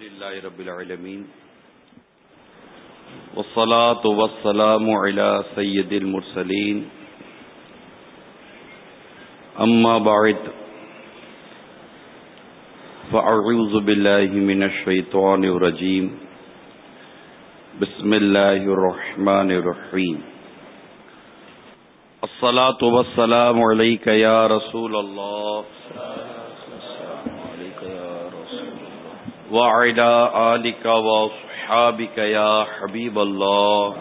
لله رب العالمين والصلاة والسلام على سيد المرسلين أما بعد فأعوذ بالله من الشيطان الرجيم بسم الله الرحمن الرحيم الصلاة والسلام عليك يا رسول الله وعلى آلك وصحابك يا حبيب الله.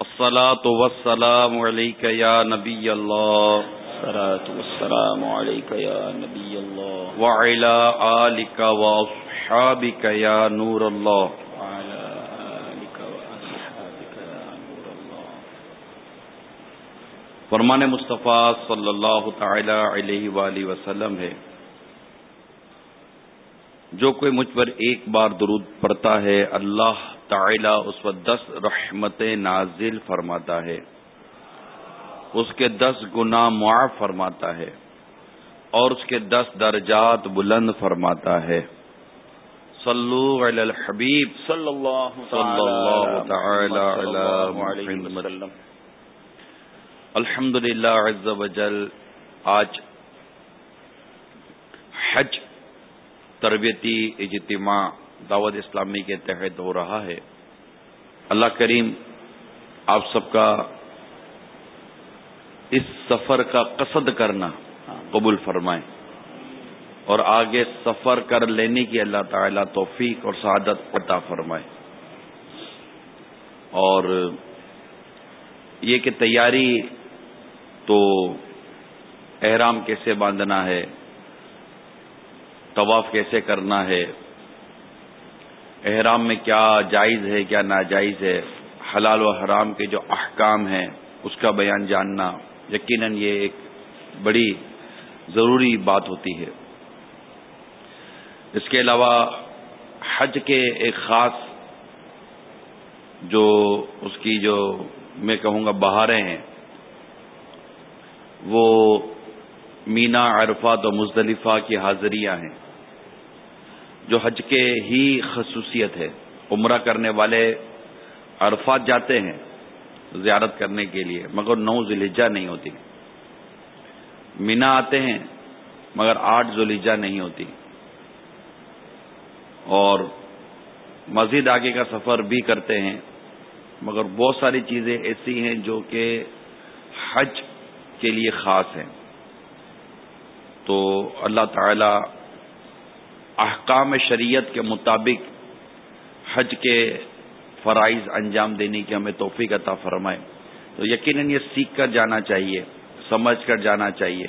الصلاة والسلام عليك يا نبي الله. الصلاة والسلام عليك يا نبي الله. وعلى آلك وصحابك يا نور الله. وعلى آلك وأصحابك يا نور الله. فرمان مصطفیٰ صلی اللہ تعالی علیہ وآلہ وسلم ہے. جو کوئی مجھ پر ایک بار درود پڑتا ہے اللہ تعالی اس پر دس رحمت نازل فرماتا ہے۔ اس کے دس گنا معاف فرماتا ہے۔ اور اس کے دس درجات بلند فرماتا ہے۔ صلو علی الحبیب صلی اللہ صلی اللہ تعالی علی علیہ محمد۔ وسلم۔ الحمد للہ عز وجل آج حج تربیتی اجتماع دعوت اسلامی کے تحت ہو رہا ہے۔ اللہ کریم آپ سب کا اس سفر کا قصد کرنا قبول فرمائے اور آگے سفر کر لینے کی اللہ تعالی توفیق اور سعادت عطا فرمائے۔ اور یہ کہ تیاری تو احرام کیسے باندھنا ہے طواف کیسے کرنا ہے؟ احرام میں کیا جائز ہے، کیا ناجائز ہے؟ حلال و حرام کے جو احکام ہیں، اس کا بیان جاننا یقیناً یہ ایک بڑی ضروری بات ہوتی ہے۔ اس کے علاوہ حج کے ایک خاص جو اس کی جو میں کہوں گا بہاریں ہیں، وہ مینا، عرفات و مزدلفہ کی حاضریاں ہیں۔ جو حج کے ہی خصوصیت ہے۔ عمرہ کرنے والے عرفات جاتے ہیں زیارت کرنے کے لیے، مگر نو ذوالحجہ نہیں ہوتی۔ مینا آتے ہیں، مگر آٹھ ذوالحجہ نہیں ہوتی۔ اور مزید آگے کا سفر بھی کرتے ہیں، مگر بہت ساری چیزیں ایسی ہیں جو کہ حج کے لیے خاص ہیں۔ تو اللہ تعالی احکام شریعت کے مطابق حج کے فرائض انجام دینے کی ہمیں توفیق عطا فرمائے۔ تو یقیناً یہ سیکھ کر جانا چاہیے، سمجھ کر جانا چاہیے۔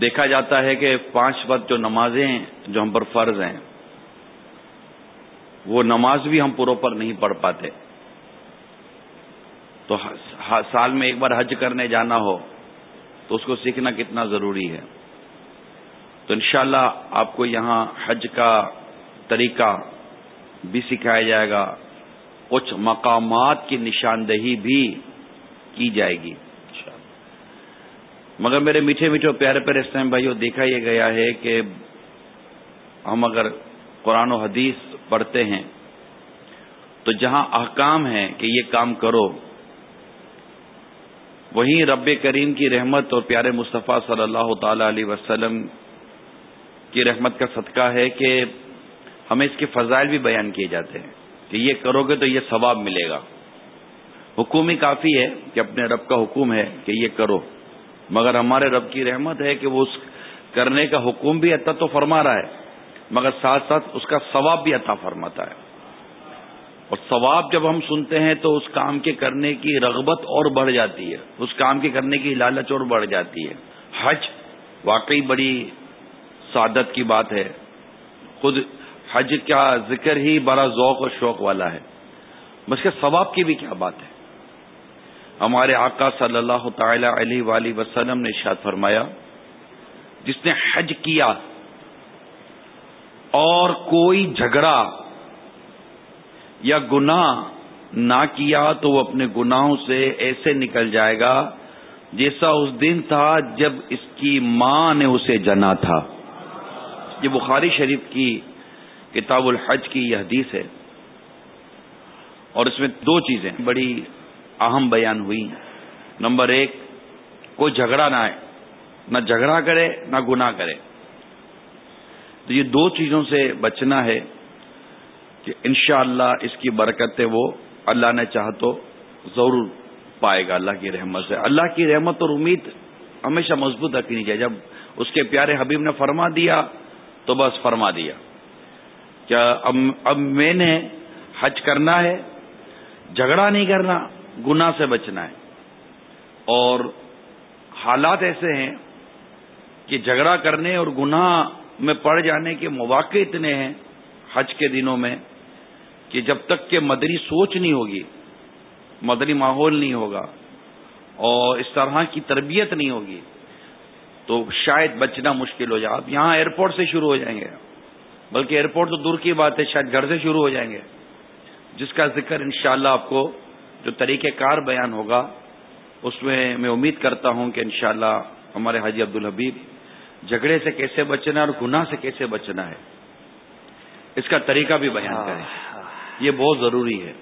دیکھا جاتا ہے کہ پانچ وقت جو نمازیں ہیں جو ہم پر فرض ہیں، وہ نماز بھی ہم پوروں پر نہیں پڑھ پاتے۔ تو سال میں ایک بار حج کرنے جانا ہو، تو اس کو سیکھنا کتنا ضروری ہے۔ تو انشاءاللہ اللہ آپ کو یہاں حج کا طریقہ بھی سکھایا جائے گا۔ کچھ مقامات کی نشاندہی بھی کی جائے گی۔ مگر میرے میٹھے میٹھے پیارے پیارے اسلام بھائیوں دیکھا یہ گیا ہے کہ ہم اگر قرآن و حدیث پڑھتے ہیں تو جہاں احکام ہے کہ یہ کام کرو وہیں رب کریم کی رحمت اور پیارے مصطفیٰ صلی اللہ تعالی علیہ وسلم کی رحمت کا صدقہ ہے کہ ہمیں اس کے فضائل بھی بیان کیے جاتے ہیں کہ یہ کرو گے تو یہ ثواب ملے گا۔ حکومی کافی ہے کہ اپنے رب کا حکم ہے کہ یہ کرو، مگر ہمارے رب کی رحمت ہے کہ وہ اس کرنے کا حکم بھی عطا تو فرما رہا ہے، مگر ساتھ ساتھ اس کا ثواب بھی عطا فرماتا ہے۔ اور ثواب جب ہم سنتے ہیں تو اس کام کے کرنے کی رغبت اور بڑھ جاتی ہے، اس کام کے کرنے کی لالچ اور بڑھ جاتی ہے۔ حج واقعی بڑی سعادت کی بات ہے۔ خود حج کا ذکر ہی بڑا ذوق اور شوق والا ہے۔ بس کے ثواب کی بھی کیا بات ہے۔ ہمارے آقا صلی اللہ تعالی علیہ وآلہ وسلم نے ارشاد فرمایا، جس نے حج کیا اور کوئی جھگڑا یا گناہ نہ کیا تو وہ اپنے گناہوں سے ایسے نکل جائے گا جیسا اس دن تھا جب اس کی ماں نے اسے جنا تھا۔ یہ بخاری شریف کی کتاب الحج کی یہ حدیث ہے اور اس میں دو چیزیں بڑی اہم بیان ہوئی۔ نمبر ایک، کوئی جھگڑا نہ آئے۔ نہ جھگڑا کرے، نہ گناہ کرے۔ تو یہ دو چیزوں سے بچنا ہے کہ انشاءاللہ اللہ اس کی برکت وہ اللہ نے چاہ تو ضرور پائے گا۔ اللہ کی رحمت سے۔ اللہ کی رحمت اور امید ہمیشہ مضبوط رکھنی چاہیے۔ جب اس کے پیارے حبیب نے فرما دیا تو بس فرما دیا۔ کیا اب اب میں نے حج کرنا ہے؟ جھگڑا نہیں کرنا گنا سے بچنا ہے۔ اور حالات ایسے ہیں کہ جھگڑا کرنے اور گناہ میں پڑ جانے کے مواقع اتنے ہیں حج کے دنوں میں کہ جب تک کہ مدنی سوچ نہیں ہوگی مدنی ماحول نہیں ہوگا اور اس طرح کی تربیت نہیں ہوگی۔ تو شاید بچنا مشکل ہو جائے۔ آپ یہاں ایئرپورٹ سے شروع ہو جائیں گے۔ بلکہ ایئرپورٹ تو دور کی بات ہے شاید گھر سے شروع ہو جائیں گے۔ جس کا ذکر انشاءاللہ اللہ آپ کو جو طریقہ کار بیان ہوگا اس میں میں امید کرتا ہوں کہ انشاءاللہ ہمارے حاجی عبد الحبیب جھگڑے سے کیسے بچنا ہے اور گناہ سے کیسے بچنا ہے اس کا طریقہ بھی بیان کریں۔ یہ بہت ضروری ہے۔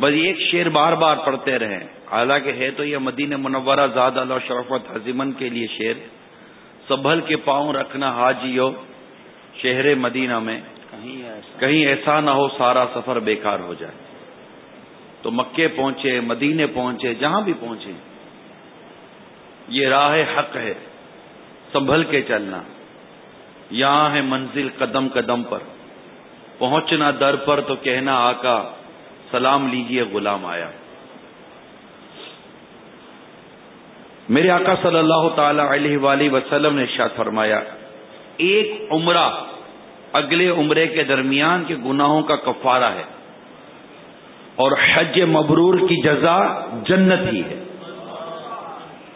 بس ایک شیر بار بار پڑھتے رہیں۔ حالانکہ ہے تو یہ مدین منورہ زاد اللہ شرفت حضیمن کے لیے شیر سبھل کے پاؤں رکھنا حاجیو شہر مدینہ میں۔ کہیں ایسا نہ ہو۔ سارا سفر بیکار ہو جائے۔ تو مکے پہنچے مدینے پہنچے جہاں بھی پہنچے۔ یہ راہ حق ہے۔ سنبھل کے چلنا۔ یہاں ہے منزل قدم قدم پر۔ پہنچنا در پر تو کہنا آقا سلام لیجیے غلام آیا۔ میرے آقا صلی اللہ تعالی علیہ وآلہ وسلم نے شاد فرمایا ایک عمرہ اگلے عمرے کے درمیان کے گناہوں کا کفارہ ہے اور حج مبرور کی جزا جنت ہی ہے۔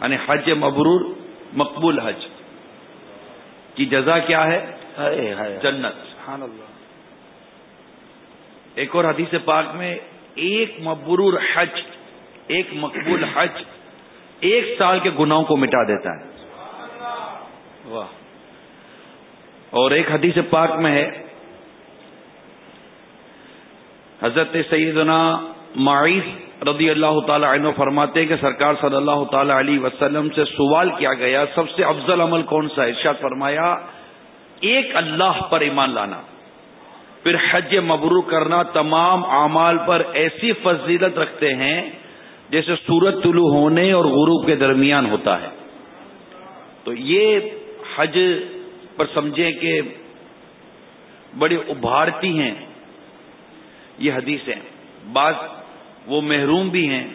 یعنی حج مبرور مقبول حج کی جزا کیا ہے؟ جنت۔ ایک اور حدیث پاک میں ایک مبرور حج، ایک مقبول حج ایک سال کے گناہوں کو مٹا دیتا ہے۔ واہ۔ اور ایک حدیث پاک میں ہے، حضرت سیدنا معیث رضی اللہ تعالی عنہ فرماتے ہیں کہ سرکار صلی اللہ تعالی علیہ وسلم سے سوال کیا گیا، سب سے افضل عمل کون سا ارشاد فرمایا، ایک اللہ پر ایمان لانا۔ پھر حج مبرو کرنا تمام اعمال پر ایسی فضیلت رکھتے ہیں جیسے سورت طلوع ہونے اور غروب کے درمیان ہوتا ہے۔ تو یہ حج پر سمجھیں کہ بڑی ابھارتی ہیں۔ یہ حدیثیں بعض وہ محروم بھی ہیں۔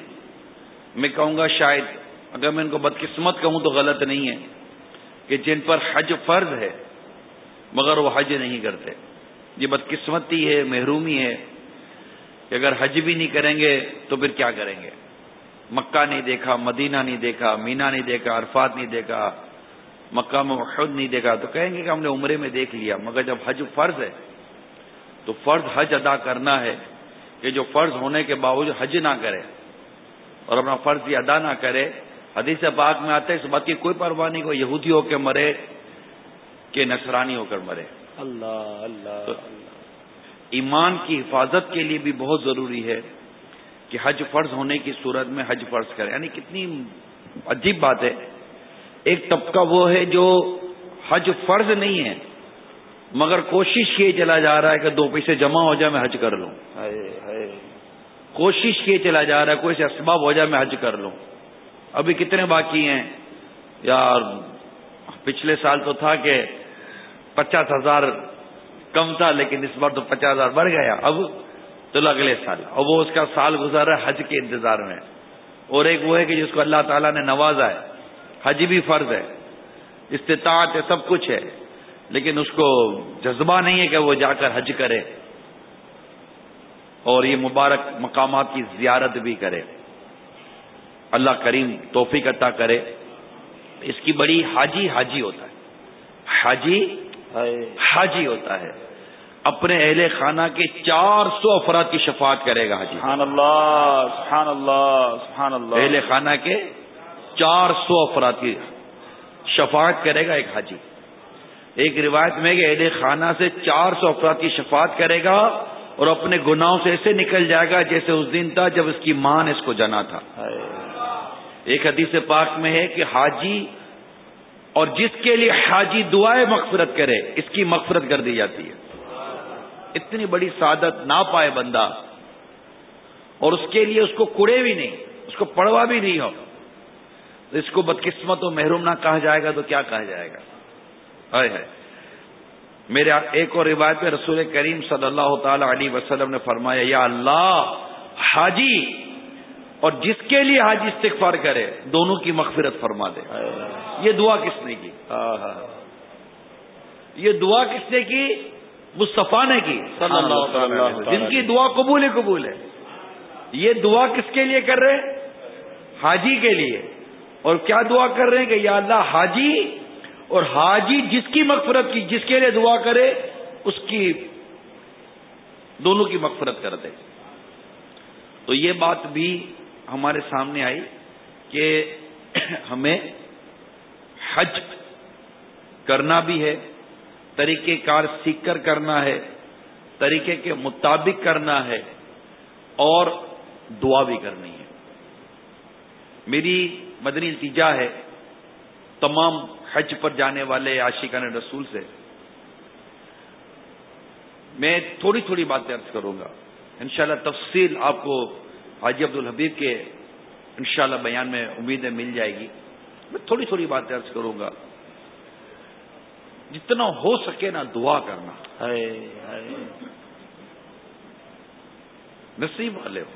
میں کہوں گا شاید اگر میں ان کو بدقسمت کہوں تو غلط نہیں ہے کہ جن پر حج فرض ہے مگر وہ حج نہیں کرتے۔ یہ بدقسمتی ہے، محرومی ہے کہ اگر حج بھی نہیں کریں گے تو پھر کیا کریں گے؟ مکہ نہیں دیکھا، مدینہ نہیں دیکھا، مینا نہیں دیکھا، عرفات نہیں دیکھا، مکہ میں محد نہیں دیکھا۔ تو کہیں گے کہ ہم نے عمرے میں دیکھ لیا، مگر جب حج فرض ہے تو فرض حج ادا کرنا ہے کہ جو فرض ہونے کے باوجود حج نہ کرے اور اپنا فرض یہ ادا نہ کرے۔ حدیث پاک میں آتے اس بات کی کوئی پرواہ نہیں کو یہودی ہو کے مرے کہ نصرانی ہو کر مرے۔ اللہ اللہ ایمان کی حفاظت کے لیے بھی بہت ضروری ہے کہ حج فرض ہونے کی صورت میں حج فرض کرے یعنی کتنی عجیب بات ہے۔ ایک طبقہ وہ ہے جو حج فرض نہیں ہے مگر کوشش کیے چلا جا رہا ہے کہ دو پیسے جمع ہو جائے میں حج کر لوں۔ کوشش کیے چلا جا رہا ہے کوئی سے اسباب ہو جائے میں حج کر لوں۔ ابھی کتنے باقی ہیں؟ یار پچھلے سال تو تھا کہ پچاس ہزار کم تھا، لیکن اس بار تو پچاس ہزار بڑھ گیا۔ اب تو اگلے سال۔ اور وہ اس کا سال گزارا حج کے انتظار میں۔ اور ایک وہ ہے کہ جس کو اللہ تعالیٰ نے نوازا ہے۔ حج بھی فرض ہے۔ استطاعت ہے، سب کچھ ہے۔ لیکن اس کو جذبہ نہیں ہے کہ وہ جا کر حج کرے۔ اور یہ مبارک مقامات کی زیارت بھی کرے۔ اللہ کریم توفیق عطا کرے۔ اس کی بڑی حاجی حاجی ہوتا ہے۔ حاجی حاجی ہوتا ہے۔ اپنے اہل خانہ کے چار سو افراد کی شفاعت کرے گا حاجی۔ سبحان اللہ سبحان اللہ سبحان اللہ۔ اہل خانہ کے چار سو افراد کی شفاعت کرے گا ایک حاجی۔ ایک روایت میں کہ اہل خانہ سے چار سو افراد کی شفاعت کرے گا اور اپنے گناہوں سے ایسے نکل جائے گا جیسے اس دن تھا جب اس کی ماں نے اس کو جنا تھا۔ ایک حدیث پاک میں ہے کہ حاجی اور جس کے لیے حاجی دعائیں مغفرت کرے، اس کی مغفرت کر دی جاتی ہے۔ اتنی بڑی سعادت نہ پائے بندہ۔ اور اس کے لیے اس کو کڑے بھی نہیں، اس کو پڑوا بھی نہیں ہو۔ تو اس کو بدقسمت و محروم نہ کہا جائے گا تو کیا کہا جائے گا؟ ہے میرے ایک اور روایت میں رسول کریم صلی اللہ تعالی علیہ وسلم نے فرمایا، یا اللہ، حاجی اور جس کے لیے حاجی استغفار کرے دونوں کی مغفرت فرما دے۔ یہ دعا کس نے کی؟ یہ دعا کس نے کی؟ مصطفیٰ نے کی۔ صلی اللہ علیہ جن کی دعا قبول ہے قبول ہے۔ یہ دعا کس کے لیے کر رہے؟ حاجی کے لیے۔ اور کیا دعا کر رہے ہیں کہ یا اللہ حاجی اور حاجی جس کی مغفرت کی جس کے لیے دعا کرے اس کی دونوں کی مغفرت کر دے۔ تو یہ بات بھی ہمارے سامنے آئی کہ ہمیں حج کرنا بھی ہے، طریقہ کار سیکھ کر کرنا ہے، طریقے کے مطابق کرنا ہے اور دعا بھی کرنی ہے۔ میری مدنی التجا ہے، تمام حج پر جانے والے عاشقان رسول سے میں تھوڑی تھوڑی باتیں ارض کروں گا۔ انشاءاللہ تفصیل آپ کو حاجی عبد الحبیب کے انشاءاللہ بیان میں امیدیں مل جائے گی۔ میں تھوڑی تھوڑی باتیں ارض کروں گا۔ جتنا ہو سکے نا دعا کرنا۔ نصیب والے ہو۔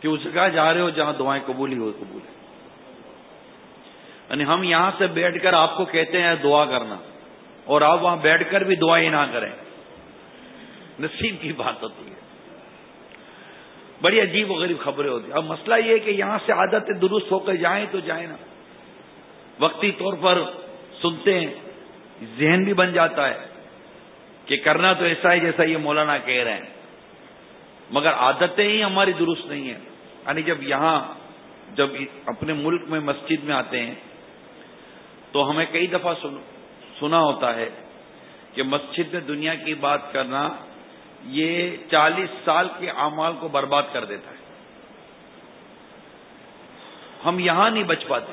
کہ اس جگہ جا رہے ہو جہاں دعائیں قبول ہی ہو قبول ہے۔ یعنی ہم یہاں سے بیٹھ کر آپ کو کہتے ہیں دعا کرنا اور آپ وہاں بیٹھ کر بھی دعائیں نہ کریں۔ نصیب کی بات ہوتی ہے۔ بڑی عجیب و غریب خبریں ہوتی ہیں۔ اب مسئلہ یہ کہ یہاں سے عادتیں درست ہو کر جائیں تو جائیں نا۔ وقتی طور پر سنتے ہیں، ذہن بھی بن جاتا ہے کہ کرنا تو ایسا ہے جیسا یہ مولانا کہہ رہے ہیں۔ مگر عادتیں ہی ہماری درست نہیں ہیں۔ یعنی جب یہاں جب اپنے ملک میں مسجد میں آتے ہیں، تو ہمیں کئی دفعہ سنا ہوتا ہے کہ مسجد میں دنیا کی بات کرنا یہ چالیس سال کے اعمال کو برباد کر دیتا ہے۔ ہم یہاں نہیں بچ پاتے۔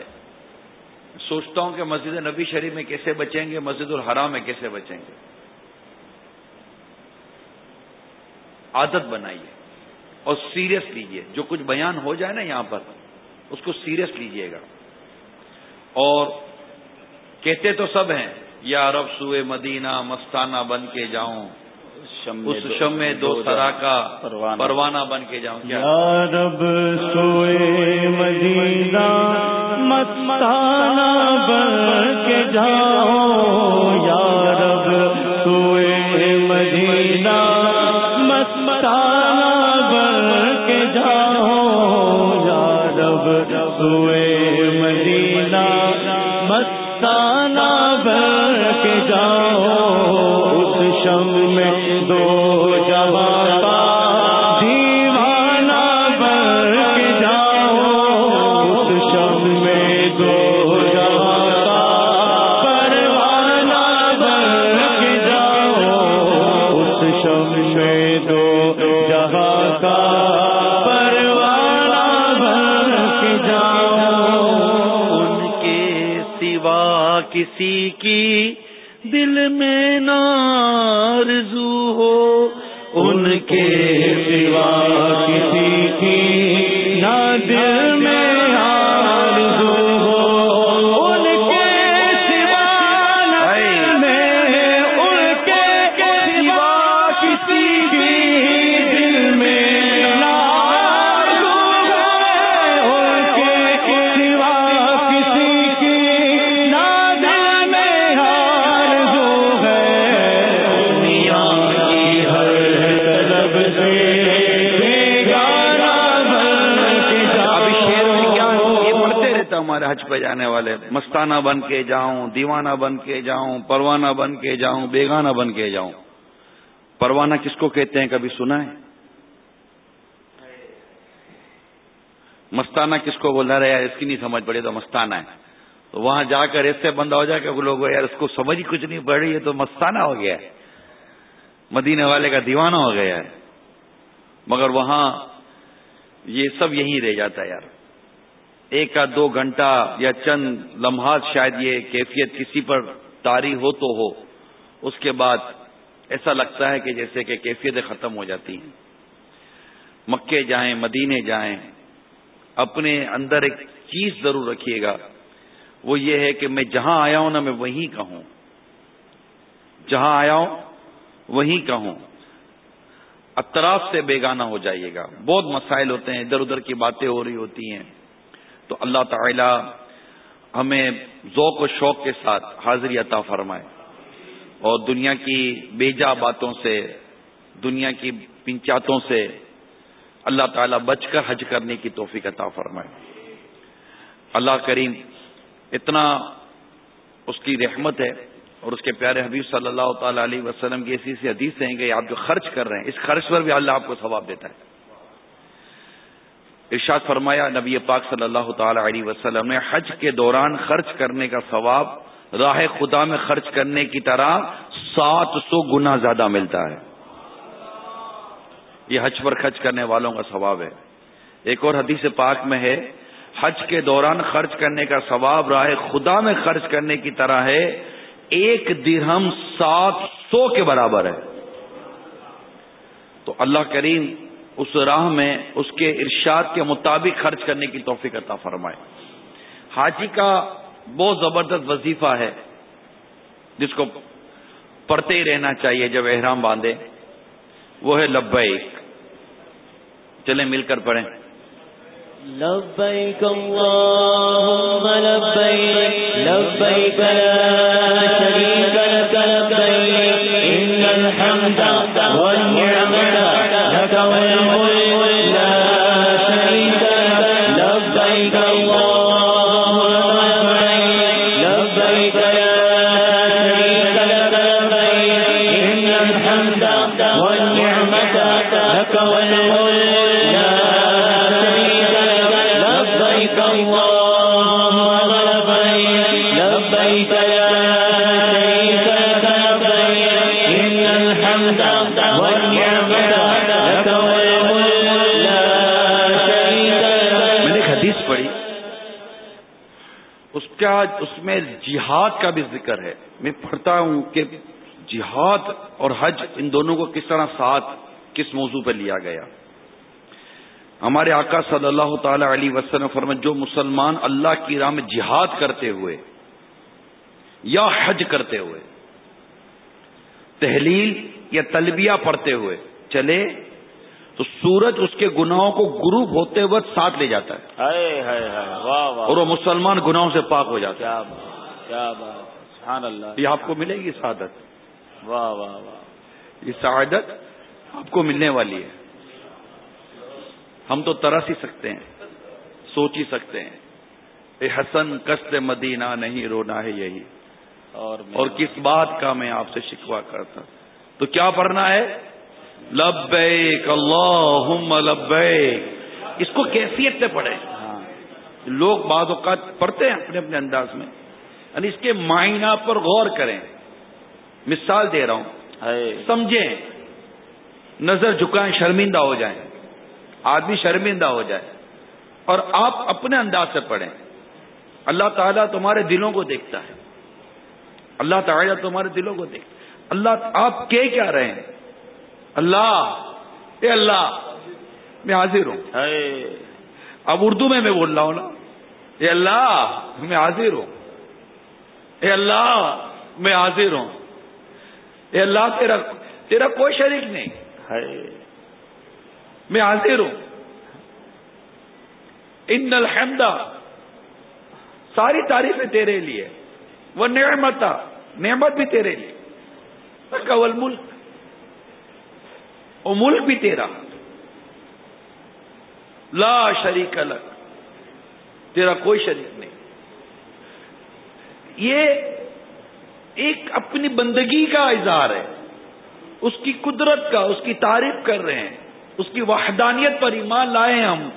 سوچتا ہوں کہ مسجد نبی شریف میں کیسے بچیں گے، مسجد الحرام میں کیسے بچیں گے۔ عادت بنائیے اور سیریس لیجیے۔ جو کچھ بیان ہو جائے نا یہاں پر، اس کو سیریس لیجیے گا۔ اور کہتے تو سب ہیں، یا رب سوئے مدینہ مستانہ بن کے جاؤں۔ اس شم میں دو سرا کا پروانہ۔ بن کے جاؤں کیا؟ رب سوئے مدینہ مستانہ بن کے جاؤں۔ یا رب کسی کی دل میں نارز مستانہ بن کے جاؤں، دیوانہ بن کے جاؤں، پروانہ بن کے جاؤں، بیگانہ بن کے جاؤں۔ پروانہ کس کو کہتے ہیں؟ کبھی سنا ہے؟ مستانہ کس کو بول رہا ہے اس کی نہیں سمجھ پڑی تو مستانہ ہے۔ تو وہاں جا کر ایسے بندہ ہو جائے کہ وہ لوگ یار، اس کو سمجھ ہی کچھ نہیں پڑ رہی ہے تو مستانہ ہو گیا ہے۔ مدینے والے کا دیوانہ ہو گیا ہے۔ مگر وہاں یہ سب یہیں رہ جاتا ہے یار۔ ایک کا دو گھنٹہ یا چند لمحات شاید یہ کیفیت کسی پر تاری ہو تو ہو، اس کے بعد ایسا لگتا ہے کہ جیسے کہ کیفیتیں ختم ہو جاتی ہیں۔ مکے جائیں، مدینے جائیں، اپنے اندر ایک چیز ضرور رکھیے گا۔ وہ یہ ہے کہ میں جہاں آیا ہوں نا، میں وہیں کہوں جہاں آیا ہوں، وہیں کہوں اطراف سے بیگانہ ہو جائیے گا۔ بہت مسائل ہوتے ہیں، ادھر ادھر کی باتیں ہو رہی ہوتی ہیں۔ تو اللہ تعالی ہمیں ذوق و شوق کے ساتھ حاضری عطا فرمائے۔ اور دنیا کی بیجا باتوں سے، دنیا کی پنچاتوں سے اللہ تعالی بچ کر حج کرنے کی توفیق عطا فرمائے۔ اللہ کریم اتنا اس کی رحمت ہے اور اس کے پیارے حبیب صلی اللہ تعالی علیہ وسلم کی ایسی ایسی حدیث ہیں کہ آپ جو خرچ کر رہے ہیں، اس خرچ پر بھی اللہ آپ کو ثواب دیتا ہے۔ ارشاد فرمایا، نبی پاک صلی اللہ تعالی علیہ وسلم نے حج کے دوران خرچ کرنے کا ثواب، راہ خدا میں خرچ کرنے کی طرح سات سو گنا زیادہ ملتا ہے۔ یہ حج پر خرچ کرنے والوں کا ثواب ہے۔ ایک اور حدیث پاک میں ہے، حج کے دوران خرچ کرنے کا ثواب راہ خدا میں خرچ کرنے کی طرح ہے، ایک درہم سات سو کے برابر ہے۔ تو اللہ کریم اس راہ میں اس کے ارشاد کے مطابق خرچ کرنے کی توفیق عطا فرمائے۔ حاجی کا بہت زبردست وظیفہ ہے، جس کو پڑھتے ہی رہنا چاہیے جب احرام باندھے۔ وہ ہے لبیک۔ چلیں مل کر پڑھیں۔ لبیک اللہم لبیک لبیک لا اس میں جہاد کا بھی ذکر ہے۔ میں پڑھتا ہوں کہ جہاد اور حج ان دونوں کو کس طرح ساتھ، کس موضوع پہ لیا گیا۔ ہمارے آقا صلی اللہ تعالی علیہ وسلم فرما جو مسلمان اللہ کی راہ میں جہاد کرتے ہوئے یا حج کرتے ہوئے، تحلیل یا تلبیہ پڑھتے ہوئے چلے تو سورج اس کے گناہوں کو گروپ ہوتے وقت ساتھ لے جاتا ہے۔ ہائے واہ واہ۔ اور وہ مسلمان گناہوں سے پاک ہو جاتا بات کیا بات۔ سبحان اللہ۔ ہے یہ آپ کو ملے گی سعادت۔ واہ واہ واہ۔ یہ سعادت آپ کو ملنے والی ہے۔ ہم تو ترس ہی سکتے ہیں سوچ ہی سکتے ہیں۔ اے حسن قصد مدینہ نہیں رونا ہے یہی۔ اور اور کس بات کا میں آپ سے شکوا کرتا تو کیا پڑھنا ہے؟ لبیک اللہم لبیک۔ اس کو کیفیت سے پڑھیں۔ لوگ بعض اوقات پڑھتے ہیں اپنے اپنے انداز میں۔ یعنی اس کے معائنہ پر غور کریں۔ مثال دے رہا ہوں۔ سمجھیں۔ نظر جھکائیں شرمندہ ہو جائیں۔ آدمی شرمندہ ہو جائے۔ اور آپ اپنے انداز سے پڑھیں۔ اللہ تعالیٰ تمہارے دلوں کو دیکھتا ہے۔ اللہ تعالیٰ تمہارے دلوں کو دیکھتا اللہ آپ کہہ کیا رہے ہیں؟ اللہ اے اللہ میں حاضر ہوں۔ اب اردو میں میں بول رہا ہوں نا۔ اے اللہ میں حاضر ہوں۔ اے اللہ میں حاضر ہوں۔ اے اللہ تیرا تیرا کوئی شریک نہیں۔ میں حاضر ہوں۔ ان الحمد ساری تعریفیں تیرے لیے۔ وہ نعمت نعمت بھی تیرے لیے۔ کول ملک وہ ملک بھی تیرا۔ لا شریک الگ تیرا کوئی شریک نہیں۔ یہ ایک اپنی بندگی کا اظہار ہے۔ اس کی قدرت کا، اس کی تعریف کر رہے ہیں۔ اس کی وحدانیت پر ایمان لائے ہیں ہم۔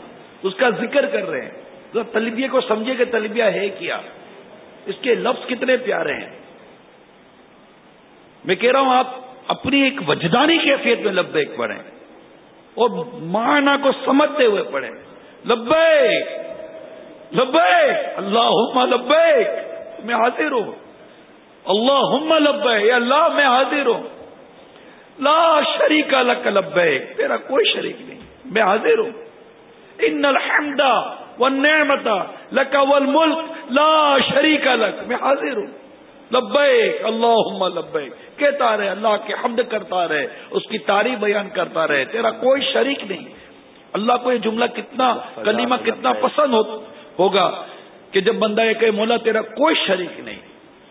اس کا ذکر کر رہے ہیں۔ تلبیہ کو سمجھے کہ تلبیہ ہے کیا؟ اس کے لفظ کتنے پیارے ہیں۔ میں کہہ رہا ہوں آپ اپنی ایک وجدانی کیفیت میں لبیک پڑھیں اور معنی کو سمجھتے ہوئے پڑھیں۔ لبیک لبیک اللہ لبیک، میں حاضر ہوں۔ اللہ لبیک اللہ میں حاضر ہوں۔ لا شریک لک لبیک، تیرا کوئی شریک نہیں، میں حاضر ہوں۔ ان الحمد والنعمت لک والملک لا شریک لک، میں حاضر ہوں۔ لبیک اللہ لبیک۔ کہتا رہے اللہ کے حمد کرتا رہے اس کی تعریف بیان کرتا رہے۔ تیرا کوئی شریک نہیں۔ اللہ کو یہ جملہ کتنا کلیمہ کتنا پسند ہوگا کہ جب بندہ یہ کہ مولا تیرا کوئی شریک نہیں۔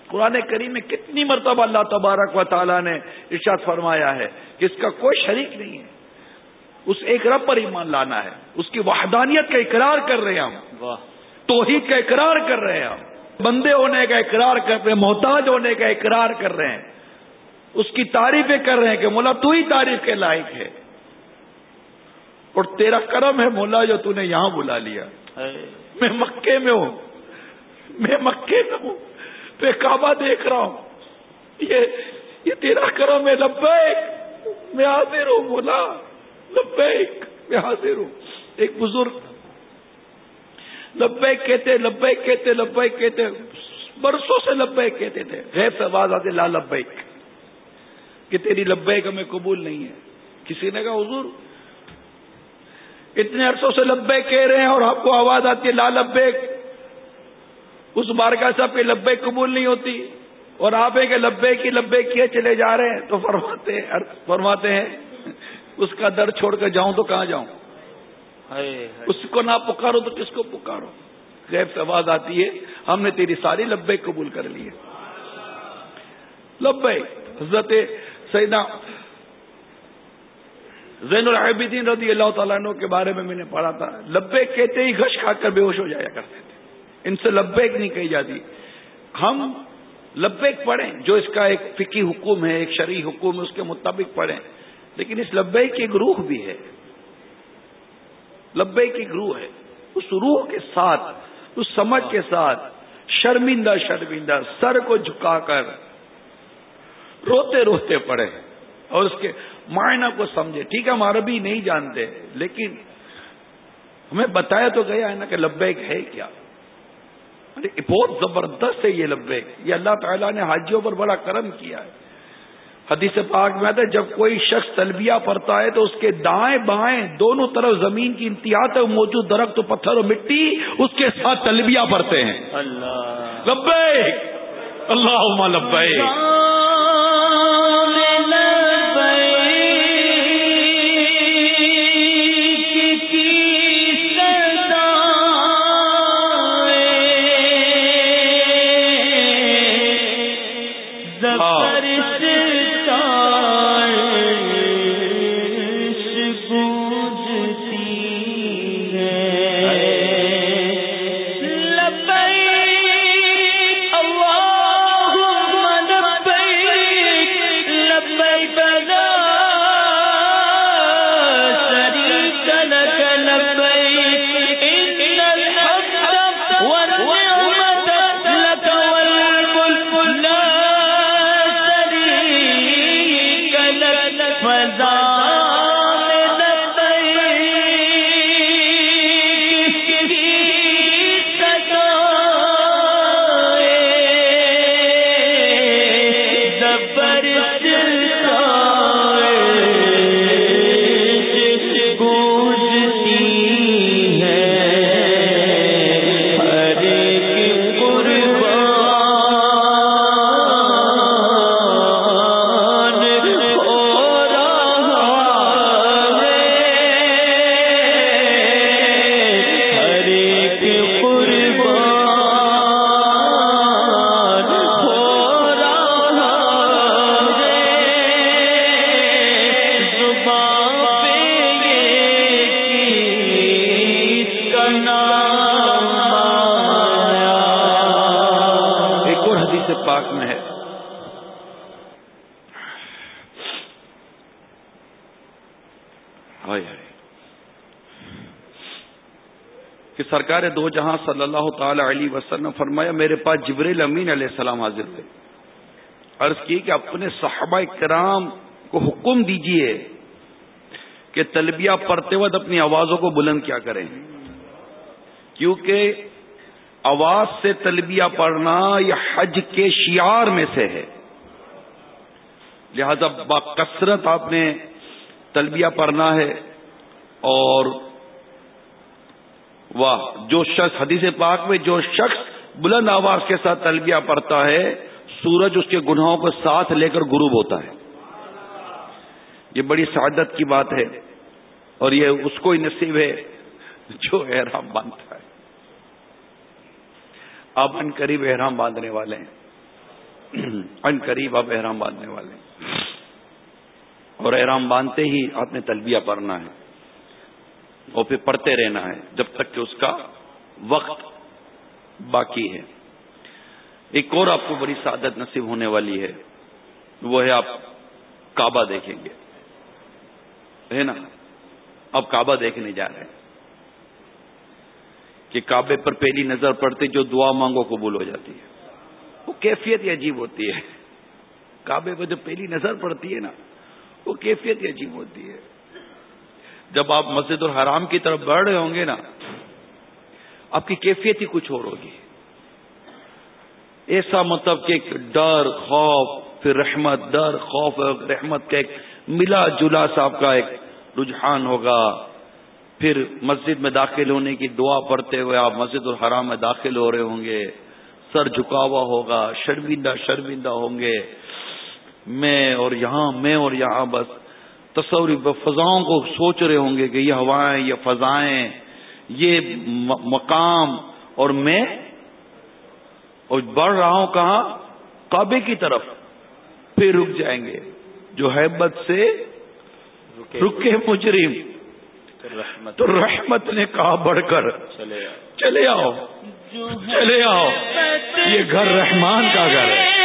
قرآن کریم میں کتنی مرتبہ اللہ تبارک و تعالیٰ نے ارشاد فرمایا ہے کہ اس کا کوئی شریک نہیں ہے۔ اس ایک رب پر ایمان لانا ہے۔ اس کی وحدانیت کا اقرار کر رہے ہیں ہم۔ توحید کا اقرار کر رہے ہیں ہم۔ بندے ہونے کا اقرار کر رہے ہیں، محتاج ہونے کا اقرار کر رہے ہیں۔ اس کی تعریفیں کر رہے ہیں کہ مولا تو ہی تعریف کے لائق ہے۔ اور تیرا کرم ہے مولا جو تو نے یہاں بلا لیا۔ میں مکے میں ہوں۔ میں مکے میں ہوں۔ میں کعبہ دیکھ رہا ہوں۔ یہ یہ تیرا کرم ہے، لبیک۔ میں حاضر ہوں بولا لبیک۔ میں حاضر ہوں۔ ایک بزرگ لبیک کہتے لبیک کہتے لبیک کہتے۔ برسوں سے لبیک کہتے تھے۔ غیر سے آواز آتے لا لبیک۔ کہ تیری لبیک ہمیں قبول نہیں ہے۔ کسی نے کہا، حضور، اتنے عرصوں سے لبیک کہہ رہے ہیں اور آپ کو آواز آتی ہے، لا لبیک۔ اس بارگاہ صاحب کی لبے قبول نہیں ہوتی۔ اور آپ کہ لبے کی لبے کیے چلے جا رہے ہیں۔ تو فرماتے ہیں فرماتے ہیں، اس کا در چھوڑ کر جاؤں تو کہاں جاؤں؟ اس کو نہ پکارو تو کس کو پکارو؟ غیب سے آواز آتی ہے، ہم نے تیری ساری لبے قبول کر لی ہے۔ لبے حضرت سیدہ زین العابدین رضی اللہ تعالیٰ عنہ کے بارے میں میں نے پڑھا تھا۔ لبے کہتے ہی گش کھا کر بے ہوش ہو جایا کرتے تھے۔ ان سے لبیک نہیں کہی جاتی۔ ہم لبیک پڑھیں، جو اس کا ایک فکی حکم ہے، ایک شرعی حکم ہے، اس کے مطابق پڑھیں۔ لیکن اس لبیک کی ایک روح بھی ہے۔ لبیک کی ایک روح ہے۔ اس روح کے ساتھ، اس سمجھ کے ساتھ، شرمندہ شرمندہ، سر کو جھکا کر روتے روتے پڑے اور اس کے معنی کو سمجھے۔ ٹھیک ہے، ہم عربی نہیں جانتے، لیکن ہمیں بتایا تو گیا ہے نا کہ لبیک ہے کیا۔ یعنی بہت زبردست ہے یہ لبے۔ یہ اللہ تعالیٰ نے حاجیوں پر بڑا کرم کیا ہے۔ حدیث پاک میں آتا ہے جب کوئی شخص تلبیہ پڑتا ہے تو اس کے دائیں بائیں دونوں طرف زمین کی انتہا تک موجود درخت پتھر و مٹی اس کے ساتھ تلبیہ پڑتے ہیں۔ اللہ۔ لبے اللہ لبے سرکار دو جہاں صلی اللہ تعالی علیہ وسلم فرمایا، میرے پاس جبریل امین علیہ السلام حاضر ہوئے عرض کی کہ اپنے صحابہ کرام کو حکم دیجیے کہ تلبیہ پڑھتے وقت اپنی آوازوں کو بلند کیا کریں۔ کیونکہ آواز سے تلبیہ پڑھنا یہ حج کے شیار میں سے ہے۔ لہذا با کثرت آپ نے تلبیہ پڑھنا ہے اور جو شخص حدیث پاک میں جو شخص بلند آواز کے ساتھ تلبیہ پڑھتا ہے، سورج اس کے گناہوں کو ساتھ لے کر غروب ہوتا ہے۔ یہ بڑی سعادت کی بات ہے اور یہ اس کو ہی نصیب ہے جو احرام باندھتا ہے۔ آپ ان قریب احرام باندھنے والے ہیں۔ ان قریب آپ احرام باندھنے والے ہیں۔ اور احرام باندھتے ہی آپ نے تلبیہ پڑھنا ہے۔ اور پھر پڑھتے رہنا ہے جب تک کہ اس کا وقت باقی ہے۔ ایک اور آپ کو بڑی سعادت نصیب ہونے والی ہے، وہ ہے آپ کعبہ دیکھیں گے۔ ہے نا؟ اب کعبہ دیکھنے جا رہے ہیں۔ کہ کعبے پر پہلی نظر پڑتے جو دعا مانگو قبول ہو جاتی ہے۔ وہ کیفیت ہی عجیب ہوتی ہے۔ کعبے پر جو پہلی نظر پڑتی ہے نا، وہ کیفیت ہی عجیب ہوتی ہے۔ جب آپ مسجد الحرام کی طرف بڑھ رہے ہوں گے نا آپ کی کیفیت ہی کچھ اور ہوگی۔ ایسا مطلب کہ ایک ڈر، خوف، پھر رحمت، ڈر، خوف رحمت کا ایک ملا جلا سا آپ کا ایک رجحان ہوگا۔ پھر مسجد میں داخل ہونے کی دعا پڑھتے ہوئے آپ مسجد الحرام میں داخل ہو رہے ہوں گے۔ سر جھکا ہوا ہوگا، شرمندہ شرمندہ ہوں گے۔ میں اور یہاں، میں اور یہاں بس تصوری فضاؤں کو سوچ رہے ہوں گے کہ یہ ہوائیں، یہ فضائیں یہ مقام اور میں اور بڑھ رہا ہوں کہاں؟ کعبے کی طرف۔ پھر رک جائیں گے۔ جو حیبت سے رکے۔ مجرم۔ تو رحمت نے کہا بڑھ کر۔ چلے آؤ۔ چلے آؤ۔ یہ گھر رحمان کا گھر ہے۔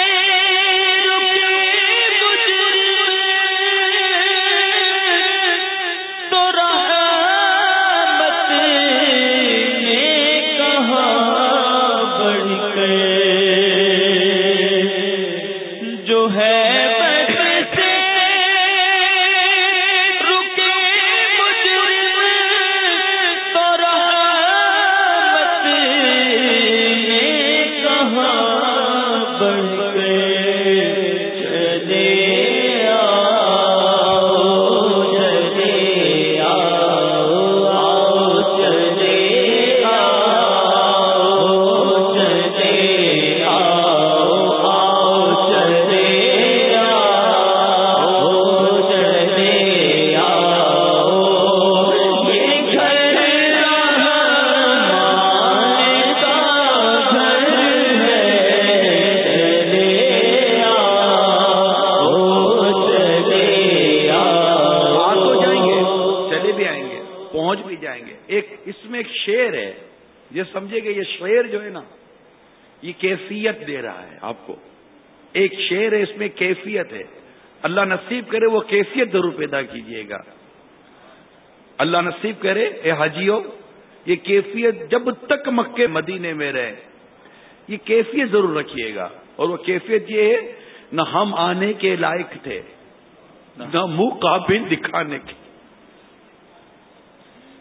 شیر ہے، یہ سمجھے گا یہ شعر جو ہے نا، یہ کیفیت دے رہا ہے آپ کو۔ ایک شعر ہے، اس میں کیفیت ہے۔ اللہ نصیب کرے، وہ کیفیت ضرور پیدا کیجیے گا۔ اللہ نصیب کرے، اے حاجیو یہ کیفیت جب تک مکے مدینے میں رہے، یہ کیفیت ضرور رکھیے گا۔ اور وہ کیفیت یہ ہے، نہ ہم آنے کے لائق تھے، نہ منہ قابل دکھانے کے۔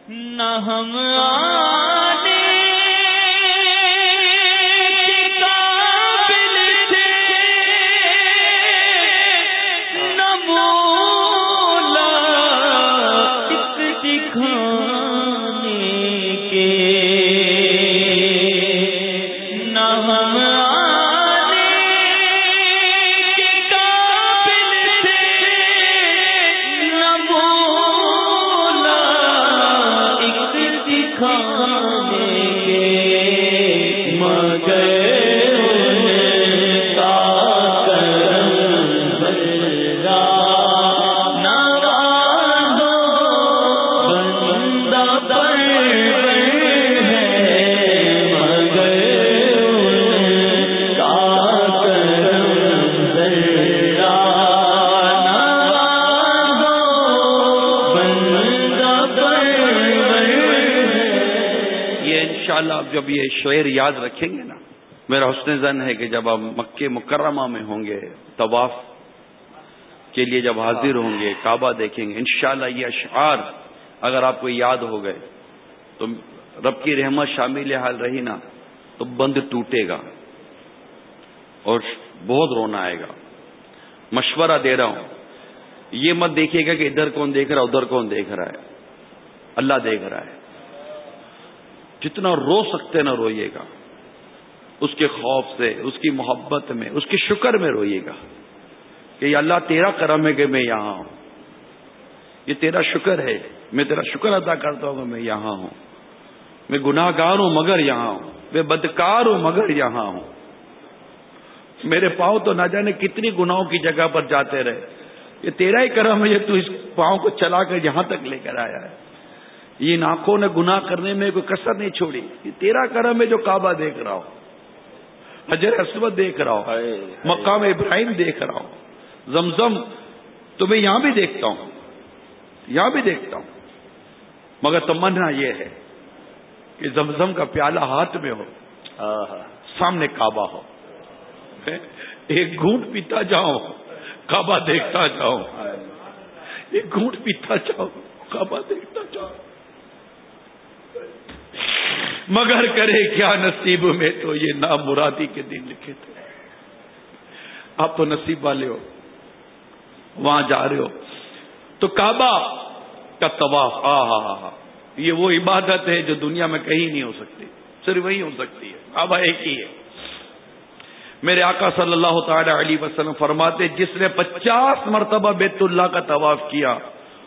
نہ ہم آنے جب یہ شعر یاد رکھیں گے نا، میرا حسن زن ہے کہ جب آپ مکے مکرمہ میں ہوں گے، طواف کے لیے جب حاضر ہوں گے، کعبہ دیکھیں گے، انشاءاللہ یہ اشعار اگر آپ کو یاد ہو گئے، تو رب کی رحمت شامل حال رہی نا، تو بند ٹوٹے گا اور بہت رونا آئے گا۔ مشورہ دے رہا ہوں۔ یہ مت دیکھیے گا کہ ادھر کون دیکھ رہا ہے، ادھر کون دیکھ رہا ہے۔ اللہ دیکھ رہا ہے۔ جتنا رو سکتے نہ روئیے گا۔ اس کے خوف سے، اس کی محبت میں، اس کے شکر میں روئیے گا کہ یہ اللہ تیرا کرم ہے کہ میں یہاں ہوں۔ یہ تیرا شکر ہے۔ میں تیرا شکر ادا کرتا ہوں کہ میں یہاں ہوں۔ میں گناہ گار ہوں مگر یہاں ہوں۔ میں بدکار ہوں مگر یہاں ہوں۔ میرے پاؤں تو نہ جانے کتنی گناہوں کی جگہ پر جاتے رہے۔ یہ تیرا ہی کرم ہے، یہ تو اس پاؤں کو چلا کر یہاں تک لے کر آیا ہے۔ یہ ناکوں نے گناہ کرنے میں کوئی کسر نہیں چھوڑی۔ یہ تیرا کرم ہے جو کعبہ دیکھ رہا ہوں۔ حجر اسود دیکھ رہا ہوں۔ مقام ابراہیم دیکھ رہا ہوں۔ زمزم تو میں یہاں بھی دیکھتا ہوں۔ یہاں بھی دیکھتا ہوں۔ مگر تمنا یہ ہے کہ زمزم کا پیالہ ہاتھ میں ہو۔ سامنے کعبہ ہو۔ ایک گھونٹ پیتا جاؤ کعبہ دیکھتا جاؤ ایک گھونٹ پیتا جاؤ کعبہ دیکھتا جاؤ مگر کرے کیا نصیب میں تو یہ نام مرادی کے دن لکھے تھے۔ آپ تو نصیب والے ہو، وہاں جا رہے ہو۔ تو کعبہ کا طواف، آ ہا ہا یہ وہ عبادت ہے جو دنیا میں کہیں نہیں ہو سکتی، صرف وہی ہو سکتی ہے۔ کعبہ ایک ہی ہے۔ میرے آقا صلی اللہ تعالی علیہ وسلم فرماتے، جس نے پچاس مرتبہ بیت اللہ کا طواف کیا،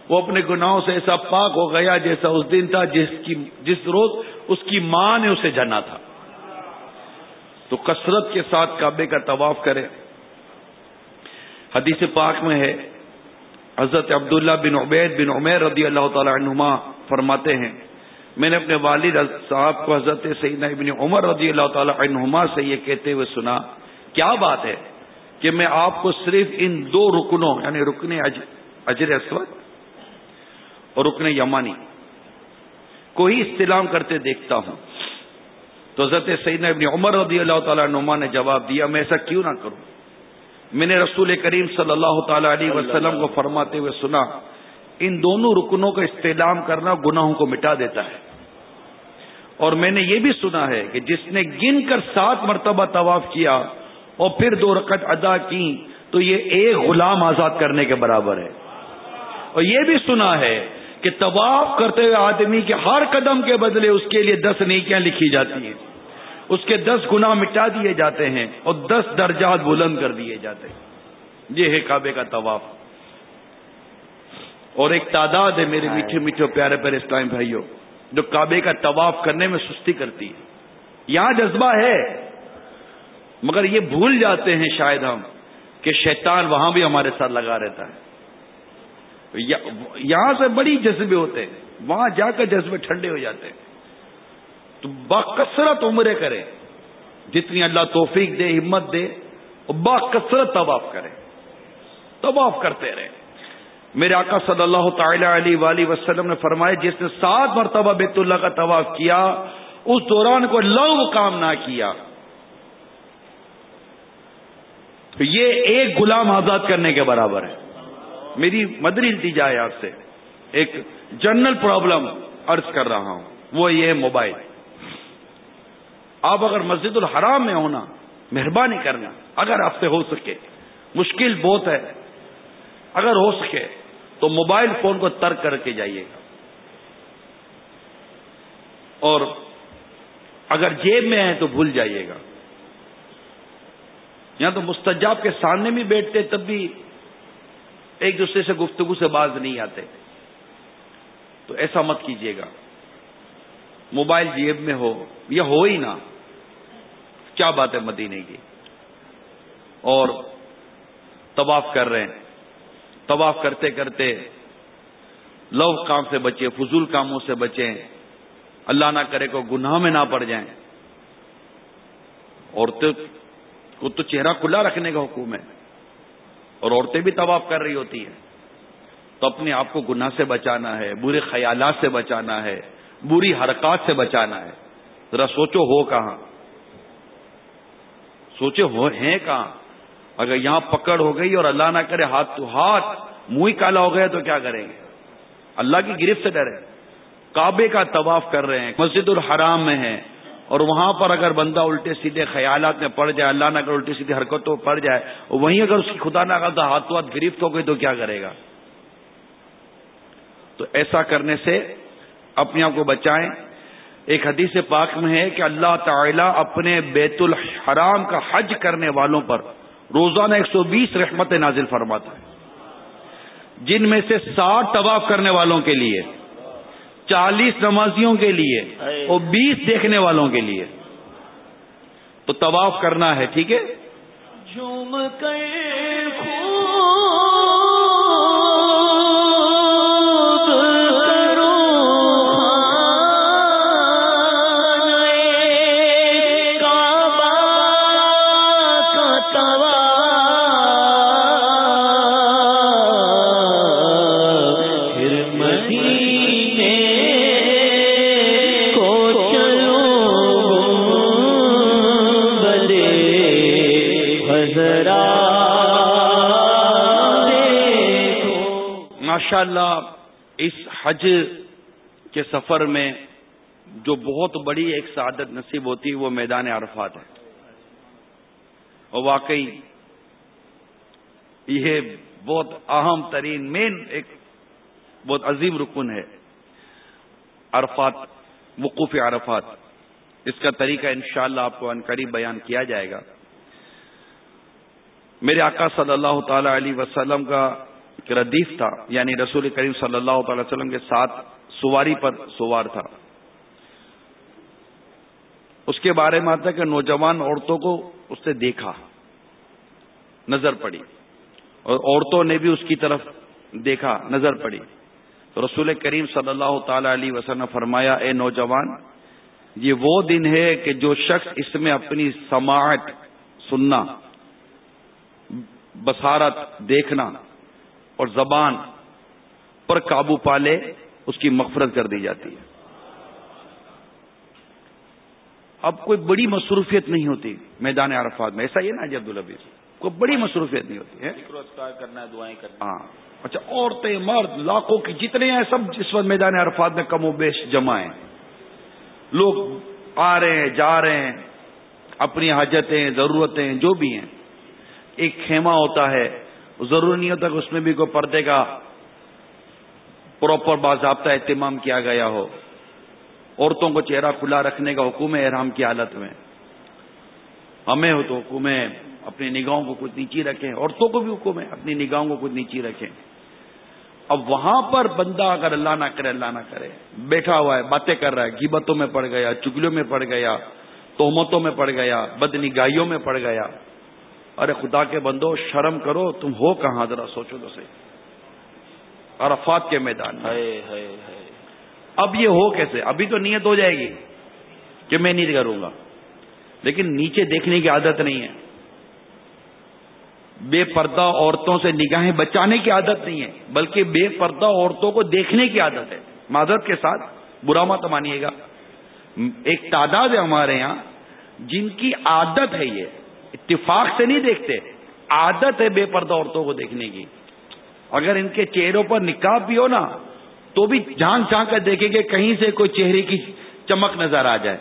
وہ اپنے گناہوں سے ایسا پاک ہو گیا جیسا اس دن تھا، جس کی، جس روز اس کی ماں نے اسے جنا تھا۔ تو کثرت کے ساتھ کعبے کا طواف کرے۔ حدیث پاک میں ہے، حضرت عبداللہ بن عبید بن عمیر رضی اللہ تعالی عنہما فرماتے ہیں، میں نے اپنے والد صاحب کو حضرت سیدنا ابن عمر رضی اللہ تعالی عنہما سے یہ کہتے ہوئے سنا، کیا بات ہے کہ میں آپ کو صرف ان دو رکنوں یعنی رکن اجر اسود اور رکن یمانی کو ہی استعلام کرتے دیکھتا ہوں۔ تو حضرت سیدنا ابن عمر رضی اللہ تعالیٰ نما نے جواب دیا، میں ایسا کیوں نہ کروں؟ میں نے رسول کریم صلی اللہ تعالی علیہ وسلم کو فرماتے ہوئے سنا، ان دونوں رکنوں کا استعلام کرنا گناہوں کو مٹا دیتا ہے۔ اور میں نے یہ بھی سنا ہے کہ جس نے گن کر سات مرتبہ طواف کیا اور پھر دو رقط ادا کی، تو یہ ایک غلام آزاد کرنے کے برابر ہے۔ اور یہ بھی سنا ہے کہ طواف کرتے ہوئے آدمی کے ہر قدم کے بدلے اس کے لیے دس نیکیاں لکھی جاتی ہیں۔ اس کے دس گنا مٹا دیے جاتے ہیں اور دس درجات بلند کر دیے جاتے ہیں۔ یہ ہے کعبے کا طواف۔ اور ایک تعداد ہے میرے میٹھے میٹھے پیارے پیارے اسلام بھائیوں، جو کعبے کا طواف کرنے میں سستی کرتی ہے یہاں جذبہ ہے، مگر یہ بھول جاتے ہیں شاید ہم کہ شیطان وہاں بھی ہمارے ساتھ لگا رہتا ہے۔ یہاں سے بڑی جذبے ہوتے ہیں، وہاں جا کر جذبے ٹھنڈے ہو جاتے ہیں۔ تو باکثرت عمرے کرے جتنی اللہ توفیق دے، ہمت دے باکثرت طواف کرے طواف کرتے رہے میرے آقا صلی اللہ تعالی علیہ وآلہ وسلم نے فرمایا، جس نے سات مرتبہ بیت اللہ کا طواف کیا، اس دوران کو لو کام نہ کیا۔ تو یہ ایک غلام آزاد کرنے کے برابر ہے۔ میری مدری التجا ہے آپ سے ایک جنرل پرابلم ارض کر رہا ہوں، وہ یہ موبائل۔ آپ اگر مسجد الحرام میں ہونا، مہربانی کرنا، اگر آپ سے ہو سکے، مشکل بہت ہے۔ اگر ہو سکے، تو موبائل فون کو ترک کر کے جائیے گا۔ اور اگر جیب میں ہے تو بھول جائیے گا۔ یہاں تو مستجاب کے سامنے بھی بیٹھتے، تب بھی ایک دوسرے سے گفتگو سے باز نہیں آتے۔ تو ایسا مت کیجیے گا۔ موبائل جیب میں ہو یا ہو ہی نہ۔ کیا بات ہے مدینے کی؟ اور طواف کر رہے ہیں۔ طواف کرتے کرتے لو کام سے بچے، فضول کاموں سے بچیں اللہ نہ کرے کو گناہ میں نہ پڑ جائیں۔ عورتیں کو تو چہرہ کھلا رکھنے کا حکم ہے۔ اور عورتیں بھی طواف کر رہی ہوتی ہیں۔ تو اپنے آپ کو گناہ سے بچانا ہے، برے خیالات سے بچانا ہے، بری حرکات سے بچانا ہے۔ ذرا سوچو ہو کہاں۔ سوچے ہو، ہیں کہاں۔ اگر یہاں پکڑ ہو گئی اور اللہ نہ کرے ہاتھ تو ہاتھ، منہ کالا ہو گیا تو کیا کریں گے؟ اللہ کی گرفت سے ڈرے۔ کعبے کا طواف کر رہے ہیں، مسجد الحرام میں ہیں۔ اور وہاں پر اگر بندہ الٹے سیدھے خیالات میں پڑ جائے، اللہ نہ اگر الٹی سیدھی حرکتوں پڑ جائے وہیں اگر اس کی خدا نہ کرتا ہاتھوں ہاتھ گرفت ہو گئی تو کیا کرے گا؟ تو ایسا کرنے سے اپنے آپ کو بچائیں۔ ایک حدیث پاک میں ہے کہ اللہ تعالی اپنے بیت الحرام کا حج کرنے والوں پر روزانہ ایک سو بیس رحمت نازل فرماتا ہے۔ جن میں سے ساٹھ طواف کرنے والوں کے لیے۔ چالیس نمازیوں کے لیے اور بیس دیکھنے والوں کے لیے۔ تو طواف کرنا ہے ٹھیک ہے؟ جھوم کر اللہ اس حج کے سفر میں جو بہت بڑی ایک سعادت نصیب ہوتی ہے وہ میدان عرفات ہے۔ اور واقعی یہ بہت اہم ترین مین ایک بہت عظیم رکن ہے۔ عرفات، وقوف عرفات۔ اس کا طریقہ انشاءاللہ اللہ آپ کو قریب بیان کیا جائے گا۔ میرے آقا صلی اللہ تعالی علیہ وسلم کا ردیف تھا یعنی رسول کریم صلی اللہ تعالی وسلم کے ساتھ سواری پر سوار تھا۔ اس کے بارے میں آتا ہے کہ نوجوان عورتوں کو اس نے دیکھا، نظر پڑی۔ اور عورتوں نے بھی اس کی طرف دیکھا، نظر پڑی۔ تو رسول کریم صلی اللہ تعالی علیہ وسلم نے فرمایا، اے نوجوان، یہ وہ دن ہے کہ جو شخص اس میں اپنی سماعت، سننا بسارت دیکھنا اور زبان پر قابو پالے اس کی مغفرت کر دی جاتی ہے۔ اب کوئی بڑی مصروفیت نہیں ہوتی میدان عرفات میں۔ ایسا ہی نا جی عبدالحبیز کوئی بڑی مصروفیت نہیں ہوتی ہے کرنا ہے دعائیں کرنا ہاں۔ اچھا عورتیں، مرد، لاکھوں کی جتنے ہیں، سب اس وقت میدان عرفات میں کم و بیش جمع ہیں۔ لوگ آ رہے ہیں، جا رہے ہیں، اپنی حاجتیں، ضرورتیں، جو بھی ہیں۔ ایک خیمہ ہوتا ہے ضروری نہیں ہوتا کہ اس میں بھی کوئی پردے کا پراپر باضابطہ اہتمام کیا گیا ہو۔ عورتوں کو چہرہ کھلا رکھنے کا حکم ہے احرام کی حالت میں۔ ہمیں ہو تو حکم ہے اپنی نگاہوں کو کچھ نیچی رکھیں۔ عورتوں کو بھی حکم ہے اپنی نگاہوں کو کچھ نیچی رکھیں۔ اب وہاں پر بندہ اگر اللہ نہ کرے، اللہ نہ کرے۔ بیٹھا ہوا ہے، باتیں کر رہا ہے گیبتوں میں پڑ گیا، چگلیوں میں پڑ گیا توہمتوں میں پڑ گیا، بدنگاہیوں میں پڑ گیا۔ ارے خدا کے بندو شرم کرو تم ہو کہاں؟ ذرا سوچو تو صحیح۔ عرفات کے میدان۔ اب یہ ہو کیسے؟ ابھی تو نیت ہو جائے گی کہ میں نہیں کروں گا۔ لیکن نیچے دیکھنے کی عادت نہیں ہے۔ بے پردہ عورتوں سے نگاہیں بچانے کی عادت نہیں ہے بلکہ بے پردہ عورتوں کو دیکھنے کی عادت ہے۔ معذرت کے ساتھ برا مت مانیے گا۔ ایک تعداد ہے ہمارے یہاں جن کی عادت ہے یہ۔ اتفاق سے نہیں دیکھتے، عادت ہے بے پردہ عورتوں کو دیکھنے کی۔ اگر ان کے چہروں پر نکاح بھی ہو نا، تو بھی جھانک جھانک کر دیکھیں گے کہیں سے کوئی چہرے کی چمک نظر آ جائے۔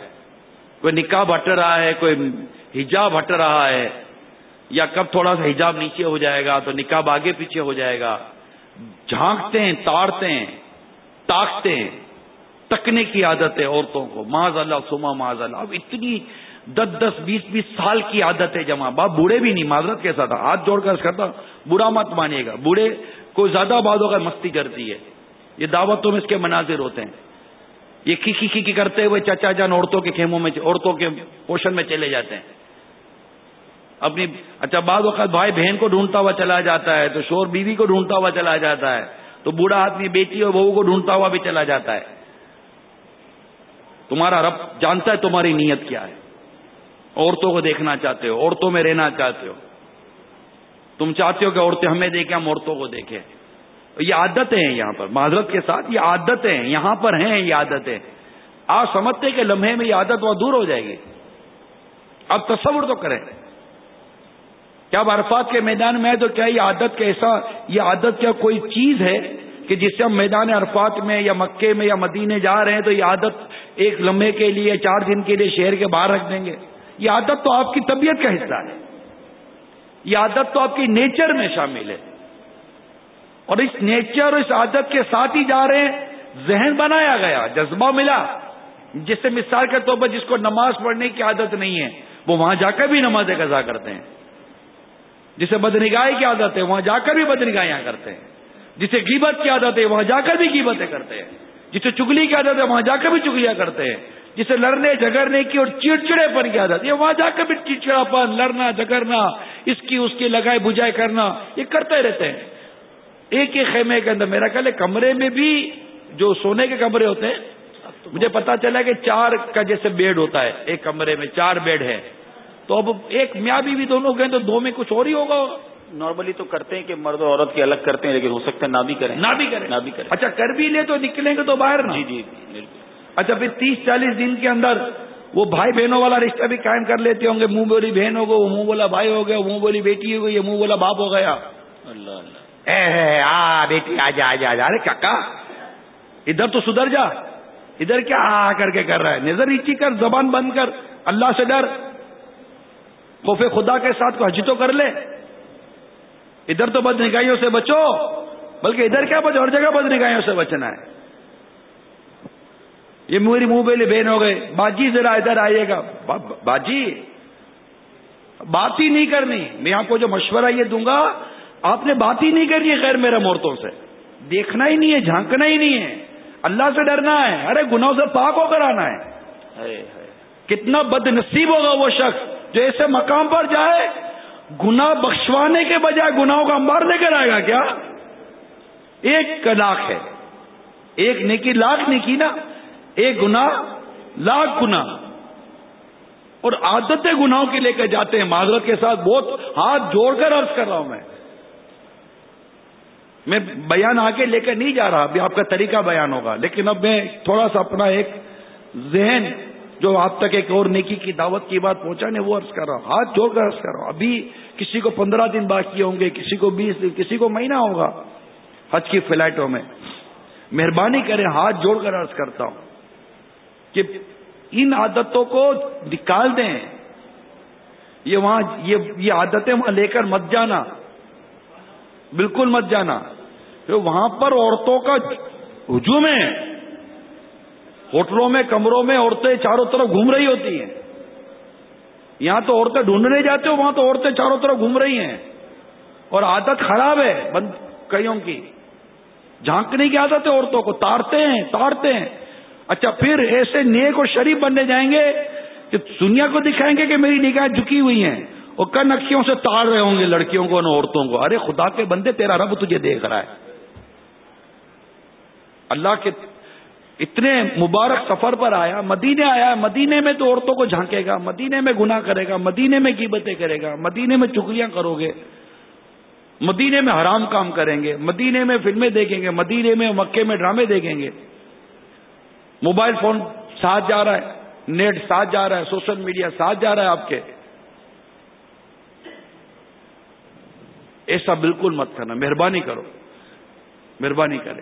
کوئی نکاح ہٹ رہا ہے، کوئی حجاب ہٹ رہا ہے، یا کب تھوڑا سا حجاب نیچے ہو جائے گا تو نکاب آگے پیچھے ہو جائے گا۔ جھانکتے ہیں، تاڑتے ہیں، تاکتے ہیں۔ تکنے کی عادت ہے عورتوں کو۔ معذ اللہ، سما معذ اللہ۔ اب اتنی دس دس بیس بیس سال کی عادت ہے جمع باپ، بوڑھے بھی نہیں، معذرت کے ساتھ ہاتھ جوڑ کر کرتا برا مت مانیے گا۔ بوڑھے کوئی زیادہ بات ہوگا مستی کرتی ہے۔ یہ دعوتوں میں اس کے مناظر ہوتے ہیں۔ یہ کھی کھی کرتے ہوئے چچا جان عورتوں کے خیموں میں، عورتوں کے پوشن میں چلے جاتے ہیں۔ اپنی اچھا بعض وقت بھائی بہن کو ڈھونڈتا ہوا چلا جاتا ہے، تو شور بیوی کو ڈھونڈتا ہوا چلا جاتا ہے۔ تو بوڑھا آدمی، بیٹی اور بہو کو ڈھونڈتا ہوا بھی چلا جاتا ہے۔ تمہارا رب جانتا ہے تمہاری نیت کیا ہے۔ عورتوں کو دیکھنا چاہتے ہو، عورتوں میں رہنا چاہتے ہو۔ تم چاہتے ہو کہ عورتیں ہمیں دیکھیں، ہم عورتوں کو دیکھیں۔ یہ عادتیں ہیں یہاں پر۔ معذرت کے ساتھ یہ عادتیں ہیں، یہاں پر ہیں یہ عادتیں۔ آپ سمجھتے کہ لمحے میں یہ عادت وہاں دور ہو جائے گی۔ اب تصور تو کریں۔ کیا اب عرفات کے میدان میں ہے تو کیا یہ عادت کیسا یہ عادت کیا کوئی چیز ہے کہ جس سے ہم میدان عرفات میں یا مکے میں یا مدینے جا رہے ہیں تو یہ عادت ایک لمحے کے لیے، چار دن کے لیے شہر کے باہر رکھ دیں گے؟ یہ عادت تو آپ کی طبیعت کا حصہ ہے۔ یہ عادت تو آپ کی نیچر میں شامل ہے۔ اور اس نیچر اور اس عادت کے ساتھ ہی جا رہے ہیں۔ ذہن بنایا گیا، جذبہ ملا۔ جس سے مثال کے طور پر جس کو نماز پڑھنے کی عادت نہیں ہے، وہ وہاں جا کر بھی نماز قضا کرتے ہیں۔ جسے بدنگاہی کی عادت ہے، وہاں جا کر بھی بدنگاہیاں کرتے ہیں۔ جسے گیبت کی عادت ہے، وہاں جا کر بھی گیبتیں کرتے ہیں۔ جسے چگلی کی عادت ہے، وہاں جا کر بھی چگلیاں کرتے ہیں۔ جسے لڑنے جگڑنے کی اور چڑچڑے پن کی عادت. ہے وہاں جا کر بھی چڑچڑا پن لڑنا جگڑنا اس کی اس کی لگائے بجائے کرنا یہ کرتے رہتے ہیں. ایک ایک خیمے کے اندر میرا خیال ہے کمرے میں بھی جو سونے کے کمرے ہوتے ہیں مجھے پتا چلا کہ چار کا جیسے بیڈ ہوتا ہے ایک کمرے میں چار بیڈ ہے تو اب ایک میاں بھی دونوں گئے تو دو میں کچھ اور ہی ہوگا. نارملی تو کرتے ہیں کہ مرد اور عورت کے الگ کرتے ہیں لیکن ہو سکتا ہے نہ بھی کریں. نہ بھی کریں. نہ بھی کریں. اچھا کر بھی لے تو نکلیں گے تو باہر جی جی بالکل. اچھا پھر تیس چالیس دن کے اندر وہ بھائی بہنوں والا رشتہ بھی قائم کر لیتے ہوں گے منہ بولی بہن ہو گئے وہ منہ بولا بھائی ہو گیا منہ بولی بیٹی ہو گئی منہ بولا باپ ہو گیا۔ اللہ اللہ۔ اے آ بیٹی آ جا آ جا ارے کاکا ادھر تو سدھر جا۔ ادھر کیا آ کر کے کر رہا ہے؟ نظر نیچی کر زبان بند کر اللہ سے ڈر۔ خوف خدا کے ساتھ کو حج تو کر لے۔ ادھر تو بد نگاہیوں سے بچو بلکہ ادھر کیا بچو؟ ہر جگہ بد نگاہیوں سے بچنا ہے۔ یہ میری منہ پہلے بہن ہو گئے۔ باجی ذرا ادھر آئیے گا۔ باجی بات ہی نہیں کرنی۔ میں آپ کو جو مشورہ یہ دوں گا آپ نے بات ہی نہیں کرنی خیر میرے مورتوں سے۔ دیکھنا ہی نہیں ہے جھانکنا ہی نہیں ہے۔ اللہ سے ڈرنا ہے۔ ارے گناہوں سے پاک ہو کر آنا ہے۔ کتنا بد نصیب ہوگا وہ شخص جو ایسے مقام پر جائے گنا بخشوانے کے بجائے گناہوں کا انبار لے کر آئے گا۔ کیا؟ ایک لاکھ ہے۔ ایک نیکی لاکھ نیکی نا۔ ایک گنا لاکھ گنا اور عادت گناہوں کی لے کر جاتے ہیں۔ معذرت کے ساتھ بہت ہاتھ جوڑ کر عرض کر رہا ہوں میں۔ میں بیان آگے لے کر نہیں جا رہا، ابھی آپ کا طریقہ بیان ہوگا۔ لیکن اب میں تھوڑا سا اپنا ایک ذہن، جو آپ تک ایک اور نیکی کی دعوت کی بات پہنچانے وہ عرض کر رہا ہوں۔ ہاتھ جوڑ کر عرض کر رہا ہوں۔ ابھی کسی کو پندرہ دن باقی ہوں گے، کسی کو بیس دن، کسی کو مہینہ ہوگا۔ حج کی فلائٹوں میں۔ مہربانی کریں ہاتھ جوڑ کر عرض کرتا ہوں۔ کہ ان عادتوں کو نکال دیں۔ یہ وہاں یہ عادتیں وہاں لے کر مت جانا۔ بالکل مت جانا۔ وہاں پر عورتوں کا ہجوم ہے۔ ہوٹلوں میں، کمروں میں عورتیں چاروں طرف گھوم رہی ہوتی ہیں۔ یہاں تو عورتیں ڈھونڈنے جاتے ہو، وہاں تو عورتیں چاروں طرف گھوم رہی ہیں۔ اور عادت خراب ہے بند کئیوں کی۔ جھانکنے کی عادت ہے عورتوں کو، تارتے ہیں تارتے ہیں۔ اچھا پھر ایسے نیک اور شریف بننے جائیں گے کہ دنیا کو دکھائیں گے کہ میری نگاہ جھکی ہوئی ہیں اور کن اکیوں سے تاڑ رہے ہوں گے، لڑکیوں کو عورتوں کو۔ ارے، خدا کے بندے، تیرا رب تجھے دیکھ رہا ہے۔ اللہ کے اتنے مبارک سفر پر آیا، مدینے آیا، مدینے میں تو عورتوں کو جھانکے گا، مدینے میں گناہ کرے گا، مدینے میں قیمتیں کرے گا، مدینے میں چکلیاں کرو گے، مدینے میں حرام کام کریں گے، مدینے میں فلمیں دیکھیں گے، مدینے میں مکے میں ڈرامے دیکھیں گے۔ موبائل فون ساتھ جا رہا ہے، نیٹ ساتھ جا رہا ہے، سوشل میڈیا ساتھ جا رہا ہے آپ کے۔ ایسا بالکل مت کرنا، مہربانی کرو، مہربانی کرے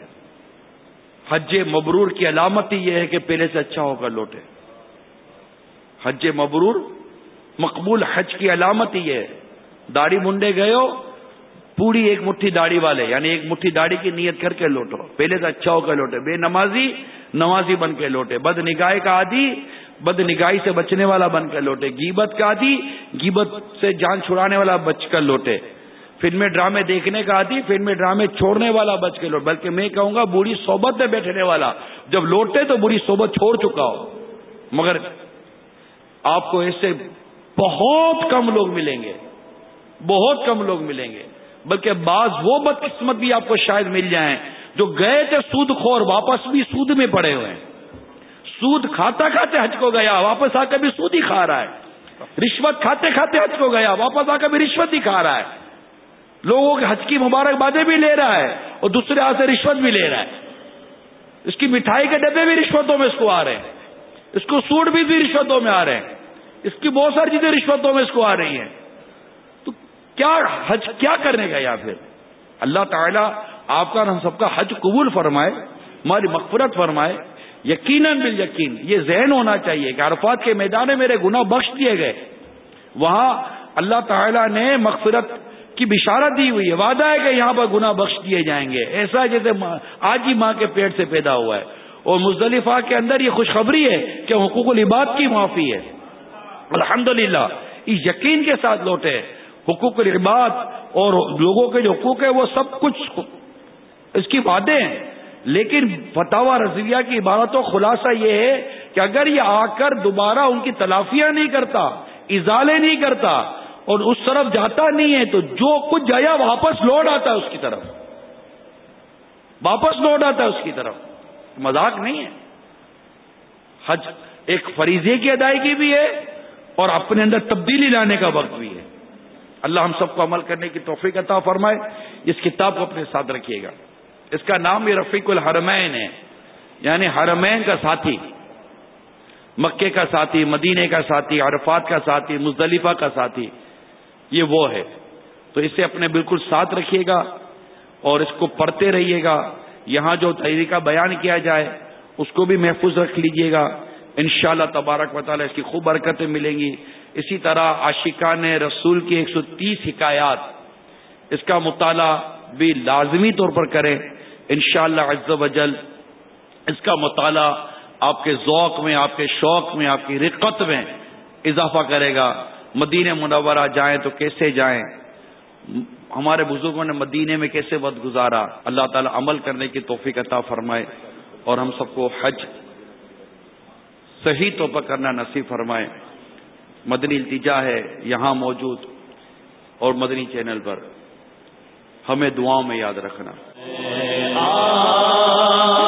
حج مبرور کی علامت ہی یہ ہے کہ پہلے سے اچھا ہو کر لوٹے۔ حج مبرور مقبول حج کی علامت ہی یہ ہے۔ داڑھی منڈے گئے ہو، پوری ایک مٹھی داڑھی والے یعنی ایک مٹھی داڑھی کی نیت کر کے لوٹو۔ پہلے سے اچھا ہو کر لوٹے۔ بے نمازی نمازی بن کے لوٹے، بد نگاہ کا عادی، بد نگاہی سے بچنے والا بن کر لوٹے گیبت کا عادی گیبت سے جان چھڑانے والا بچ کر لوٹے۔ فلمیں ڈرامے دیکھنے کا آدھی فلمیں ڈرامے چھوڑنے والا بچ کے لوٹ۔ بلکہ میں کہوں گا بری صحبت میں بیٹھنے والا، جب لوٹے تو بری صحبت چھوڑ چکا ہو۔ مگر آپ کو ایسے بہت کم لوگ ملیں گے۔ بہت کم لوگ ملیں گے۔ بلکہ بعض وہ بدقسمت بھی آپ کو شاید مل جائیں۔ جو گئے تھے سود خور، واپس بھی سود میں پڑے ہوئے ہیں۔ سود کھاتا کھاتے حج کو گیا، واپس آ کر بھی سود ہی کھا رہا ہے۔ رشوت کھاتے کھاتے حج کو گیا، واپس آ کر بھی رشوت ہی کھا رہا ہے۔ لوگوں کے حج کی مبارکبادیں بھی لے رہا ہے اور دوسرے ہاتھ سے رشوت بھی لے رہا ہے۔ اس کی مٹھائی کے ڈبے بھی رشوتوں میں اس کو آ رہے ہیں۔ اس کو سوٹ بھی بھی رشوتوں میں آ رہے ہیں۔ اس کی بہت ساری چیزیں رشوتوں میں اس کو آ رہی ہیں۔ تو کیا حج کیا کرنے کا یا پھر؟ اللہ تعالیٰ آپ کا ہم سب کا حج قبول فرمائے ہماری مغفرت فرمائے، یقیناً بال یقین، یہ ذہن ہونا چاہیے کہ عرفات کے میدان میں میرے گناہ بخش دیے گئے۔ وہاں اللہ تعالیٰ نے مغفرت کی بشارت دی ہوئی ہے۔ وعدہ ہے کہ یہاں پر گناہ بخش دیے جائیں گے۔ ایسا جیسے آج ہی ماں کے پیٹ سے پیدا ہوا ہے۔ اور مزدلفہ کے اندر یہ خوشخبری ہے کہ حقوق العباد کی معافی ہے۔ الحمد للہ یقین کے ساتھ لوٹے۔ حقوق العباد اور لوگوں کے جو حقوق ہے وہ سب کچھ اس کی باتیں ہیں۔ لیکن فتح رضویہ کی عبارت و خلاصہ یہ ہے کہ اگر یہ آ کر دوبارہ ان کی تلافیاں نہیں کرتا، ازالے نہیں کرتا اور اس طرف جاتا نہیں ہے، تو جو کچھ جایا واپس لوٹ آتا ہے اس کی طرف۔ واپس لوٹ آتا ہے اس کی طرف۔ مذاق نہیں ہے۔ حج ایک فریضے کی ادائیگی بھی ہے اور اپنے اندر تبدیلی لانے کا وقت بھی ہے۔ اللہ ہم سب کو عمل کرنے کی توفیق عطا فرمائے۔ اس کتاب کو اپنے ساتھ رکھیے گا۔ اس کا نام یہ رفیق الحرمین ہے۔ یعنی حرمین کا ساتھی۔ مکے کا ساتھی، مدینے کا ساتھی، عرفات کا ساتھی، مزدلفہ کا ساتھی۔ یہ وہ ہے۔ تو اسے اپنے بالکل ساتھ رکھیے گا اور اس کو پڑھتے رہیے گا۔ یہاں جو طریقہ بیان کیا جائے، اس کو بھی محفوظ رکھ لیجیے گا۔ ان شاء اللہ تبارک اس کی خوب برکتیں ملیں گی۔ اسی طرح عاشقان رسول کی ایک سو تیس حکایات۔ اس کا مطالعہ بھی لازمی طور پر کریں۔ ان شاء اللہ وجل اس کا مطالعہ آپ کے ذوق میں، آپ کے شوق میں، آپ کی رقت میں اضافہ کرے گا۔ مدینہ منورہ جائیں تو کیسے جائیں؟ ہمارے بزرگوں نے مدینے میں کیسے وقت گزارا؟ اللہ تعالی عمل کرنے کی توفیق عطا فرمائے اور ہم سب کو حج صحیح طور پر کرنا نصیب فرمائے۔ مدنی التجا ہے یہاں موجود اور مدنی چینل پر۔ ہمیں دعاؤں میں یاد رکھنا۔ مبارک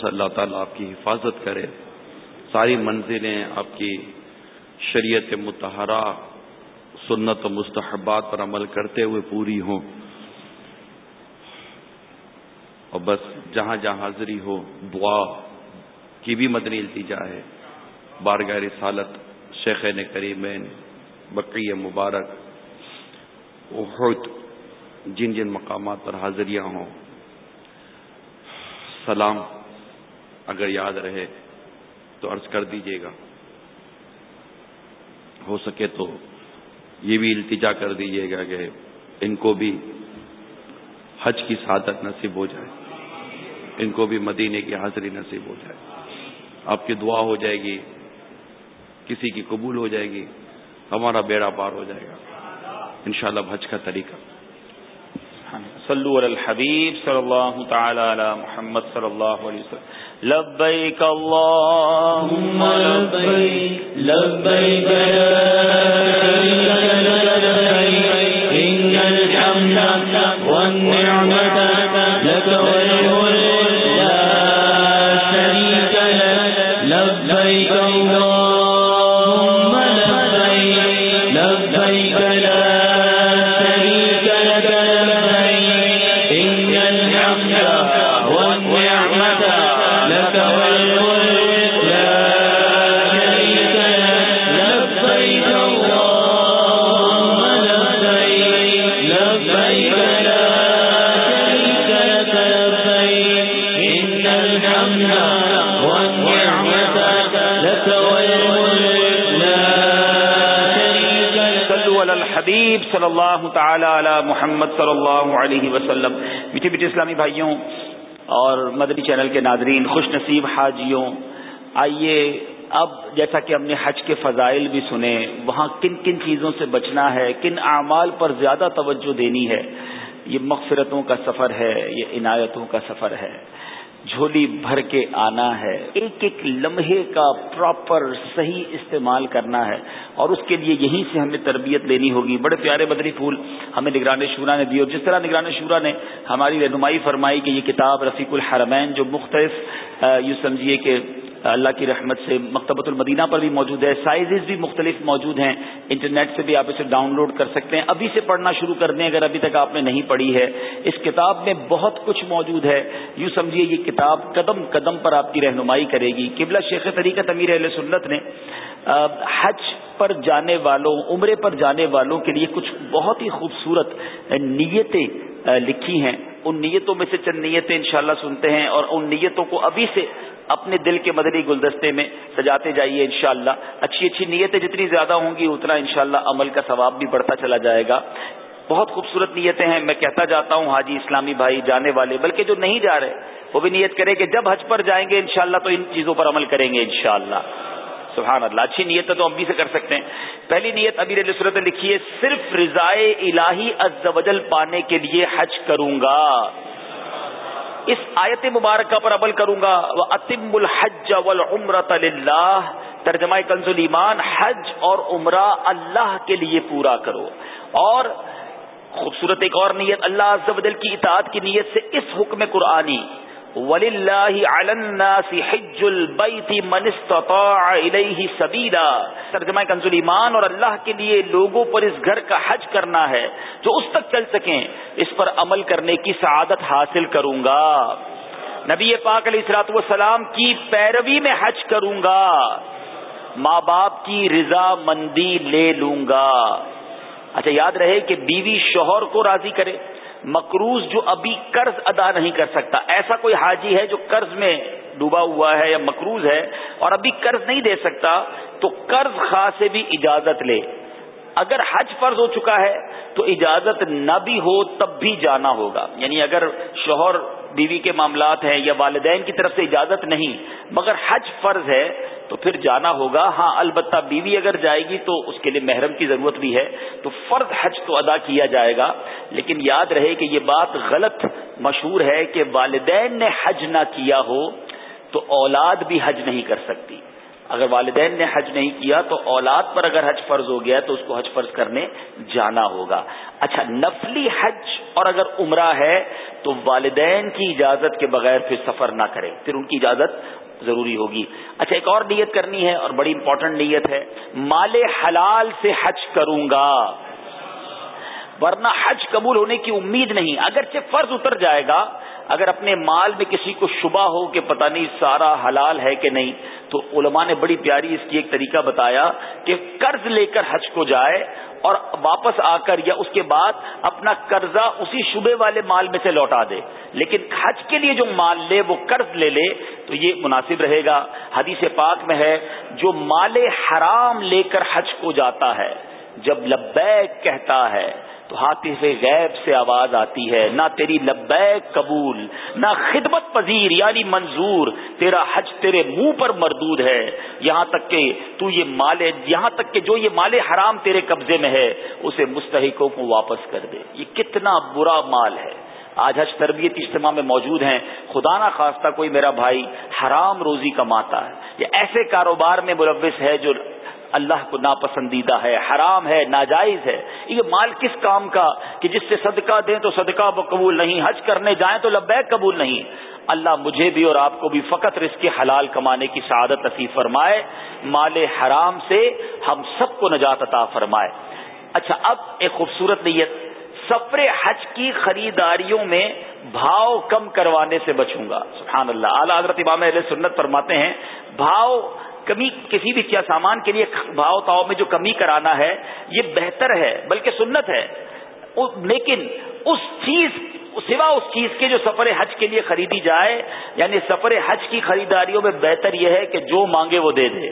سے اللہ تعالیٰ آپ کی حفاظت کرے۔ ساری منزلیں آپ کی شریعت متحرہ سنت و مستحبات پر عمل کرتے ہوئے پوری ہوں۔ اور بس جہاں جہاں حاضری ہو، دعا کی بھی مدنی التجا ہے۔ بارگاہ رسالت شیخ نے کریمین بقی مبارک احد جن جن مقامات پر حاضریاں ہوں۔ سلام۔ اگر یاد رہے تو عرض کر دیجیے گا۔ ہو سکے تو یہ بھی التجا کر دیجیے گا کہ ان کو بھی حج کی سعادت نصیب ہو جائے۔ ان کو بھی مدینے کی حاضری نصیب ہو جائے۔ آپ کی دعا ہو جائے گی، کسی کی قبول ہو جائے گی، ہمارا بیڑا پار ہو جائے گا۔ انشاءاللہ بھج کا طریقہ۔ صلو علی الحبیب صلی اللہ تعالی علی محمد صلی اللہ علیہ وسلم۔ لبيك اللہم لبیک لبیک إن الحمد والنعمة لك اللہ تعالی علی محمد صلی اللہ علیہ وسلم۔ میٹھے میٹھے اسلامی بھائیوں اور مدنی چینل کے ناظرین، خوش نصیب حاجیوں، آئیے اب جیسا کہ ہم نے حج کے فضائل بھی سنے، وہاں کن کن چیزوں سے بچنا ہے، کن اعمال پر زیادہ توجہ دینی ہے، یہ مغفرتوں کا سفر ہے، یہ عنایتوں کا سفر ہے۔ جھولی بھر کے آنا ہے۔ ایک ایک لمحے کا پراپر صحیح استعمال کرنا ہے۔ اور اس کے لیے یہیں سے ہمیں تربیت لینی ہوگی۔ بڑے پیارے بدری پھول، ہمیں نگران شورا نے دی اور جس طرح نگران شورا نے ہماری رہنمائی فرمائی کہ یہ کتاب رفیق الحرمین جو مختلف یوں سمجھیے کہ اللہ کی رحمت سے مکتبۃ المدینہ پر بھی موجود ہے۔ سائزز بھی مختلف موجود ہیں۔ انٹرنیٹ سے بھی آپ اسے ڈاؤن لوڈ کر سکتے ہیں۔ ابھی سے پڑھنا شروع کر دیں اگر ابھی تک آپ نے نہیں پڑھی ہے۔ اس کتاب میں بہت کچھ موجود ہے۔ یوں سمجھیے یہ کتاب قدم قدم پر آپ کی رہنمائی کرے گی۔ قبلہ شیخ طریقہ امیر علیہ سنت نے حج پر جانے والوں، عمرے پر جانے والوں کے لیے کچھ بہت ہی خوبصورت نیتیں لکھی ہیں۔ ان نیتوں میں سے چند نیتیں انشاءاللہ سنتے ہیں اور ان نیتوں کو ابھی سے اپنے دل کے مدنی گلدستے میں سجاتے جائیے انشاءاللہ۔ اچھی اچھی نیتیں جتنی زیادہ ہوں گی، اتنا انشاءاللہ عمل کا ثواب بھی بڑھتا چلا جائے گا۔ بہت خوبصورت نیتیں ہیں۔ میں کہتا جاتا ہوں، حاجی اسلامی بھائی جانے والے، بلکہ جو نہیں جا رہے، وہ بھی نیت کرے کہ جب حج پر جائیں گے انشاءاللہ تو ان چیزوں پر عمل کریں گے انشاءاللہ۔ سبحان اللہ، اچھی نیت تو ہم بھی سے کر سکتے ہیں۔ پہلی نیت ابھی صورت لکھی ہے، صرف رضائے الہی وجل پانے کے لیے حج کروں گا۔ اس آیت مبارکہ پر عمل کروں گا، وہ اتم الحج والعمرۃ للہ ترجمہ کنز ایمان حج اور عمرہ اللہ کے لیے پورا کرو۔ اور خوبصورت ایک اور نیت، اللہ عز و جل کی اطاعت کی نیت سے اس حکم قرآنی حج البیت من استطاع الیہ سبیلا ترجمہ کنزل ایمان اور اللہ کے لیے لوگوں پر اس گھر کا حج کرنا ہے جو اس تک چل سکیں، اس پر عمل کرنے کی سعادت حاصل کروں گا۔ نبی پاک علیہ اصلاط والسلام کی پیروی میں حج کروں گا۔ ماں باپ کی رضا مندی لے لوں گا۔ اچھا یاد رہے کہ بیوی شوہر کو راضی کرے۔ مقروض جو ابھی قرض ادا نہیں کر سکتا۔ ایسا کوئی حاجی ہے جو قرض میں ڈوبا ہوا ہے یا مقروض ہے اور ابھی قرض نہیں دے سکتا تو قرض خاص سے بھی اجازت لے۔ اگر حج فرض ہو چکا ہے تو اجازت نہ بھی ہو تب بھی جانا ہوگا۔ یعنی اگر شوہر بیوی کے معاملات ہیں یا والدین کی طرف سے اجازت نہیں، مگر حج فرض ہے تو پھر جانا ہوگا. ہاں البتہ بیوی اگر جائے گی تو اس کے لیے محرم کی ضرورت بھی ہے. تو فرض حج تو ادا کیا جائے گا. لیکن یاد رہے کہ یہ بات غلط مشہور ہے کہ والدین نے حج نہ کیا ہو تو اولاد بھی حج نہیں کر سکتی. اگر والدین نے حج نہیں کیا تو اولاد پر اگر حج فرض ہو گیا تو اس کو حج فرض کرنے جانا ہوگا. اچھا نفلی حج اور اگر عمرہ ہے تو والدین کی اجازت کے بغیر پھر سفر نہ کرے پھر ان کی اجازت ضروری ہوگی۔ اچھا ایک اور نیت کرنی ہے اور بڑی امپورٹنٹ نیت ہے۔ مال حلال سے حج کروں گا، ورنہ حج قبول ہونے کی امید نہیں۔ اگرچہ فرض اتر جائے گا، اگر اپنے مال میں کسی کو شبہ ہو کہ پتہ نہیں سارا حلال ہے کہ نہیں، تو علماء نے بڑی پیاری اس کی ایک طریقہ بتایا کہ قرض لے کر حج کو جائے اور واپس آ کر یا اس کے بعد اپنا قرضہ اسی شبے والے مال میں سے لوٹا دے۔ لیکن حج کے لیے جو مال لے، وہ قرض لے لے، تو یہ مناسب رہے گا۔ حدیث پاک میں ہے، جو مال حرام لے کر حج کو جاتا ہے، جب لبیک کہتا ہے تو حاطف غیب سے آواز آتی ہے، نہ تیری لبیک قبول، نہ خدمت پذیر یعنی منظور، تیرا حج تیرے منہ پر مردود ہے۔ یہاں تک کہ تو یہ مال، یہاں تک کہ جو یہ مال حرام تیرے قبضے میں ہے، اسے مستحقوں کو واپس کر دے۔ یہ کتنا برا مال ہے۔ آج حج تربیت اجتماع میں موجود ہیں۔ خدا نہ خواستہ کوئی میرا بھائی حرام روزی کماتا ہے۔ یہ ایسے کاروبار میں ملوث ہے جو اللہ کو ناپسندیدہ ہے، حرام ہے، ناجائز ہے۔ یہ مال کس کام کا؟ کہ جس سے صدقہ دیں تو صدقہ وہ قبول نہیں، حج کرنے جائیں تو لبیک قبول نہیں۔ اللہ مجھے بھی اور آپ کو بھی فقط رزق حلال کمانے کی سعادت نصیب فرمائے۔ مال حرام سے ہم سب کو نجات عطا فرمائے۔ اچھا اب ایک خوبصورت نیت۔ سفر حج کی خریداریوں میں بھاؤ کم کروانے سے بچوں گا۔ سبحان اللہ۔ اعلیٰ حضرت امام علیہ سنت فرماتے ہیں، بھاؤ کمی، کسی بھی کیا سامان کے لیے بھاؤ تاؤ میں جو کمی کرانا ہے، یہ بہتر ہے، بلکہ سنت ہے۔ لیکن اس چیز، سوا اس چیز کے جو سفر حج کے لیے خریدی جائے یعنی سفر حج کی خریداریوں میں بہتر یہ ہے کہ جو مانگے وہ دے دے۔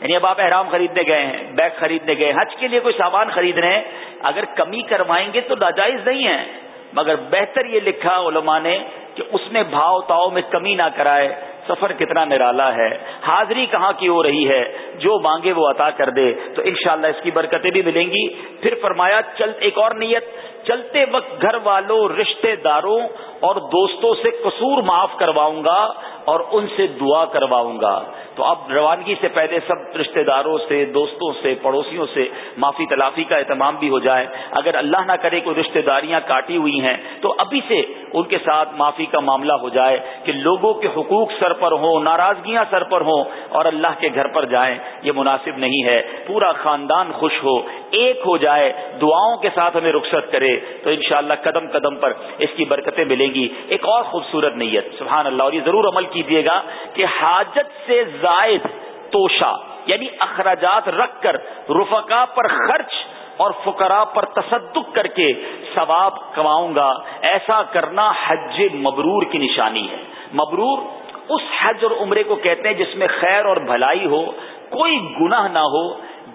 یعنی اب آپ احرام خریدنے گئے ہیں، بیگ خریدنے گئے حج کے لیے کوئی سامان خرید رہے ہیں، اگر کمی کروائیں گے تو ناجائز نہیں ہے۔ مگر بہتر یہ لکھا علماء نے کہ اس میں بھاؤ تاؤ میں کمی نہ کرائے۔ سفر کتنا نرالا ہے، حاضری کہاں کی ہو رہی ہے، جو مانگے وہ عطا کر دے۔ تو انشاءاللہ اس کی برکتیں بھی ملیں گی۔ پھر فرمایا، چل ایک اور نیت، چلتے وقت گھر والوں رشتے داروں اور دوستوں سے قصور معاف کرواؤں گا۔ اور ان سے دعا کرواؤں گا۔ تو اب روانگی سے پہلے سب رشتہ داروں سے، دوستوں سے، پڑوسیوں سے معافی تلافی کا اہتمام بھی ہو جائے۔ اگر اللہ نہ کرے کوئی رشتہ داریاں کاٹی ہوئی ہیں، تو ابھی سے ان کے ساتھ معافی کا معاملہ ہو جائے کہ لوگوں کے حقوق سر پر ہوں، ناراضگیاں سر پر ہوں اور اللہ کے گھر پر جائیں۔ یہ مناسب نہیں ہے۔ پورا خاندان خوش ہو، ایک ہو جائے، دعاؤں کے ساتھ ہمیں رخصت کرے، تو انشاءاللہ قدم قدم پر اس کی برکتیں ملیں گی۔ ایک اور خوبصورت نیت، سبحان اللہ، اور یہ ضرور عمل کیجیے گا کہ حاجت سے زائد توشا یعنی اخراجات رکھ کر رفقا پر خرچ اور فقراء پر تصدق کر کے ثواب کماؤں گا۔ ایسا کرنا حج مبرور کی نشانی ہے۔ مبرور اس حج اور عمرے کو کہتے ہیں جس میں خیر اور بھلائی ہو، کوئی گناہ نہ ہو،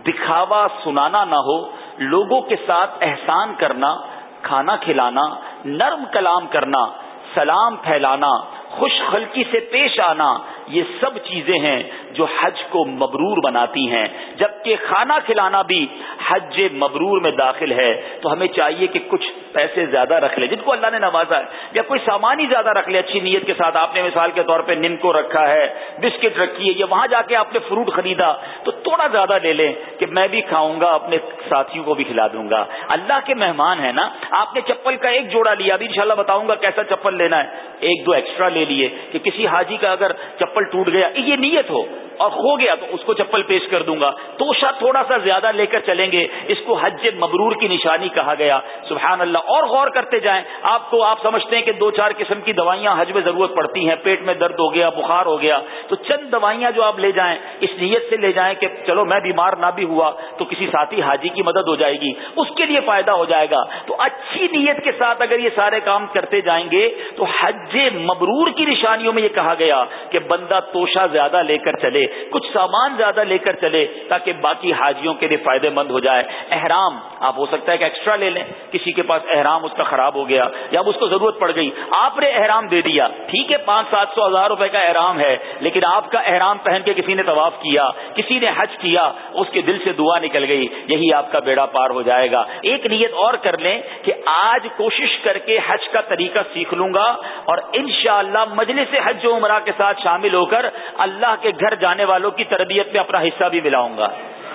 دکھاوا سنانا نہ ہو، لوگوں کے ساتھ احسان کرنا، کھانا کھلانا، نرم کلام کرنا، سلام پھیلانا خوش خلقی سے پیش آنا یہ سب چیزیں ہیں۔ جو حج کو مبرور بناتی ہیں، جبکہ کھانا کھلانا بھی حج مبرور میں داخل ہے، تو ہمیں چاہیے کہ کچھ پیسے زیادہ رکھ لیں۔ جن کو اللہ نے نوازا ہے، یا کوئی سامان ہی زیادہ رکھ لے اچھی نیت کے ساتھ آپ نے مثال کے طور پہ نم کو رکھا ہے، بسکٹ رکھی ہے یا وہاں جا کے آپ نے فروٹ خریدا، تو تھوڑا زیادہ لے لیں کہ میں بھی کھاؤں گا، اپنے ساتھیوں کو بھی کھلا دوں گا۔ اللہ کے مہمان ہے نا، آپ نے چپل کا ایک جوڑا لیا، ابھی انشاءاللہ بتاؤں گا کیسا چپل لینا ہے۔ ایک دو ایکسٹرا لے لیے کہ کسی حاجی کا اگر چپل ٹوٹ گیا، یہ نیت ہو۔ اور ہو گیا تو اس کو چپل پیش کر دوں گا۔ تو شاید تھوڑا سا زیادہ لے کر چلیں گے۔ اس کو حج مبرور کی نشانی کہا گیا۔ سبحان اللہ۔ اور غور کرتے جائیں۔ آپ کو آپ سمجھتے ہیں کہ دو چار قسم کی دوائیاں حج میں ضرورت پڑتی ہیں۔ پیٹ میں درد ہو گیا، بخار ہو گیا۔ تو چند دوائیاں جو آپ لے جائیں، اس نیت سے لے جائیں کہ چلو میں بیمار نہ بھی ہوا تو کسی ساتھی حاجی کی مدد ہو جائے گی۔ اس کے لیے فائدہ ہو جائے گا۔ تو اچھی نیت کے ساتھ اگر یہ سارے کام کرتے جائیں گے تو حج مبرور کی نشانیوں میں یہ کہا گیا کہ بندہ توشا زیادہ لے کر چلے۔ کچھ سامان زیادہ لے کر چلے تاکہ باقی حاجیوں کے لیے فائدے مند ہو جائے۔ احرام، آپ ہو سکتا ہے کہ ایکسٹرا لے لیں۔ کسی کے پاس احرام اس کا خراب ہو گیا یا اس کو ضرورت پڑ گئی۔ آپ نے احرام دے دیا۔ ٹھیک ہے پانچ سات سو ہزار روپے کا احرام ہے، لیکن آپ کا احرام پہن کے کسی نے طواف کیا، کسی نے حج کیا، اس کے دل سے دعا نکل گئی، یہی آپ کا بیڑا پار ہو جائے گا۔ ایک نیت اور کر لیں کہ آج کوشش کر کے حج کا طریقہ سیکھ لوں گا اور انشاءاللہ مجلس حج و عمرہ کے ساتھ شامل ہو کر اللہ کے گھر جانے والوں کی تربیت میں اپنا حصہ بھی ملاؤں گا۔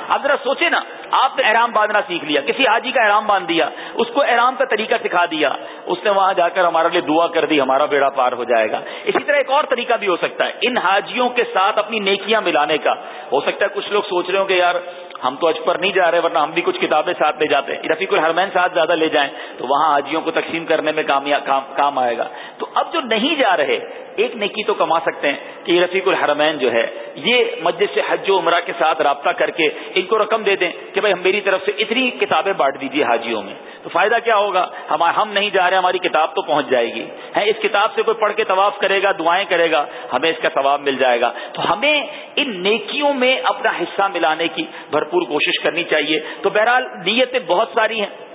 اب ذرا سوچے نا، آپ نے احرام باندھنا سیکھ لیا، کسی حاجی کا احرام باندھ دیا، اس کو احرام کا طریقہ سکھا دیا، اس نے وہاں جا کر ہمارے لیے دعا کر دی، ہمارا بیڑا پار ہو جائے گا۔ اسی طرح ایک اور طریقہ بھی ہو سکتا ہے، ان حاجیوں کے ساتھ اپنی نیکیاں ملانے کا۔ ہو سکتا ہے کچھ لوگ سوچ رہے ہوں کہ یار، ہم تو اج پر نہیں جا رہے، ورنہ ہم بھی کچھ کتابیں ساتھ لے جاتے ہیں۔ رفیق الحرمین ساتھ زیادہ لے جائیں تو وہاں حاجیوں کو تقسیم کرنے میں کام آئے گا۔ تو اب جو نہیں جا رہے ایک نیکی تو کما سکتے ہیں کہ یہ رفیق الحرمین جو ہے، یہ مسجد سے حج و عمرہ کے ساتھ رابطہ کر کے ان کو رقم دے دیں کہ بھائی ہم میری طرف سے اتنی کتابیں بانٹ دیجیے حاجیوں میں۔ تو فائدہ کیا ہوگا؟ ہم ہم نہیں جا رہے، ہماری کتاب تو پہنچ جائے گی۔ ہے اس کتاب سے کوئی پڑھ کے طواف کرے گا، دعائیں کرے گا، ہمیں اس کا ثواب مل جائے گا۔ تو ہمیں ان نیکیوں میں اپنا حصہ ملانے کی بھرپور کوشش کرنی چاہیے۔ تو بہرحال نیتیں بہت ساری ہیں۔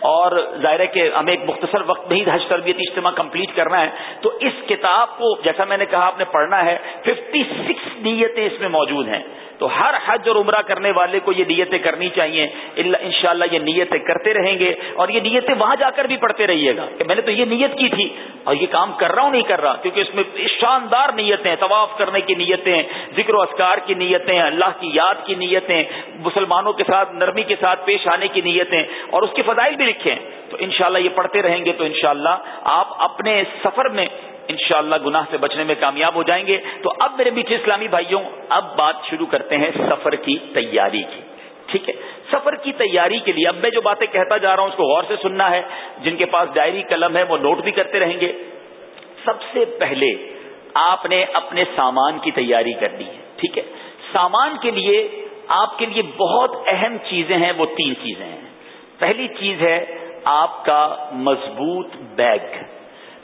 اور ظاہر ہے کہ ہمیں ایک مختصر وقت میں ہی حج تربیتی اجتماع کمپلیٹ کرنا ہے، تو اس کتاب کو جیسا میں نے کہا آپ نے پڑھنا ہے ففٹی سکس نیتیں اس میں موجود ہیں۔ تو ہر حج اور عمرہ کرنے والے کو یہ نیتیں کرنی چاہیے۔ ان شاء اللہ یہ نیتیں کرتے رہیں گے اور یہ نیتیں وہاں جا کر بھی پڑھتے رہیے گا۔ کہ میں نے تو یہ نیت کی تھی اور یہ کام کر رہا ہوں، نہیں کر رہا۔ کیونکہ اس میں شاندار نیتیں، طواف کرنے کی نیتیں، ذکر و اسکار کی نیتیں، اللہ کی یاد کی نیتیں، مسلمانوں کے ساتھ، نرمی کے ساتھ پیش آنے کی نیتیں اور اس کے فضائل بھی لکھیں۔ تو انشاءاللہ یہ پڑھتے رہیں گے تو انشاءاللہ آپ اپنے سفر میں انشاءاللہ گناہ سے بچنے میں کامیاب ہو جائیں گے۔ تو اب میرے میٹھے اسلامی بھائیوں، اب بات شروع کرتے ہیں سفر کی تیاری کی۔ ٹھیک ہے؟ سفر کی تیاری کے لیے اب میں جو باتیں کہتا جا رہا ہوں، اس کو غور سے سننا ہے۔ جن کے پاس ڈائری قلم ہے، وہ نوٹ بھی کرتے رہیں گے۔ سب سے پہلے آپ نے اپنے سامان کی تیاری کرنی ہے۔ ٹھیک ہے؟ سامان کے لیے آپ کے لیے بہت اہم چیزیں ہیں، وہ تین چیزیں ہیں۔ پہلی چیز ہے آپ کا مضبوط بیگ۔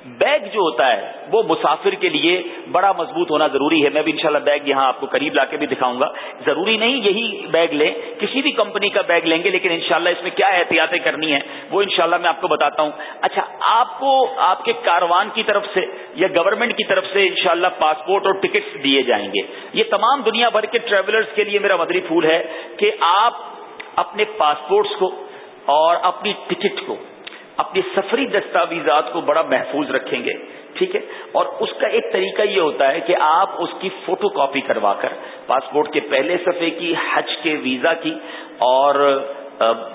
بیگ جو ہوتا ہے، وہ مسافر کے لیے بڑا مضبوط ہونا ضروری ہے۔ میں بھی انشاءاللہ بیگ یہاں آپ کو قریب لا کے بھی دکھاؤں گا۔ ضروری نہیں یہی بیگ لیں، کسی بھی کمپنی کا بیگ لیں گے، لیکن انشاءاللہ اس میں کیا احتیاطیں کرنی ہے وہ انشاءاللہ میں آپ کو بتاتا ہوں۔ اچھا آپ کو آپ کے کاروان کی طرف سے یا گورنمنٹ کی طرف سے انشاءاللہ پاسپورٹ اور ٹکٹس دیے جائیں گے۔ یہ تمام دنیا بھر کے ٹریولرز کے لیے میرا مدری پھول ہے کہ آپ اپنے پاسپورٹس کو اور اپنی ٹکٹ کو اپنی سفری دستاویزات کو بڑا محفوظ رکھیں گے، ٹھیک ہے؟ اور اس کا ایک طریقہ یہ ہوتا ہے کہ آپ اس کی فوٹو کاپی کروا کر، پاسپورٹ کے پہلے صفحے کی، حج کے ویزا کی، اور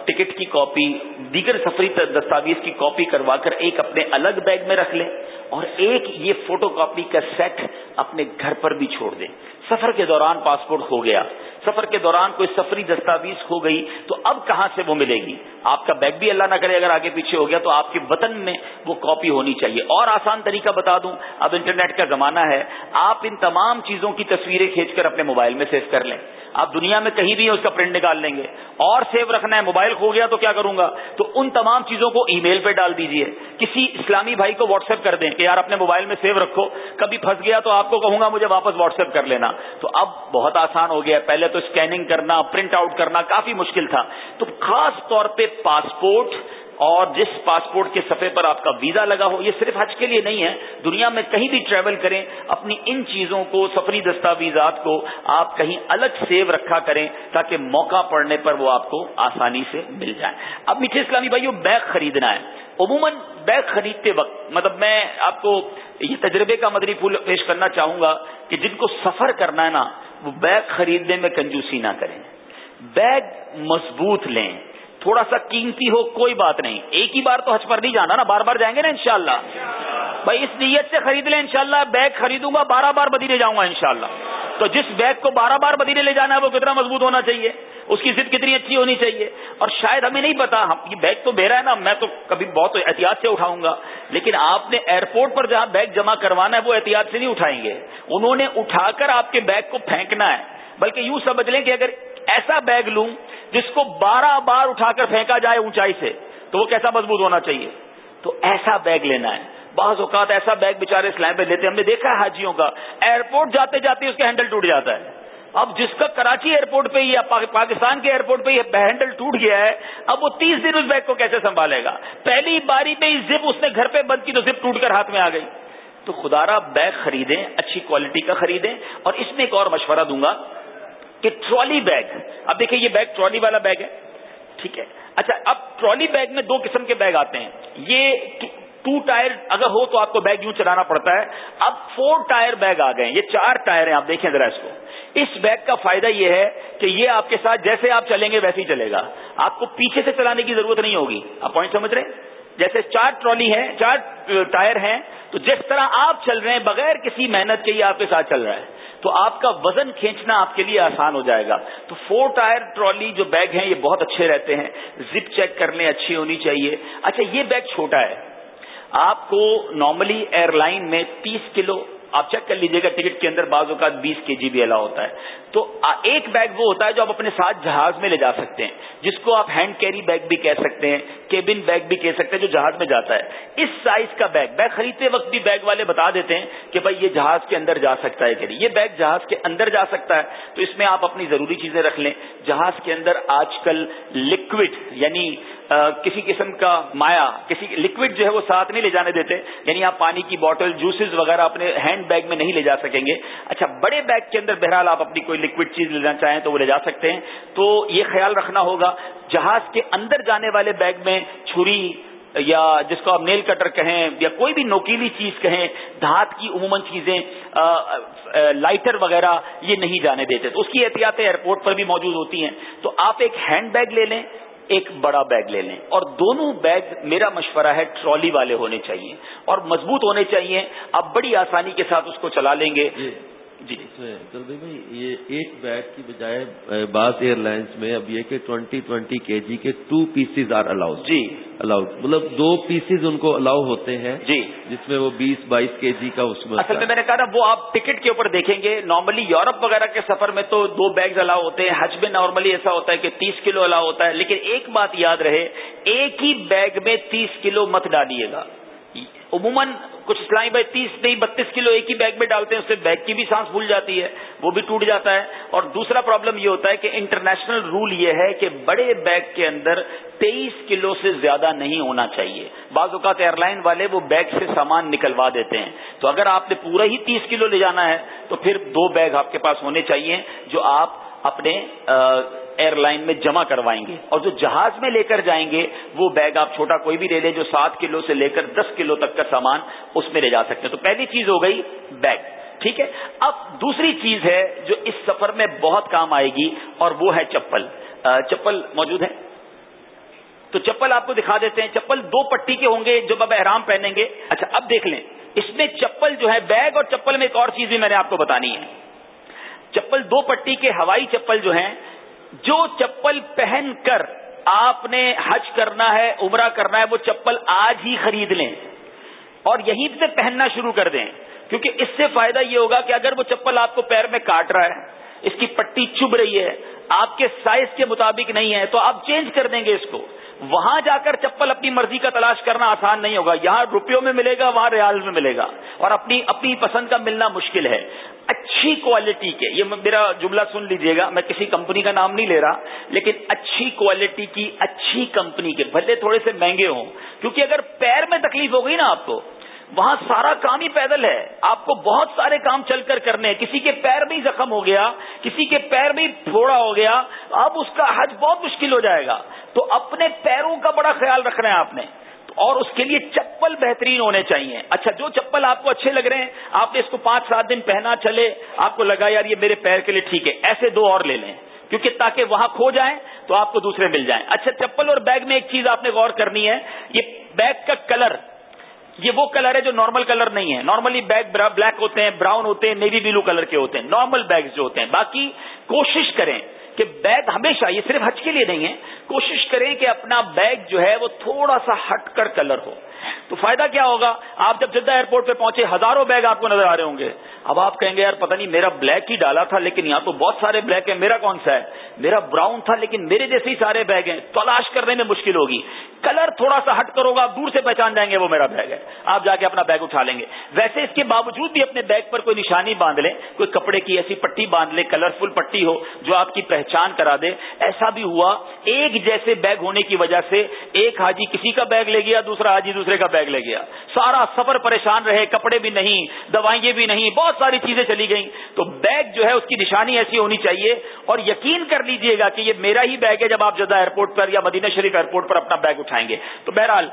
ٹکٹ کی کاپی، دیگر سفری دستاویز کی کاپی کروا کر ایک اپنے الگ بیگ میں رکھ لیں، اور ایک یہ فوٹو کاپی کا سیٹ اپنے گھر پر بھی چھوڑ دیں۔ سفر کے دوران پاسپورٹ ہو گیا۔ سفر کے دوران کوئی سفری دستاویز ہو گئی تو اب کہاں سے وہ ملے گی؟ آپ کا بیگ بھی اللہ نہ کرے اگر آگے پیچھے ہو گیا تو آپ کے وطن میں وہ کاپی ہونی چاہیے۔ اور آسان طریقہ بتا دوں، اب انٹرنیٹ کا زمانہ ہے، آپ ان تمام چیزوں کی تصویریں کھینچ کر اپنے موبائل میں سیو کر لیں۔ آپ دنیا میں کہیں بھی اس کا پرنٹ نکال لیں گے۔ اور سیو رکھنا ہے، موبائل کھو گیا تو کیا کروں گا؟ تو ان تمام چیزوں کو ای میل پہ ڈال دیجیے۔ کسی اسلامی بھائی کو واٹس ایپ کر دیں کہ یار اپنے موبائل میں سیو رکھو۔ کبھی پھنس گیا تو آپ کو کہوں گا مجھے واپس واٹس ایپ کر لینا۔ تو اب بہت آسان ہو گیا پہلے تو اسکیننگ کرنا پرنٹ آؤٹ کرنا کافی مشکل تھا۔ تو خاص طور پہ پاسپورٹ اور جس پاسپورٹ کے صفحے پر آپ کا ویزا لگا ہو، یہ صرف حج کے لیے نہیں ہے۔ دنیا میں کہیں بھی ٹریول کریں، اپنی ان چیزوں کو، سفری دستاویزات کو آپ کہیں الگ سیو رکھا کریں تاکہ موقع پڑنے پر وہ آپ کو آسانی سے مل جائے۔ اب میٹھے اسلامی بھائیو، بیگ خریدنا ہے۔ عموماً بیگ خریدتے وقت مطلب میں آپ کو یہ تجربے کا مدری پھول پیش کرنا چاہوں گا کہ جن کو سفر کرنا ہے نا وہ بیگ خریدنے میں کنجوسی نہ کریں بیگ مضبوط لیں تھوڑا سا قیمتی ہو، کوئی بات نہیں۔ ایک ہی بار تو حج پر نہیں جانا نا، بار بار جائیں گے نا انشاءاللہ۔ بھائی، اس نیت سے خرید لیں انشاءاللہ، بیگ خریدوں گا، بارہ بار بدینے جاؤں گا انشاءاللہ۔ تو جس بیگ کو بارہ بار بدینے لے جانا ہے، وہ کتنا مضبوط ہونا چاہیے؟ اس کی ضد کتنی اچھی ہونی چاہیے؟ اور شاید ہمیں نہیں پتا یہ بیگ تو میرا ہے نا، میں تو کبھی بہت احتیاط سے اٹھاؤں گا۔ لیکن آپ نے ایئرپورٹ پر جہاں بیگ جمع کروانا ہے، وہ احتیاط سے نہیں اٹھائیں گے۔ انہوں نے اٹھا کر آپ کے بیگ کو پھینکنا ہے۔ بلکہ یوں سمجھ لیں کہ اگر ایسا بیگ لوں جس کو بارہ بار اٹھا کر پھینکا جائے اونچائی سے، تو وہ کیسا مضبوط ہونا چاہیے؟ تو ایسا بیگ لینا ہے۔ بعض اوقات ایسا بیگ بےچارے اسلام پہ لیتے ہم نے دیکھا ہے حاجیوں کا۔ ایئرپورٹ جاتے جاتے اس کا ہینڈل ٹوٹ جاتا ہے۔ اب جس کا کراچی ایئرپورٹ پہ یا پاکستان کے ایئرپورٹ پہ یہ ہینڈل ٹوٹ گیا ہے، اب وہ تیس دن اس بیگ کو کیسے سنبھالے گا؟ پہلی باری پہ زپ اس نے گھر پہ بند کی تو زپ ٹوٹ کر ہاتھ میں آ گئی۔ تو خدارا بیگ خریدیں، اچھی کوالٹی کا خریدیں۔ اور اس میں ایک اور مشورہ دوں گا۔ کہ ٹرالی بیگ، اب دیکھیں یہ بیگ ٹرالی والا بیگ ہے، ٹھیک ہے؟ اچھا اب ٹرالی بیگ میں دو قسم کے بیگ آتے ہیں۔ یہ ٹو ٹائر اگر ہو تو آپ کو بیگ یوں چلانا پڑتا ہے۔ اب فور ٹائر بیگ آ گئے یہ چار ٹائر ہیں، آپ دیکھیں ذرا اس کو۔ اس بیگ کا فائدہ یہ ہے کہ یہ آپ کے ساتھ جیسے آپ چلیں گے ویسے ہی چلے گا۔ آپ کو پیچھے سے چلانے کی ضرورت نہیں ہوگی۔ آپ پوائنٹ سمجھ رہے ہیں؟ جیسے چار ٹرالی ہیں، چار ٹائر ہیں، تو جس طرح آپ چل رہے ہیں، بغیر کسی محنت کے یہ آپ کے ساتھ چل رہا ہے۔ تو آپ کا وزن کھینچنا آپ کے لیے آسان ہو جائے گا۔ تو فور ٹائر ٹرالی جو بیگ ہیں، یہ بہت اچھے رہتے ہیں۔ زپ چیک کر لیں، اچھی ہونی چاہیے۔ اچھا یہ بیگ چھوٹا ہے۔ آپ کو نارملی ایئر لائن میں تیس کلو آپ چیک کر لیجیے گا ٹکٹ کے اندر بعض اوقات بیس کے جی بھی الاؤ ہوتا ہے۔ تو ایک بیگ وہ ہوتا ہے جو آپ اپنے ساتھ جہاز میں لے جا سکتے ہیں، جس کو آپ ہینڈ کیری بیگ بھی کہہ سکتے ہیں کیبن بیگ بھی کہہ سکتے ہیں جو جہاز میں جاتا ہے۔ اس سائز کا بیگ بیگ خریدتے وقت بھی بیگ والے بتا دیتے ہیں کہ بھائی یہ جہاز کے اندر جا سکتا ہے کہ یہ بیگ جہاز کے اندر جا سکتا ہے۔ تو اس میں آپ اپنی ضروری چیزیں رکھ لیں۔ جہاز کے اندر آج کل لکوڈ یعنی کسی قسم کا مایا کسی لکوڈ جو ہے وہ ساتھ نہیں لے جانے دیتے یعنی آپ پانی کی بوٹل جوسز وغیرہ اپنے ہینڈ بیگ میں نہیں لے جا سکیں گے۔ اچھا بڑے بیگ کے اندر بہرحال آپ اپنی کوئی لکوڈ چیز لینا چاہیں تو وہ لے جا سکتے ہیں۔ تو یہ خیال رکھنا ہوگا، جہاز کے اندر جانے والے بیگ میں چھری یا جس کو آپ نیل کٹر کہیں یا کوئی بھی نوکیلی چیز کہیں، دھات کی عموماً چیزیں لائٹر وغیرہ یہ نہیں جانے دیتے۔ تو اس کی احتیاطیں ایئرپورٹ پر بھی موجود ہوتی ہیں۔ تو آپ ایک ہینڈ بیگ لے لیں۔ ایک بڑا بیگ لے لیں۔ اور دونوں بیگ میرا مشورہ ہے ٹرالی والے ہونے چاہیے اور مضبوط ہونے چاہیے۔ آپ بڑی آسانی کے ساتھ اس کو چلا لیں گے۔ جی۔ جی۔ بھائی یہ ایک بیگ کی بجائے بعض ایئر لائنس میں اب یہ کہ ٹوینٹی ٹوینٹی کے جی کے ٹو پیسز آر الاؤڈ۔ جی۔ الاؤڈ۔ مطلب دو پیسز ان کو الاؤ ہوتے ہیں جی۔ جس میں وہ بیس بائیس کے جی کا اس میں اصل میں میں نے کہا نا وہ آپ ٹکٹ کے اوپر دیکھیں گے۔ نارملی یورپ وغیرہ کے سفر میں تو دو بیگز الاؤ ہوتے ہیں۔ حج میں نارملی ایسا ہوتا ہے کہ تیس کلو الاؤ ہوتا ہے۔ لیکن ایک بات یاد رہے ایک ہی بیگ میں تیس کلو مت ڈالیے گا۔ عموماً کچھ اسلامی بھائی تیس نہیں، بتیس کلو ایک ہی بیگ میں ڈالتے ہیں، اس سے بیگ کی بھی سانس بھول جاتی ہے، وہ بھی ٹوٹ جاتا ہے۔ اور دوسرا پرابلم یہ ہوتا ہے کہ انٹرنیشنل رول یہ ہے کہ بڑے بیگ کے اندر تیئیس کلو سے زیادہ نہیں ہونا چاہیے۔ بعض اوقات ایئر لائن والے وہ بیگ سے سامان نکلوا دیتے ہیں۔ تو اگر آپ نے پورا ہی تیس کلو لے جانا ہے، تو پھر دو بیگ آپ کے پاس ہونے چاہیے جو آپ اپنے ایئر لائن میں جمع کروائیں گے اور جو جہاز میں لے کر جائیں گے، وہ بیگ آپ چھوٹا کوئی بھی لے لیں جو سات کلو سے لے کر دس کلو تک کا سامان اس میں لے جا سکتے ہیں۔ تو پہلی چیز ہو گئی بیگ، ٹھیک ہے؟ اب دوسری چیز ہے جو اس سفر میں بہت کام آئے گی اور وہ ہے چپل۔ چپل موجود ہے؟ تو چپل آپ کو دکھا دیتے ہیں۔ چپل دو پٹی کے ہوں گے جو اب احرام پہنیں گے۔ اچھا اب دیکھ لیں۔ اس میں چپل جو ہے، بیگ اور چپل میں ایک اور چیز بھی میں نے آپ کو بتانی ہے چپل دو پٹی کے ہوائی چپل جو ہیں جو چپل پہن کر آپ نے حج کرنا ہے، عمرہ کرنا ہے، وہ چپل آج ہی خرید لیں۔ اور یہیں سے پہننا شروع کر دیں۔ کیونکہ اس سے فائدہ یہ ہوگا کہ اگر وہ چپل آپ کو پیر میں کاٹ رہا ہے، اس کی پٹی چب رہی ہے، آپ کے سائز کے مطابق نہیں ہے، تو آپ چینج کر دیں گے اس کو۔ وہاں جا کر چپل اپنی مرضی کا تلاش کرنا آسان نہیں ہوگا۔ یہاں روپیوں میں ملے گا، وہاں ریال میں ملے گا۔ اور اپنی اپنی پسند کا ملنا مشکل ہے۔ اچھی کوالٹی کے یہ میرا جملہ سن لیجیے گا۔ میں کسی کمپنی کا نام نہیں لے رہا، لیکن اچھی کوالٹی کی اچھی کمپنی کے بھلے تھوڑے سے مہنگے ہوں۔ کیونکہ اگر پیر میں تکلیف ہو گئی نا آپ کو وہاں سارا کام ہی پیدل ہے۔ آپ کو بہت سارے کام چل کر کرنے ہیں۔ کسی کے پیر بھی زخم ہو گیا، کسی کے پیر بھی پھوڑا ہو گیا، اب اس کا حج بہت مشکل ہو جائے گا۔ تو اپنے پیروں کا بڑا خیال رکھنا ہے آپ نے۔ اور اس کے لیے چپل بہترین ہونے چاہیے۔ اچھا جو چپل آپ کو اچھے لگ رہے ہیں، آپ نے اس کو پانچ سات دن پہنا چلے، آپ کو لگا یار یہ میرے پیر کے لیے ٹھیک ہے۔ ایسے دو اور لے لیں۔ کیونکہ تاکہ وہاں کھو جائیں تو آپ کو دوسرے مل جائیں۔ اچھا چپل اور بیگ میں ایک چیز آپ نے غور کرنی ہے۔ یہ بیگ کا کلر یہ وہ کلر ہے جو نارمل کلر نہیں ہے۔ نارملی بیگ بلیک ہوتے ہیں، براؤن ہوتے ہیں، نیوی بلو کلر کے ہوتے ہیں۔ نارمل بیگ جو ہوتے ہیں۔ باقی کوشش کریں کہ بیگ ہمیشہ، یہ صرف حج کے لیے نہیں ہے، کوشش کریں کہ اپنا بیگ جو ہے وہ تھوڑا سا ہٹ کر کلر ہو۔ تو فائدہ کیا ہوگا؟ آپ جب جدہ ایئرپورٹ پہ پہنچے، ہزاروں بیگ آپ کو نظر آ رہے ہوں گے۔ اب آپ کہیں گے، یار پتہ نہیں میرا بلیک ہی ڈالا تھا، لیکن یہاں تو بہت سارے بلیک ہیں۔ میرا کون سا ہے؟ میرا براؤن تھا، لیکن میرے جیسے ہی سارے بیگ ہیں۔ تلاش کرنے میں مشکل ہوگی۔ کلر تھوڑا سا ہٹ کرو گا، دور سے پہچان جائیں گے وہ میرا بیگ ہے۔ آپ جا کے اپنا بیگ اٹھا لیں گے۔ ویسے اس کے باوجود بھی اپنے بیگ پر کوئی نشانی باندھ لیں، کوئی کپڑے کی ایسی پٹی باندھ لیں کلرفل پٹی ہو، جو آپ کی پہچان کرا دے۔ ایسا بھی ہوا، ایک جیسے بیگ ہونے کی وجہ سے ایک حاجی کسی کا بیگ لے گیا، دوسرا حاجی دوسرے کا بیگ۔ بیگ لے گیا۔ سارا سفر پریشان رہے، کپڑے بھی نہیں دوائیں بھی نہیں، بہت ساری چیزیں چلی گئیں۔ تو بیگ جو ہے، اس کی نشانی ایسی ہونی چاہیے اور یقین کر لیجیے گا کہ یہ میرا ہی بیگ ہے جب آپ جدہ ایئرپورٹ پر یا مدینہ شریف ایئرپورٹ پر اپنا بیگ اٹھائیں گے۔ تو بہرحال،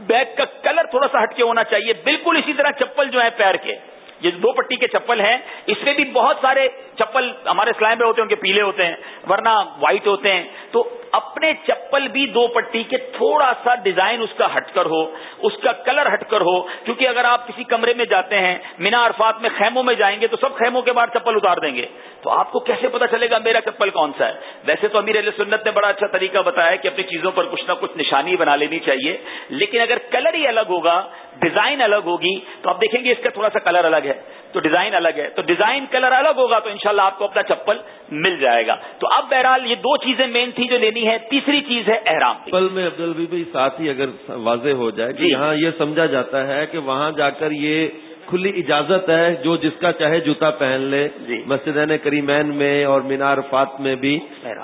بیگ کا کلر تھوڑا سا ہٹ کے ہونا چاہیے۔ بالکل اسی طرح چپل جو ہے پیر کے۔ یہ دو پٹی کے چپل ہیں۔ اس میں بھی بہت سارے چپل ہمارے اسلام میں ہوتے ہیں، ان کے پیلے ہوتے ہیں، ورنہ وائٹ ہوتے ہیں۔ تو اپنے چپل بھی دو پٹی کے تھوڑا سا ڈیزائن اس کا ہٹ کر ہو، اس کا کلر ہٹ کر ہو، کیونکہ اگر آپ کسی کمرے میں جاتے ہیں، مینا عرفات میں خیموں میں جائیں گے تو سب خیموں کے بعد چپل اتار دیں گے۔ تو آپ کو کیسے پتا چلے گا میرا چپل کون سا ہے؟ ویسے تو امیر علیہ سنت نے بڑا اچھا طریقہ بتایا کہ اپنی چیزوں پر کچھ نہ کچھ نشانی بنا لینی چاہیے۔ لیکن اگر کلر ہی الگ ہوگا، ڈیزائن الگ ہوگی، تو آپ دیکھیں گے اس کا تھوڑا سا کلر الگ ہے۔ تو ڈیزائن الگ ہے تو ڈیزائن کلر الگ ہوگا تو انشاءاللہ آپ کو اپنا چپل مل جائے گا تو اب بہرحال یہ دو چیزیں مین تھی جو لینی ہے تیسری چیز ہے احرام پل میں عبد البی بھائی ساتھ ہی اگر واضح ہو جائے کہ جی۔ یہاں یہ سمجھا جاتا ہے کہ وہاں جا کر یہ کھلی اجازت ہے جو جس کا چاہے جوتا پہن لے۔ جی۔ مسجد کریمین میں اور مینار فات میں بھی۔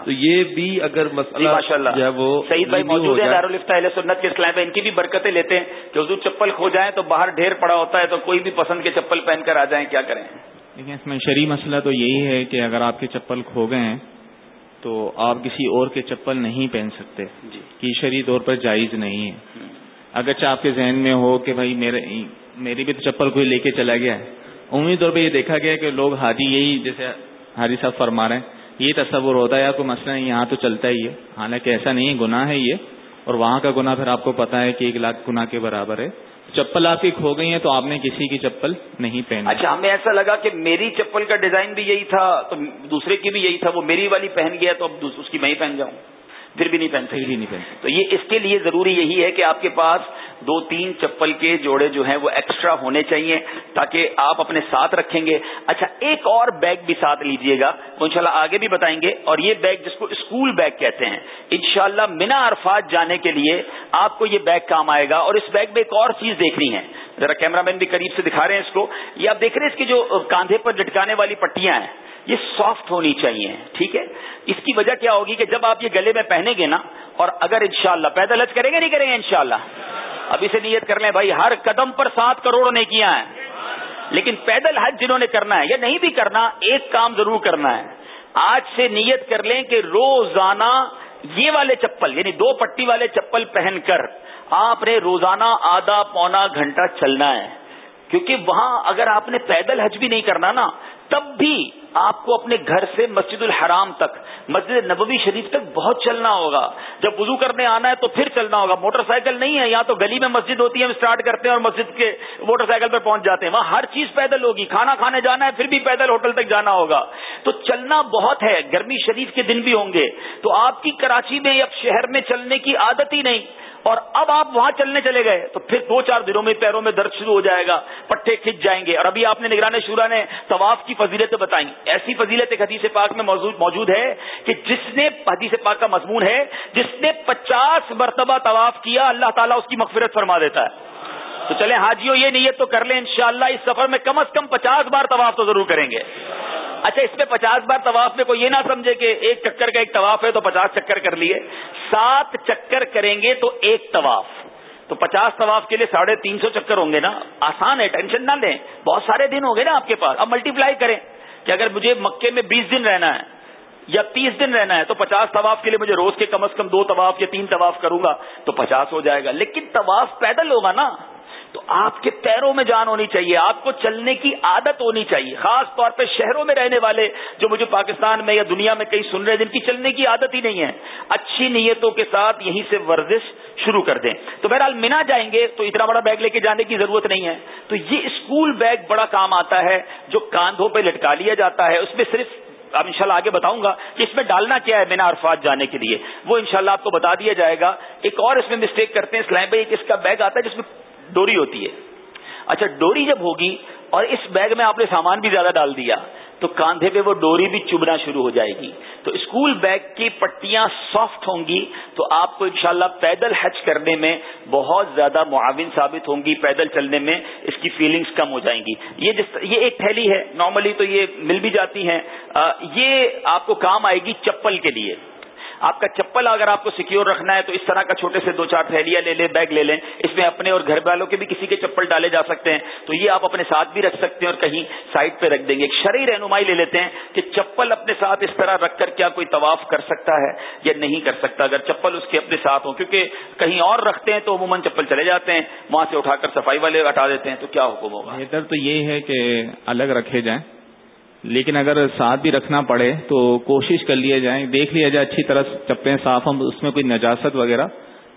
تو یہ بھی اگر مسئلہ جو ہے وہ سعید بھائی موجود ہے دارالفتا علیہ سنت کے اسلام ان کی بھی برکتیں لیتے ہیں۔ کہ حضور چپل کھو جائیں تو باہر ڈھیر پڑا ہوتا ہے تو کوئی بھی پسند کے چپل پہن کر آ جائیں کیا کریں؟ دیکھیں اس میں شرعی مسئلہ تو یہی ہے کہ اگر آپ کے چپل کھو گئے ہیں تو آپ کسی اور کے چپل نہیں پہن سکتے۔ جی۔ کی شرعی طور پر جائز نہیں ہے۔ اگرچہ آپ کے ذہن میں ہو کہ بھائی میرے میری بھی تو چپل کوئی لے کے چلا گیا ہے۔ عمومی طور پہ یہ دیکھا گیا کہ لوگ حاجی یہی جیسے حاجی صاحب فرما رہے ہیں۔ یہ تصور ہوتا ہے یا کوئی مسئلہ نہیں، یہاں تو چلتا ہی ہے۔ حالانکہ ایسا نہیں ہے، گناہ ہے یہ۔ اور وہاں کا گناہ پھر آپ کو پتا ہے کہ ایک لاکھ گنا کے برابر ہے۔ چپل آپ کی کھو گئی ہیں تو آپ نے کسی کی چپل نہیں پہنی۔ اچھا ہمیں ایسا لگا کہ میری چپل کا ڈیزائن بھی یہی تھا تو دوسرے کی بھی یہی تھا، وہ میری والی پہن گیا تو اب اس کی میں ہی پہن جاؤں۔ پھر بھی نہیں پہن پھر بھی نہیں پہن تو یہ اس کے لیے ضروری یہی ہے کہ آپ کے پاس دو تین چپل کے جوڑے جو ہیں وہ ایکسٹرا ہونے چاہیے تاکہ آپ اپنے ساتھ رکھیں گے۔ اچھا ایک اور بیگ بھی ساتھ لیجیے گا۔ انشاءاللہ آگے بھی بتائیں گے۔ اور یہ بیگ جس کو اسکول بیگ کہتے ہیں انشاءاللہ شاء عرفات جانے کے لیے آپ کو یہ بیگ کام آئے گا۔ اور اس بیگ میں ایک اور چیز دیکھنی ہے۔ ذرا کیمرہ مین بھی قریب سے دکھا رہے ہیں اس کو۔ یہ آپ دیکھ رہے ہیں اس کی جو کاندھے پر لٹکانے والی پٹیاں ہیں۔ یہ سافٹ ہونی چاہیے، ٹھیک ہے؟ اس کی وجہ کیا ہوگی کہ جب آپ یہ گلے میں پہنیں گے نا، اور اگر انشاءاللہ پیدل حج کریں گے، نہیں کریں گے انشاءاللہ؟ اب اسے نیت کر لیں، بھائی ہر قدم پر سات کروڑ نے کیا ہے لیکن پیدل حج جنہوں نے کرنا ہے، یا نہیں بھی کرنا، ایک کام ضرور کرنا ہے۔ آج سے نیت کر لیں کہ روزانہ یہ والے چپل یعنی دو پٹی والے چپل پہن کر آپ نے روزانہ آدھا پونا گھنٹہ چلنا ہے۔ کیونکہ وہاں اگر آپ نے پیدل حج بھی نہیں کرنا نا تب بھی آپ کو اپنے گھر سے مسجد الحرام تک، مسجد نبوی شریف تک بہت چلنا ہوگا۔ جب وضو کرنے آنا ہے تو پھر چلنا ہوگا۔ موٹر سائیکل نہیں ہے یا تو گلی میں مسجد ہوتی ہے، ہم اسٹارٹ کرتے ہیں اور مسجد کے موٹر سائیکل پر پہنچ جاتے ہیں۔ وہاں ہر چیز پیدل ہوگی، کھانا کھانے جانا ہے، پھر بھی پیدل ہوٹل تک جانا ہوگا۔ تو چلنا بہت ہے، گرمی شریف کے دن بھی ہوں گے۔ تو آپ کی کراچی میں یا شہر میں چلنے کی عادت ہی نہیں۔ اور اب آپ وہاں چلنے چلے گئے تو پھر دو چار دنوں میں پیروں میں درد شروع ہو جائے گا، پٹھے کھچ جائیں گے۔ اور ابھی آپ نے نگران شورا نے طواف کی فضیلت بتائیں۔ ایسی فضیلت ایک حدیث پاک میں موجود ہے کہ جس نے حدیث پاک کا مضمون ہے، جس نے پچاس مرتبہ طواف کیا، اللہ تعالیٰ اس کی مغفرت فرما دیتا ہے۔ تو چلے حاجیوں، یہ نیت تو کر لیں، انشاءاللہ اس سفر میں کم از کم پچاس بار طواف تو ضرور کریں گے۔ اچھا اس میں پچاس بار طواف میں کوئی یہ نہ سمجھے کہ ایک چکر کا ایک طواف ہے تو پچاس چکر کر لیے۔ سات چکر کریں گے تو ایک طواف۔ تو پچاس طواف کے لیے ساڑھے تین سو چکر ہوں گے نا؟ آسان ہے، ٹینشن نہ لیں۔ بہت سارے دن ہوں گے نا آپ کے پاس۔ اب ملٹی پلائی کریں کہ اگر مجھے مکے میں بیس دن رہنا ہے یا تیس دن رہنا ہے تو پچاس طواف کے لیے مجھے روز کے کم از کم دو طواف یا تین طواف کروں گا تو پچاس ہو جائے گا۔ لیکن طواف پیدل ہوگا نا۔ تو آپ کے پیروں میں جان ہونی چاہیے، آپ کو چلنے کی عادت ہونی چاہیے، خاص طور پہ شہروں میں رہنے والے جو مجھے پاکستان میں یا دنیا میں کہیں سن رہے ہیں، جن کی چلنے کی عادت ہی نہیں ہے۔ اچھی نیتوں کے ساتھ یہیں سے ورزش شروع کر دیں۔ تو بہرحال منا جائیں گے تو اتنا بڑا بیگ لے کے جانے کی ضرورت نہیں ہے۔ تو یہ اسکول بیگ بڑا کام آتا ہے جو کاندھوں پہ لٹکا لیا جاتا ہے۔ اس میں صرف اب انشاءاللہ آگے بتاؤں گا کہ اس میں ڈالنا کیا ہے مینا عرفات جانے کے لیے۔ وہ انشاءاللہ آپ کو بتا دیا جائے گا۔ ایک اور اس میں مسٹیک کرتے ہیں اسلام بھائی اس کا بیگ آتا ہے جس میں ڈوری ہوتی ہے۔ اچھا ڈوری جب ہوگی اور اس بیگ میں آپ نے سامان بھی زیادہ ڈال دیا، تو کاندھے پہ وہ ڈوری بھی چبنا شروع ہو جائے گی۔ تو اسکول بیگ کی پٹیاں سافٹ ہوں گی، تو آپ کو انشاءاللہ پیدل حج کرنے میں بہت زیادہ معاون ثابت ہوں گی، پیدل چلنے میں اس کی فیلنگز کم ہو جائیں گی۔ یہ جس یہ ایک تھیلی ہے نارملی تو یہ مل بھی جاتی ہیں۔ یہ آپ کو کام آئے گی چپل کے لیے۔ آپ کا چپل اگر آپ کو سیکیور رکھنا ہے تو اس طرح کا چھوٹے سے دو چار تھیلیاں لے لیں بیگ لے لیں، اس میں اپنے اور گھر والوں کے بھی کسی کے چپل ڈالے جا سکتے ہیں، تو یہ آپ اپنے ساتھ بھی رکھ سکتے ہیں اور کہیں سائڈ پہ رکھ دیں گے۔ ایک شرعی رہنمائی لے لیتے ہیں کہ چپل اپنے ساتھ اس طرح رکھ کر کیا کوئی طواف کر سکتا ہے یا نہیں کر سکتا۔ اگر چپل اس کے اپنے ساتھ ہوں، کیونکہ کہیں اور رکھتے ہیں تو عموماً چپل چلے جاتے ہیں، وہاں سے اٹھا کر صفائی والے ہٹا دیتے ہیں، تو کیا حکم ہوگا؟ بہتر تو یہ ہے کہ الگ رکھے جائیں۔ لیکن اگر ساتھ بھی رکھنا پڑے تو کوشش کر لیا جائیں، دیکھ لیا جائے، اچھی طرح چپلیں صاف ہوں، اس میں کوئی نجاست وغیرہ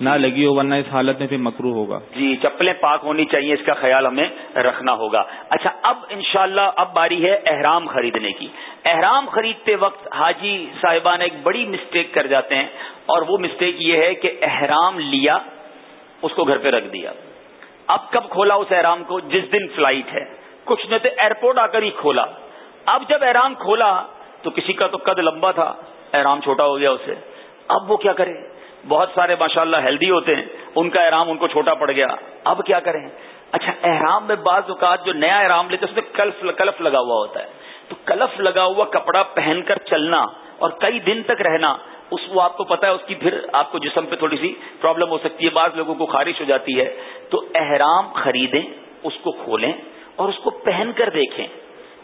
نہ لگی ہو، ورنہ اس حالت میں پھر مکرو ہوگا۔ جی چپلیں پاک ہونی چاہیے، اس کا خیال ہمیں رکھنا ہوگا۔ اچھا اب انشاءاللہ اب باری ہے احرام خریدنے کی۔ احرام خریدتے وقت حاجی صاحبان ایک بڑی مسٹیک کر جاتے ہیں، اور وہ مسٹیک یہ ہے کہ احرام لیا، اس کو گھر پہ رکھ دیا۔ اب کب کھولا اس احرام کو؟ جس دن فلائٹ ہے۔ کچھ نے تو ایئرپورٹ آ کر ہی کھولا۔ اب جب احرام کھولا تو کسی کا تو قد لمبا تھا، احرام چھوٹا ہو گیا اسے۔ اب وہ کیا کرے؟ بہت سارے ماشاءاللہ اللہ ہیلدی ہوتے ہیں، ان کا احرام ان کو چھوٹا پڑ گیا۔ اب کیا کریں؟ اچھا احرام میں بعض اوقات جو نیا احرام لیتے اس میں کلف کلف لگا ہوا ہوتا ہے۔ تو کلف لگا ہوا کپڑا پہن کر چلنا اور کئی دن تک رہنا، اس وہ آپ کو پتا ہے، اس کی پھر آپ کو جسم پہ تھوڑی سی پرابلم ہو سکتی ہے، بعض لوگوں کو خارش ہو جاتی ہے۔ تو احرام خریدیں، اس کو کھولیں اور اس کو پہن کر دیکھیں۔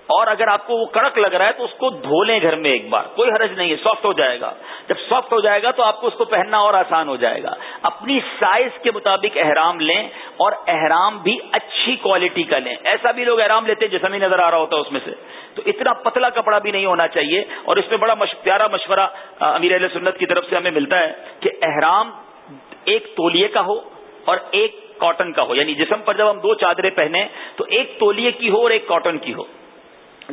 اور اگر آپ کو وہ کڑک لگ رہا ہے تو اس کو دھو لیں گھر میں ایک بار، کوئی حرج نہیں ہے سافٹ ہو جائے گا۔ جب سافٹ ہو جائے گا تو آپ کو اس کو پہننا اور آسان ہو جائے گا۔ اپنی سائز کے مطابق احرام لیں اور احرام بھی اچھی کوالٹی کا لیں۔ ایسا بھی لوگ احرام لیتے جسم ہی نظر آ رہا ہوتا ہے اس میں سے۔ تو اتنا پتلا کپڑا بھی نہیں ہونا چاہیے اور اس میں بڑا پیارا مشورہ امیر علیہ سنت کی طرف سے ہمیں ملتا ہے کہ احرام ایک تولیے کا ہو اور ایک کاٹن کا ہو۔ یعنی جسم پر جب ہم دو چادریں پہنے تو ایک تولیے کی ہو اور ایک کاٹن کی ہو۔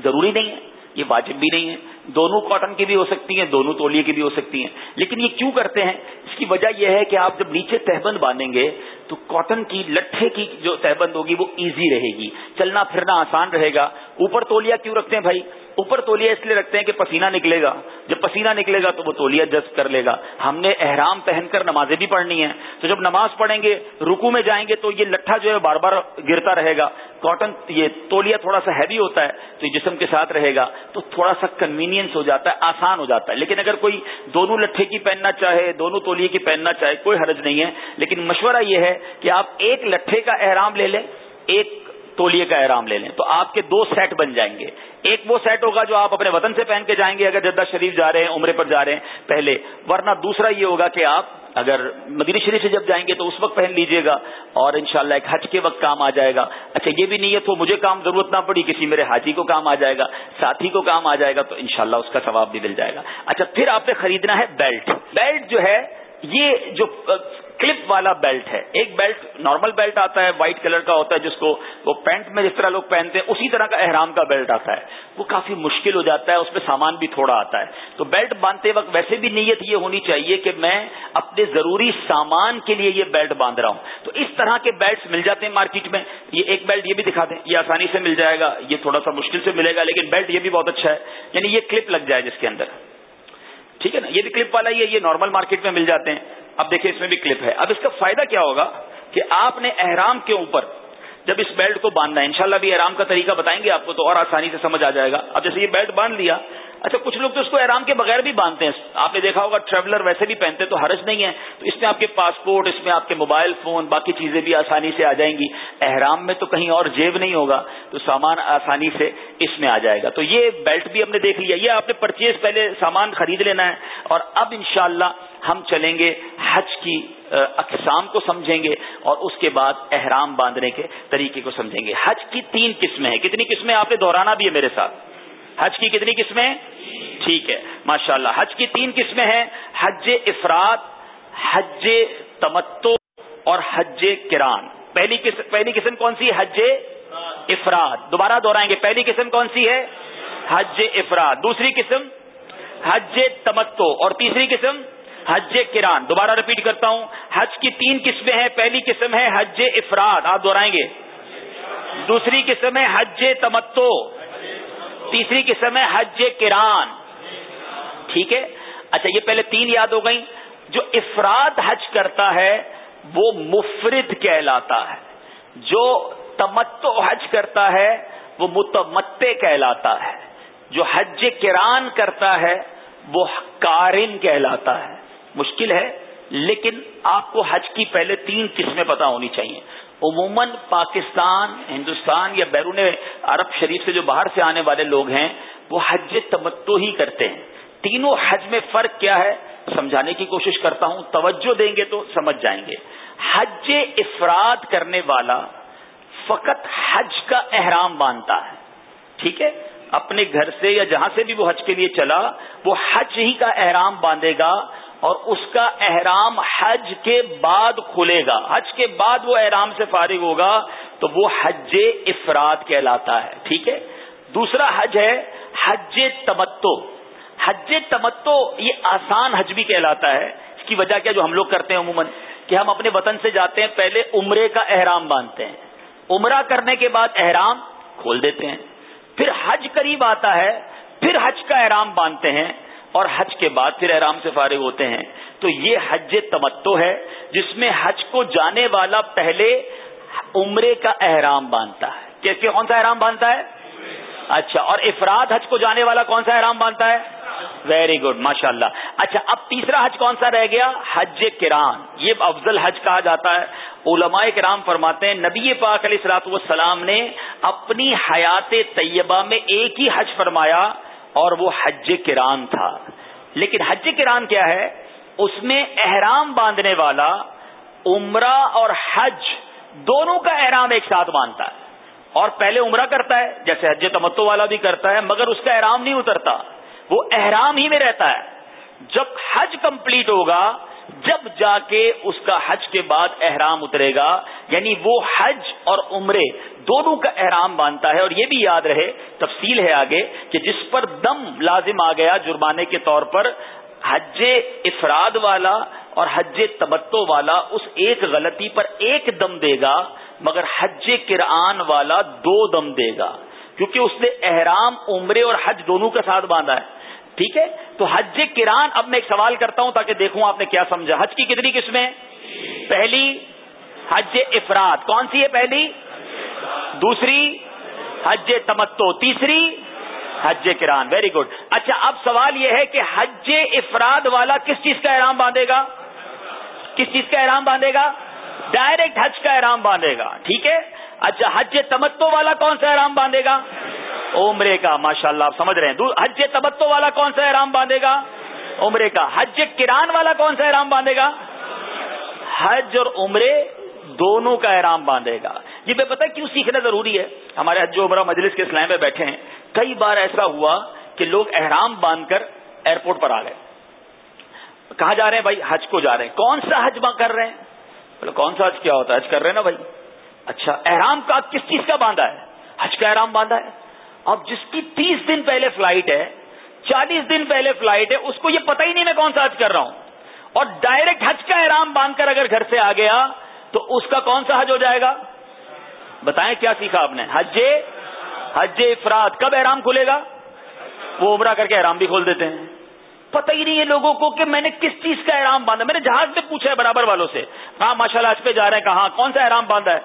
ضروری نہیں ہے، یہ واجب بھی نہیں ہے۔ دونوں کاٹن کی بھی ہو سکتی ہیں، دونوں تولیے کی بھی ہو سکتی ہیں۔ لیکن یہ کیوں کرتے ہیں؟ اس کی وجہ یہ ہے کہ آپ جب نیچے تہبند باندھیں گے تو کاٹن کی، لٹھے کی جو تہبند ہوگی وہ ایزی رہے گی۔ چلنا پھرنا آسان رہے گا۔ اوپر تولیا کیوں رکھتے ہیں بھائی؟ اوپر تولیا اس لیے رکھتے ہیں کہ پسینہ نکلے گا۔ جب پسینہ نکلے گا تو وہ تولیا جذب کر لے گا۔ ہم نے احرام پہن کر نمازیں بھی پڑھنی ہیں۔ تو جب نماز پڑھیں گے رکو میں جائیں گے تو یہ لٹھا جو ہے بار بار گرتا رہے گا۔ کاٹن یہ تولیا تھوڑا سا ہیوی ہوتا ہے تو یہ جسم کے ساتھ رہے گا۔ تو تھوڑا سا کنوینئنس ہو جاتا ہے، آسان ہو جاتا ہے۔ لیکن اگر کوئی دونوں لٹھے کی پہننا چاہے، دونوں تولیے کی پہننا چاہے، کوئی حرج نہیں ہے۔ لیکن مشورہ یہ ہے کہ آپ ایک لٹھے کا احرام لے لیں، ایک تولیے کا احرام لے لیں۔ تو آپ کے دو سیٹ بن جائیں گے۔ ایک وہ سیٹ ہوگا جو آپ اپنے وطن سے پہن کے جائیں گے اگر جدہ شریف جا رہے ہیں، عمرے پر جا رہے ہیں پہلے۔ ورنہ دوسرا یہ ہوگا کہ آپ اگر مدینہ شریف سے جب جائیں گے تو اس وقت پہن لیجیے گا اور انشاءاللہ ایک حج کے وقت کام آ جائے گا۔ اچھا یہ بھی نیت ہو، مجھے کام ضرورت نہ پڑی، کسی میرے حاجی کو کام آ جائے گا، ساتھی کو کام آ جائے گا، تو انشاءاللہ اس کا ثواب بھی مل جائے گا۔ اچھا پھر آپ نے خریدنا ہے بیلٹ بیلٹ جو ہے، یہ جو کلپ والا بیلٹ ہے۔ ایک بیلٹ نارمل بیلٹ آتا ہے وائٹ کلر کا ہوتا ہے، جس کو وہ پینٹ میں جس طرح لوگ پہنتے ہیں، اسی طرح کا احرام کا بیلٹ آتا ہے۔ وہ کافی مشکل ہو جاتا ہے، اس میں سامان بھی تھوڑا آتا ہے۔ تو بیلٹ باندھتے وقت ویسے بھی نیت یہ ہونی چاہیے کہ میں اپنے ضروری سامان کے لیے یہ بیلٹ باندھ رہا ہوں۔ تو اس طرح کے بیلٹس مل جاتے ہیں مارکیٹ میں۔ یہ ایک بیلٹ یہ بھی دکھا دیں، یہ آسانی سے مل جائے گا، یہ تھوڑا سا مشکل سے ملے گا، لیکن بیلٹ یہ بھی بہت اچھا ہے۔ یعنی یہ کلپ لگ جائے جس کے اندر۔ ٹھیک ہے نا؟ یہ بھی کلپ والا ہی ہے، یہ نارمل مارکیٹ میں مل جاتے ہیں۔ اب دیکھیں اس میں بھی کلپ ہے۔ اب اس کا فائدہ کیا ہوگا کہ آپ نے احرام کے اوپر جب اس بیلٹ کو باندھنا ہے، انشاءاللہ بھی احرام کا طریقہ بتائیں گے آپ کو تو اور آسانی سے سمجھ آ جائے گا۔ اب جیسے یہ بیلٹ باندھ لیا اچھا کچھ لوگ تو اس کو احرام کے بغیر بھی باندھتے ہیں۔ آپ نے دیکھا ہوگا ٹریولر ویسے بھی پہنتے تو حرج نہیں ہے۔ تو اس میں آپ کے پاسپورٹ اس میں آپ کے موبائل فون باقی چیزیں بھی آسانی سے آ جائیں گی۔ احرام میں تو کہیں اور جیب نہیں ہوگا، تو سامان آسانی سے اس میں آ جائے گا۔ تو یہ بیلٹ بھی ہم نے دیکھ لیا۔ یہ آپ نے پرچیز پہلے سامان خرید لینا ہے اور اب انشاءاللہ ہم چلیں گے حج کی اقسام کو سمجھیں گے اور اس کے بعد احرام باندھنے کے طریقے کو سمجھیں گے۔ حج کی تین قسمیں ہیں۔ کتنی قسمیں آپ نے؟ دہرانا بھی ہے میرے ساتھ۔ حج کی کتنی قسمیں؟ ٹھیک ہے ماشاء اللہ حج کی تین قسمیں ہیں، حج افراد، حج تمتو اور حج کران۔ پہلی پہلی قسم کون سی؟ حج افراد۔ دوبارہ دوہرائیں گے، پہلی قسم کون سی ہے؟ حج افراد۔ دوسری قسم، حج تمتو اور تیسری قسم، حج کران۔ دوبارہ رپیٹ کرتا ہوں، حج کی تین قسمیں ہیں، پہلی قسم ہے حج افراد، آپ دوہرائیں گے۔ دوسری قسم ہے حج تمتو تیسری قسم ہے حج کران۔ ٹھیک ہے؟ اچھا یہ پہلے تین یاد ہو گئی جو افراد حج کرتا ہے، وہ مفرد کہلاتا ہے۔ جو تمتو حج کرتا ہے، وہ متمتے کہلاتا ہے۔ جو حج کران کرتا ہے، وہ کارن کہلاتا ہے۔ مشکل ہے، لیکن آپ کو حج کی پہلے تین قسمیں پتا ہونی چاہیے۔ عموماً پاکستان، ہندوستان یا بیرون عرب شریف سے جو باہر سے آنے والے لوگ ہیں، وہ حج تمتو ہی کرتے ہیں۔ تینوں حج میں فرق کیا ہے؟ سمجھانے کی کوشش کرتا ہوں، توجہ دیں گے تو سمجھ جائیں گے۔ حج افراد کرنے والا فقط حج کا احرام باندھتا ہے، ٹھیک ہے؟ اپنے گھر سے یا جہاں سے بھی وہ حج کے لیے چلا، وہ حج ہی کا احرام باندھے گا۔ اور اس کا احرام حج کے بعد کھلے گا۔ حج کے بعد وہ احرام سے فارغ ہوگا تو وہ حج افراد کہلاتا ہے، ٹھیک ہے؟ دوسرا حج ہے حج تمتو حج تمتو یہ آسان حج بھی کہلاتا ہے۔ اس کی وجہ کیا جو ہم لوگ کرتے ہیں عموماً؟ کہ ہم اپنے وطن سے جاتے ہیں، پہلے عمرے کا احرام باندھتے ہیں۔ عمرہ کرنے کے بعد احرام کھول دیتے ہیں۔ پھر حج قریب آتا ہے، پھر حج کا احرام باندھتے ہیں۔ اور حج کے بعد پھر احرام سے فارغ ہوتے ہیں۔ تو یہ حج تمتو ہے، جس میں حج کو جانے والا پہلے عمرے کا احرام باندھتا ہے۔ کیسے کون سا احرام باندھتا ہے؟ اچھا اور افراد حج کو جانے والا کون سا احرام باندھتا ہے؟ ویری گڈ ماشاء اللہ اچھا اب تیسرا حج کون سا رہ گیا؟ حج کران یہ افضل حج کہا جاتا ہے۔ علماء کرام فرماتے ہیں، نبی پاک علیہ السلاط والسلام نے اپنی حیات طیبہ میں ایک ہی حج فرمایا۔ اور وہ حج کران تھا۔ لیکن حج کران کیا ہے؟ اس میں احرام باندھنے والا، عمرہ اور حج دونوں کا احرام ایک ساتھ باندھتا ہے۔ اور پہلے عمرہ کرتا ہے، جیسے حج تمتو والا بھی کرتا ہے، مگر اس کا احرام نہیں اترتا۔ وہ احرام ہی میں رہتا ہے۔ جب حج کمپلیٹ ہوگا جب جا کے اس کا حج کے بعد احرام اترے گا یعنی وہ حج اور عمرے دونوں کا احرام باندھتا ہے، اور یہ بھی یاد رہے، تفصیل ہے آگے کہ جس پر دم لازم آ گیا جرمانے کے طور پر، حج افراد والا اور حج تبتو والا اس ایک غلطی پر ایک دم دے گا، مگر حج کران والا دو دم دے گا، کیونکہ اس نے احرام، عمرے اور حج دونوں کے ساتھ باندھا ہے۔ ٹھیک ہے؟ تو حج کران، اب میں ایک سوال کرتا ہوں تاکہ دیکھوں آپ نے کیا سمجھا۔ حج کی کتنی قسمیں پہلی، حج افراد۔ کون سی ہے پہلی؟ دوسری، حج تمتو۔ تیسری، حج کران۔ ویری گڈ اچھا اب سوال یہ ہے کہ حج افراد والا کس چیز کا احرام باندھے گا؟ کس چیز کا احرام باندھے گا؟ ڈائریکٹ حج کا احرام باندھے گا۔ ٹھیک ہے؟ اچھا حج تمتو والا کون سا احرام باندھے گا؟ عمرے کا ماشاء اللہ آپ سمجھ رہے ہیں۔ حج تبتو والا کون سا احرام باندھے گا؟ عمرے کا۔ حج کران والا کون سا احرام باندھے گا؟ حج اور عمرے دونوں کا احرام باندھے گا۔ یہ میں پتا کیوں سیکھنا ضروری ہے؟ ہمارے حج عمرہ مجلس کے اسلام میں بیٹھے ہیں۔ کئی بار ایسا ہوا کہ لوگ احرام باندھ کر ایئرپورٹ پر آ گئے۔ کہاں جا رہے ہیں بھائی؟ حج کو جا رہے ہیں۔ کون سا حج کر رہے ہیں؟ بولے، کون سا حج کیا ہوتا ہے؟ حج کر رہے ہیں نا بھائی؟ اچھا احرام کا کس چیز کا باندھا ہے؟ حج کا احرام باندھا ہے۔ اب جس کی تیس دن پہلے فلائٹ ہے، چالیس دن پہلے فلائٹ ہے، اس کو یہ پتہ ہی نہیں میں کون سا حج کر رہا ہوں۔ اور ڈائریکٹ حج کا احرام باندھ کر اگر گھر سے آ گیا، تو اس کا کون سا حج ہو جائے گا؟ بتائیں کیا سیکھا آپ نے؟ حج حج افراد کب احرام کھلے گا؟ وہ عمرہ کر کے احرام بھی کھول دیتے ہیں۔ پتہ ہی نہیں ہے لوگوں کو کہ میں نے کس چیز کا احرام باندھا۔ میں نے جہاز پہ پوچھا ہے برابر والوں سے۔ ہاں ماشاء اللہ حج پہ جا رہے ہیں، کہاں؟ کون سا احرام باندھا ہے؟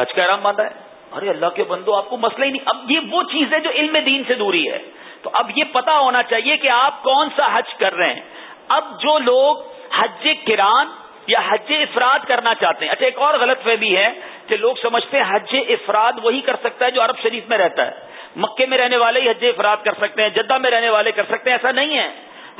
حج کا احرام باندھا ہے؟ ارے اللہ کے بندو، آپ کو مسئلہ ہی نہیں۔ اب یہ وہ چیز ہے جو علم دین سے دوری ہے۔ تو اب یہ پتا ہونا چاہیے کہ آپ کون سا حج کر رہے ہیں۔ اب جو لوگ حج کران یا حج افراد کرنا چاہتے ہیں اچھا ایک اور غلط فہمی ہے کہ لوگ سمجھتے ہیں حج افراد وہی کر سکتا ہے جو عرب شریف میں رہتا ہے۔ مکے میں رہنے والے ہی حج افراد کر سکتے ہیں، جدہ میں رہنے والے کر سکتے ہیں، ایسا نہیں ہے۔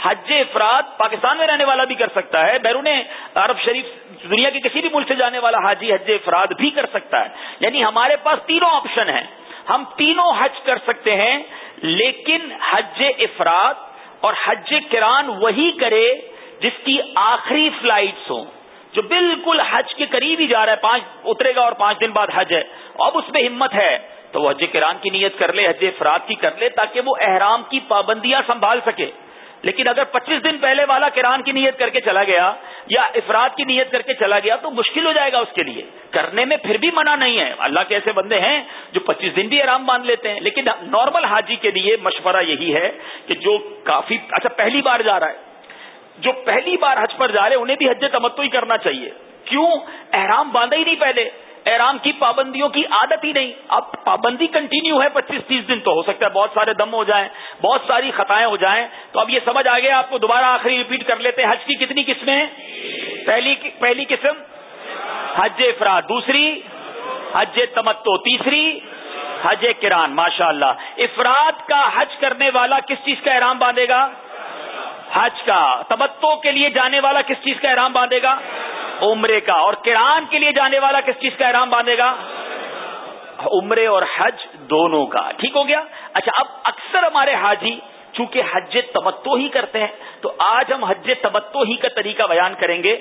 حج افراد پاکستان میں رہنے والا بھی کر سکتا ہے، بیرون عرب شریف دنیا کے کسی بھی ملک سے جانے والا حاجی، حج افراد بھی کر سکتا ہے۔ یعنی ہمارے پاس تینوں آپشن ہیں۔ ہم تینوں حج کر سکتے ہیں، لیکن حج افراد اور حج کران وہی کرے جس کی آخری فلائٹس ہوں۔ جو بالکل حج کے قریب ہی جا رہا ہے، پانچ اترے گا اور پانچ دن بعد حج ہے۔ اب اس میں ہمت ہے، تو وہ حج کران کی نیت کر لے، حج افراد کی کر لے، تاکہ وہ احرام کی پابندیاں سنبھال سکے۔ لیکن اگر پچیس دن پہلے والا کران کی نیت کر کے چلا گیا یا افراد کی نیت کر کے چلا گیا تو مشکل ہو جائے گا اس کے لیے۔ کرنے میں پھر بھی منع نہیں ہے۔ اللہ کے ایسے بندے ہیں جو پچیس دن بھی آرام باندھ لیتے ہیں۔ لیکن نارمل حاجی کے لیے مشورہ یہی ہے کہ جو کافی اچھا پہلی بار جا رہا ہے۔ جو پہلی بار حج پر جا رہے انہیں بھی حج تمتو ہی کرنا چاہیے۔ کیوں؟ احرام باندھا ہی نہیں پہلے۔ احرام کی پابندیوں کی عادت ہی نہیں۔ اب پابندی کنٹینیو ہے پچیس تیس دن تو ہو سکتا ہے بہت سارے دم ہو جائیں، بہت ساری خطائیں ہو جائیں۔ تو اب یہ سمجھ آ گیا، آپ کو دوبارہ آخری ریپیٹ کر لیتے ہیں۔ حج کی کتنی قسمیں ہیں؟ پہلی پہلی قسم، حج افراد دوسری حج تمتو، تیسری حج کران۔ ماشاء اللہ افراد کا حج کرنے والا کس چیز کا احرام باندھے گا؟ حج کا۔ تمتو کے لیے جانے والا کس چیز کا احرام باندھے گا؟ عمرے کا اور کران کے لیے جانے والا کس چیز کا احرام باندھے گا؟ عمرے اور حج دونوں کا۔ ٹھیک ہو گیا؟ اچھا اب اکثر ہمارے حاجی چونکہ حج تمتو ہی کرتے ہیں، تو آج ہم حج تمتو ہی کا طریقہ بیان کریں گے۔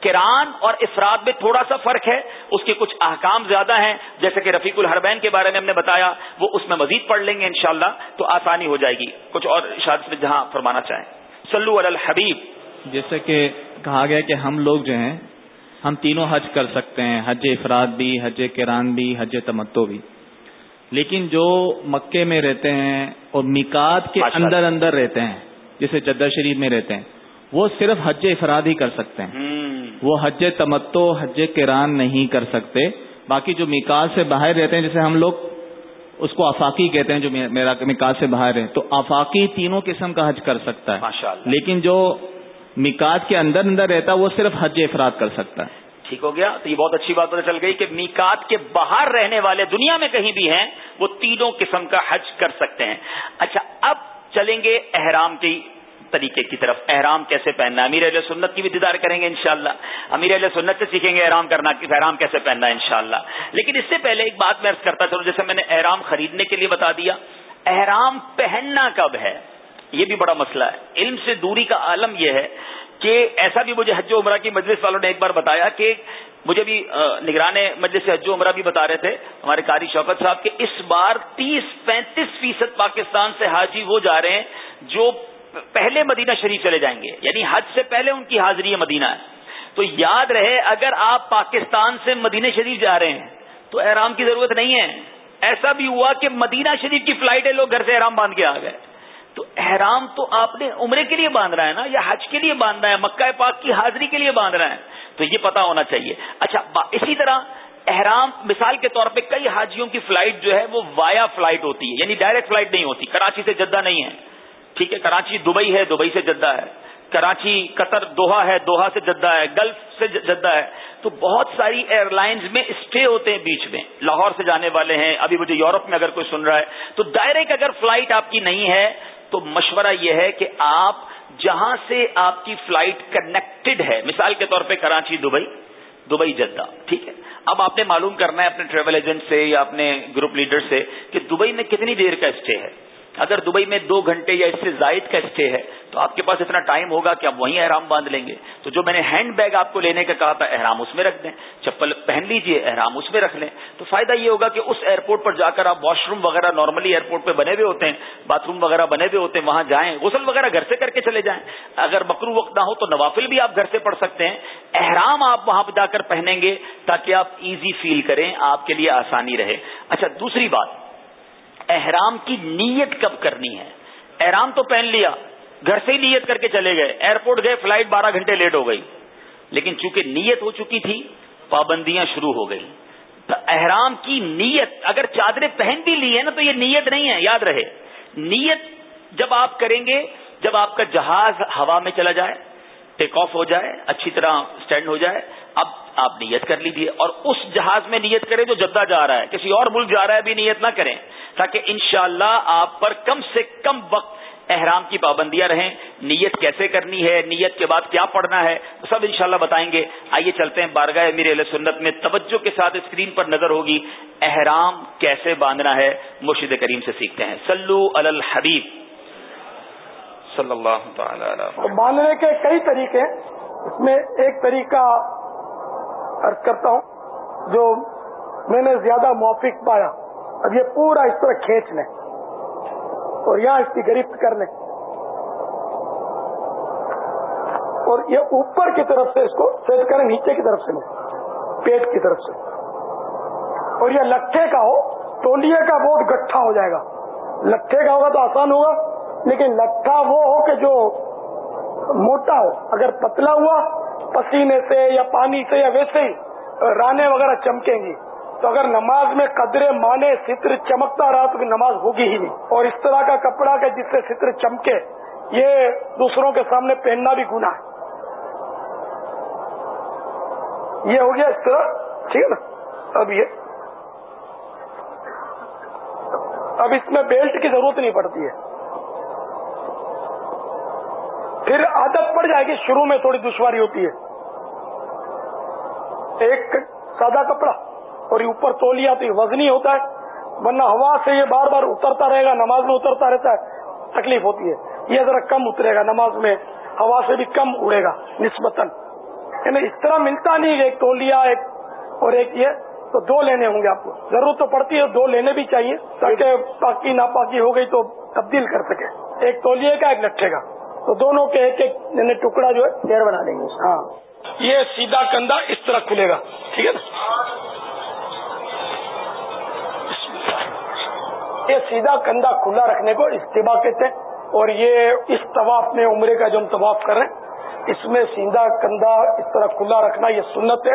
کران اور افراد میں تھوڑا سا فرق ہے، اس کے کچھ احکام زیادہ ہیں، جیسے کہ رفیق الحربین کے بارے میں ہم نے بتایا، وہ اس میں مزید پڑھ لیں گے انشاءاللہ، تو آسانی ہو جائے گی۔ کچھ اور شاد میں جہاں فرمانا چاہیں۔ سلو الحبیب۔ جیسے کہ کہا گیا کہ ہم لوگ جو ہیں ہم تینوں حج کر سکتے ہیں حج افراد بھی حج کران بھی حج تمتو بھی۔ لیکن جو مکے میں رہتے ہیں اور مکات کے اندر اندر رہتے ہیں جیسے جدہ شریف میں رہتے ہیں وہ صرف حج افراد ہی کر سکتے ہیں۔ وہ حج تمتو حج کران نہیں کر سکتے۔ باقی جو مکات سے باہر رہتے ہیں جیسے ہم لوگ اس کو آفاقی کہتے ہیں جو میرا مکات سے باہر ہے تو آفاقی تینوں قسم کا حج کر سکتا ہے۔ لیکن جو میکات کے اندر اندر رہتا، وہ صرف حج افراد کر سکتا ہے۔ ٹھیک ہو گیا؟ تو یہ بہت اچھی بات پتہ چل گئی کہ میکات کے باہر رہنے والے دنیا میں کہیں بھی ہیں، وہ تینوں قسم کا حج کر سکتے ہیں۔ اچھا اب چلیں گے احرام کی طریقے کی طرف۔ احرام کیسے پہننا ہے؟ امیر علیہ سنت کی بھی دیدار کریں گے انشاءاللہ۔ امیر علیہ سنت سے سیکھیں گے احرام کرنا احرام کیسے پہننا ہے انشاءاللہ۔ لیکن اس سے پہلے ایک بات میں کرتا چلوں، جیسے میں نے احرام خریدنے کے لیے بتا دیا، احرام پہننا کب ہے؟ یہ بھی بڑا مسئلہ ہے۔ علم سے دوری کا عالم یہ ہے کہ ایسا بھی مجھے حج و عمرہ کی مجلس والوں نے ایک بار بتایا کہ مجھے بھی نگران مجلس حج و عمرہ بھی بتا رہے تھے، ہمارے قاری شوکت صاحب، کہ اس بار تیس پینتیس فیصد پاکستان سے حاجی وہ جا رہے ہیں جو پہلے مدینہ شریف چلے جائیں گے۔ یعنی حج سے پہلے ان کی حاضری مدینہ ہے۔ تو یاد رہے، اگر آپ پاکستان سے مدینہ شریف جا رہے ہیں، تو احرام کی ضرورت نہیں ہے۔ ایسا بھی ہوا کہ مدینہ شریف کی فلائٹ ہے، لوگ گھر سے احرام باندھ کے آ گئے۔ تو احرام تو آپ نے عمرے کے لیے باندھ رہا ہے نا، یا حج کے لیے باندھ رہا ہے، مکہ پاک کی حاضری کے لیے باندھ رہا ہے، تو یہ پتا ہونا چاہیے۔ اچھا اسی طرح احرام، مثال کے طور پہ کئی حاجیوں کی فلائٹ جو ہے وہ وایا فلائٹ ہوتی ہے یعنی ڈائریکٹ فلائٹ نہیں ہوتی، کراچی سے جدہ نہیں ہے۔ ٹھیک ہے، کراچی دبئی ہے، دبئی سے جدہ ہے۔ کراچی، قطر، دوہا ہے، دوہا سے جدہ ہے، گلف سے جدہ ہے۔ تو بہت ساری ایئر لائنز میں اسٹے ہوتے ہیں بیچ میں۔ لاہور سے جانے والے ہیں، ابھی مجھے یورپ میں اگر کوئی سن رہا ہے، تو ڈائریکٹ اگر فلائٹ آپ کی نہیں ہے تو مشورہ یہ ہے کہ آپ جہاں سے آپ کی فلائٹ کنیکٹڈ ہے، مثال کے طور پہ کراچی، دبئی دبئی، جدہ، ٹھیک ہے؟ اب آپ نے معلوم کرنا ہے اپنے ٹریول ایجنٹ سے یا اپنے گروپ لیڈر سے کہ دبئی میں کتنی دیر کا اسٹے ہے۔ اگر دبئی میں دو گھنٹے یا اس سے زائد کا اسٹے ہے، تو آپ کے پاس اتنا ٹائم ہوگا کہ آپ وہیں احرام باندھ لیں گے۔ تو جو میں نے ہینڈ بیگ آپ کو لینے کا کہا تھا، احرام اس میں رکھ دیں۔ چپل پہن لیجیے، احرام اس میں رکھ لیں۔ تو فائدہ یہ ہوگا کہ اس ایئرپورٹ پر جا کر آپ واش روم وغیرہ نارملی ایئرپورٹ پہ بنے ہوئے ہوتے ہیں باتھ روم وغیرہ بنے ہوئے ہوتے ہیں، وہاں جائیں، غسل وغیرہ گھر سے کر کے چلے جائیں۔ اگر بکرو وقت نہ ہو تو نوافل بھی آپ گھر سے پڑھ سکتے ہیں۔ احرام آپ وہاں پہ جا کر پہنیں گے تاکہ آپ ایزی فیل کریں، آپ کے لیے آسانی رہے۔ اچھا دوسری بات۔ احرام کی نیت کب کرنی ہے؟ احرام تو پہن لیا، گھر سے ہی نیت کر کے چلے گئے، ایئرپورٹ گئے، فلائٹ بارہ گھنٹے لیٹ ہو گئی۔ لیکن چونکہ نیت ہو چکی تھی، پابندیاں شروع ہو گئی۔ تو احرام کی نیت، اگر چادریں پہن بھی لی ہے نا تو یہ نیت نہیں ہے، یاد رہے۔ نیت جب آپ کریں گے، جب آپ کا جہاز ہوا میں چلا جائے ٹیک آف ہو جائے، اچھی طرح اسٹینڈ ہو جائے، اب آپ نیت کر لیجیے اور اس جہاز میں نیت کریں جو جدہ جا رہا ہے۔ کسی اور ملک جا رہا ہے بھی نیت نہ کریں۔ تاکہ انشاءاللہ اللہ آپ پر کم سے کم وقت احرام کی پابندیاں رہیں۔ نیت کیسے کرنی ہے؟ نیت کے بعد کیا پڑھنا ہے؟ سب انشاءاللہ بتائیں گے۔ آئیے چلتے ہیں بارگاہ امیر علیہ سنت میں۔ توجہ کے ساتھ اسکرین پر نظر ہوگی۔ احرام کیسے باندھنا ہے؟ مرشد کریم سے سیکھتے ہیں۔ سلو الحبیب۔ صلی اللہ تعالی باندھنے کے کئی طریقے اس میں ایک طریقہ عرض کرتا ہوں، جو میں نے زیادہ موافق پایا۔ اب یہ پورا اس طرح کھینچ لیں اور یہاں اس کی گرفت کر لیں اور یہ اوپر کی طرف سے اس کو سیٹ کریں، نیچے کی طرف سے لیں پیٹ کی طرف سے۔ اور یہ لٹھے کا ہو تولیے کا بہت گٹھا ہو جائے گا۔ لٹھے کا ہوگا تو آسان ہوگا، لیکن لٹھا وہ ہو کہ جو موٹا ہو۔ اگر پتلا ہوا پسینے سے یا پانی سے یا ویسے ہی رانے وغیرہ چمکیں گی۔ تو اگر نماز میں قدرے مانے، ستر چمکتا رہا تو نماز ہوگی ہی نہیں۔ اور اس طرح کا کپڑا کہ جس سے ستر چمکے، یہ دوسروں کے سامنے پہننا بھی گنا ہے۔ یہ ہو گیا اس طرح، ٹھیک ہے نا؟ اب یہ۔ اب اس میں بیلٹ کی ضرورت نہیں پڑتی ہے۔ پھر عادت پڑ جائے گی، شروع میں تھوڑی دشواری ہوتی ہے۔ ایک سادہ کپڑا اور یہ اوپر تولیا تو یہ وزنی ہوتا ہے، ورنہ ہوا سے یہ بار بار اترتا رہے گا، نماز میں اترتا رہتا ہے، تکلیف ہوتی ہے۔ یہ ذرا کم اترے گا، نماز میں ہوا سے بھی کم اڑے گا، نسبتاً۔ یعنی اس طرح ملتا نہیں ایک تولیا ایک اور ایک یہ، تو دو لینے ہوں گے آپ کو۔ ضرورت تو پڑتی ہے، دو لینے بھی چاہیے، تاکہ پاکی ناپاکی ہو گئی تو تبدیل کر سکے۔ ایک تولیے کا، ایک لٹھے کا۔ تو دونوں کے ایک ایک یعنی ٹکڑا جو ہے پیر بنا دیں گے ہاں۔ یہ سیدھا کندھا اس طرح کھلے گا۔ ٹھیک ہے نا؟ یہ سیدھا کندھا کھلا رکھنے کو استبا کہتے ہیں۔ اور یہ اس طواف میں عمرے کا جو ہم طواف کر رہے ہیں، اس میں سیدھا کندھا اس طرح کھلا رکھنا یہ سنت ہے۔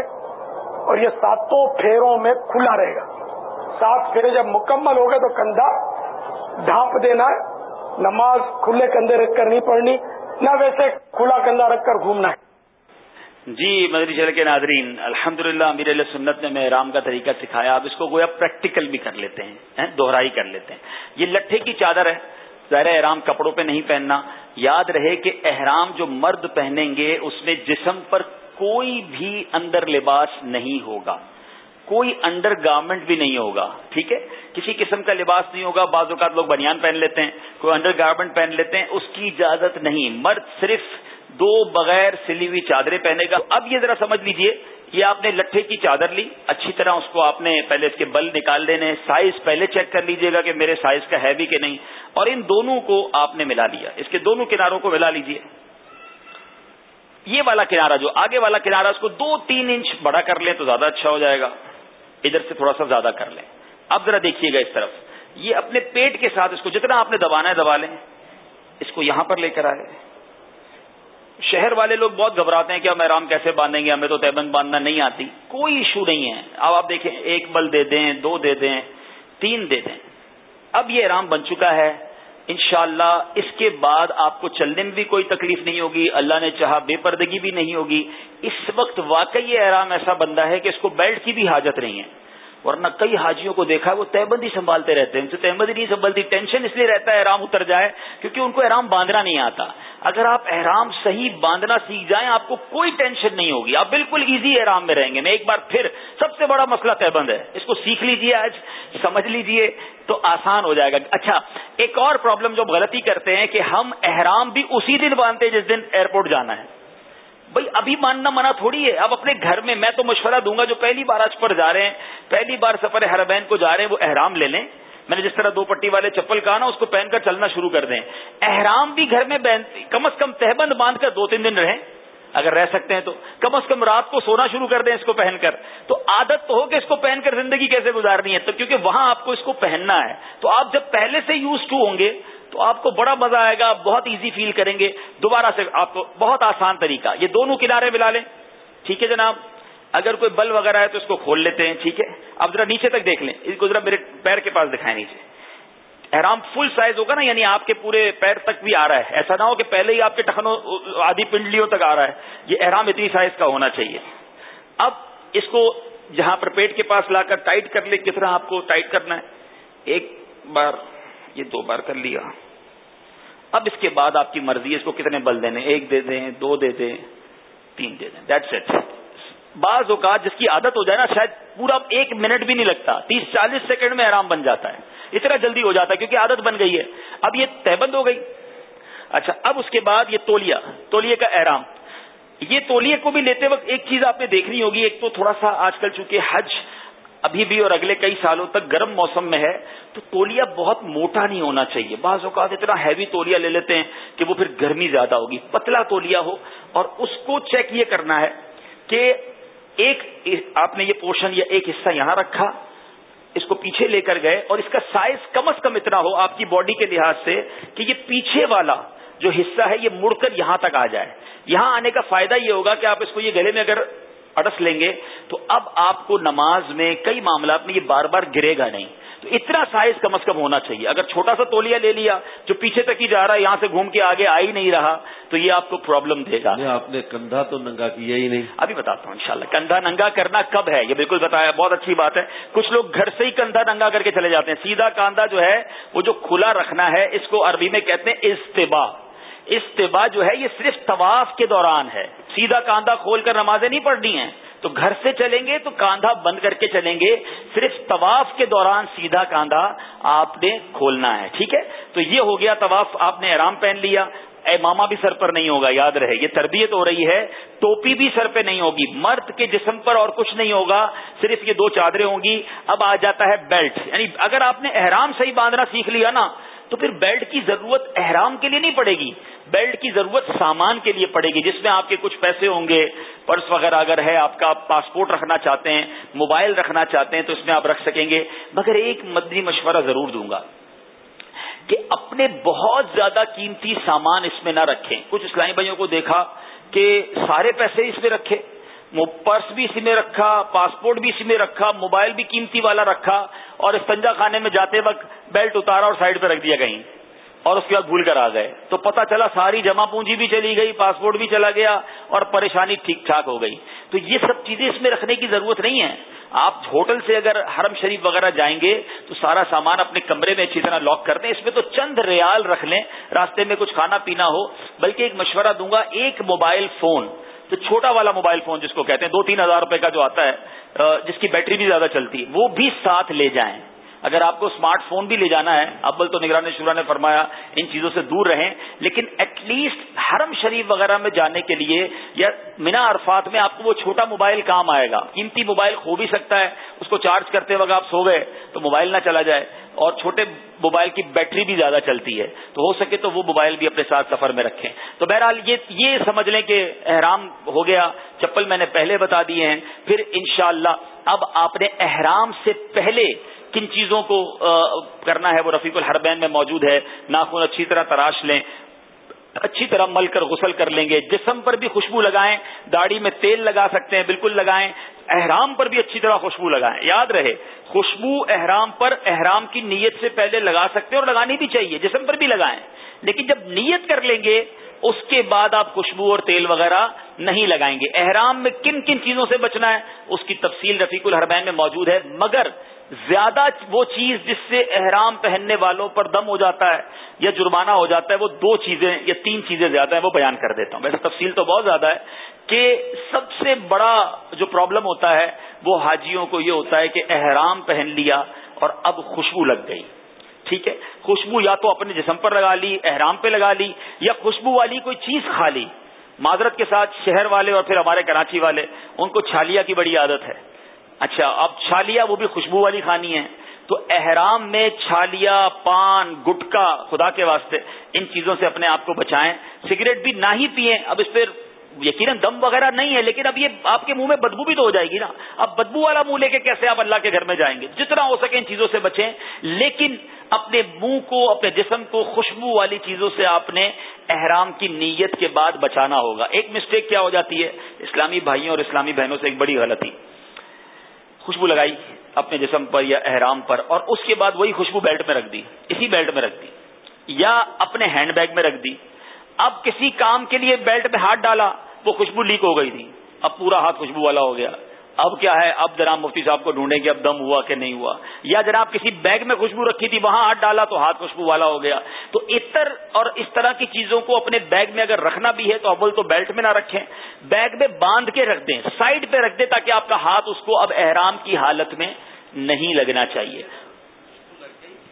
اور یہ ساتوں پھیروں میں کھلا رہے گا۔ سات پھیرے جب مکمل ہو گئے تو کندھا ڈھانپ دینا ہے۔ نماز کھلے کندھے رکھ کر نہیں پڑھنی، نہ ویسے کھلا کندھا رکھ کر گھومنا ہے۔ جی مدری چل کے ناظرین الحمد للہ امیر علیہ سنت نے میں رام کا طریقہ سکھایا۔ آپ اس کو گویا پریکٹیکل بھی کر لیتے ہیں دوہرائی کر لیتے ہیں۔ یہ لٹھے کی چادر ہے۔ ظاہر احرام کپڑوں پہ نہیں پہننا۔ یاد رہے کہ احرام جو مرد پہنیں گے، اس میں جسم پر کوئی بھی اندر لباس نہیں ہوگا۔ کوئی انڈر گارمنٹ بھی نہیں ہوگا، ٹھیک ہے؟ کسی قسم کا لباس نہیں ہوگا، بعض اوقات لوگ بنیان پہن لیتے ہیں، کوئی انڈر گارمنٹ پہن لیتے ہیں، اس کی اجازت نہیں۔ مرد صرف دو بغیر سلی ہوئی چادریں پہنے گا۔ اب یہ ذرا سمجھ لیجیے، یہ آپ نے لٹھے کی چادر لی، اچھی طرح اس کو آپ نے پہلے اس کے بل نکال دینے سائز پہلے چیک کر لیجیے گا کہ میرے سائز کا ہے بھی کہ نہیں۔ اور ان دونوں کو آپ نے ملا لیا۔ اس کے دونوں کناروں کو ملا لیجیے۔ یہ والا کنارا جو آگے والا کنارا اس کو دو تین انچ بڑا کر لیں تو زیادہ اچھا ہو جائے گا۔ ادھر سے تھوڑا سا زیادہ کر لیں۔ اب ذرا دیکھیے گا اس طرف۔ یہ اپنے پیٹ کے ساتھ اس کو جتنا آپ نے دبانا ہے دبا لیں۔ اس کو یہاں پر لے کر آئے۔ شہر والے لوگ بہت گھبراتے ہیں کہ ہم احرام کیسے باندھیں گے، ہمیں تو تیبند باندھنا نہیں آتی۔ کوئی ایشو نہیں ہے۔ اب آپ دیکھیں، ایک بل دے دیں، دو دے دیں، تین دے دیں۔ اب یہ احرام بن چکا ہے۔ انشاءاللہ اس کے بعد آپ کو چلنے میں بھی کوئی تکلیف نہیں ہوگی، اللہ نے چاہا بے پردگی بھی نہیں ہوگی۔ اس وقت واقعی یہ احرام ایسا بندہ ہے کہ اس کو بیلٹ کی بھی حاجت نہیں ہے۔ ورنہ کئی حاجیوں کو دیکھا ہے، وہ تہبندی سنبھالتے رہتے ہیں۔ ان سے تہبندی نہیں سنبھلتی، ٹینشن اس لیے رہتا ہے احرام اتر جائے، کیونکہ ان کو احرام باندھنا نہیں آتا۔ اگر آپ احرام صحیح باندھنا سیکھ جائیں، آپ کو کوئی ٹینشن نہیں ہوگی۔ آپ بالکل ایزی احرام میں رہیں گے۔ میں ایک بار پھر سب سے بڑا مسئلہ تہبند ہے۔ اس کو سیکھ لیجیے آج، سمجھ لیجیے تو آسان ہو جائے گا۔ اچھا ایک اور پرابلم جو غلطی کرتے ہیں کہ ہم احرام بھی اسی دن باندھتے جس دن ایئرپورٹ جانا ہے۔ بھائی ابھی ماننا منع تھوڑی ہے، اب اپنے گھر میں میں تو مشورہ دوں گا جو پہلی بار آج پر جا رہے ہیں، پہلی بار سفر حربین کو جا رہے ہیں، وہ احرام لے لیں۔ میں نے جس طرح دو پٹی والے چپل کہا نا، اس کو پہن کر چلنا شروع کر دیں۔ احرام بھی گھر میں کم از کم تہبند باندھ کر دو تین دن رہیں۔ اگر رہ سکتے ہیں تو کم از کم رات کو سونا شروع کر دیں اس کو پہن کر۔ تو عادت تو ہو کہ اس کو پہن کر زندگی کیسے گزارنی ہے، تو کیونکہ وہاں آپ کو اس کو پہننا ہے۔ تو آپ جب پہلے سے یوز ٹو ہوں گے تو آپ کو بڑا مزہ آئے گا، آپ بہت ایزی فیل کریں گے۔ دوبارہ سے آپ کو بہت آسان طریقہ۔ یہ دونوں کنارے ملا لیں۔ ٹھیک ہے جناب؟ اگر کوئی بل وغیرہ ہے تو اس کو کھول لیتے ہیں، ٹھیک ہے؟ اب ذرا نیچے تک دیکھ لیں۔ اس کو ذرا میرے پیر کے پاس دکھائیں نیچے۔ احرام فل سائز ہوگا نا یعنی آپ کے پورے پیر تک بھی آ رہا ہے۔ ایسا نہ ہو کہ پہلے ہی آپ کے ٹخنوں، آدھی پنڈلیوں تک آ رہا ہے۔ یہ احرام اتنی سائز کا ہونا چاہیے۔ اب اس کو جہاں پر پیٹ کے پاس لا کر ٹائٹ کر لے کس طرح آپ کو ٹائٹ کرنا ہے؟ ایک بار یہ دو بار کر لیا۔ اب اس کے بعد آپ کی مرضی ہے اس کو کتنے بل دینے، ایک دے دیں، دو دے دیں، تین دے دیں۔ دیٹ سیٹ بعض اوقات جس کی عادت ہو جائے نا، شاید پورا ایک منٹ بھی نہیں لگتا، تیس چالیس سیکنڈ میں آرام بن جاتا ہے۔ اتنا جلدی ہو جاتا ہے کیونکہ عادت بن گئی ہے۔ اب یہ تہبند ہو گئی۔ اچھا اب اس کے بعد یہ تولیا تولیے کا احرام۔ یہ تولیے کو بھی لیتے وقت ایک چیز آپ نے دیکھنی ہوگی، ایک تو تھوڑا سا آج کل چونکہ حج ابھی بھی اور اگلے کئی سالوں تک گرم موسم میں ہے، تو تولیا بہت موٹا نہیں ہونا چاہیے۔ بعض اوقات اتنا ہیوی تولیا لے لیتے ہیں کہ وہ پھر گرمی زیادہ ہوگی۔ پتلا تولیا ہو اور اس کو چیک یہ کرنا ہے کہ ایک آپ نے یہ پورشن یا ایک حصہ یہاں رکھا، اس کو پیچھے لے کر گئے اور اس کا سائز کم از کم اتنا ہو آپ کی باڈی کے لحاظ سے کہ یہ پیچھے والا جو حصہ ہے، یہ مڑ کر یہاں تک آ جائے۔ یہاں آنے کا فائدہ یہ ہوگا کہ آپ اس کو یہ گلے میں اگر اڑس لیں گے تو اب آپ کو نماز میں کئی معاملات میں یہ بار بار گرے گا نہیں۔ تو اتنا سائز کم از کم ہونا چاہیے۔ اگر چھوٹا سا تولیا لے لیا جو پیچھے تک ہی جا رہا ہے یہاں سے گھوم کے آگے آ ہی نہیں رہا تو یہ آپ کو پرابلم دے گا۔ آپ نے کندھا تو ننگا کیا ہی نہیں۔ ابھی بتاتا ہوں انشاءاللہ۔ کندھا ننگا کرنا کب ہے؟ یہ بالکل بتایا بہت اچھی بات ہے۔ کچھ لوگ گھر سے ہی کندھا ننگا کر کے چلے جاتے ہیں۔ سیدھا کاندھا جو ہے وہ جو کھلا رکھنا ہے اس کو عربی میں کہتے ہیں استبا استبا جو ہے یہ صرف طواف کے دوران ہے۔ سیدھا کاندھا کھول کر نمازیں نہیں پڑھنی ہیں۔ تو گھر سے چلیں گے تو کاندھا بند کر کے چلیں گے۔ صرف طواف کے دوران سیدھا کاندھا آپ نے کھولنا ہے، ٹھیک ہے؟ تو یہ ہو گیا طواف، آپ نے آرام پہن لیا۔ اے ماما بھی سر پر نہیں ہوگا، یاد رہے، یہ تربیت ہو رہی ہے۔ ٹوپی بھی سر پہ نہیں ہوگی، مرد کے جسم پر اور کچھ نہیں ہوگا، صرف یہ دو چادریں ہوں گی۔ اب آ جاتا ہے بیلٹ یعنی اگر آپ نے احرام صحیح باندھنا سیکھ لیا نا تو پھر بیلٹ کی ضرورت احرام کے لیے نہیں پڑے گی۔ بیلٹ کی ضرورت سامان کے لیے پڑے گی، جس میں آپ کے کچھ پیسے ہوں گے۔ پرس وغیرہ اگر ہے، آپ کا پاسپورٹ رکھنا چاہتے ہیں، موبائل رکھنا چاہتے ہیں، تو اس میں آپ رکھ سکیں گے۔ مگر ایک مدنی مشورہ ضرور دوں گا کہ اپنے بہت زیادہ قیمتی سامان اس میں نہ رکھیں۔ کچھ اسلامی بھائیوں کو دیکھا کہ سارے پیسے اس میں رکھے۔ پرس بھی اسی میں رکھا، پاسپورٹ بھی اسی میں رکھا، موبائل بھی قیمتی والا رکھا، اور استنجا خانے میں جاتے وقت بیلٹ اتارا اور سائڈ پہ رکھ دیا کہیں، اور اس کے بعد بھول کر آ گئے۔ تو پتا چلا ساری جمع پونجی بھی چلی گئی، پاسپورٹ بھی چلا گیا، اور پریشانی ٹھیک ٹھاک ہو گئی۔ تو یہ سب چیزیں اس میں رکھنے کی ضرورت نہیں ہے۔ آپ ہوٹل سے اگر حرم شریف وغیرہ جائیں گے، تو سارا سامان اپنے کمرے میں اچھی طرح لاک کر دیں۔ اس میں تو چند ریال رکھ لیں، راستے میں کچھ کھانا پینا ہو، بلکہ ایک مشورہ دوں گا، ایک موبائل فون تو چھوٹا والا موبائل فون جس کو کہتے ہیں، دو تین ہزار روپے کا جو آتا ہے جس کی بیٹری بھی زیادہ چلتی ہے، وہ بھی ساتھ لے جائیں۔ اگر آپ کو اسمارٹ فون بھی لے جانا ہے ابل تو نگران شورا نے فرمایا ان چیزوں سے دور رہیں، لیکن ایٹ لیسٹ حرم شریف وغیرہ میں جانے کے لیے یا مینا عرفات میں آپ کو وہ چھوٹا موبائل کام آئے گا۔ قیمتی موبائل کھو بھی سکتا ہے، اس کو چارج کرتے وقت آپ سو گئے تو موبائل نہ چلا جائے۔ اور چھوٹے موبائل کی بیٹری بھی زیادہ چلتی ہے تو ہو سکے تو وہ موبائل بھی اپنے ساتھ سفر میں رکھیں۔ تو بہرحال یہ یہ سمجھ لیں کہ احرام ہو گیا، چپل میں نے پہلے بتا دیے ہیں۔ پھر انشاءاللہ اب آپ نے احرام سے پہلے کن چیزوں کو کرنا ہے، وہ رفیق الحربین میں موجود ہے۔ ناخن اچھی طرح تراش لیں۔ اچھی طرح مل کر غسل کر لیں گے۔ جسم پر بھی خوشبو لگائیں۔ داڑھی میں تیل لگا سکتے ہیں، بالکل لگائیں۔ احرام پر بھی اچھی طرح خوشبو لگائیں۔ یاد رہے، خوشبو احرام پر احرام کی نیت سے پہلے لگا سکتے ہیں اور لگانی بھی چاہیے، جسم پر بھی لگائیں۔ لیکن جب نیت کر لیں گے، اس کے بعد آپ خوشبو اور تیل وغیرہ نہیں لگائیں گے۔ احرام میں کن کن چیزوں سے بچنا ہے، اس کی تفصیل رفیق الحرمین میں موجود ہے۔ مگر زیادہ وہ چیز جس سے احرام پہننے والوں پر دم ہو جاتا ہے یا جرمانہ ہو جاتا ہے، وہ دو چیزیں یا تین چیزیں زیادہ ہیں، وہ بیان کر دیتا ہوں۔ ویسے تفصیل تو بہت زیادہ ہے کہ سب سے بڑا جو پرابلم ہوتا ہے، وہ حاجیوں کو یہ ہوتا ہے کہ احرام پہن لیا اور اب خوشبو لگ گئی۔ ٹھیک ہے؟ خوشبو یا تو اپنے جسم پر لگا لی، احرام پہ لگا لی، یا خوشبو والی کوئی چیز کھا لی۔ معذرت کے ساتھ شہر والے اور پھر ہمارے کراچی والے، ان کو چھالیا کی بڑی عادت ہے۔ اچھا اب چھالیا وہ بھی خوشبو والی کھانی ہے۔ تو احرام میں چھالیا، پان، گٹکا، خدا کے واسطے ان چیزوں سے اپنے آپ کو بچائیں۔ سگریٹ بھی نہ ہی پیئیں۔ اب اس پہ یقیناً دم وغیرہ نہیں ہے، لیکن اب یہ آپ کے منہ میں بدبو بھی تو ہو جائے گی نا۔ اب بدبو والا منہ لے کے کیسے آپ اللہ کے گھر میں جائیں گے؟ جتنا ہو سکے ان چیزوں سے بچیں۔ لیکن اپنے منہ کو، اپنے جسم کو خوشبو والی چیزوں سے آپ نے احرام کی نیت کے بعد بچانا ہوگا۔ ایک مسٹیک کیا ہو جاتی ہے؟ اسلامی بھائیوں اور اسلامی بہنوں سے ایک بڑی غلطی۔ خوشبو لگائی اپنے جسم پر یا احرام پر اور اس کے بعد وہی خوشبو بیلٹ میں رکھ دی، اسی بیلٹ میں رکھ دی، یا اپنے ہینڈ بیگ میں رکھ دی۔ اب کسی کام کے لیے بیلٹ میں ہاتھ ڈالا، وہ خوشبو لیک ہو گئی تھی۔ اب پورا ہاتھ خوشبو والا ہو گیا۔ اب کیا ہے؟ اب جناب مفتی صاحب کو ڈھونڈیں گے اب دم ہوا کہ نہیں ہوا۔ یا جناب کسی بیگ میں خوشبو رکھی تھی وہاں ہاتھ ڈالا تو ہاتھ خوشبو والا ہو گیا۔ تو اتر اور اس طرح کی چیزوں کو اپنے بیگ میں اگر رکھنا بھی ہے تو اول تو بیلٹ میں نہ رکھیں بیگ میں باندھ کے رکھ دیں سائڈ پہ رکھ دیں تاکہ آپ کا ہاتھ اس کو اب احرام کی حالت میں نہیں لگنا چاہیے۔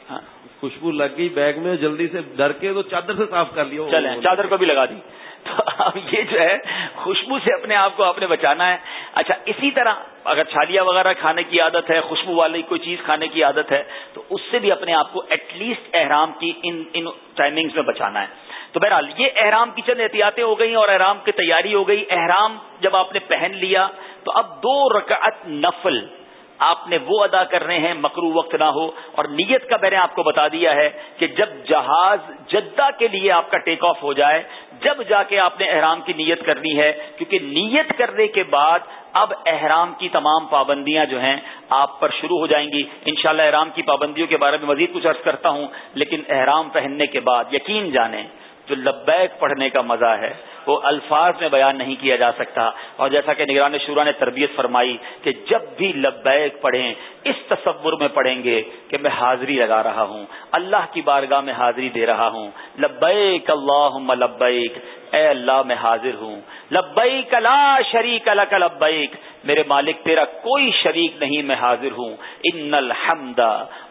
ہاں؟ خوشبو لگ گئی بیگ میں جلدی سے ڈر کے تو چادر سے صاف کر لیا چلیں چادر کو بھی لگا دی۔ تو اب یہ جو ہے، خوشبو سے اپنے آپ کو آپ نے بچانا ہے۔ اچھا اسی طرح اگر چھالیا وغیرہ کھانے کی عادت ہے، خوشبو والی کوئی چیز کھانے کی عادت ہے، تو اس سے بھی اپنے آپ کو ایٹ لیسٹ احرام کی ان ان ٹائمنگز میں بچانا ہے۔ تو بہرحال، یہ احرام کی چند احتیاطیں ہو گئی اور احرام کی تیاری ہو گئی۔ احرام جب آپ نے پہن لیا، تو اب دو رکعت نفل۔ آپ نے وہ ادا کرنے ہیں، مکرو وقت نہ ہو۔ اور نیت کا میں نے آپ کو بتا دیا ہے کہ جب جہاز جدہ کے لیے آپ کا ٹیک آف ہو جائے، جب جا کے آپ نے احرام کی نیت کرنی ہے، کیونکہ نیت کرنے کے بعد اب احرام کی تمام پابندیاں جو ہیں آپ پر شروع ہو جائیں گی۔ انشاءاللہ احرام کی پابندیوں کے بارے میں مزید کچھ عرض کرتا ہوں، لیکن احرام پہننے کے بعد یقین جانیں جو لبیک پڑھنے کا مزہ ہے۔ وہ الفاظ میں بیان نہیں کیا جا سکتا۔ اور جیسا کہ نگران شورا نے تربیت فرمائی کہ جب بھی لبیک پڑھیں، اس تصور میں پڑھیں گے کہ میں حاضری لگا رہا ہوں۔ اللہ کی بارگاہ میں حاضری دے رہا ہوں۔ لبیک اللہ لبیک۔ اے اللہ میں حاضر ہوں۔ لبیک لا شریک لک لبیک۔ میرے مالک، تیرا کوئی شریک نہیں میں حاضر ہوں۔ ان الحمد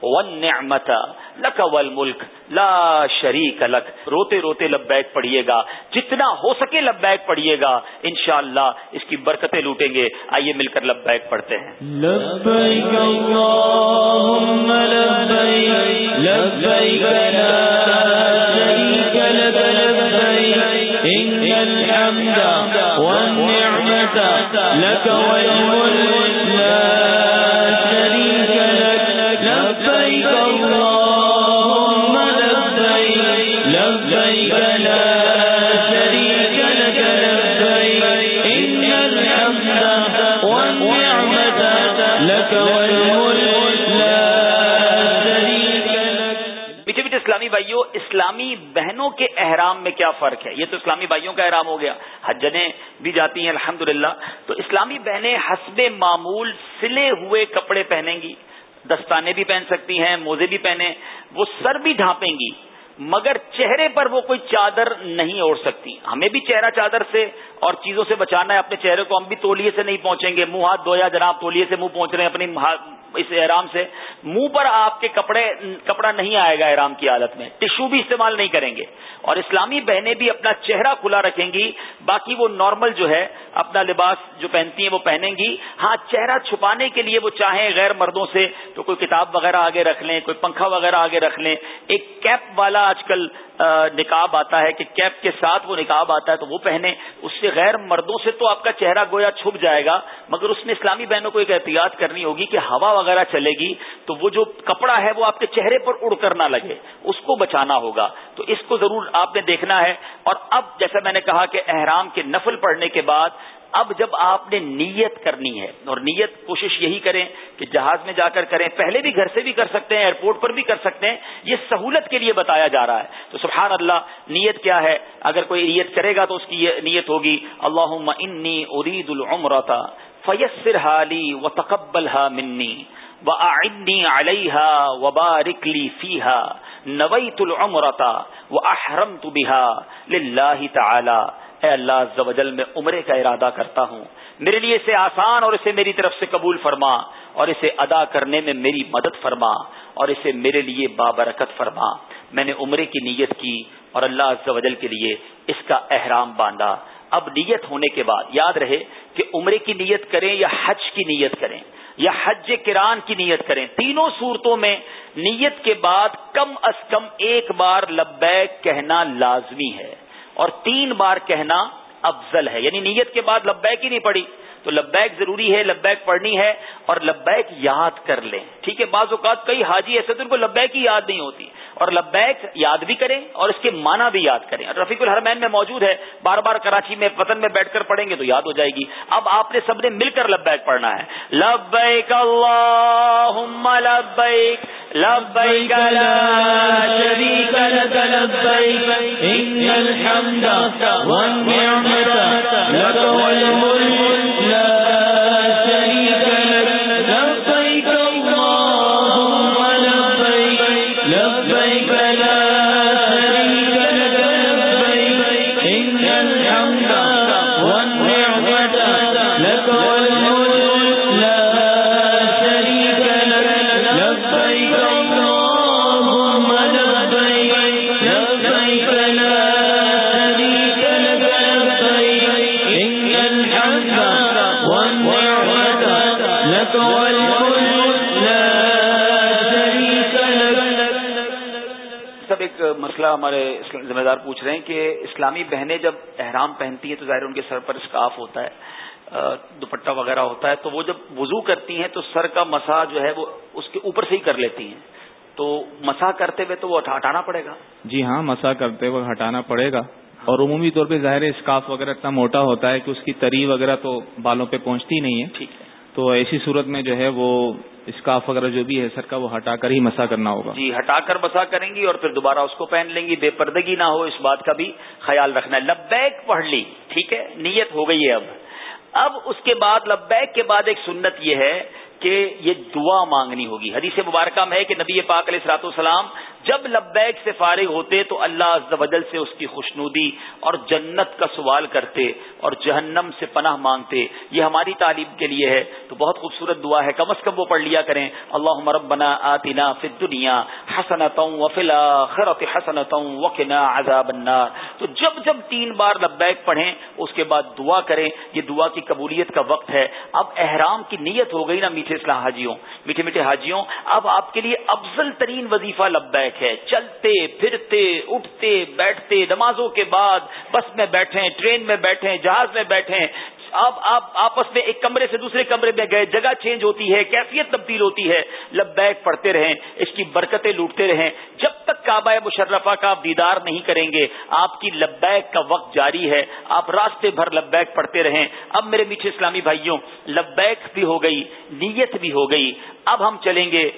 والنعمت لک والملک۔ لا شریک لک۔ روتے روتے لبیک پڑھیے گا۔ جتنا ہو سکے لبیک پڑھیے گا۔ انشاءاللہ اس کی برکتیں لوٹیں گے۔ آئیے مل کر لبیک پڑھتے ہیں۔ لبیک اللہم، لبیک لبیک لا شریک لک۔ الحمد والنعمة لك والملک اسلامی بھائیوں اسلامی بہنوں کے احرام میں کیا فرق ہے؟ یہ تو اسلامی بھائیوں کا احرام ہو گیا حجنیں بھی جاتی ہیں الحمد تو اسلامی بہنیں حسب معمول سلے ہوئے کپڑے پہنیں گی، دستانے بھی پہن سکتی ہیں، موزے بھی پہنے وہ سر بھی ڈھانپیں گی، مگر چہرے پر وہ کوئی چادر نہیں اوڑھ سکتی۔ ہمیں بھی چہرہ چادر سے اور چیزوں سے بچانا ہے، اپنے چہرے کو ہم بھی تولیے سے نہیں پہنچیں گے، منہ ہاتھ دھویا جناب، تولیے سے منہ پہنچ رہے ہیں، اپنی اس احرام سے، منہ پر آپ کے کپڑے، کپڑا نہیں آئے گا احرام کی حالت میں۔ ٹشو بھی استعمال نہیں کریں گے۔ اور اسلامی بہنیں بھی اپنا چہرہ کھلا رکھیں گی، باقی وہ نارمل جو ہے، اپنا لباس جو پہنتی ہیں وہ پہنیں گی۔ ہاں چہرہ چھپانے کے لیے وہ چاہیں غیر مردوں سے تو کوئی کتاب وغیرہ آگے رکھ لیں، کوئی پنکھا وغیرہ آگے رکھ لیں۔ ایک کیپ والا آج کل نکاب آتا ہے کہ کیپ کے ساتھ وہ نکاب آتا ہے تو وہ پہنے، اس سے غیر مردوں سے تو آپ کا چہرہ گویا چھپ جائے گا، مگر اس میں اسلامی بہنوں کو ایک احتیاط کرنی ہوگی کہ ہوا وغیرہ چلے گی تو وہ جو کپڑا ہے وہ آپ کے چہرے پر اڑ کر نہ لگے، اس کو بچانا ہوگا۔ تو اس کو ضرور آپ نے دیکھنا ہے۔ اور اب جیسا میں نے کہا کہ احرام کے نفل پڑھنے کے بعد اب جب آپ نے نیت کرنی ہے اور نیت کوشش یہی کریں کہ جہاز میں جا کر کریں، پہلے بھی گھر سے بھی کر سکتے ہیں، ایئرپورٹ پر بھی کر سکتے ہیں، یہ سہولت کے لیے بتایا جا رہا ہے۔ تو سبحان اللہ، نیت کیا ہے؟ اگر کوئی نیت کرے گا تو اس کی نیت ہوگی اللہ انی ارید العمرتا فیسر حالی و تقبل منی و آئنی علیہ وبارک لی فیحا نویت العمرتا و احرم تو بہا تعالی۔ اے اللہ زوجل میں عمرے کا ارادہ کرتا ہوں۔ میرے لیے اسے آسان اور اسے میری طرف سے قبول فرما اور اسے ادا کرنے میں میری مدد فرما اور اسے میرے لیے بابرکت فرما۔ میں نے عمرے کی نیت کی اور اللہ زوجل کے لیے اس کا احرام باندھا۔ اب نیت ہونے کے بعد، یاد رہے کہ عمرے کی نیت کریں یا حج کی نیت کریں یا حج کران کی نیت کریں، تینوں صورتوں میں نیت کے بعد کم از کم ایک بار لبیک کہنا لازمی ہے۔ اور تین بار کہنا افضل ہے یعنی نیت کے بعد لبیک ہی نہیں پڑی تو لبیک ضروری ہے، لبیک پڑھنی ہے اور لبیک یاد کر لیں۔ ٹھیک ہے، بعض اوقات کئی حاجی ایسے تو ان کو لبیک ہی یاد نہیں ہوتی۔ اور لبیک یاد بھی کریں اور اس کے معنی بھی یاد کریں۔ اور رفیق الحرمین میں موجود ہے، بار بار کراچی میں وطن میں بیٹھ کر پڑھیں گے تو یاد ہو جائے گی۔ اب آپ نے سب نے مل کر لبیک پڑھنا ہے۔ لبیک، اللہم لبیک۔ لبيك لا شريك لك لبيك إن الحمد والنعمة لك والملك مسئلہ ہمارے ذمہ دار پوچھ رہے ہیں کہ اسلامی بہنیں جب احرام پہنتی ہیں تو ظاہر ان کے سر پر اسکاف ہوتا ہے دوپٹہ وغیرہ ہوتا ہے تو وہ جب وضو کرتی ہیں تو سر کا مسا جو ہے وہ اس کے اوپر سے ہی کر لیتی ہیں۔ تو مسا کرتے ہوئے تو وہ ہٹانا پڑے گا؟ جی ہاں مسا کرتے ہوئے ہٹانا پڑے گا۔ اور عمومی طور پہ ظاہر اسکاف وغیرہ اتنا موٹا ہوتا ہے کہ اس کی تری وغیرہ تو بالوں پہ پہنچتی نہیں ہے۔ ٹھیک ہے۔ تو ایسی صورت میں جو ہے وہ اسکارف وغیرہ جو بھی ہے سر کا وہ ہٹا کر ہی مسا کرنا ہوگا۔ جی ہٹا کر مسا کریں گی اور پھر دوبارہ اس کو پہن لیں گی۔ بے پردگی نہ ہو، اس بات کا بھی خیال رکھنا۔ ہے لبیک پڑھ لی، ٹھیک ہے؟ نیت ہو گئی ہے اب۔ اب اس کے بعد، لبیک کے بعد ایک سنت یہ ہے کہ یہ دعا مانگنی ہوگی۔ حدیث مبارکہ میں ہے کہ نبی پاک علیہ السلاط والسلام جب لبیک سے فارغ ہوتے تو اللہ عز و جل سے اس کی خوشنودی اور جنت کا سوال کرتے اور جہنم سے پناہ مانگتے۔ یہ ہماری تعلیم کے لیے ہے۔ تو بہت خوبصورت دعا ہے۔ کم از کم وہ پڑھ لیا کریں۔ اللہ مربنا آتنا فی دنیا حسنتوں وفلا خرط حسنتوں وقنا عذاب النار۔ تو جب جب تین بار لبیک پڑھیں، اس کے بعد دعا کریں۔ یہ دعا کی قبولیت کا وقت ہے۔ اب احرام کی نیت ہو گئی نا میٹھے اسلام حاجیوں۔ میٹھے میٹھے حاجیوں، اب آپ کے لیے افضل ترین وظیفہ لبیک ہے، چلتے، پھرتے، اٹھتے، بیٹھتے، نمازوں کے بعد بس میں بیٹھے ٹرین میں بیٹھے جہاز میں بیٹھے اب آپ، آپس میں ایک کمرے سے دوسرے کمرے میں گئے، جگہ چینج ہوتی ہے، کیفیت تبدیل ہوتی ہے لبیک پڑھتے رہیں، اس کی برکتیں لوٹتے رہیں۔ جب تک کعبہ مشرفہ کا آپ دیدار نہیں کریں گے، آپ کی لبیک کا وقت جاری ہے، آپ راستے بھر لبیک پڑھتے رہیں۔ اب میرے میٹھے اسلامی بھائیوں لبیک بھی ہو گئی، نیت بھی ہو گئی۔ اب ہم چلیں گے،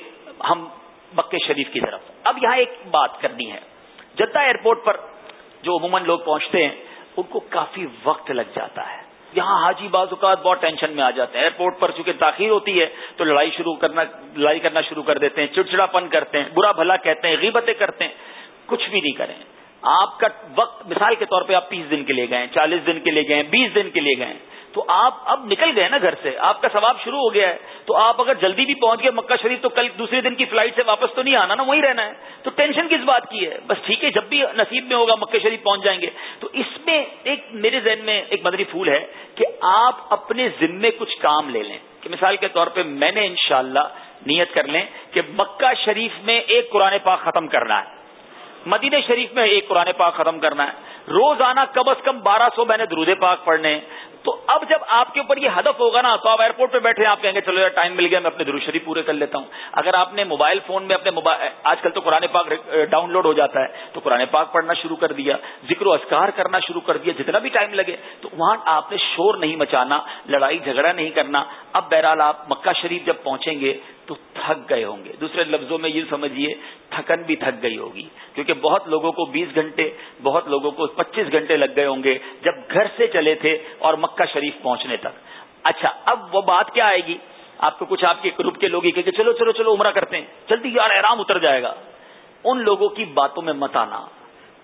ہم مکے شریف کی طرف۔ اب یہاں ایک بات کرنی ہے۔ جدہ ایئرپورٹ پر جو عموماً لوگ پہنچتے ہیں، ان کو کافی وقت لگ جاتا ہے۔ یہاں حاجی بعض اوقات بہت ٹینشن میں آ جاتے ہیں۔ ایئرپورٹ پر چونکہ تاخیر ہوتی ہے، تو لڑائی شروع کرنا، لڑائی کرنا شروع کر دیتے ہیں چڑچڑا پن کرتے ہیں، برا بھلا کہتے ہیں، غیبتیں کرتے ہیں۔ کچھ بھی نہیں کریں۔ آپ کا وقت مثال کے طور پہ آپ تیس دن کے لیے گئے چالیس دن کے لیے گئے بیس دن کے لیے گئے تو آپ اب نکل گئے نا گھر سے، آپ کا ثواب شروع ہو گیا ہے۔ تو آپ اگر جلدی بھی پہنچ گئے مکہ شریف، تو کل دوسرے دن کی فلائٹ سے واپس تو نہیں آنا نا، وہیں رہنا ہے۔ تو ٹینشن کس بات کی ہے؟ بس ٹھیک ہے، جب بھی نصیب میں ہوگا مکہ شریف پہنچ جائیں گے۔ تو اس میں ایک میرے ذہن میں ایک مدری پھول ہے کہ آپ اپنے ذمے کچھ کام لے لیں۔ کہ مثال کے طور پہ میں نے انشاءاللہ نیت کر لیں کہ مکہ شریف میں ایک قرآن پاک ختم کرنا ہے۔ مدینہ شریف میں ایک قرآن پاک ختم کرنا ہے۔ روزانہ کم از کم بارہ سو میں نے درود پاک پڑھنے تو اب جب آپ کے اوپر یہ ہدف ہوگا نا، تو آپ ایئرپورٹ پہ بیٹھے آپ کہیں گے، چلو یار ٹائم مل گیا، میں اپنے شریف پورے کر لیتا ہوں۔ اگر آپ نے موبائل فون میں اپنے آج کل تو قرآن پاک ڈاؤن لوڈ ہو جاتا ہے۔ تو قرآن پاک پڑھنا شروع کر دیا، ذکر و اسکار کرنا شروع کر دیا، جتنا بھی ٹائم لگے۔ تو وہاں آپ نے شور نہیں مچانا، لڑائی جھگڑا نہیں کرنا۔ اب بہرحال آپ مکہ شریف جب پہنچیں گے، تو تھک گئے ہوں گے۔ دوسرے لفظوں میں یہ سمجھیے، تھکن بھی تھک گئی ہوگی۔ کیونکہ بہت لوگوں کو بیس گھنٹے، بہت لوگوں کو پچیس گھنٹے لگ گئے ہوں گے۔ جب گھر سے چلے تھے اور مکہ شریف پہنچنے تک۔ اچھا اب وہ بات کیا آئے گی؟ آپ کو کچھ آپ کے گروپ کے لوگ ہی کہ چلو چلو چلو، عمرہ کرتے ہیں۔ جلدی یار، احرام اتر جائے گا۔ ان لوگوں کی باتوں میں مت آنا۔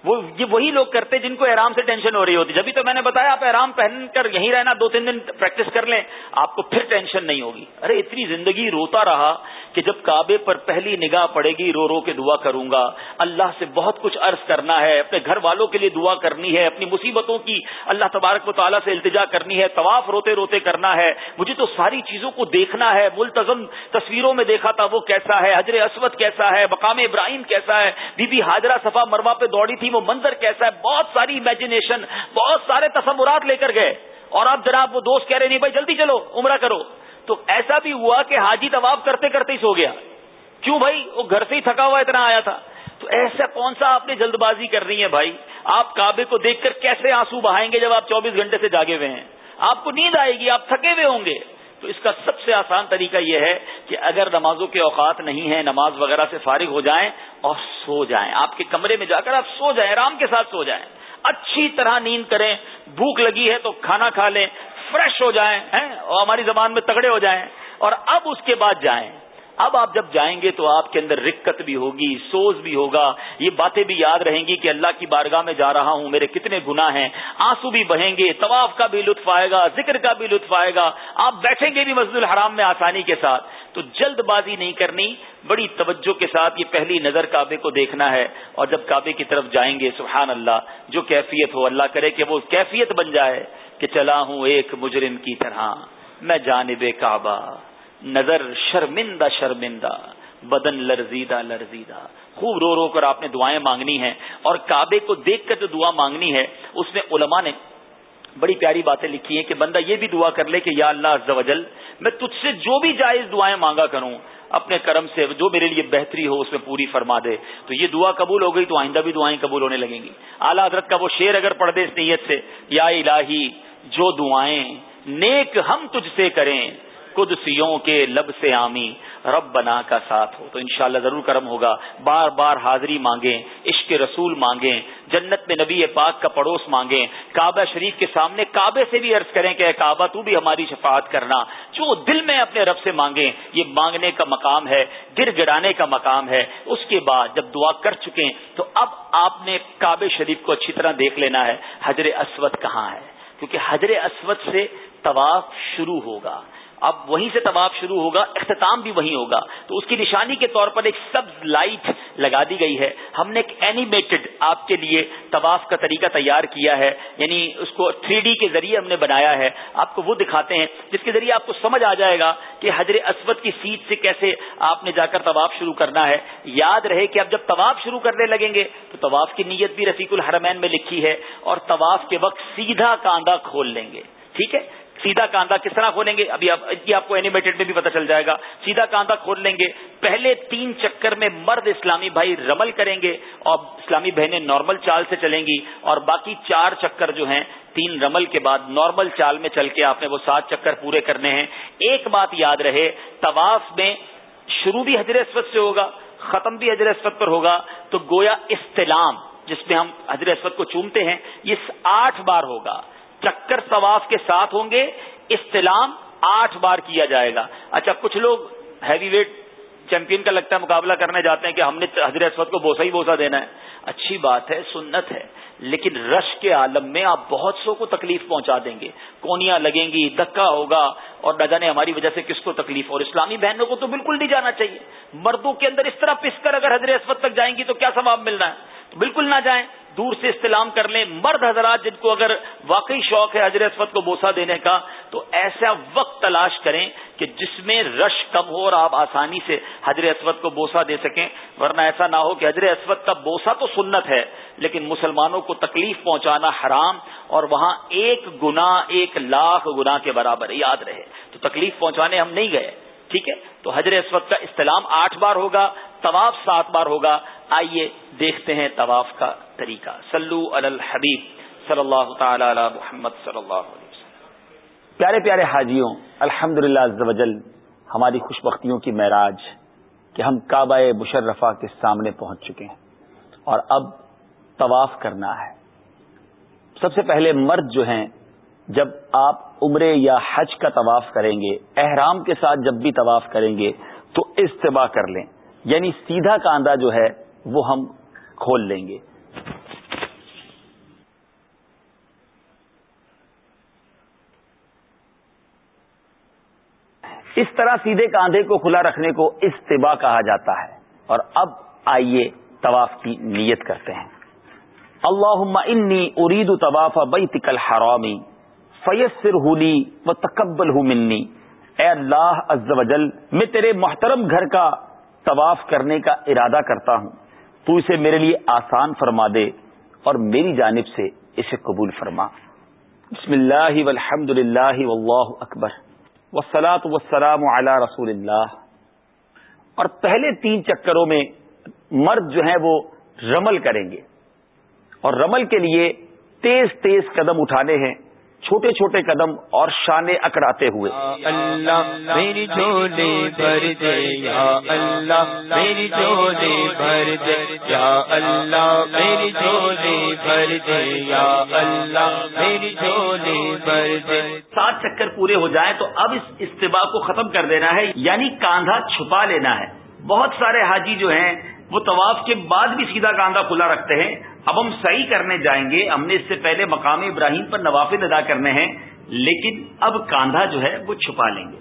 وہ یہ وہی لوگ کرتے جن کو احرام سے ٹینشن ہو رہی ہوتی۔ جبھی تو میں نے بتایا آپ احرام پہن کر یہیں رہنا، دو تین دن پریکٹس کر لیں، آپ کو پھر ٹینشن نہیں ہوگی۔ ارے، اتنی زندگی روتا رہا کہ جب کعبے پر پہلی نگاہ پڑے گی، رو رو کے دعا کروں گا۔ اللہ سے بہت کچھ عرض کرنا ہے، اپنے گھر والوں کے لیے دعا کرنی ہے، اپنی مصیبتوں کی اللہ تبارک و تعالیٰ سے التجا کرنی ہے، طواف روتے روتے کرنا ہے۔ مجھے تو ساری چیزوں کو دیکھنا ہے ملتظم تصویروں میں دیکھا تھا وہ کیسا ہے، حجر اسود کیسا ہے، مقام ابراہیم کیسا ہے۔ بی بی حاجرہ صفا مروا پہ دوڑی تھی وہ منظر کیسا ہے، بہت ساری امیجنیشن بہت سارے تصورات لے کر گئے۔ اور اب جناب وہ دوست کہہ رہے نہیں بھائی، جلدی چلو، عمرہ کرو۔ تو ایسا بھی ہوا کہ حاجی طواف کرتے کرتے ہی سو گیا۔ کیوں بھائی؟ وہ گھر سے ہی تھکا ہوا اتنا آیا تھا۔ تو ایسا کون سا آپ نے جلد بازی کرنی ہے بھائی؟ آپ کعبے کو دیکھ کر کیسے آنسو بہائیں گے جب آپ چوبیس گھنٹے سے جاگے ہوئے ہیں؟ آپ کو نیند آئے گی، آپ تھکے ہوئے ہوں گے۔ تو اس کا سب سے آسان طریقہ یہ ہے کہ اگر نمازوں کے اوقات نہیں ہیں، نماز وغیرہ سے فارغ ہو جائیں اور سو جائیں۔ آپ کے کمرے میں جا کر آپ سو جائیں، آرام کے ساتھ سو جائیں۔ اچھی طرح نیند کریں، بھوک لگی ہے تو کھانا کھا لیں، فریش ہو جائیں اور ہماری زبان میں تگڑے ہو جائیں اور اب اس کے بعد جائیں۔ اب آپ جب جائیں گے تو آپ کے اندر رکت بھی ہوگی، سوز بھی ہوگا۔ یہ باتیں بھی یاد رہیں گی کہ اللہ کی بارگاہ میں جا رہا ہوں، میرے کتنے گنا ہیں۔ آنسو بھی بہیں گے، طواف کا بھی لطف آئے گا، ذکر کا بھی لطف آئے گا۔ آپ بیٹھیں گے بھی مسجد الحرام میں آسانی کے ساتھ۔ تو جلد بازی نہیں کرنی، بڑی توجہ کے ساتھ یہ پہلی نظر کعبے کو دیکھنا ہے۔ اور جب کعبے کی طرف جائیں گے سبحان اللہ جو کیفیت ہو، اللہ کرے کہ وہ کیفیت بن جائے کہ چلا ہوں ایک مجرم کی طرح۔ میں جانب کعبہ۔ نظر شرمندہ شرمندہ، بدن لرزیدہ لرزیدہ۔ خوب رو رو کر آپ نے دعائیں مانگنی ہیں اور کعبے کو دیکھ کر جو دعا مانگنی ہے، اس میں علماء نے بڑی پیاری باتیں لکھی ہیں کہ بندہ یہ بھی دعا کر لے کہ یا اللہ عز و جل، میں تجھ سے جو بھی جائز دعائیں مانگا کروں، اپنے کرم سے جو میرے لیے بہتری ہو، اس میں پوری فرما دے۔ تو یہ دعا قبول ہو گئی تو آئندہ بھی دعائیں قبول ہونے لگیں گی۔ اعلیٰ حضرت کا وہ شعر اگر پڑھ دے اس نیت سے، یا الہی، جو دعائیں نیک ہم تجھ سے کریں قدسیوں کے لب سے آمی رب بنا کا ساتھ ہو۔ تو انشاءاللہ ضرور کرم ہوگا۔ بار بار حاضری مانگیں، عشق رسول مانگیں، جنت میں نبی پاک کا پڑوس مانگیں۔ کعبہ شریف کے سامنے کعبے سے بھی عرض کریں کہ کعبہ، تو بھی ہماری شفاعت کرنا۔ جو دل میں اپنے رب سے مانگیں، یہ مانگنے کا مقام ہے، گر گرانے کا مقام ہے۔ اس کے بعد جب دعا کر چکے تو اب آپ نے کعبے شریف کو اچھی طرح دیکھ لینا ہے۔ حجر اسود کہاں ہے؟ کیونکہ حجر اسود سے طواف شروع ہوگا۔ اب وہیں سے طواف شروع ہوگا، اختتام بھی وہیں ہوگا۔ تو اس کی نشانی کے طور پر ایک سبز لائٹ لگا دی گئی ہے۔ ہم نے ایک اینیمیٹڈ آپ کے لیے طواف کا طریقہ تیار کیا ہے۔ یعنی اس کو تھری ڈی کے ذریعے ہم نے بنایا ہے۔ آپ کو وہ دکھاتے ہیں، جس کے ذریعے آپ کو سمجھ آ جائے گا کہ حضر اسود کی سیٹ سے کیسے آپ نے جا کر طواف شروع کرنا ہے۔ یاد رہے کہ اب جب طواف شروع کرنے لگیں گے، تو طواف کی نیت بھی رفیق الحرمین میں لکھی ہے اور طواف کے وقت سیدھا کاندھا کھول لیں گے۔ ٹھیک ہے؟ سیدھا کاندھا کس طرح کھولیں گے؟ ابھی آپ کو اینیمیٹڈ میں بھی پتہ چل جائے گا۔ سیدھا کاندھا کھول لیں گے۔ پہلے تین چکر میں مرد اسلامی بھائی رمل کریں گے اور اسلامی بہنیں نارمل چال سے چلیں گی اور باقی چار چکر جو ہیں، تین رمل کے بعد نارمل چال میں چل کے آپ نے وہ سات چکر پورے کرنے ہیں۔ ایک بات یاد رہے، طواف میں شروع بھی حضر اسود سے ہوگا، ختم بھی حضر اسود پر ہوگا۔ تو گویا استلام، جس میں ہم حضر اسود کو چومتے ہیں، یہ آٹھ بار ہوگا۔ چکر طواف کے ساتھ ہوں گے، استلام آٹھ بار کیا جائے گا۔ اچھا کچھ لوگ ہیوی ویٹ چیمپئن کا لگتا ہے مقابلہ کرنے جاتے ہیں کہ ہم نے حضرت اسود کو بوسا ہی بوسا دینا ہے۔ اچھی بات ہے، سنت ہے۔ لیکن رش کے عالم میں آپ بہت سو کو تکلیف پہنچا دیں گے۔ کونیاں لگیں گی دکا ہوگا اور نہ جانے ہماری وجہ سے کس کو تکلیف اور اسلامی بہنوں کو تو بالکل نہیں جانا چاہیے۔ مردوں کے اندر اس طرح پس کر اگر حضرت اسود تک جائیں گی تو کیا ثواب ملنا ہے؟ تو بالکل نہ جائیں۔ دور سے استعلام کر لیں۔ مرد حضرات جن کو اگر واقعی شوق ہے حضرت اسود کو بوسا دینے کا، تو ایسا وقت تلاش کریں کہ جس میں رش کم ہو اور آپ آسانی سے حضر اسود کو بوسا دے سکیں۔ ورنہ ایسا نہ ہو کہ حضر اسود کا بوسا تو سنت ہے، لیکن مسلمانوں کو تکلیف پہنچانا حرام اور وہاں ایک گنا ایک لاکھ گنا کے برابر یاد رہے۔ تو تکلیف پہنچانے ہم نہیں گئے، ٹھیک ہے؟ تو حضر اسود کا استعلام آٹھ بار ہوگا، طواف سات بار ہوگا۔ آئیے دیکھتے ہیں طواف کا طریقہ۔ سلو الحبیب صلی اللہ تعالی علی محمد صلی اللہ علیہ وسلم۔ پیارے پیارے حاجیوں الحمد للہ ہماری خوش بختیوں کی معراج کہ ہم کعبہ مشرفہ کے سامنے پہنچ چکے ہیں۔ اور اب طواف کرنا ہے۔ سب سے پہلے مرد جو ہیں، جب آپ عمرے یا حج کا طواف کریں گے، احرام کے ساتھ جب بھی طواف کریں گے، تو استباع کر لیں۔ یعنی سیدھا کاندھا جو ہے، وہ ہم کھول لیں گے۔ اس طرح سیدھے کاندھے کو کھلا رکھنے کو استباع کہا جاتا ہے۔ اور اب آئیے طواف کی نیت کرتے ہیں۔ اللہ انی ارید طواف بیتک الحرامی فیسر ہولی و تکبل ہوں منی۔ اے اللہ عز و جل، میں تیرے محترم گھر کا طواف کرنے کا ارادہ کرتا ہوں۔ تو اسے میرے لیے آسان فرما دے اور میری جانب سے اسے قبول فرما۔ بسم اللہ والحمد للہ واللہ اکبر۔ والصلاة والسلام علی رسول اللہ۔ اور پہلے تین چکروں میں مرد جو ہیں وہ رمل کریں گے۔ اور رمل کے لیے تیز تیز قدم اٹھانے ہیں چھوٹے چھوٹے قدم اور شانے اکڑاتے ہوئے۔ اللہ میری جھولی بھر دے یا اللہ میری جھولی بھر دے یا اللہ میری جھولی بھر دے یا اللہ میری جھولی بھر دے۔ سات چکر پورے ہو جائیں تو اب اس استباع کو ختم کر دینا ہے یعنی کاندھا چھپا لینا ہے۔ بہت سارے حاجی جو ہیں وہ طواف کے بعد بھی سیدھا کاندھا کھلا رکھتے ہیں۔ اب ہم صحیح کرنے جائیں گے، ہم نے اس سے پہلے مقام ابراہیم پر نوافل ادا کرنے ہیں، لیکن اب کاندھا جو ہے وہ چھپا لیں گے۔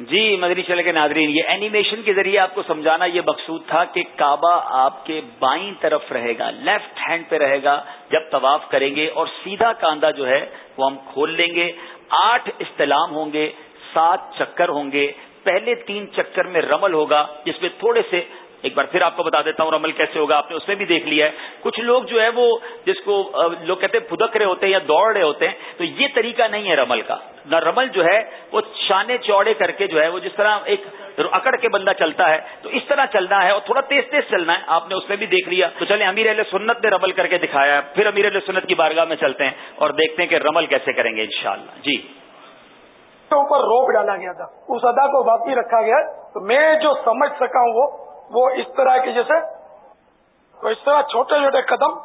جی مدری چلے کے ناظرین، یہ اینیمیشن کے ذریعے آپ کو سمجھانا یہ مقصود تھا کہ کعبہ آپ کے بائیں طرف رہے گا لیفٹ ہینڈ پہ رہے گا جب طواف کریں گے اور سیدھا کاندھا جو ہے وہ ہم کھول لیں گے۔ آٹھ استلام ہوں گے۔ سات چکر ہوں گے۔ پہلے تین چکر میں رمل ہوگا، جس میں تھوڑے سے، ایک بار پھر آپ کو بتا دیتا ہوں رمل کیسے ہوگا، آپ نے اس میں بھی دیکھ لیا ہے۔ کچھ لوگ جو ہے وہ، جس کو لوگ کہتے ہیں پھدک رہے ہوتے ہیں یا دوڑ رہے ہوتے ہیں، تو یہ طریقہ نہیں ہے رمل کا۔ نہ رمل جو ہے، وہ شانے چوڑے کر کے جو ہے، وہ جس طرح ایک اکڑ کے بندہ چلتا ہے، تو اس طرح چلنا ہے اور تھوڑا تیز تیز چلنا ہے۔ آپ نے اس میں بھی دیکھ لیا۔ تو چلے امیر علیہ سنت نے رمل کر کے دکھایا ہے۔ پھر امیر علیہ سنت کی بارگاہ میں چلتے ہیں اور دیکھتے ہیں کہ رمل کیسے کریں گے انشاءاللہ۔ جی۔ اوپر روپ ڈالا گیا تھا۔ اس ادا کو باقی رکھا گیا۔ تو میں جو سمجھ سکا ہوں وہ وہ اس طرح کی جیسے تو اس طرح چھوٹے چھوٹے قدم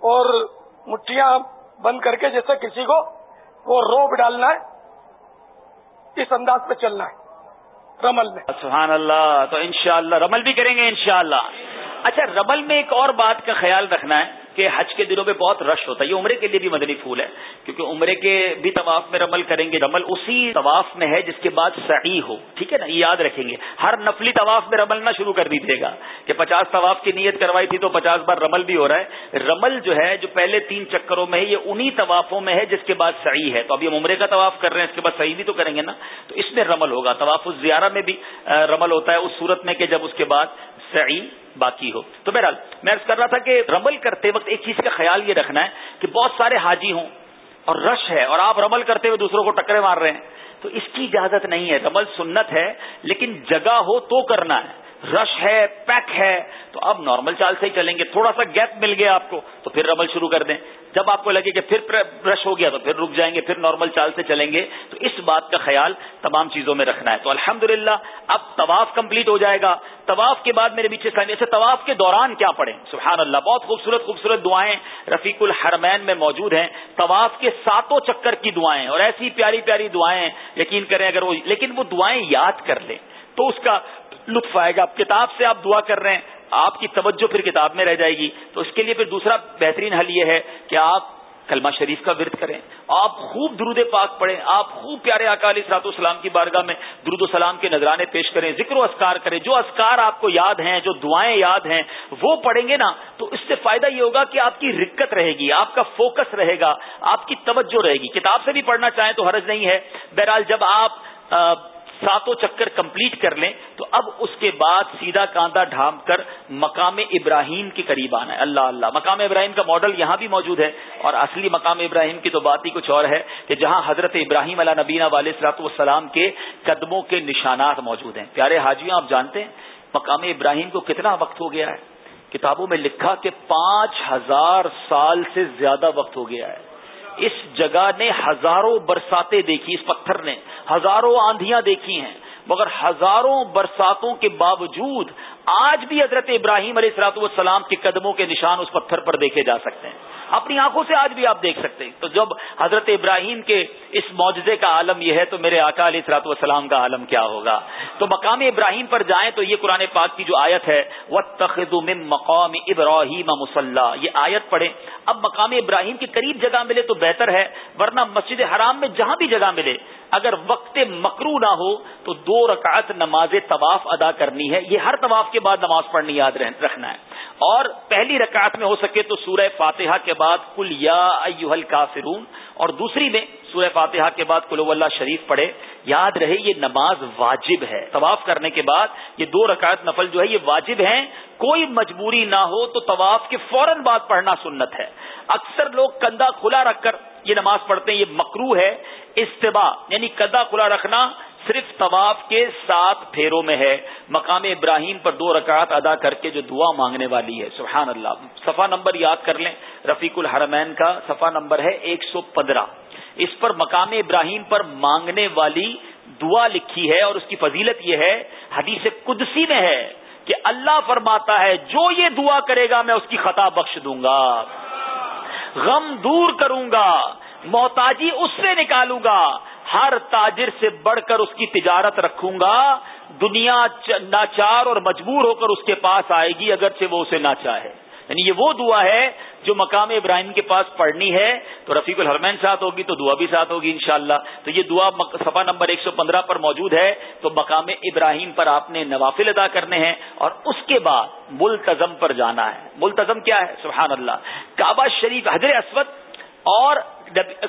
اور مٹھیاں بند کر کے جیسے کسی کو وہ روپ ڈالنا ہے، اس انداز پہ چلنا ہے۔ رمل میں۔ سبحان اللہ، تو انشاءاللہ رمل بھی کریں گے انشاءاللہ۔ اچھا رمل میں ایک اور بات کا خیال رکھنا ہے۔ کہ حج کے دنوں میں بہت رش ہوتا ہے۔ یہ عمرے کے لیے بھی مدنی پھول ہے، کیونکہ عمرے کے بھی طواف میں رمل کریں گے۔ رمل اسی طواف میں ہے جس کے بعد سعی ہو، ٹھیک ہے نا؟ یہ یاد رکھیں گے۔ ہر نفلی طواف میں رمل نہ شروع کر دیجیے گا کہ پچاس طواف کی نیت کروائی تھی تو پچاس بار رمل بھی ہو رہا ہے۔ رمل جو ہے، جو پہلے تین چکروں میں ہے، یہ انہی طوافوں میں ہے جس کے بعد سعی ہے۔ تو ابھی ہم عمرے کا طواف کر رہے ہیں، اس کے بعد صحیح بھی تو کریں گے نا؟ تو اس میں رمل ہوگا۔ طواف زیارہ میں بھی رمل ہوتا ہے اس صورت میں کہ جب اس کے بعد سعی باقی ہو۔ تو بہرحال میں کر رہا تھا کہ رمل کرتے وقت ایک چیز کا خیال یہ رکھنا ہے کہ بہت سارے حاجی ہوں اور رش ہے اور آپ رمل کرتے ہوئے دوسروں کو ٹکرے مار رہے ہیں۔ تو اس کی اجازت نہیں ہے۔ رمل سنت ہے، لیکن جگہ ہو تو کرنا ہے۔ رش ہے، پیک ہے، تو اب نارمل چال سے ہی چلیں گے۔ تھوڑا سا گیپ مل گیا آپ کو، تو پھر رمل شروع کر دیں۔ جب آپ کو لگے کہ پھر رش ہو گیا، تو پھر رک جائیں گے، پھر نارمل چال سے چلیں گے۔ تو اس بات کا خیال تمام چیزوں میں رکھنا ہے۔ تو الحمد اب طواف کمپلیٹ ہو جائے گا۔ طواف کے بعد میرے پیچھے سے اچھا طواف کے دوران کیا پڑھیں؟ سبحان اللہ بہت خوبصورت خوبصورت دعائیں رفیق الحرمین میں موجود ہیں۔ طواف کے ساتوں چکر کی دعائیں اور ایسی پیاری پیاری دعائیں، یقین کریں اگر وہ، لیکن وہ دعائیں یاد کر لیں۔ تو اس کا لطف آئے گا کتاب سے آپ دعا کر رہے ہیں، آپ کی توجہ پھر کتاب میں رہ جائے گی۔ تو اس کے لیے پھر دوسرا بہترین حل یہ ہے کہ آپ کلمہ شریف کا ورد کریں۔ آپ خوب درود پاک پڑھیں، آپ خوب پیارے اکالی سرات السلام کی بارگاہ میں درود السلام کے نذرانے پیش کریں، ذکر و اسکار کریں۔ جو اسکار آپ کو یاد ہیں، جو دعائیں یاد ہیں، وہ پڑھیں گے نا، تو اس سے فائدہ یہ ہوگا کہ آپ کی رکت رہے گی، آپ کا فوکس رہے گا، آپ کی توجہ رہے گی۔ کتاب سے بھی پڑھنا چاہیں تو حرج نہیں ہے۔ بہرحال جب آپ ساتوں چکر کمپلیٹ کر لیں تو اب اس کے بعد سیدھا کاندھا ڈھام کر مقام ابراہیم کے قریب آنا ہے۔ اللہ اللہ، مقام ابراہیم کا ماڈل یہاں بھی موجود ہے۔ اور اصلی مقام ابراہیم کی تو بات ہی کچھ اور ہے کہ جہاں حضرت ابراہیم علیہ نبینہ والے سلاط والسلام کے قدموں کے نشانات موجود ہیں۔ پیارے حاجیوں، آپ جانتے ہیں مقام ابراہیم کو کتنا وقت ہو گیا ہے؟ کتابوں میں لکھا کہ پانچ ہزار سال سے زیادہ وقت ہو گیا ہے۔ اس جگہ نے ہزاروں برساتیں دیکھی، اس پتھر نے ہزاروں آندیاں دیکھی ہیں، مگر ہزاروں برساتوں کے باوجود آج بھی حضرت ابراہیم علیہ السلاط والسلام کے قدموں کے نشان اس پتھر پر دیکھے جا سکتے ہیں۔ اپنی آنکھوں سے آج بھی آپ دیکھ سکتے ہیں۔ تو جب حضرت ابراہیم کے اس معجزے کا عالم یہ ہے تو میرے آقا علیہ اصلاط والسلام کا عالم کیا ہوگا؟ تو مقام ابراہیم پر جائیں تو یہ قرآن پاک کی جو آیت ہے وہ تخد مقام ابراہیم مسلح یہ آیت پڑھیں۔ اب مقام ابراہیم کے قریب جگہ ملے تو بہتر ہے، ورنہ مسجد حرام میں جہاں بھی جگہ ملے، اگر وقت مکرو نہ ہو تو دو رکعت نماز طواف ادا کرنی ہے۔ یہ ہر طواف کے کے بعد نماز پڑھنی یاد رکھنا ہے۔ اور پہلی رکعت میں ہو سکے تو سورہ فاتحہ کے بعد کل یا ایوہل کافرون اور دوسری میں سورہ فاتحہ کے بعد کلو اللہ شریف پڑھے۔ یاد رہے یہ نماز واجب ہے۔ طواف کرنے کے بعد یہ دو رکعت نفل جو ہے یہ واجب ہیں۔ کوئی مجبوری نہ ہو تو طواف کے فوراً بعد پڑھنا سنت ہے۔ اکثر لوگ کندھا کھلا رکھ کر یہ نماز پڑھتے ہیں، یہ مکرو ہے۔ استباع یعنی کندھا کھلا رکھنا صرف طواف کے سات پھیروں میں ہے۔ مقام ابراہیم پر دو رکعت ادا کر کے جو دعا مانگنے والی ہے۔ سبحان اللہ صفا نمبر یاد کر لیں۔ رفیق الحرمین کا صفا نمبر ہے ایک سو پندرہ۔ اس پر مقام ابراہیم پر مانگنے والی دعا لکھی ہے اور اس کی فضیلت یہ ہے، حدیث قدسی میں ہے کہ اللہ فرماتا ہے، جو یہ دعا کرے گا میں اس کی خطا بخش دوں گا۔ غم دور کروں گا، محتاجی اس سے نکالوں گا۔ ہر تاجر سے بڑھ کر اس کی تجارت رکھوں گا، دنیا ناچار اور مجبور ہو کر اس کے پاس آئے گی، اگرچہ وہ اسے نہ چاہے۔ یعنی یہ وہ دعا ہے جو مقام ابراہیم کے پاس پڑھنی ہے۔ تو رفیق الحرمین ساتھ ہوگی، تو دعا بھی ساتھ ہوگی انشاءاللہ۔ تو یہ دعا صفحہ نمبر ایک سو پندرہ پر موجود ہے۔ تو مقام ابراہیم پر آپ نے نوافل ادا کرنے ہیں اور اس کے بعد ملتظم پر جانا ہے۔ ملتظم کیا ہے؟ سبحان اللہ۔ کعبہ شریف حضر اسود اور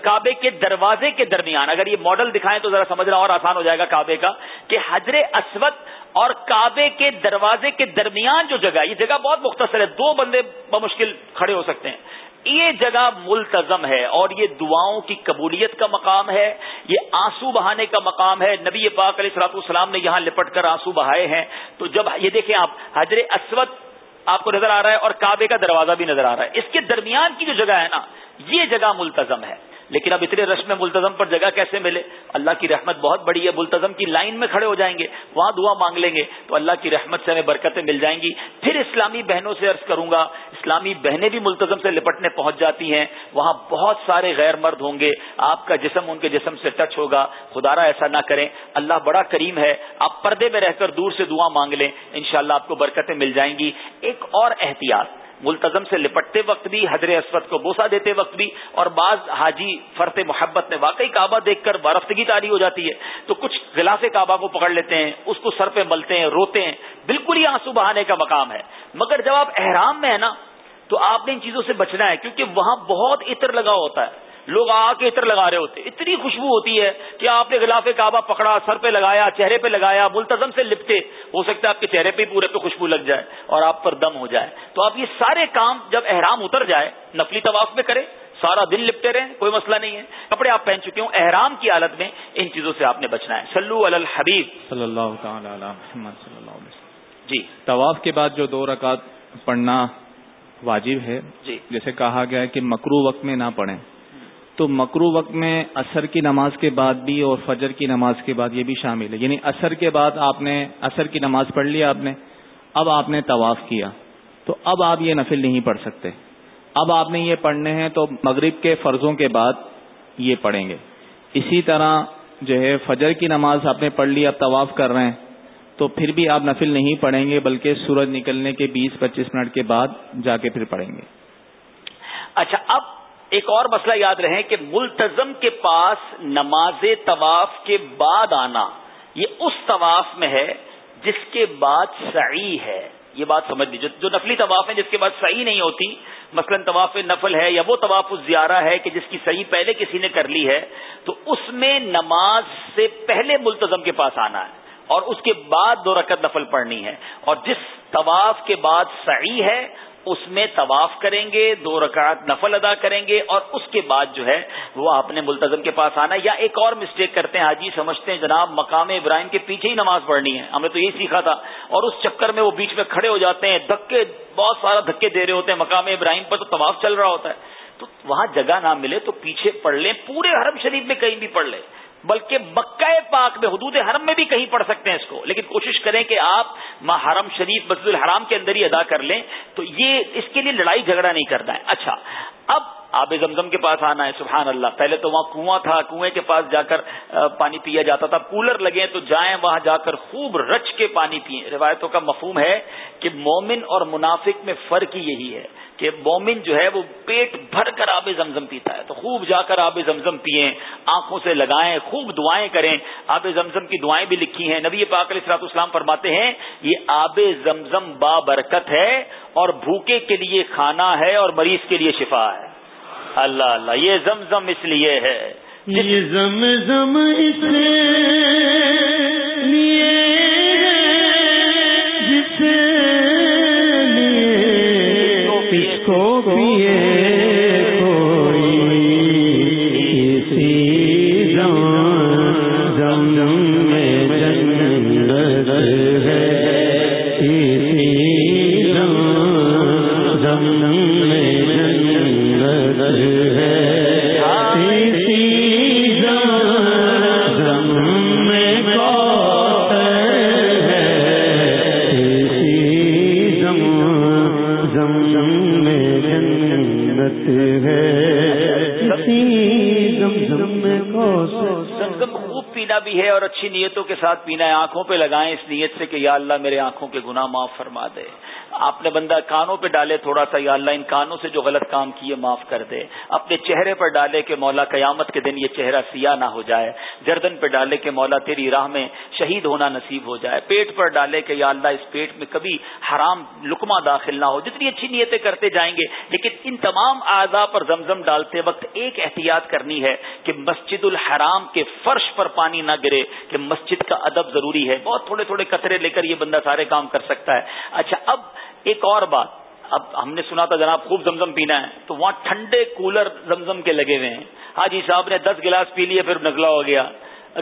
کعبے کے دروازے کے درمیان، اگر یہ ماڈل دکھائیں تو ذرا سمجھنا اور آسان ہو جائے گا کعبے کا، کہ حجر اسود اور کعبے کے دروازے کے درمیان جو جگہ یہ جگہ بہت مختصر ہے، دو بندے بمشکل کھڑے ہو سکتے ہیں۔ یہ جگہ ملتظم ہے اور یہ دعاؤں کی قبولیت کا مقام ہے، یہ آنسو بہانے کا مقام ہے۔ نبی پاک علیہ السلاط السلام نے یہاں لپٹ کر آنسو بہائے ہیں۔ تو جب یہ دیکھیں آپ، حجر اسود آپ کو نظر آ رہا ہے اور کعبے کا دروازہ بھی نظر آ رہا ہے۔ اس کے درمیان کی جو جگہ ہے نا یہ جگہ ملتظم ہے۔ لیکن اب اتنے رش میں ملتظم پر جگہ کیسے ملے؟ اللہ کی رحمت بہت بڑی ہے ملتظم کی لائن میں کھڑے ہو جائیں گے، وہاں دعا مانگ لیں گے، تو اللہ کی رحمت سے ہمیں برکتیں مل جائیں گی۔ پھر اسلامی بہنوں سے عرض کروں گا، اسلامی بہنیں بھی ملتظم سے لپٹنے پہنچ جاتی ہیں، وہاں بہت سارے غیر مرد ہوں گے۔ آپ کا جسم ان کے جسم سے ٹچ ہوگا خدارا ایسا نہ کریں۔ اللہ بڑا کریم ہے، آپ پردے میں رہ کر دور سے دعا مانگ لیں، انشاءاللہ شاء آپ کو برکتیں مل جائیں گی۔ ایک اور احتیاط ملتظم سے لپٹتے وقت بھی حضر اسود کو بوسا دیتے وقت بھی، اور بعض حاجی فرت محبت میں واقعی کعبہ دیکھ کر برفتگی تاری ہو جاتی ہے۔ تو کچھ غلاف کعبہ کو پکڑ لیتے ہیں، اس کو سر پہ ملتے ہیں، روتے ہیں۔ بالکل ہی آنسو بہانے کا مقام ہے۔ مگر جب آپ احرام میں ہیں نا، تو آپ نے ان چیزوں سے بچنا ہے، کیونکہ وہاں بہت عطر لگا ہوتا ہے۔ لوگ آ کے عطر لگا رہے ہوتے اتنی خوشبو ہوتی ہے کہ آپ نے غلاف کعبہ پکڑا سر پہ لگایا چہرے پہ لگایا ملتظم سے لپٹے۔ ہو سکتا ہے آپ کے چہرے پہ پورے پہ خوشبو لگ جائے اور آپ پر دم ہو جائے۔ تو آپ یہ سارے کام جب احرام اتر جائے نفلی طواف میں کریں سارا دن لپٹے رہیں کوئی مسئلہ نہیں ہے۔ کپڑے آپ پہن چکے ہوں احرام کی حالت میں ان چیزوں سے آپ نے بچنا ہے۔ سلو الحبیب۔ صلی اللہ تعالی محمد صلی اللہ علیہ جی۔ طواف کے بعد جو دو رکعت پڑھنا واجب ہے جی۔ جیسے کہا گیا ہے کہ مکرو وقت میں نہ پڑھیں۔ تو مکرو وقت میں اثر کی نماز کے بعد بھی اور فجر کی نماز کے بعد یہ بھی شامل ہے۔ یعنی اثر کے بعد آپ نے اثر کی نماز پڑھ لی آپ نے، اب آپ نے طواف کیا۔ تو اب آپ یہ نفل نہیں پڑھ سکتے۔ اب آپ نے یہ پڑھنے ہیں تو مغرب کے فرضوں کے بعد یہ پڑھیں گے۔ اسی طرح جو ہے فجر کی نماز آپ نے پڑھ لی، اب طواف کر رہے ہیں، تو پھر بھی آپ نفل نہیں پڑھیں گے، بلکہ سورج نکلنے کے بیس پچیس منٹ کے بعد جا کے پھر پڑھیں گے۔ اچھا اب ایک اور مسئلہ یاد رہے کہ ملتظم کے پاس نماز طواف کے بعد آنا، یہ اس طواف میں ہے جس کے بعد صحیح ہے۔ یہ بات سمجھ لیجیے جو نفلی طواف ہے جس کے بعد صحیح نہیں ہوتی، مثلا طواف نفل ہے یا وہ طواف زیارہ ہے کہ جس کی صحیح پہلے کسی نے کر لی ہے، تو اس میں نماز سے پہلے ملتظم کے پاس آنا ہے اور اس کے بعد دو رکعت نفل پڑھنی ہے۔ اور جس طواف کے بعد صحیح ہے اس میں طواف کریں گے، دو رکعت نفل ادا کریں گے اور اس کے بعد جو ہے وہ اپنے ملتظم کے پاس آنا یا ایک اور مسٹیک کرتے ہیں، حاجی سمجھتے ہیں جناب مقام ابراہیم کے پیچھے ہی نماز پڑھنی ہے۔ ہمیں تو یہی سیکھا تھا۔ اور اس چکر میں وہ بیچ میں کھڑے ہو جاتے ہیں، دھکے، بہت سارا دھکے دے رہے ہوتے ہیں۔ مقام ابراہیم پر تو طواف چل رہا ہوتا ہے۔ تو وہاں جگہ نہ ملے تو پیچھے پڑھ لیں، پورے حرم شریف میں کہیں بھی پڑھ لیں۔ بلکہ مکہ پاک میں حدود حرم میں بھی کہیں پڑھ سکتے ہیں اس کو۔ لیکن کوشش کریں کہ آپ حرم شریف مسجد الحرام کے اندر ہی ادا کر لیں تو یہ اس کے لیے لڑائی جھگڑا نہیں کرنا ہے۔ اچھا اب آب زمزم کے پاس آنا ہے، سبحان اللہ۔ پہلے تو وہاں کنواں تھا، کنویں کے پاس جا کر پانی پیا جاتا تھا۔ کولر لگے تو جائیں وہاں جا کر خوب رچ کے پانی پیئیں روایتوں کا مفہوم ہے کہ مومن اور منافق میں فرق ہی یہی ہے۔ کہ مومن جو ہے وہ پیٹ بھر کر آب زمزم پیتا ہے تو خوب جا کر آب زمزم پیئیں، آنکھوں سے لگائیں، خوب دعائیں کریں۔ آب زمزم کی دعائیں بھی لکھی ہیں۔ نبی پاک علیہ السلاط اسلام فرماتے ہیں، یہ آب زمزم با برکت ہے اور بھوکے کے لیے کھانا ہے اور مریض کے لیے شفا ہے۔ اللہ اللہ، یہ زمزم اس لیے ہے۔ یہ زمزم اس لیے کو پیے پینا بھی ہے اور اچھی نیتوں کے ساتھ پینا ہے، آنکھوں پہ لگائیں اس نیت سے کہ یا اللہ میرے آنکھوں کے گناہ معاف فرما دے۔ آپ نے بندہ کانوں پہ ڈالے تھوڑا سا، یا اللہ ان کانوں سے جو غلط کام کیے معاف کر دے۔ اپنے چہرے پر ڈالے کہ مولا قیامت کے دن یہ چہرہ سیاہ نہ ہو جائے۔ گردن پہ ڈالے کہ مولا تیری راہ میں شہید ہونا نصیب ہو جائے۔ پیٹ پر ڈالے کہ یا اللہ اس پیٹ میں کبھی حرام لکما داخل نہ ہو۔ جتنی اچھی نیتیں کرتے جائیں گے، لیکن ان تمام اعضاء پر زمزم ڈالتے وقت ایک احتیاط کرنی ہے کہ مسجد الحرام کے فرش پر پانی نہ گرے، کہ مسجد کا ادب ضروری ہے۔ بہت تھوڑے تھوڑے قطرے لے کر یہ بندہ سارے کام کر سکتا ہے۔ اچھا اب ایک اور بات، اب ہم نے سنا تھا جناب خوب زمزم پینا ہے، تو وہاں ٹھنڈے کولر زمزم کے لگے ہوئے ہیں۔ حاجی صاحب نے دس گلاس پی لیے، پھر نزلہ ہو گیا،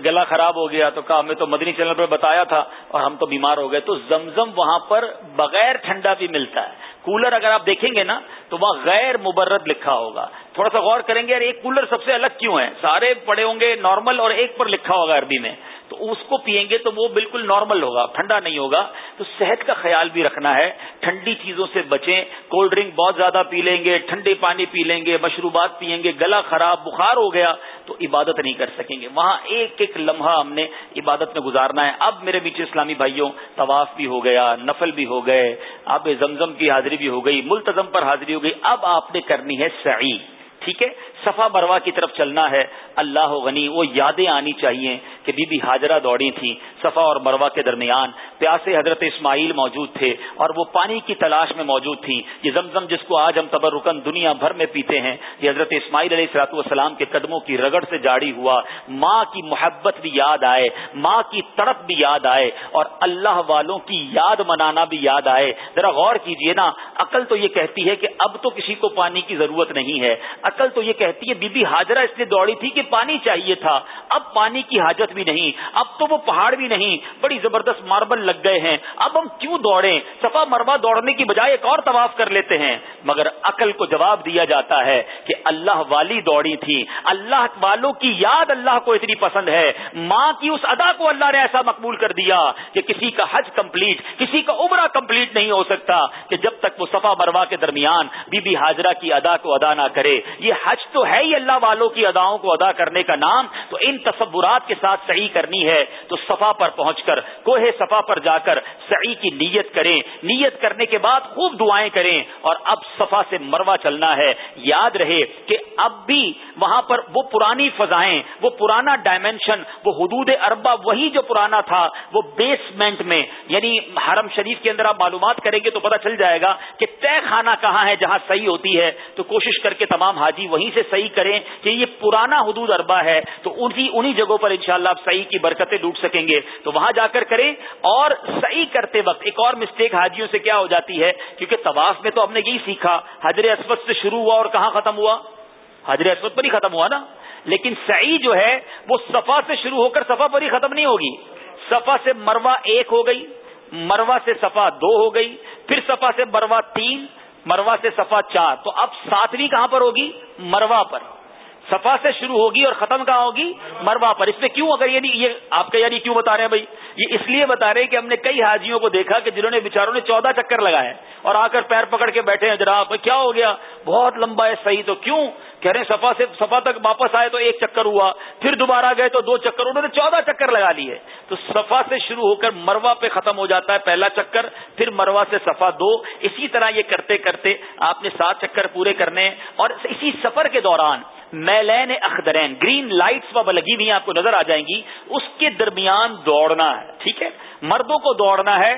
گلا خراب ہو گیا، تو کہا ہمیں تو مدنی چینل پر بتایا تھا اور ہم تو بیمار ہو گئے۔ تو زمزم وہاں پر بغیر ٹھنڈا بھی ملتا ہے۔ کولر اگر آپ دیکھیں گے نا، تو وہاں غیر مبرد لکھا ہوگا۔ تھوڑا سا غور کریں گے، یار، ایک کولر سب سے الگ کیوں ہے؟ سارے پڑے ہوں گے نارمل اور ایک پر لکھا ہوگا عربی میں۔ تو اس کو پیئیں گے تو وہ بالکل نارمل ہوگا، ٹھنڈا نہیں ہوگا۔ تو صحت کا خیال بھی رکھنا ہے، ٹھنڈی چیزوں سے بچیں۔ کولڈ ڈرنک بہت زیادہ پی لیں گے، ٹھنڈے پانی پی لیں گے، مشروبات پیئیں گے، گلا خراب، بخار ہو گیا تو عبادت نہیں کر سکیں گے۔ وہاں ایک ایک لمحہ ہم نے عبادت میں گزارنا ہے۔ اب میرے بیچ اسلامی بھائیوں، طواف بھی ہو گیا، نفل بھی ہو گئے اب زمزم کی حاضری بھی ہو گئی ملتظم پر حاضری ہو گئی۔ اب آپ نے کرنی ہے سعی۔ ٹھیک ہے؟ صفا مروا کی طرف چلنا ہے۔ اللہ غنی، وہ یادیں آنی چاہیے کہ بی بی حاجرہ دوڑی تھیں، صفا اور مروا کے درمیان۔ پیاسے حضرت اسماعیل موجود تھے اور وہ پانی کی تلاش میں موجود تھیں۔ یہ زمزم جس کو آج ہم تبرکن دنیا بھر میں پیتے ہیں، یہ حضرت اسماعیل علیہ السلاط والسلام کے قدموں کی رگڑ سے جاڑی ہوا۔ ماں کی محبت بھی یاد آئے، ماں کی تڑپ بھی یاد آئے اور اللہ والوں کی یاد منانا بھی یاد آئے۔ ذرا غور کیجیے نا، عقل تو یہ کہتی ہے کہ اب تو کسی کو پانی کی ضرورت نہیں ہے۔ عقل تو یہ کہتی ہے، بی بی حاجرہ اس لیے دوڑی تھی کہ پانی چاہیے تھا۔ اب پانی کی حاجت بھی نہیں۔ اب تو وہ پہاڑ بھی نہیں۔ بڑی زبردست ماربل لگ گئے ہیں۔ اب ہم کیوں دوڑیں؟ سفا مروا دوڑنے کی بجائے ایک اور طواف کر لیتے ہیں۔ مگر عقل کو جواب دیا جاتا ہے کہ اللہ والی دوڑی تھی۔ اللہ والوں کی یاد اللہ کو اتنی پسند ہے۔ ماں کی اس ادا کو اللہ نے ایسا مقبول کر دیا کہ کسی کا حج کمپلیٹ، کسی کا عمرہ کمپلیٹ نہیں ہو سکتا کہ جب تک وہ سفا مروا کے درمیان بی بی حاجرہ کی ادا کو ادا نہ کرے۔ یہ حج تو ہے ہی اللہ والوں کی اداؤں کو ادا کرنے کا نام، تو ان تصورات کے ساتھ صحیح کرنی ہے، تو صفا پر پہنچ کر، کوہ صفا پر جا کر سعی کی نیت کریں۔ نیت کرنے کے بعد خوب دعائیں کریں۔ اور اب صفا سے مروا چلنا ہے۔ یاد رہے کہ اب بھی وہاں پر وہ پرانی فضائیں، وہ پرانا ڈائمینشن وہ حدود اربا وہی جو پرانا تھا، وہ بیسمنٹ میں یعنی حرم شریف کے اندر آپ معلومات کریں گے تو پتہ چل جائے گا کہ طے خانہ کہاں ہے جہاں صحیح ہوتی ہے۔ تو کوشش کر کے تمام حاجی وہیں سے صحیح کریں کہ یہ پرانا حدود اربا ہے، تو انہی جگہوں پر انشاءاللہ آپ صحیح کی برکتیں لوٹ سکیں گے۔ تو وہاں جا کر کریں اور صحیح کرتے وقت ایک اور مسٹیک حاجیوں سے کیا ہو جاتی ہے؟ کیونکہ طواف میں تو ہم نے یہی سیکھا حضر اسود سے شروع ہوا اور کہاں ختم ہوا؟ حضر اسود پر ہی ختم ہوا نا۔ لیکن سعی جو ہے، وہ صفا سے شروع ہو کر صفا پر ہی ختم نہیں ہوگی۔ صفا سے مروا ایک ہو گئی مروا سے صفا دو ہو گئی، پھر صفا سے مروا تین مروا سے صفا چار تو اب ساتویں کہاں پر ہوگی؟ مروا پر۔ صفا سے شروع ہوگی اور ختم کہاں ہوگی؟ مروا پر. اس میں کیوں اگر یعنی یہ آپ کا یعنی کیوں بتا رہے ہیں بھائی؟ یہ اس لیے بتا رہے ہیں کہ ہم نے کئی حاجیوں کو دیکھا کہ جنہوں نے بےچاروں نے چودہ چکر لگائے اور آ کر پیر پکڑ کے بیٹھے ہیں، جناب کیا ہو گیا؟ بہت لمبا ہے، صحیح تو کیوں؟ کہہ رہے ہیں سفا سے سفا تک واپس آئے تو ایک چکر ہوا، پھر دوبارہ گئے تو دو چکر، انہوں نے چودہ چکر لگا لیے۔ تو سفا سے شروع ہو کر مروا پہ ختم ہو جاتا ہے پہلا چکر، پھر مروا سے سفا دو۔ اسی طرح یہ کرتے کرتے آپ نے سات چکر پورے کرنے اور اسی سفر کے دوران میلین اخدرین، گرین لائٹس وہ لگی ہوئی آپ کو نظر آ جائیں گی۔ اس کے درمیان دوڑنا ہے، ٹھیک ہے؟ مردوں کو دوڑنا ہے،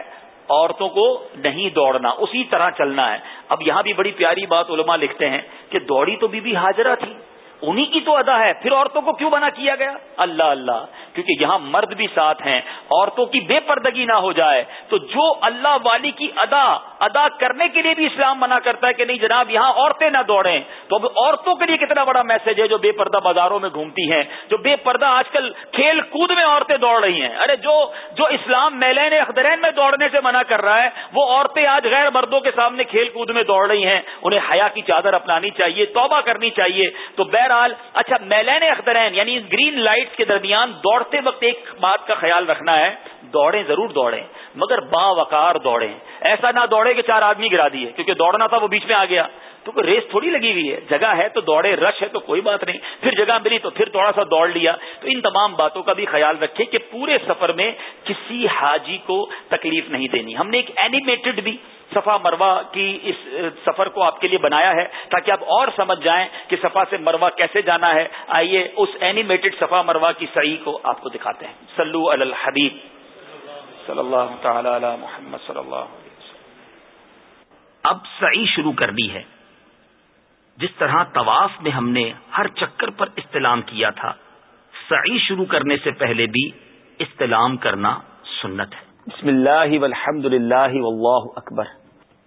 عورتوں کو نہیں دوڑنا، اسی طرح چلنا ہے۔ اب یہاں بھی بڑی پیاری بات علماء لکھتے ہیں کہ دوڑی تو بی بی حاجرہ تھی، انہی کی تو ادا ہے، پھر عورتوں کو کیوں بنا کیا گیا؟ اللہ اللہ۔ کیونکہ یہاں مرد بھی ساتھ ہیں، عورتوں کی بے پردگی نہ ہو جائے۔ تو جو اللہ والی کی ادا ادا کرنے کے لیے بھی اسلام منع کرتا ہے کہ نہیں جناب، یہاں عورتیں نہ دوڑیں۔ تو اب عورتوں کے لیے کتنا بڑا میسج ہے جو بے پردہ بازاروں میں گھومتی ہیں، جو بے پردہ آج کل کھیل کود میں عورتیں دوڑ رہی ہیں۔ ارے جو جو اسلام میلین اخدرین میں دوڑنے سے منع کر رہا ہے، وہ عورتیں آج غیر مردوں کے سامنے کھیل کود میں دوڑ رہی ہیں۔ انہیں حیا کی چادر اپنانی چاہیے، توبہ کرنی چاہیے۔ تو بہرحال اچھا میلین اخترین یعنی گرین لائٹ کے درمیان دوڑ دوڑتے وقت ایک بات کا خیال رکھنا ہے دوڑیں ضرور دوڑیں۔ مگر با وقار دوڑیں۔ ایسا نہ دوڑے کہ چار آدمی گرا دیے، کیونکہ دوڑنا تھا وہ بیچ میں آ گیا۔ تو کوئی ریس تھوڑی لگی ہوئی ہے، جگہ ہے تو دوڑے، رش ہے تو کوئی بات نہیں۔ پھر جگہ ملی تو پھر تھوڑا سا دوڑ لیا۔ تو ان تمام باتوں کا بھی خیال رکھے کہ پورے سفر میں کسی حاجی کو تکلیف نہیں دینی۔ ہم نے ایک اینیمیٹڈ بھی صفا مروا کی اس سفر کو آپ کے لیے بنایا ہے تاکہ آپ اور سمجھ جائیں کہ صفا سے مروا کیسے جانا ہے۔ آئیے اس اینیمیٹڈ صفا مروا کی صحیح کو آپ کو دکھاتے ہیں۔ سلو الحبیب۔ صلی اللہ تعالی علی محمد صلی اللہ علیہ وسلم۔ اب صحیح شروع کر دی ہے۔ جس طرح طواف میں ہم نے ہر چکر پر استعلام کیا تھا سعی شروع کرنے سے پہلے بھی استعلام کرنا سنت ہے۔ بسم اللہ والحمد للہ واللہ اکبر۔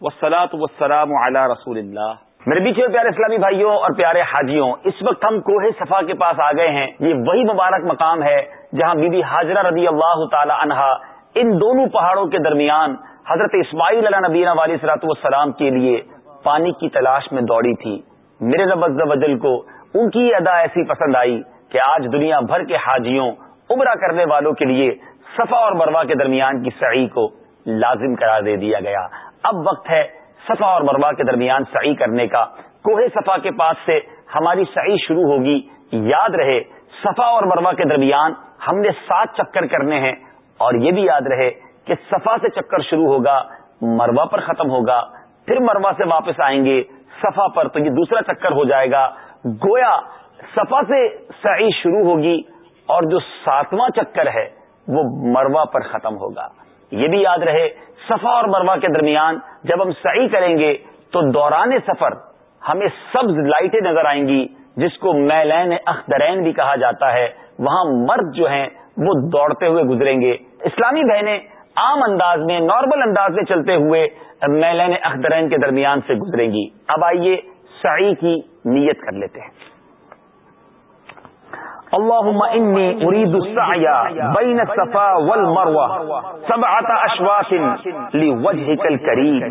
والصلاة والسلام علی رسول اللہ۔ میرے پیچھے پیارے اسلامی بھائیوں اور پیارے حاجیوں اس وقت ہم کوہ صفا کے پاس آ گئے ہیں۔ یہ وہی مبارک مقام ہے جہاں بی بی حاجرہ رضی اللہ تعالی عنہا ان دونوں پہاڑوں کے درمیان حضرت اسماعیل علیہ نبینہ والی صلاحت والسلام کے لیے پانی کی تلاش میں دوڑی تھی۔ میرے رب وجل کو ان کی ادا ایسی پسند آئی کہ آج دنیا بھر کے حاجیوں، عمرہ کرنے والوں کے لیے صفا اور مروا کے درمیان کی سعی کو لازم قرار دے دیا گیا۔ اب وقت ہے صفا اور مروا کے درمیان سعی کرنے کا۔ کوہ صفا کے پاس سے ہماری سعی شروع ہوگی۔ یاد رہے، صفا اور مروا کے درمیان ہم نے سات چکر کرنے ہیں۔ اور یہ بھی یاد رہے کہ صفا سے چکر شروع ہوگا مروا پر ختم ہوگا، پھر مروا سے واپس آئیں گے، صفا پر تو یہ دوسرا چکر ہو جائے گا۔ گویا صفا سے سعی شروع ہوگی اور جو ساتواں چکر ہے وہ مروا پر ختم ہوگا۔ یہ بھی یاد رہے، صفا اور مروا کے درمیان جب ہم سعی کریں گے تو دوران سفر ہمیں سبز لائٹیں نظر آئیں گی، جس کو میلین اخترین بھی کہا جاتا ہے۔ وہاں مرد جو ہیں وہ دوڑتے ہوئے گزریں گے۔ اسلامی بہنیں عام انداز میں، نارمل انداز میں چلتے ہوئے میلین اخترین کے درمیان سے گزریں گی۔ اب آئیے سعی کی نیت کر لیتے ہیں۔ اللهم اني اريد السعي بين الصفا والمروه سبعه اشواط لوجهك الكريم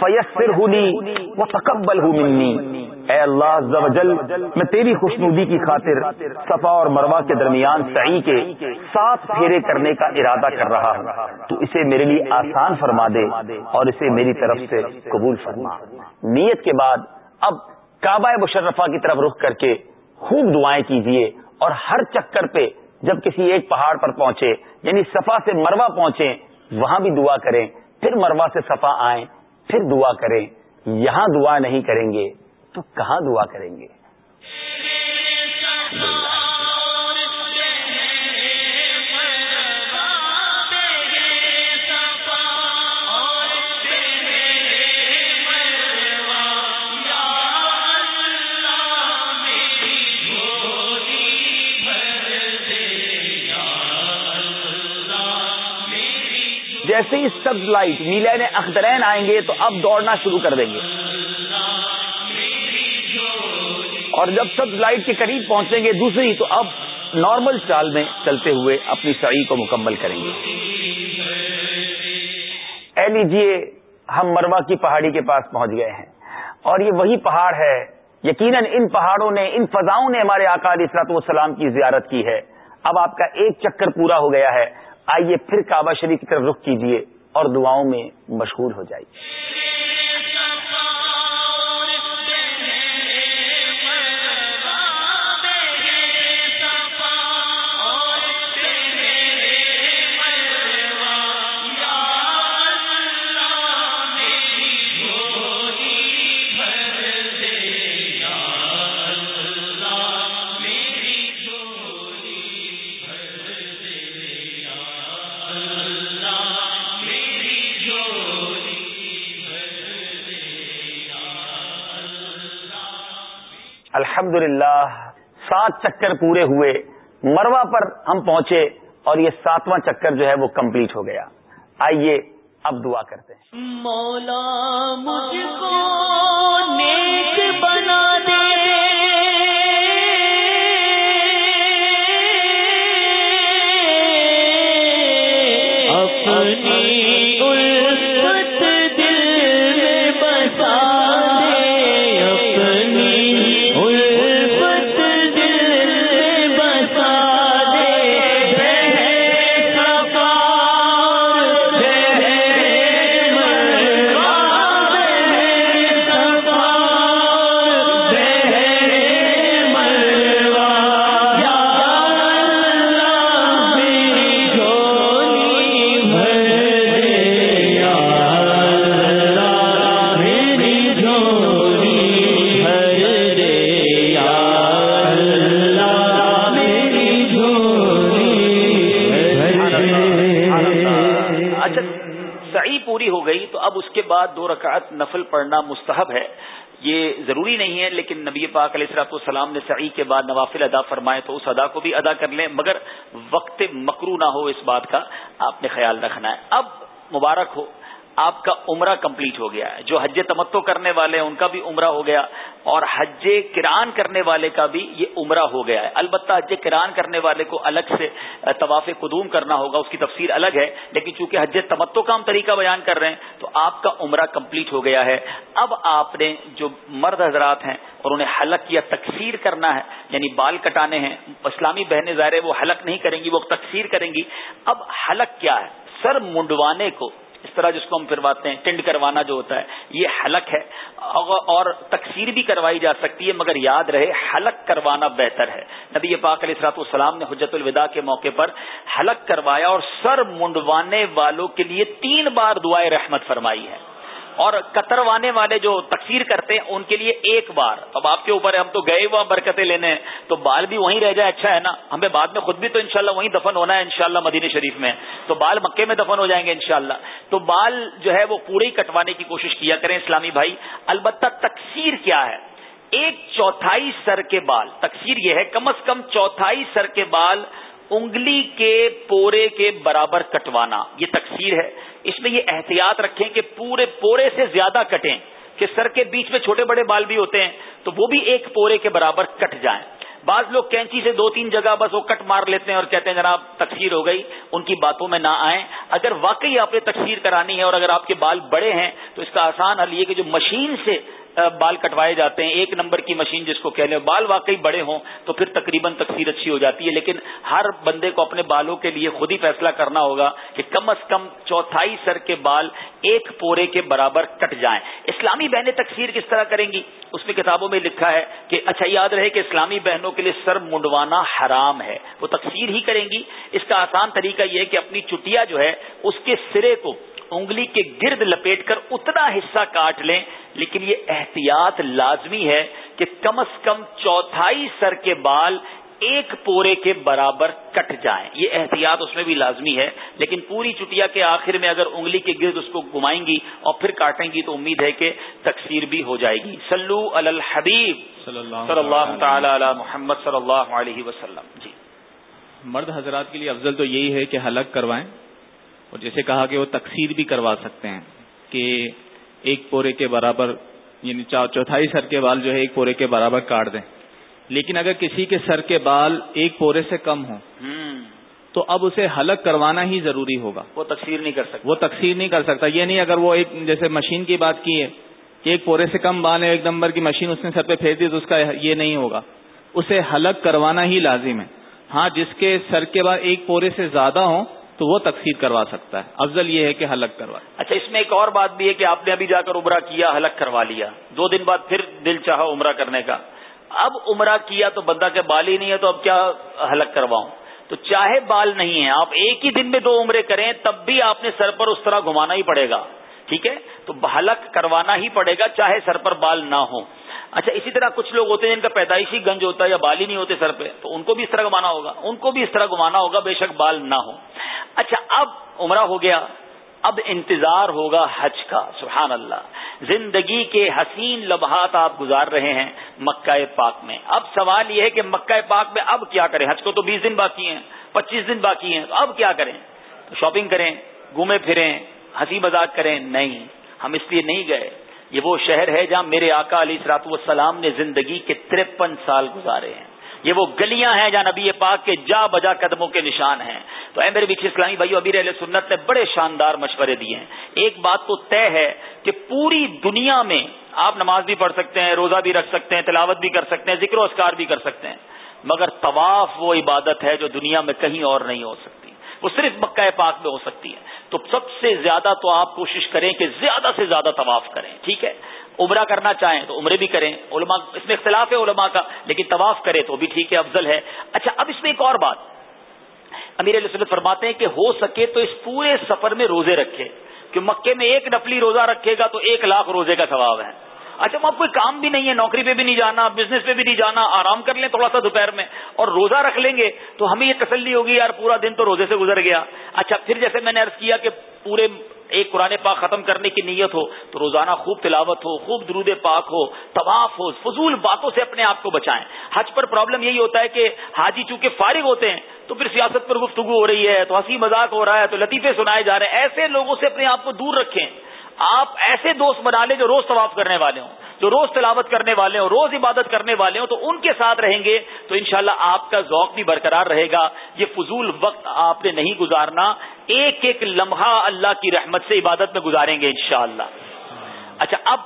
فيسره لي وتقبله مني اے اللہ عز و جل، میں تیری خوشنودی کی خاطر صفا اور مروا کے درمیان سعی کے سات پھیرے کرنے کا ارادہ کر رہا ہوں۔ تو اسے میرے لیے آسان فرما دے اور اسے میری طرف سے قبول فرما۔ نیت کے بعد اب کعبہ مشرفہ کی طرف رخ کر کے خوب دعائیں کیجیے۔ اور ہر چکر پہ جب کسی ایک پہاڑ پر پہنچے یعنی صفا سے مروا پہنچے وہاں بھی دعا کریں، پھر مروا سے صفا آئیں، پھر دعا کریں، یہاں دعا نہیں کریں گے تو کہاں دعا کریں گے؟ جیسے ہی سبز لائٹ نیلین اخترین آئیں گے تو اب دوڑنا شروع کر دیں گے۔ اور جب سبز لائٹ کے قریب پہنچیں گے دوسری، تو اب نارمل چال میں چلتے ہوئے اپنی سعی کو مکمل کریں گے۔ اے لیجیے ہم مروا کی پہاڑی کے پاس پہنچ گئے ہیں۔ اور یہ وہی پہاڑ ہے، یقیناً ان پہاڑوں نے، ان فضاؤں نے ہمارے اکال اسرات والسلام کی زیارت کی ہے۔ اب آپ کا ایک چکر پورا ہو گیا ہے۔ آئیے پھر کعبہ شریف کی طرف رخ کیجیے اور دعاؤں میں مشغول ہو جائیے۔ الحمدللہ، سات چکر پورے ہوئے، مروا پر ہم پہنچے اور یہ ساتواں چکر جو ہے وہ کمپلیٹ ہو گیا۔ آئیے، اب دعا کرتے ہیں۔ مولا مجھ کو کے بعد دو رکعت نفل پڑھنا مستحب ہے۔ یہ ضروری نہیں ہے، لیکن نبی پاک علیہ السلاط والسلام نے سعی کے بعد نوافل ادا فرمائے تو اس ادا کو بھی ادا کر لیں، مگر وقت مکرو نہ ہو اس بات کا۔ آپ نے خیال رکھنا ہے۔ اب مبارک ہو۔ آپ کا عمرہ کمپلیٹ ہو گیا ہے۔ جو حج تمتو کرنے والے ہیں، ان کا بھی عمرہ ہو گیا۔ اور حج کران کرنے والے کا بھی یہ عمرہ ہو گیا ہے۔ البتہ حج کران کرنے والے کو الگ سے طواف قدوم کرنا ہوگا، اس کی تفسیر الگ ہے۔ لیکن چونکہ حج تمتو کا ہم طریقہ بیان کر رہے ہیں، تو آپ کا عمرہ کمپلیٹ ہو گیا ہے۔ اب آپ نے جو مرد حضرات ہیں اور انہیں حلق یا تکثیر کرنا ہے یعنی بال کٹانے ہیں۔ اسلامی بہنیں ظاہر وہ حلق نہیں کریں گی، وہ تکثیر کریں گی۔ اب حلق کیا ہے؟ سر منڈوانے کو اس طرح جس کو ہم پھرواتے ہیں، ٹنڈ کروانا جو ہوتا ہے، یہ حلق ہے۔ اور تکثیر بھی کروائی جا سکتی ہے، مگر یاد رہے، حلق کروانا بہتر ہے۔ نبی پاک علیہ السلاط والسلام نے حجت الوداع کے موقع پر حلق کروایا اور سر منڈوانے والوں کے لیے تین بار دعائیں رحمت فرمائی ہے۔ اور کتروانے والے جو تقسیر کرتے ہیں ان کے لیے ایک بار۔ اب آپ کے اوپر ہم تو گئے وہاں برکتیں لینے، تو بال بھی وہیں رہ جائے اچھا ہے نا؟ ہمیں بعد میں خود بھی تو انشاءاللہ وہیں دفن ہونا ہے، انشاءاللہ مدینہ شریف میں۔ تو بال مکے میں دفن ہو جائیں گے انشاءاللہ۔ تو بال جو ہے وہ پورے ہی کٹوانے کی کوشش کیا کریں اسلامی بھائی۔ البتہ تقسیر کیا ہے؟ ایک چوتھائی سر کے بال۔ تقسیر یہ ہے، کم از کم چوتھائی سر کے بال انگلی کے پورے کے برابر کٹوانا، یہ تقسیر ہے۔ اس میں یہ احتیاط رکھیں کہ پورے پورے سے زیادہ کٹیں، کہ سر کے بیچ میں چھوٹے بڑے بال بھی ہوتے ہیں، تو وہ بھی ایک پورے کے برابر کٹ جائیں۔ بعض لوگ کینچی سے دو تین جگہ بس وہ کٹ مار لیتے ہیں اور کہتے ہیں، جناب تقسیر ہو گئی، ان کی باتوں میں نہ آئیں۔ اگر واقعی آپ نے تقسیر کرانی ہے اور اگر آپ کے بال بڑے ہیں، تو اس کا آسان حل یہ کہ جو مشین سے بال کٹوائے جاتے ہیں، ایک نمبر کی مشین جس کو کہہ لیں، بال واقعی بڑے ہوں تو پھر تقریباً تقسیر اچھی ہو جاتی ہے، لیکن ہر بندے کو اپنے بالوں کے لیے خود ہی فیصلہ کرنا ہوگا کہ کم از کم چوتھائی سر کے بال ایک پورے کے برابر کٹ جائیں۔ اسلامی بہنیں تقسیر کس طرح کریں گی؟ اس میں کتابوں میں لکھا ہے کہ اچھا یاد رہے کہ اسلامی بہنوں کے لیے سر منڈوانا حرام ہے، وہ تقسیر ہی کریں گی۔ اس کا آسان طریقہ یہ ہے کہ اپنی چٹیا جو ہے، اس کے سرے کو انگلی کے گرد لپیٹ کر اتنا حصہ کاٹ لیں لیکن یہ احتیاط لازمی ہے کہ کم از کم چوتھائی سر کے بال ایک پورے کے برابر کٹ جائیں۔ یہ احتیاط اس میں بھی لازمی ہے لیکن پوری چٹیا کے آخر میں اگر انگلی کے گرد اس کو گھمائیں گی اور پھر کاٹیں گی تو امید ہے کہ تقسیر بھی ہو جائے گی۔ سلو الحبیب۔ صلی اللہ تعالی علی محمد صلی اللہ علیہ وسلم۔ جی۔ مرد حضرات کے لیے افضل تو یہی ہے کہ حلق کروائیں۔ اور جیسے کہا کہ وہ تقسیر بھی کروا سکتے ہیں کہ ایک پورے کے برابر یعنی چوتھائی سر کے بال جو ہے ایک پورے کے برابر کاٹ دیں۔ لیکن اگر کسی کے سر کے بال ایک پورے سے کم ہوں تو اب اسے حلق کروانا ہی ضروری ہوگا۔ وہ تقسیر نہیں کر سکتا۔ وہ تقسیر نہیں کر سکتا۔ یہ نہیں اگر وہ ایک جیسے مشین کی بات کی ہے کہ ایک پورے سے کم بال ہے ایک نمبر کی مشین اس نے سر پہ پھیر دی تو اس کا یہ نہیں ہوگا۔ اسے حلق کروانا ہی لازم ہے۔ ہاں جس کے سر کے بعد ایک پورے سے زیادہ ہوں تو وہ تقسیر کروا سکتا ہے۔ افضل یہ ہے کہ حلق کروا۔ اچھا اس میں ایک اور بات بھی ہے کہ آپ نے ابھی جا کر عمرہ کیا، حلق کروا لیا۔ دو دن بعد پھر دل چاہا عمرہ کرنے کا۔ اب عمرہ کیا تو بندہ کے بال ہی نہیں ہے تو اب کیا حلق کرواؤں؟ تو چاہے بال نہیں ہے آپ ایک ہی دن میں دو عمرے کریں، تب بھی آپ نے سر پر اس طرح گھمانا ہی پڑے گا۔ ٹھیک ہے؟ تو حلق کروانا ہی پڑے گا چاہے سر پر بال نہ ہو۔ اچھا اسی طرح کچھ لوگ ہوتے ہیں جن کا پیدائشی گنج ہوتا ہے یا بال ہی نہیں ہوتے سر پہ، تو ان کو بھی اس طرح گھمانا ہوگا۔ ان کو بھی اس طرح گھمانا ہوگا، بے شک بال نہ ہو اچھا اب عمرہ ہو گیا، اب انتظار ہوگا حج کا۔ سبحان اللہ۔ زندگی کے حسین لمحات آپ گزار رہے ہیں مکہ پاک میں۔ اب سوال یہ ہے کہ مکہ پاک میں اب کیا کریں؟ حج کو تو بیس دن باقی ہیں، پچیس دن باقی ہیں، تو اب کیا کریں؟ شاپنگ کریں، گھومے پھریں، ہنسی مذاق کریں؟ نہیں، ہم اس لیے نہیں گئے۔ یہ وہ شہر ہے جہاں میرے آقا علی سرات والسلام نے زندگی کے ترپن سال گزارے ہیں۔ یہ وہ گلیاں ہیں جہاں نبی پاک کے جا بجا قدموں کے نشان ہیں۔ تو اے میرے بیچ اسلامی بھائی ابیر علیہ سنت نے بڑے شاندار مشورے دیے ہیں۔ ایک بات تو طے ہے کہ پوری دنیا میں آپ نماز بھی پڑھ سکتے ہیں، روزہ بھی رکھ سکتے ہیں، تلاوت بھی کر سکتے ہیں، ذکر و اسکار بھی کر سکتے ہیں۔ مگر طواف وہ عبادت ہے جو دنیا میں کہیں اور نہیں ہو سکتی۔ وہ صرف مکہ پاک میں ہو سکتی ہے۔ تو سب سے زیادہ تو آپ کوشش کریں کہ زیادہ سے زیادہ طواف کریں، ٹھیک ہے؟ عمرہ کرنا چاہیں تو عمرے بھی کریں۔ علماء، اس میں اختلاف ہے علماء کا، لیکن طواف کرے تو بھی ٹھیک ہے، افضل ہے۔ اچھا اب اس میں ایک اور بات۔ امیر علیہ وسلم فرماتے ہیں کہ ہو سکے تو اس پورے سفر میں روزے رکھے، کہ مکے میں ایک نفلی روزہ رکھے گا تو ایک لاکھ روزے کا ثواب ہے۔ اچھا وہ کوئی کام بھی نہیں ہے، نوکری پہ بھی نہیں جانا بزنس پہ بھی نہیں جانا، آرام کر لیں تھوڑا سا دوپہر میں اور روزہ رکھ لیں گے تو ہمیں یہ تسلی ہوگی، یار پورا دن تو روزے سے گزر گیا۔ اچھا پھر جیسے میں نے ارض کیا کہ پورے ایک قرآن پاک ختم کرنے کی نیت ہو تو روزانہ خوب تلاوت ہو، خوب درود پاک ہو، طواف ہو، فضول باتوں سے اپنے آپ کو بچائیں۔ حج پر پرابلم یہی ہوتا ہے کہ حاجی چونکہ فارغ ہوتے ہیں تو پھر سیاست پر گفتگو ہو رہی ہے، تو ہنسی مذاق ہو رہا ہے، تو لطیفے سنائے جا رہے ہیں۔ ایسے لوگوں سے اپنے آپ کو دور رکھیں۔ آپ ایسے دوست بنا لیں جو روز طواف کرنے والے ہوں، جو روز تلاوت کرنے والے ہوں، روز عبادت کرنے والے ہوں، تو ان کے ساتھ رہیں گے تو انشاءاللہ شاء آپ کا ذوق بھی برقرار رہے گا۔ یہ فضول وقت آپ نے نہیں گزارنا، ایک ایک لمحہ اللہ کی رحمت سے عبادت میں گزاریں گے انشاءاللہ۔ اچھا اب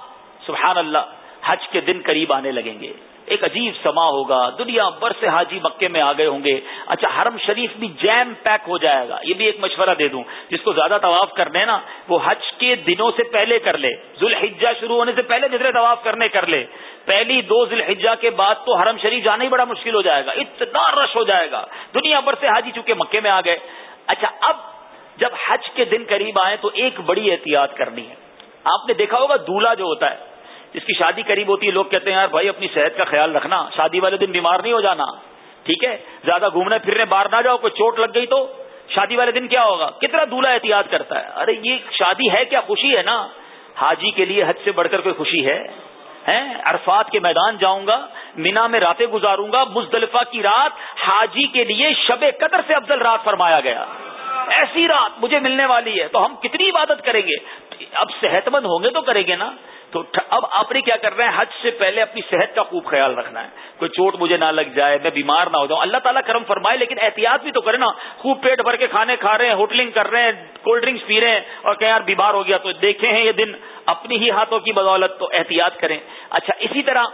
سبحان اللہ، حج کے دن قریب آنے لگیں گے۔ ایک عجیب سما ہوگا۔ دنیا بھر سے حاجی مکے میں آ گئے ہوں گے۔ اچھا حرم شریف بھی جیم پیک ہو جائے گا۔ یہ بھی ایک مشورہ دے دوں۔ جس کو زیادہ طواف کرنے نا، وہ حج کے دنوں سے پہلے کر لے۔ ذوالحجہ شروع ہونے سے پہلے جتنے طواف کرنے کر لے۔ پہلی دو ذوالحجہ کے بعد تو حرم شریف جانا ہی بڑا مشکل ہو جائے گا۔ اتنا رش ہو جائے گا۔ دنیا بھر سے حاجی چونکہ مکے میں آ گئے۔ اچھا اب جب حج کے دن قریب آئے تو ایک بڑی احتیاط کرنی ہے۔ آپ نے دیکھا ہوگا، دولہا جو ہوتا ہے۔ جس کی شادی قریب ہوتی ہے، لوگ کہتے ہیں، یار بھائی، اپنی صحت کا خیال رکھنا، شادی والے دن بیمار نہیں ہو جانا، ٹھیک ہے؟ زیادہ گھومنے پھرنے، باہر نہ جاؤ، کوئی چوٹ لگ گئی تو شادی والے دن کیا ہوگا؟ کتنا دولہا احتیاط کرتا ہے؟ ارے، یہ شادی ہے کیا؟ خوشی ہے نا؟ حاجی کے لیے حج سے بڑھ کر کوئی خوشی ہے؟ عرفات کے میدان جاؤں گا، مینا میں راتیں گزاروں گا، مزدلفہ کی رات حاجی کے لیے شب قدر سے افضل رات فرمایا گیا۔ ایسی رات مجھے ملنے والی ہے تو ہم کتنی عبادت کریں گے؟ اب صحت مند ہوں گے تو کریں گے نا؟ تو اب آپ نے کیا کر رہے ہیں حج سے پہلے اپنی صحت کا خوب خیال رکھنا ہے۔ کوئی چوٹ مجھے نہ لگ جائے، میں بیمار نہ ہو جاؤں۔ اللہ تعالیٰ کرم فرمائے، لیکن احتیاط بھی تو کرے نا۔ خوب پیٹ بھر کے کھانے کھا رہے ہیں، ہوٹلنگ کر رہے ہیں، کولڈ ڈرنکس پی رہے ہیں اور کہ یار بیمار ہو گیا تو دیکھے ہیں یہ دن اپنی ہی ہاتھوں کی بدولت، تو احتیاط کریں۔ اچھا اسی طرح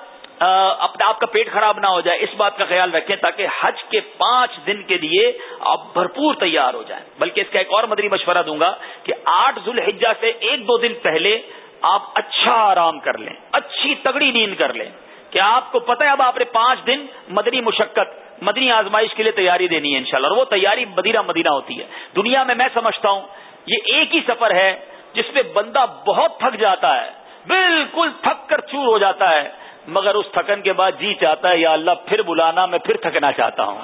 اپنا آپ کا پیٹ خراب نہ ہو جائے، اس بات کا خیال رکھیں تاکہ حج کے پانچ دن کے لیے آپ بھرپور تیار ہو جائیں۔ بلکہ اس کا ایک اور مدری مشورہ دوں گا کہ آٹھ ذوالحجہ سے ایک دو دن پہلے آپ اچھا آرام کر لیں، اچھی تگڑی نیند کر لیں۔ کہ آپ کو پتہ ہے اب آپ نے پانچ دن مدنی مشقت، مدنی آزمائش کے لیے تیاری دینی ہے انشاءاللہ، اور وہ تیاری مدینہ مدینہ ہوتی ہے۔ دنیا میں میں سمجھتا ہوں، یہ ایک ہی سفر ہے جس میں بندہ بہت تھک جاتا ہے، بالکل تھک کر چور ہو جاتا ہے۔ مگر اس تھکن کے بعد جی چاہتا ہے، یا اللہ پھر بلانا، میں پھر تھکنا چاہتا ہوں۔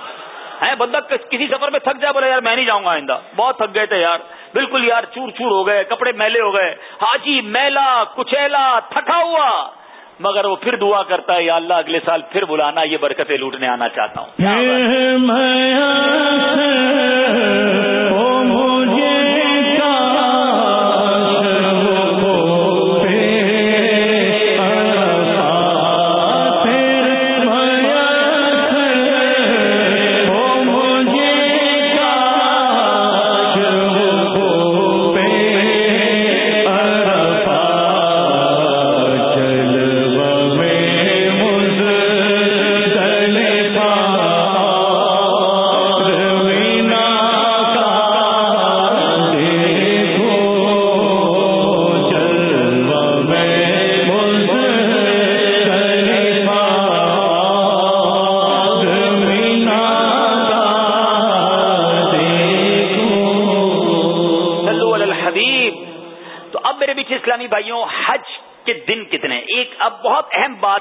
ہے بندہ کسی سفر میں تھک جائے، بولے یار میں نہیں جاؤں گا آئندہ۔ بہت تھک گئے تھے یار۔ بالکل یار چور چور ہو گئے، کپڑے میلے ہو گئے۔ حاجی میلا کچیلا، تھکا ہوا۔ مگر وہ پھر دعا کرتا ہے، یا اللہ اگلے سال پھر بلانا، یہ برکتیں لوٹنے آنا چاہتا ہوں۔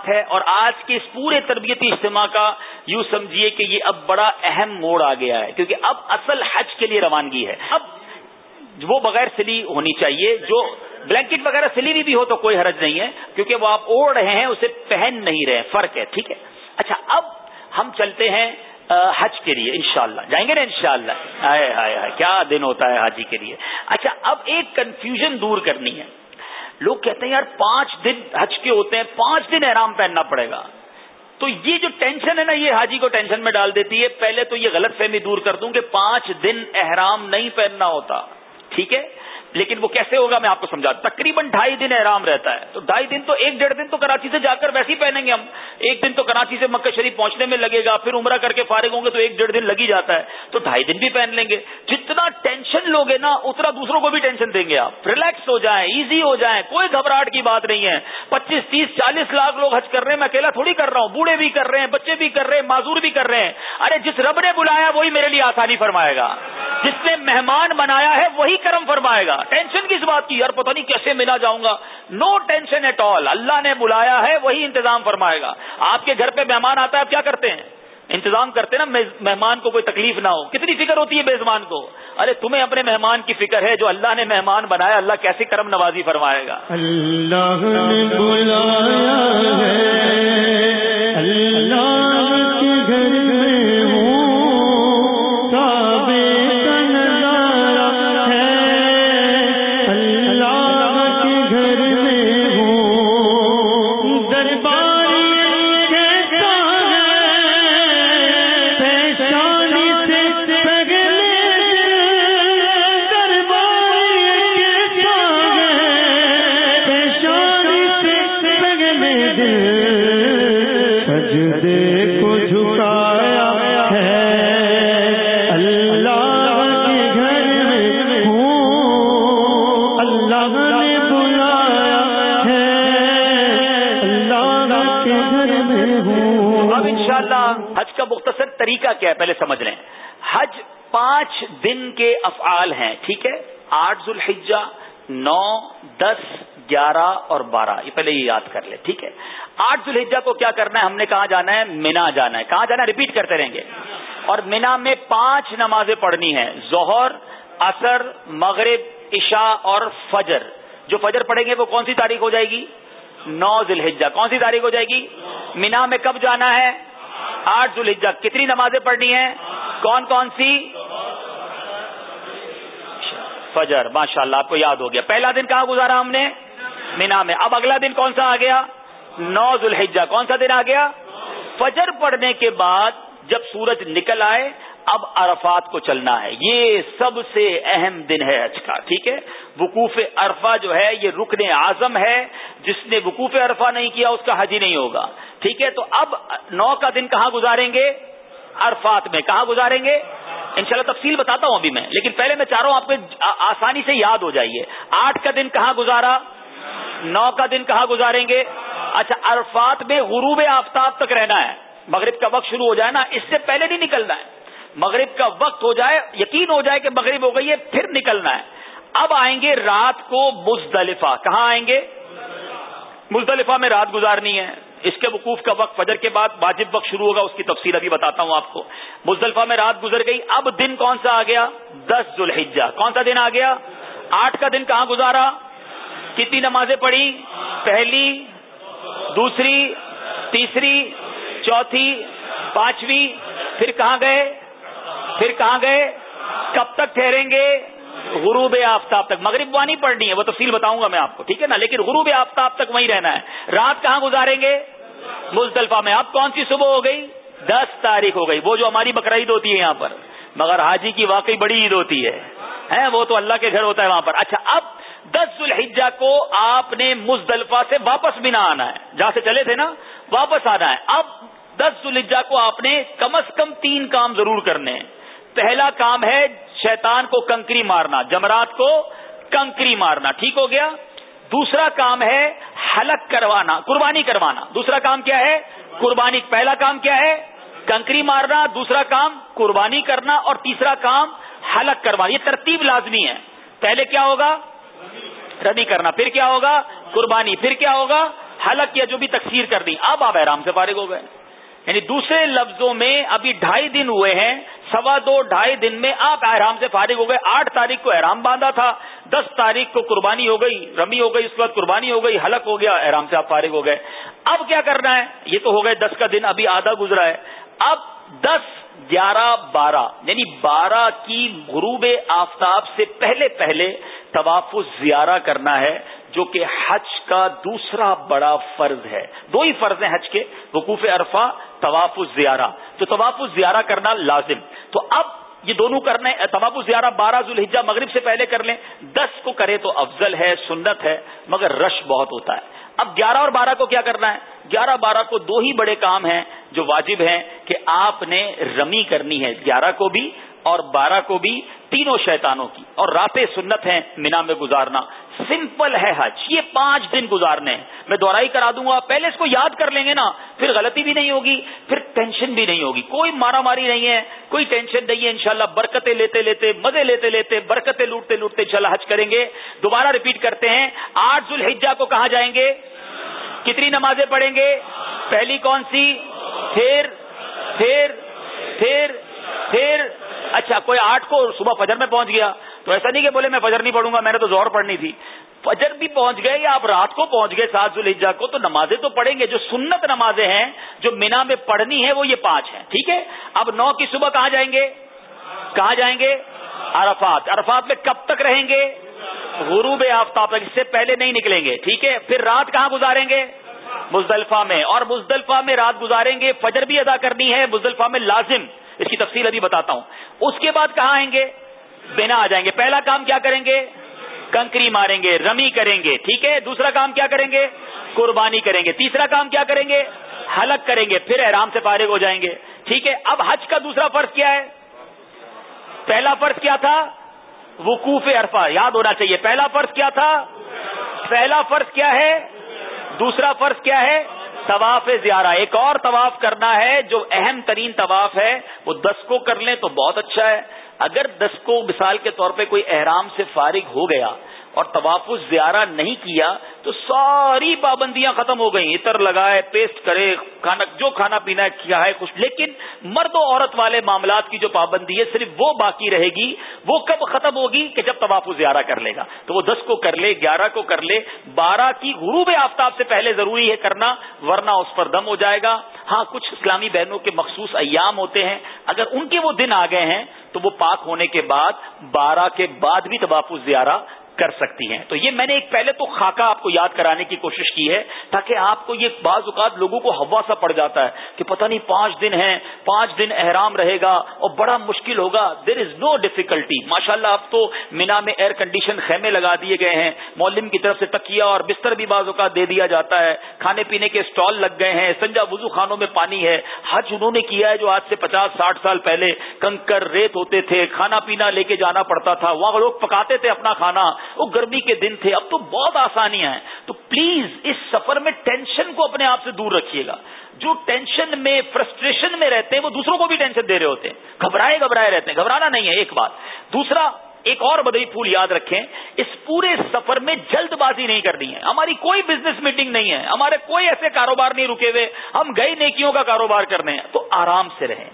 ہے اور آج کے اس پورے تربیتی اجتماع کا یوں سمجھیے کہ یہ اب بڑا اہم موڑ آ گیا ہے کیونکہ اب اصل حج کے لیے روانگی ہے۔ اب وہ بغیر سلی ہونی چاہیے جو بلینکٹ وغیرہ سلی بھی, بھی ہو تو کوئی حرج نہیں ہے کیونکہ وہ آپ اوڑھ رہے ہیں اسے پہن نہیں رہے فرق ہے ٹھیک ہے؟ اچھا اب ہم چلتے ہیں حج کے لیے انشاءاللہ۔ جائیں گے نا انشاءاللہ؟ شاء اللہ کیا دن ہوتا ہے حاجی کے لیے؟ اچھا اب ایک کنفیوژن دور کرنی ہے۔ لوگ کہتے ہیں یار پانچ دن حج کے ہوتے ہیں، پانچ دن احرام پہننا پڑے گا۔ تو یہ جو ٹینشن ہے نا، یہ حاجی کو ٹینشن میں ڈال دیتی ہے۔ پہلے تو یہ غلط فہمی دور کر دوں کہ پانچ دن احرام نہیں پہننا ہوتا، ٹھیک ہے؟ لیکن وہ کیسے ہوگا میں آپ کو سمجھا تقریباً ڈھائی دن احرام رہتا ہے۔ تو ڈھائی دن تو ایک ڈیڑھ دن تو کراچی سے جا کر ویسے ہی پہنیں گے ہم۔ ایک دن تو کراچی سے مکہ شریف پہنچنے میں لگے گا، پھر عمرہ کر کے فارغ ہوں گے تو ایک ڈیڑھ دن لگی جاتا ہے۔ تو ڈھائی دن بھی پہن لیں گے۔ جتنا ٹینشن لوگے نا، اتنا دوسروں کو بھی ٹینشن دیں گے آپ۔ ریلیکس ہو جائیں ایزی ہو جائیں، کوئی گھبراہٹ کی بات نہیں ہے۔ پچیس، تیس، چالیس لاکھ لوگ حج کر رہے ہیں، میں اکیلا تھوڑی کر رہا ہوں۔ بوڑھے بھی کر رہے ہیں، بچے بھی کر رہے ہیں، معذور بھی کر رہے ہیں۔ ارے، جس رب نے بلایا، وہی میرے لیے آسانی فرمائے گا۔ جس نے مہمان بنایا ہے، وہی کرم فرمائے گا۔ ٹینشن کس بات کی؟ یار پتہ نہیں کیسے ملا جاؤں گا. نو ٹینشن ایٹ آل اللہ نے بلایا ہے، وہی انتظام فرمائے گا. آپ کے گھر پہ مہمان آتا ہے، آپ کیا کرتے ہیں؟ انتظام کرتے نا مہمان کو کوئی تکلیف نہ ہو. کتنی فکر ہوتی ہے میزبان کو؟ ارے تمہیں اپنے مہمان کی فکر ہے، جو اللہ نے مہمان بنایا، اللہ کیسے کرم نوازی فرمائے گا؟ اللہ نے بلایا ہے۔ طریقہ کیا ہے؟ پہلے سمجھ لیں۔ حج پانچ دن کے افعال ہیں، ٹھیک ہے؟ آٹھ ذوالحجہ، نو، دس، گیارہ اور بارہ۔ یہ پہلے یہ یاد کر لیں، ٹھیک ہے؟ آٹھ ذوالحجہ کو کیا کرنا ہے؟ ہم نے کہاں جانا ہے؟ مینا جانا ہے۔ کہاں جانا ہے؟ ریپیٹ کرتے رہیں گے۔ اور مینا میں پانچ نمازیں پڑھنی ہیں، ظہر اثر مغرب، عشاء اور فجر۔ جو فجر پڑھیں گے وہ کون سی تاریخ ہو جائے گی؟ نو ذوالحجہ۔ کون سی تاریخ ہو جائے گی؟ مینا میں کب جانا ہے؟ آٹھ ذوالحجہ، کتنی نمازیں پڑھنی ہیں؟ کون کون سی؟ فجر ماشاء اللہ آپ کو یاد ہو گیا۔ پہلا دن کہاں گزارا ہم نے؟ مینا میں۔ اب اگلا دن کون سا آ گیا؟ نو ذوالحجہ۔ کون سا دن آ گیا؟ فجر پڑھنے کے بعد جب سورج نکل آئے اب عرفات کو چلنا ہے۔ یہ سب سے اہم دن ہے حج کا، ٹھیک ہے؟ وقوف عرفہ جو ہے، یہ رکن اعظم ہے۔ جس نے وقوف عرفہ نہیں کیا، اس کا حج ہی نہیں ہوگا۔ ٹھیک ہے؟ تو اب نو کا دن کہاں گزاریں گے؟ عرفات میں۔ کہاں گزاریں گے؟ انشاءاللہ تفصیل بتاتا ہوں ابھی میں، لیکن پہلے میں چاہ رہا ہوں آپ کو آسانی سے یاد ہو جائیے۔ آٹھ کا دن کہاں گزارا؟ نو کا دن کہاں گزاریں گے؟ اچھا عرفات میں غروب آفتاب تک رہنا ہے۔ مغرب کا وقت شروع ہو جائے نا، اس سے پہلے نہیں نکلنا ہے۔ مغرب کا وقت ہو جائے، یقین ہو جائے کہ مغرب ہو گئی ہے، پھر نکلنا ہے۔ اب آئیں گے رات کو مزدلفہ۔ کہاں آئیں گے؟ مزدلفہ میں رات گزارنی ہے۔ اس کے وقوف کا وقت فجر کے بعد واجب وقت شروع ہوگا، اس کی تفصیل ابھی بتاتا ہوں آپ کو۔ مزدلفہ میں رات گزر گئی۔ اب دن کون سا آ گیا؟ دس ذوالحجہ۔ کون سا دن آ گیا؟ آٹھ کا دن کہاں گزارا؟ کتنی نمازیں پڑھی؟ پہلی، دوسری، تیسری، چوتھی، پانچویں، پھر کہاں گئے؟ پھر کہاں گئے؟ کب تک ٹھہریں گے؟ غروب آفتاب تک۔ مغرب وانی پڑھنی ہے وہ تفصیل بتاؤں گا میں آپ کو، ٹھیک ہے نا؟ لیکن غروب آفتاب تک وہیں رہنا ہے۔ رات کہاں گزاریں گے؟ مزدلفہ میں۔ اب کون سی صبح ہو گئی؟ دس تاریخ ہو گئی۔ وہ جو ہماری بکرا عید ہوتی ہے یہاں پر۔ مگر حاجی کی واقعی بڑی عید ہوتی ہے۔ وہ تو اللہ کے گھر ہوتا ہے وہاں پر۔ اچھا اب دس الحجہ کو آپ نے مزدلفہ سے واپس بھی نہ آنا ہے۔ جہاں سے چلے تھے نا، واپس آنا ہے۔ اب دس الحجہ کو آپ نے کم از کم تین کام ضرور کرنے ہیں۔ پہلا کام ہے شیطان کو کنکری مارنا، جمرات کو کنکری مارنا، ٹھیک ہو گیا؟ دوسرا کام ہے حلق کروانا، قربانی کروانا۔ دوسرا کام کیا ہے؟ قربانی۔ پہلا کام کیا ہے؟ کنکری مارنا، دوسرا کام قربانی کرنا اور تیسرا کام حلق کروانا۔ یہ ترتیب لازمی ہے۔ پہلے کیا ہوگا؟ ربی کرنا۔ پھر کیا ہوگا؟ قربانی۔ پھر کیا ہوگا؟ حلق یا جو بھی تقسیر کر دی۔ اب آپ احرام سے فارغ ہو گئے۔ یعنی دوسرے لفظوں میں ابھی ڈھائی دن ہوئے ہیں سوا دو ڈھائی دن میں آپ احرام سے فارغ ہو گئے۔ آٹھ تاریخ کو احرام باندھا تھا، دس تاریخ کو قربانی ہو گئی، رمی ہو گئی، اس کے بعد قربانی ہو گئی، حلق ہو گیا، احرام سے آپ فارغ ہو گئے۔ اب کیا کرنا ہے؟ یہ تو ہو گئے دس کا دن، ابھی آدھا گزرا ہے۔ اب دس، گیارہ، بارہ یعنی بارہ کی غروب آفتاب سے پہلے پہلے طواف زیارہ کرنا ہے۔ جو کہ حج کا دوسرا بڑا فرض ہے۔ دو ہی فرض ہیں حج کے، وقوف عرفہ، طواف زیارہ تو طواف زیارہ کرنا لازم۔ تو اب یہ دونوں کرنے، طواف زیارہ بارہ ذوالحجہ مغرب سے پہلے کر لیں۔ دس کو کرے تو افضل ہے، سنت ہے، مگر رش بہت ہوتا ہے۔ اب گیارہ اور بارہ کو کیا کرنا ہے؟ گیارہ بارہ کو دو ہی بڑے کام ہیں جو واجب ہیں کہ آپ نے رمی کرنی ہے۔ گیارہ کو بھی اور بارہ کو بھی تینوں شیطانوں کی۔ اور راتیں سنت ہیں، مینا میں گزارنا۔ سمپل ہے حج۔ یہ پانچ دن گزارنے ہیں۔ میں دوہرائی کرا دوں گا، پہلے اس کو یاد کر لیں گے نا، پھر غلطی بھی نہیں ہوگی، پھر ٹینشن بھی نہیں ہوگی۔ کوئی مارا ماری نہیں ہے، کوئی ٹینشن نہیں ہے، انشاءاللہ برکتیں لیتے لیتے، مزے لیتے لیتے، برکتیں لوٹتے لوٹتے انشاءاللہ حج کریں گے۔ دوبارہ ریپیٹ کرتے ہیں، آٹھ ذوالحجہ کو کہاں جائیں گے؟ کتنی نمازیں پڑھیں گے؟ پہلی کون سی؟ پھر پھر پھر پھر اچھا کوئی آٹھ کو صبح فجر میں پہنچ گیا، تو ایسا نہیں کہ بولے میں فجر نہیں پڑھوں گا، میں نے تو زور پڑھنی تھی۔ فجر بھی پہنچ گئے یا آپ رات کو پہنچ گئے سات ذوالحجہ کو، تو نمازیں تو پڑھیں گے، جو سنت نمازیں ہیں، جو مینا میں پڑھنی ہے وہ یہ پانچ ہیں، ٹھیک ہے؟ اب نو کی صبح کہاں جائیں گے؟ کہاں جائیں گے؟ عرفات۔ عرفات میں کب تک رہیں گے؟ غروب آفتاب تک، اس سے پہلے نہیں نکلیں گے، ٹھیک ہے؟ پھر رات کہاں گزاریں گے؟ مزدلفہ میں۔ اور مزدلفہ میں رات گزاریں گے، فجر بھی ادا کرنی ہے، مزدلفہ میں لازم۔ اس کی تفصیل ابھی بتاتا ہوں۔ اس کے بعد کہاں آئیں گے؟ بنا آ جائیں گے۔ پہلا کام کیا کریں گے؟ کنکری ماریں گے، رمی کریں گے، ٹھیک ہے؟ دوسرا کام کیا کریں گے؟ قربانی کریں گے۔ تیسرا کام کیا کریں گے؟ حلق کریں گے، پھر احرام سے فارغ ہو جائیں گے۔ ٹھیک ہے؟ اب حج کا دوسرا فرض کیا ہے؟ پہلا فرض کیا تھا؟ وقوف عرفہ، یاد ہونا چاہیے۔ پہلا فرض کیا تھا؟ پہلا فرض کیا ہے؟ دوسرا فرض کیا ہے؟ طواف زیارہ، ایک اور طواف کرنا ہے جو اہم ترین طواف ہے، وہ دس کو کر لیں تو بہت اچھا ہے۔ اگر دس کو مثال کے طور پہ کوئی احرام سے فارغ ہو گیا اور طواف زیارہ نہیں کیا تو ساری پابندیاں ختم ہو گئیں۔ اتر لگائے، پیسٹ کرے، کھانا، جو کھانا پینا ہے، کیا ہے، کچھ۔ لیکن مرد و عورت والے معاملات کی جو پابندی ہے، صرف وہ باقی رہے گی۔ وہ کب ختم ہوگی کہ جب طواف زیارہ کر لے گا۔ تو وہ دس کو کر لے، گیارہ کو کر لے۔ بارہ کی غروب آفتاب سے پہلے ضروری ہے کرنا، ورنہ اس پر دم ہو جائے گا۔ ہاں کچھ اسلامی بہنوں کے مخصوص ایام ہوتے ہیں۔ اگر ان کے وہ دن آ گئے ہیں، تو وہ پاک ہونے کے بعد، بارہ کے بعد بھی طواف زیارہ کر سکتی ہیں۔ تو یہ میں نے ایک پہلے تو خاکہ آپ کو یاد کرانے کی کوشش کی ہے تاکہ آپ کو یہ بعض اوقات لوگوں کو ہوا سا پڑ جاتا ہے کہ پتہ نہیں پانچ دن ہیں، پانچ دن احرام رہے گا اور بڑا مشکل ہوگا۔ دیر از نو ڈیفیکلٹی ماشاء اللہ اب تو مینا میں ایئر کنڈیشن خیمے لگا دیے گئے ہیں۔ مولم کی طرف سے تکیا اور بستر بھی بعض اوقات دے دیا جاتا ہے۔ کھانے پینے کے اسٹال لگ گئے ہیں۔ سنجا وضو خانوں میں پانی ہے۔ حج انہوں نے کیا ہے جو آج سے پچاس، ساٹھ سال پہلے کنکر ریت ہوتے تھے۔ کھانا پینا لے کے جانا پڑتا تھا۔ وہاں لوگ پکاتے تھے اپنا کھانا۔ وہ گرمی کے دن تھے، اب تو بہت آسانیاں ہیں۔ تو پلیز اس سفر میں ٹینشن کو اپنے آپ سے دور رکھیے گا۔ جو ٹینشن میں فرسٹریشن میں رہتے ہیں، وہ دوسروں کو بھی ٹینشن دے رہے ہوتے ہیں۔ گھبرائے گھبرائے رہتے ہیں۔ گھبرانا نہیں ہے، ایک بات۔ دوسرا، ایک اور بدئی پھول یاد رکھیں، اس پورے سفر میں جلد بازی نہیں کرنی ہے۔ ہماری کوئی بزنس میٹنگ نہیں ہے۔ ہمارے کوئی ایسے کاروبار نہیں رکے ہوئے۔ ہم گئی نیکیوں کا کاروبار کرنے ہیں۔ تو آرام سے رہیں۔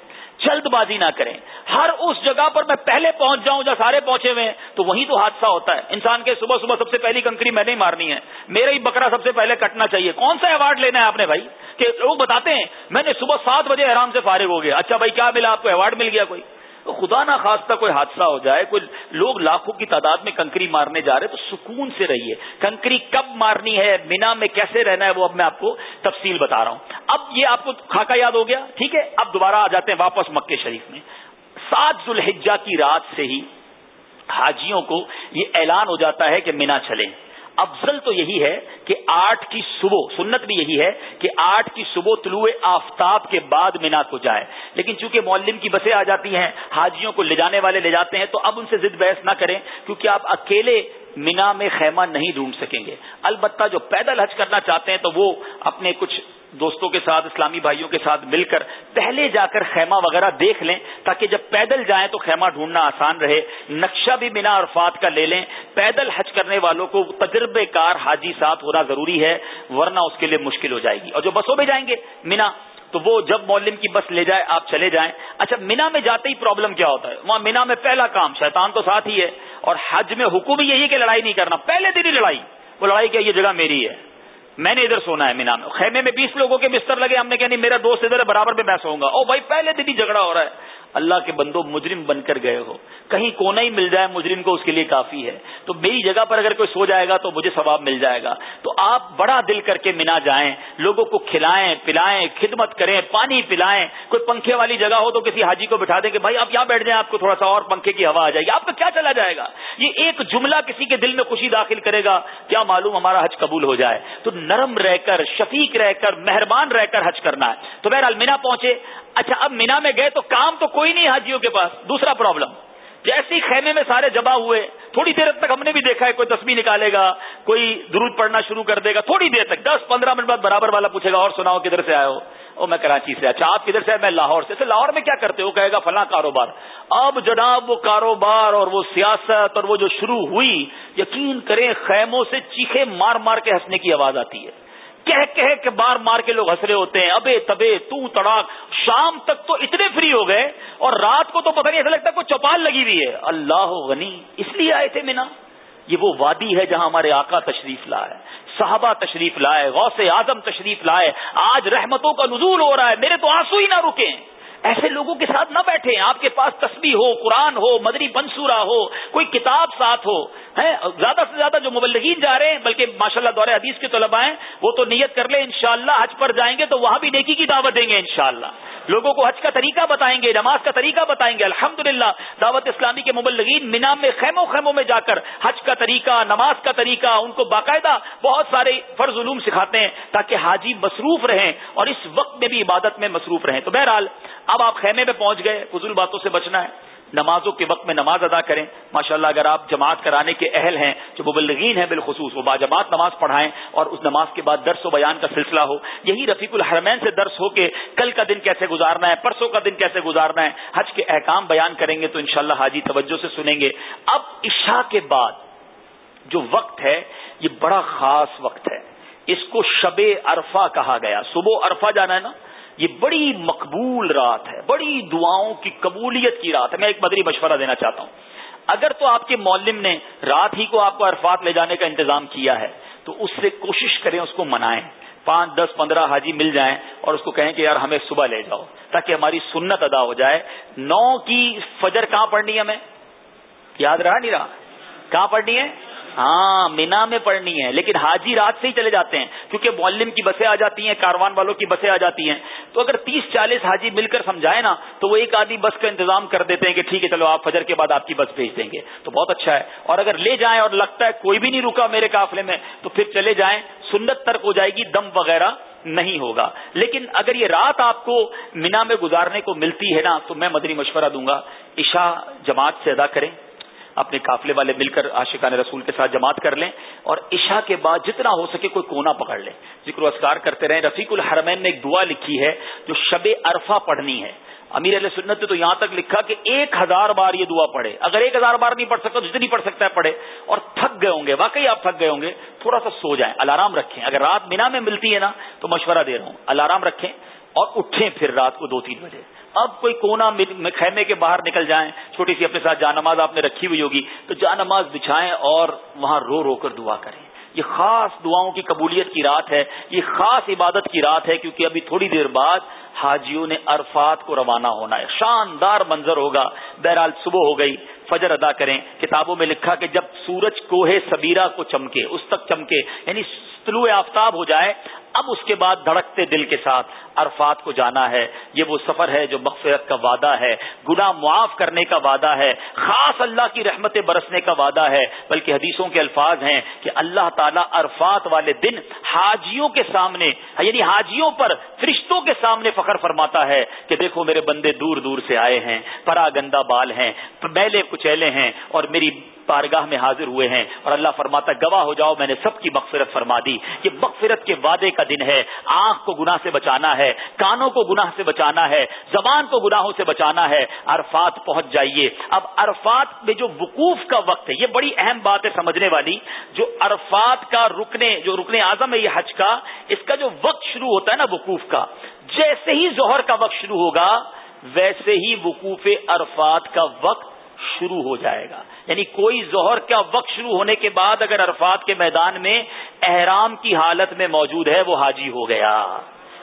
جلد بازی نہ کریں۔ ہر اس جگہ پر میں پہلے پہنچ جاؤں جہاں سارے پہنچے ہوئے ہیں، تو وہی تو حادثہ ہوتا ہے۔ انسان کے صبح صبح سب سے پہلی کنکری میں نہیں مارنی ہے۔ میرا ہی بکرا سب سے پہلے کٹنا چاہیے۔ کون سا ایوارڈ لینا ہے آپ نے بھائی؟ کہ لوگ بتاتے ہیں، میں نے صبح سات بجے آرام سے فارغ ہو گیا۔ اچھا بھائی، کیا ملا آپ کو؟ ایوارڈ مل گیا کوئی؟ خدا نہ خواستہ کوئی حادثہ ہو جائے، کوئی لوگ لاکھوں کی تعداد میں کنکری مارنے جا رہے تو سکون سے رہیے۔ کنکری کب مارنی ہے، مینا میں کیسے رہنا ہے، وہ اب میں آپ کو تفصیل بتا رہا ہوں۔ اب یہ آپ کو خاکہ یاد ہو گیا، ٹھیک ہے؟ اب دوبارہ آ جاتے ہیں واپس مکے شریف میں۔ سات ذوالحجہ کی رات سے ہی حاجیوں کو یہ اعلان ہو جاتا ہے کہ مینا چلیں۔ افضل تو یہی ہے کہ آٹھ کی صبح، سنت بھی یہی ہے کہ آٹھ کی صبح طلوع آفتاب کے بعد مینا کو جائے۔ لیکن چونکہ معلم کی بسیں آ جاتی ہیں، حاجیوں کو لے جانے والے لے جاتے ہیں، تو اب ان سے ضد بحث نہ کریں، کیونکہ آپ اکیلے مینا میں خیمہ نہیں ڈھونڈ سکیں گے۔ البتہ جو پیدل حج کرنا چاہتے ہیں تو وہ اپنے کچھ دوستوں کے ساتھ، اسلامی بھائیوں کے ساتھ مل کر پہلے جا کر خیمہ وغیرہ دیکھ لیں، تاکہ جب پیدل جائیں تو خیمہ ڈھونڈنا آسان رہے۔ نقشہ بھی بنا عرفات کا لے لیں۔ پیدل حج کرنے والوں کو تجربے کار حاجی ساتھ ہونا ضروری ہے، ورنہ اس کے لیے مشکل ہو جائے گی۔ اور جو بسوں میں جائیں گے، مینا تو وہ جب مولم کی بس لے جائے، آپ چلے جائیں۔ اچھا مینا میں جاتے ہی پرابلم کیا ہوتا ہے؟ وہاں مینا میں پہلا کام، شیطان تو ساتھ ہی ہے۔ اور حج میں حکم یہی ہے کہ لڑائی نہیں کرنا۔ پہلے دن ہی لڑائی۔ وہ لڑائی کیا یہ جگہ میری ہے۔ میں نے ادھر سونا ہے مینا میں۔ خیمے میں بیس لوگوں کے بستر لگے۔ ہم نے کہا، نہیں، میرا دوست ادھر برابر میں میں سوؤں گا۔ او بھائی، پہلے دن ہی جھگڑا ہو رہا ہے۔ اللہ کے بندو مجرم بن کر گئے ہو۔ کہیں کونا ہی مل جائے، مجرم کو اس کے لیے کافی ہے۔ تو میری جگہ پر اگر کوئی سو جائے گا تو مجھے ثواب مل جائے گا۔ تو آپ بڑا دل کر کے منا جائیں، لوگوں کو کھلائیں، پلائیں، خدمت کریں، پانی پلائیں۔ کوئی پنکھے والی جگہ ہو تو کسی حاجی کو بٹھا دیں کہ بھائی آپ یہاں بیٹھ جائیں، آپ کو تھوڑا سا اور پنکھے کی ہوا آ جائے گی۔ آپ کا کیا چلا جائے گا؟ یہ ایک جملہ کسی کے دل میں خوشی داخل کرے گا، کیا معلوم ہمارا حج قبول ہو جائے۔ تو نرم رہ کر، شفیق رہ کر، مہربان رہ کر حج کرنا ہے۔ تو بہرحال مینا پہنچے۔ اچھا اب مینا میں گئے تو کام تو کوئی نہیں حاجیوں کے پاس۔ دوسرا پرابلم جیسی خیمے میں سارے جمع ہوئے، تھوڑی دیر تک ہم نے بھی دیکھا ہے، کوئی تصویر نکالے گا، کوئی درود پڑھنا شروع کر دے گا، تھوڑی دیر تک، دس پندرہ منٹ بعد برابر والا پوچھے گا، اور سناؤ کدھر سے آئے ہو؟ او، میں کراچی سے۔ اچھا آپ کدھر سے میں لاہور سے۔ اچھا، لاہور میں کیا کرتے ہو؟ کہے گا، فلاں کاروبار۔ اب جناب، وہ کاروبار اور وہ سیاست اور وہ جو شروع ہوئی، یقین کریں خیموں سے چیخے مار مار کے ہنسنے کی آواز آتی ہے۔ کہہ کہہ کے بار مار کے لوگ ہنس رہے ہوتے ہیں، ابے تبے، تو تڑاک۔ شام تک تو اتنے فری ہو گئے اور رات کو تو پتہ نہیں ایسا لگتا کوئی چوپال لگی ہوئی ہے۔ اللہ غنی، اس لیے آئے تھے مینا۔ یہ وہ وادی ہے جہاں ہمارے آقا تشریف لائے، صحابہ تشریف لائے، غوث اعظم تشریف لائے۔ آج رحمتوں کا نزول ہو رہا ہے، میرے تو آنسو ہی نہ رکے ایسے لوگوں کے ساتھ نہ بیٹھے آپ کے پاس تسبیح ہو، قرآن ہو مدری بنسورا ہو، کوئی کتاب ساتھ ہو زیادہ سے زیادہ جو مبلغین جا رہے ہیں، بلکہ ماشاء اللہ دور حدیث کے طلبا ہیں، وہ تو نیت کر لیں انشاءاللہ حج پر جائیں گے تو وہاں بھی نیکی کی دعوت دیں گے انشاءاللہ۔ لوگوں کو حج کا طریقہ بتائیں گے، نماز کا طریقہ بتائیں گے۔ الحمد دعوت اسلامی کے مبلغین مینام میں خیموں خیموں میں جا کر حج کا طریقہ، نماز کا طریقہ، ان کو باقاعدہ بہت سارے فرض علوم سکھاتے ہیں تاکہ حاجی مصروف رہیں اور اس وقت میں بھی عبادت میں مصروف رہیں۔ تو بہرحال اب آپ خیمے میں پہنچ گئے، فضول باتوں سے بچنا ہے۔ نمازوں کے وقت میں نماز ادا کریں۔ ماشاءاللہ، اگر آپ جماعت کرانے کے اہل ہیں، جو مبلغین ہیں بالخصوص، وہ باجماعت نماز پڑھائیں اور اس نماز کے بعد درس و بیان کا سلسلہ ہو، یہی رفیق الحرمین سے درس ہو کہ کل کا دن کیسے گزارنا ہے، پرسوں کا دن کیسے گزارنا ہے، حج کے احکام بیان کریں گے تو انشاءاللہ حاجی توجہ سے سنیں گے۔ اب عشاء کے بعد جو وقت ہے، یہ بڑا خاص وقت ہے۔ اس کو شب عرفہ کہا گیا۔ صبح عرفہ جانا ہے نا؟ یہ بڑی مقبول رات ہے، بڑی دعاؤں کی قبولیت کی رات ہے۔ میں ایک بدری مشورہ دینا چاہتا ہوں۔ اگر تو آپ کے مولم نے رات ہی کو آپ کو عرفات لے جانے کا انتظام کیا ہے، تو اس سے کوشش کریں اس کو منائیں۔ پانچ، دس، پندرہ حاجی مل جائیں اور اس کو کہیں کہ یار ہمیں صبح لے جاؤ، تاکہ ہماری سنت ادا ہو جائے۔ نو کی فجر کہاں پڑھنی ہے ہمیں؟ یاد رہا نہیں رہا؟ کہاں پڑھنی ہے؟ ہاں مینا میں پڑھنی ہے، لیکن حاجی رات سے ہی چلے جاتے ہیں، کیونکہ معلم کی بسیں آ جاتی ہیں، کاروان والوں کی بسیں آ جاتی ہیں۔ تو اگر تیس، چالیس حاجی مل کر سمجھائے نا، تو وہ ایک آدھی بس کا انتظام کر دیتے ہیں کہ ٹھیک ہے، چلو آپ فجر کے بعد آپ کی بس بھیج دیں گے۔ تو بہت اچھا ہے۔ اور اگر لے جائیں اور لگتا ہے کوئی بھی نہیں رکا میرے قافلے میں، تو پھر چلے جائیں، سنت ترک ہو جائے گی، دم وغیرہ نہیں ہوگا۔ لیکن اگر یہ رات آپ کو مینا میں گزارنے کو ملتی ہے نا، تو میں مدنی مشورہ دوں گا، عشاء جماعت سے ادا کریں۔ اپنے قافلے والے مل کر عاشقان رسول کے ساتھ جماعت کر لیں اور عشاء کے بعد جتنا ہو سکے کوئی کونا پکڑ لیں۔ ذکر و اسکار کرتے رہیں۔ رفیق الحرمین نے ایک دعا لکھی ہے جو شب عرفہ پڑھنی ہے۔ امیر علیہ سنت نے تو یہاں تک لکھا کہ ایک ہزار بار یہ دعا پڑھے۔ اگر ایک ہزار بار نہیں پڑھ سکتا تو جتنی پڑھ سکتا ہے پڑھے۔ اور تھک گئے ہوں گے، واقعی آپ تھک گئے ہوں گے۔ تھوڑا سا سو جائیں، الارام رکھیں۔ اگر رات مینا میں ملتی ہے نا تو مشورہ دے رہا ہوں۔ الارام رکھیں اور اٹھیں پھر رات کو دو تین بجے۔ اب کوئی کونا خیمے کے باہر نکل جائیں، چھوٹی سی اپنے ساتھ جان نماز آپ نے رکھی ہوئی ہوگی، تو جان نماز بچھائیں اور وہاں رو رو کر دعا کریں۔ یہ خاص دعاؤں کی قبولیت کی رات ہے، یہ خاص عبادت کی رات ہے، کیونکہ ابھی تھوڑی دیر بعد حاجیوں نے عرفات کو روانہ ہونا ہے۔ شاندار منظر ہوگا۔ بہرحال صبح ہو گئی، فجر ادا کریں۔ کتابوں میں لکھا کہ جب سورج کوہ سبیرا کو چمکے، اس تک چمکے یعنی طلوع آفتاب ہو جائے اب اس کے بعد دھڑکتے دل کے ساتھ عرفات کو جانا ہے۔ یہ وہ سفر ہے جو مغفرت کا وعدہ ہے، گناہ معاف کرنے کا وعدہ ہے، خاص اللہ کی رحمتیں برسنے کا وعدہ ہے۔ بلکہ حدیثوں کے الفاظ ہیں کہ اللہ تعالیٰ عرفات والے دن حاجیوں کے سامنے یعنی حاجیوں پر فرشتوں کے سامنے فخر فرماتا ہے کہ دیکھو میرے بندے دور دور سے آئے ہیں پرا گندا بال ہیں، میلے کچیلے ہیں اور میری بارگاہ میں حاضر ہوئے ہیں۔ اور اللہ فرماتا گواہ ہو جاؤ، میں نے سب کی مغفرت فرما دی۔ یہ مغفرت کے وعدے کا دن ہے۔ آنکھ کو گناہ سے بچانا ہے، کانوں کو گناہ سے بچانا ہے، زبان کو گناہوں سے بچانا ہے۔ عرفات پہنچ جائیے۔ اب عرفات میں جو وقوف کا وقت ہے، یہ بڑی اہم بات ہے سمجھنے والی۔ جو عرفات کا رکنے جو رکنے اعظم ہے یہ حج کا، اس کا جو وقت شروع ہوتا ہے نا وقوف کا، جیسے ہی ظہر کا وقت شروع ہوگا، ویسے ہی وقوف عرفات کا وقت شروع ہو جائے گا۔ یعنی کوئی ظہر کا وقت شروع ہونے کے بعد اگر عرفات کے میدان میں احرام کی حالت میں موجود ہے، وہ حاجی ہو گیا۔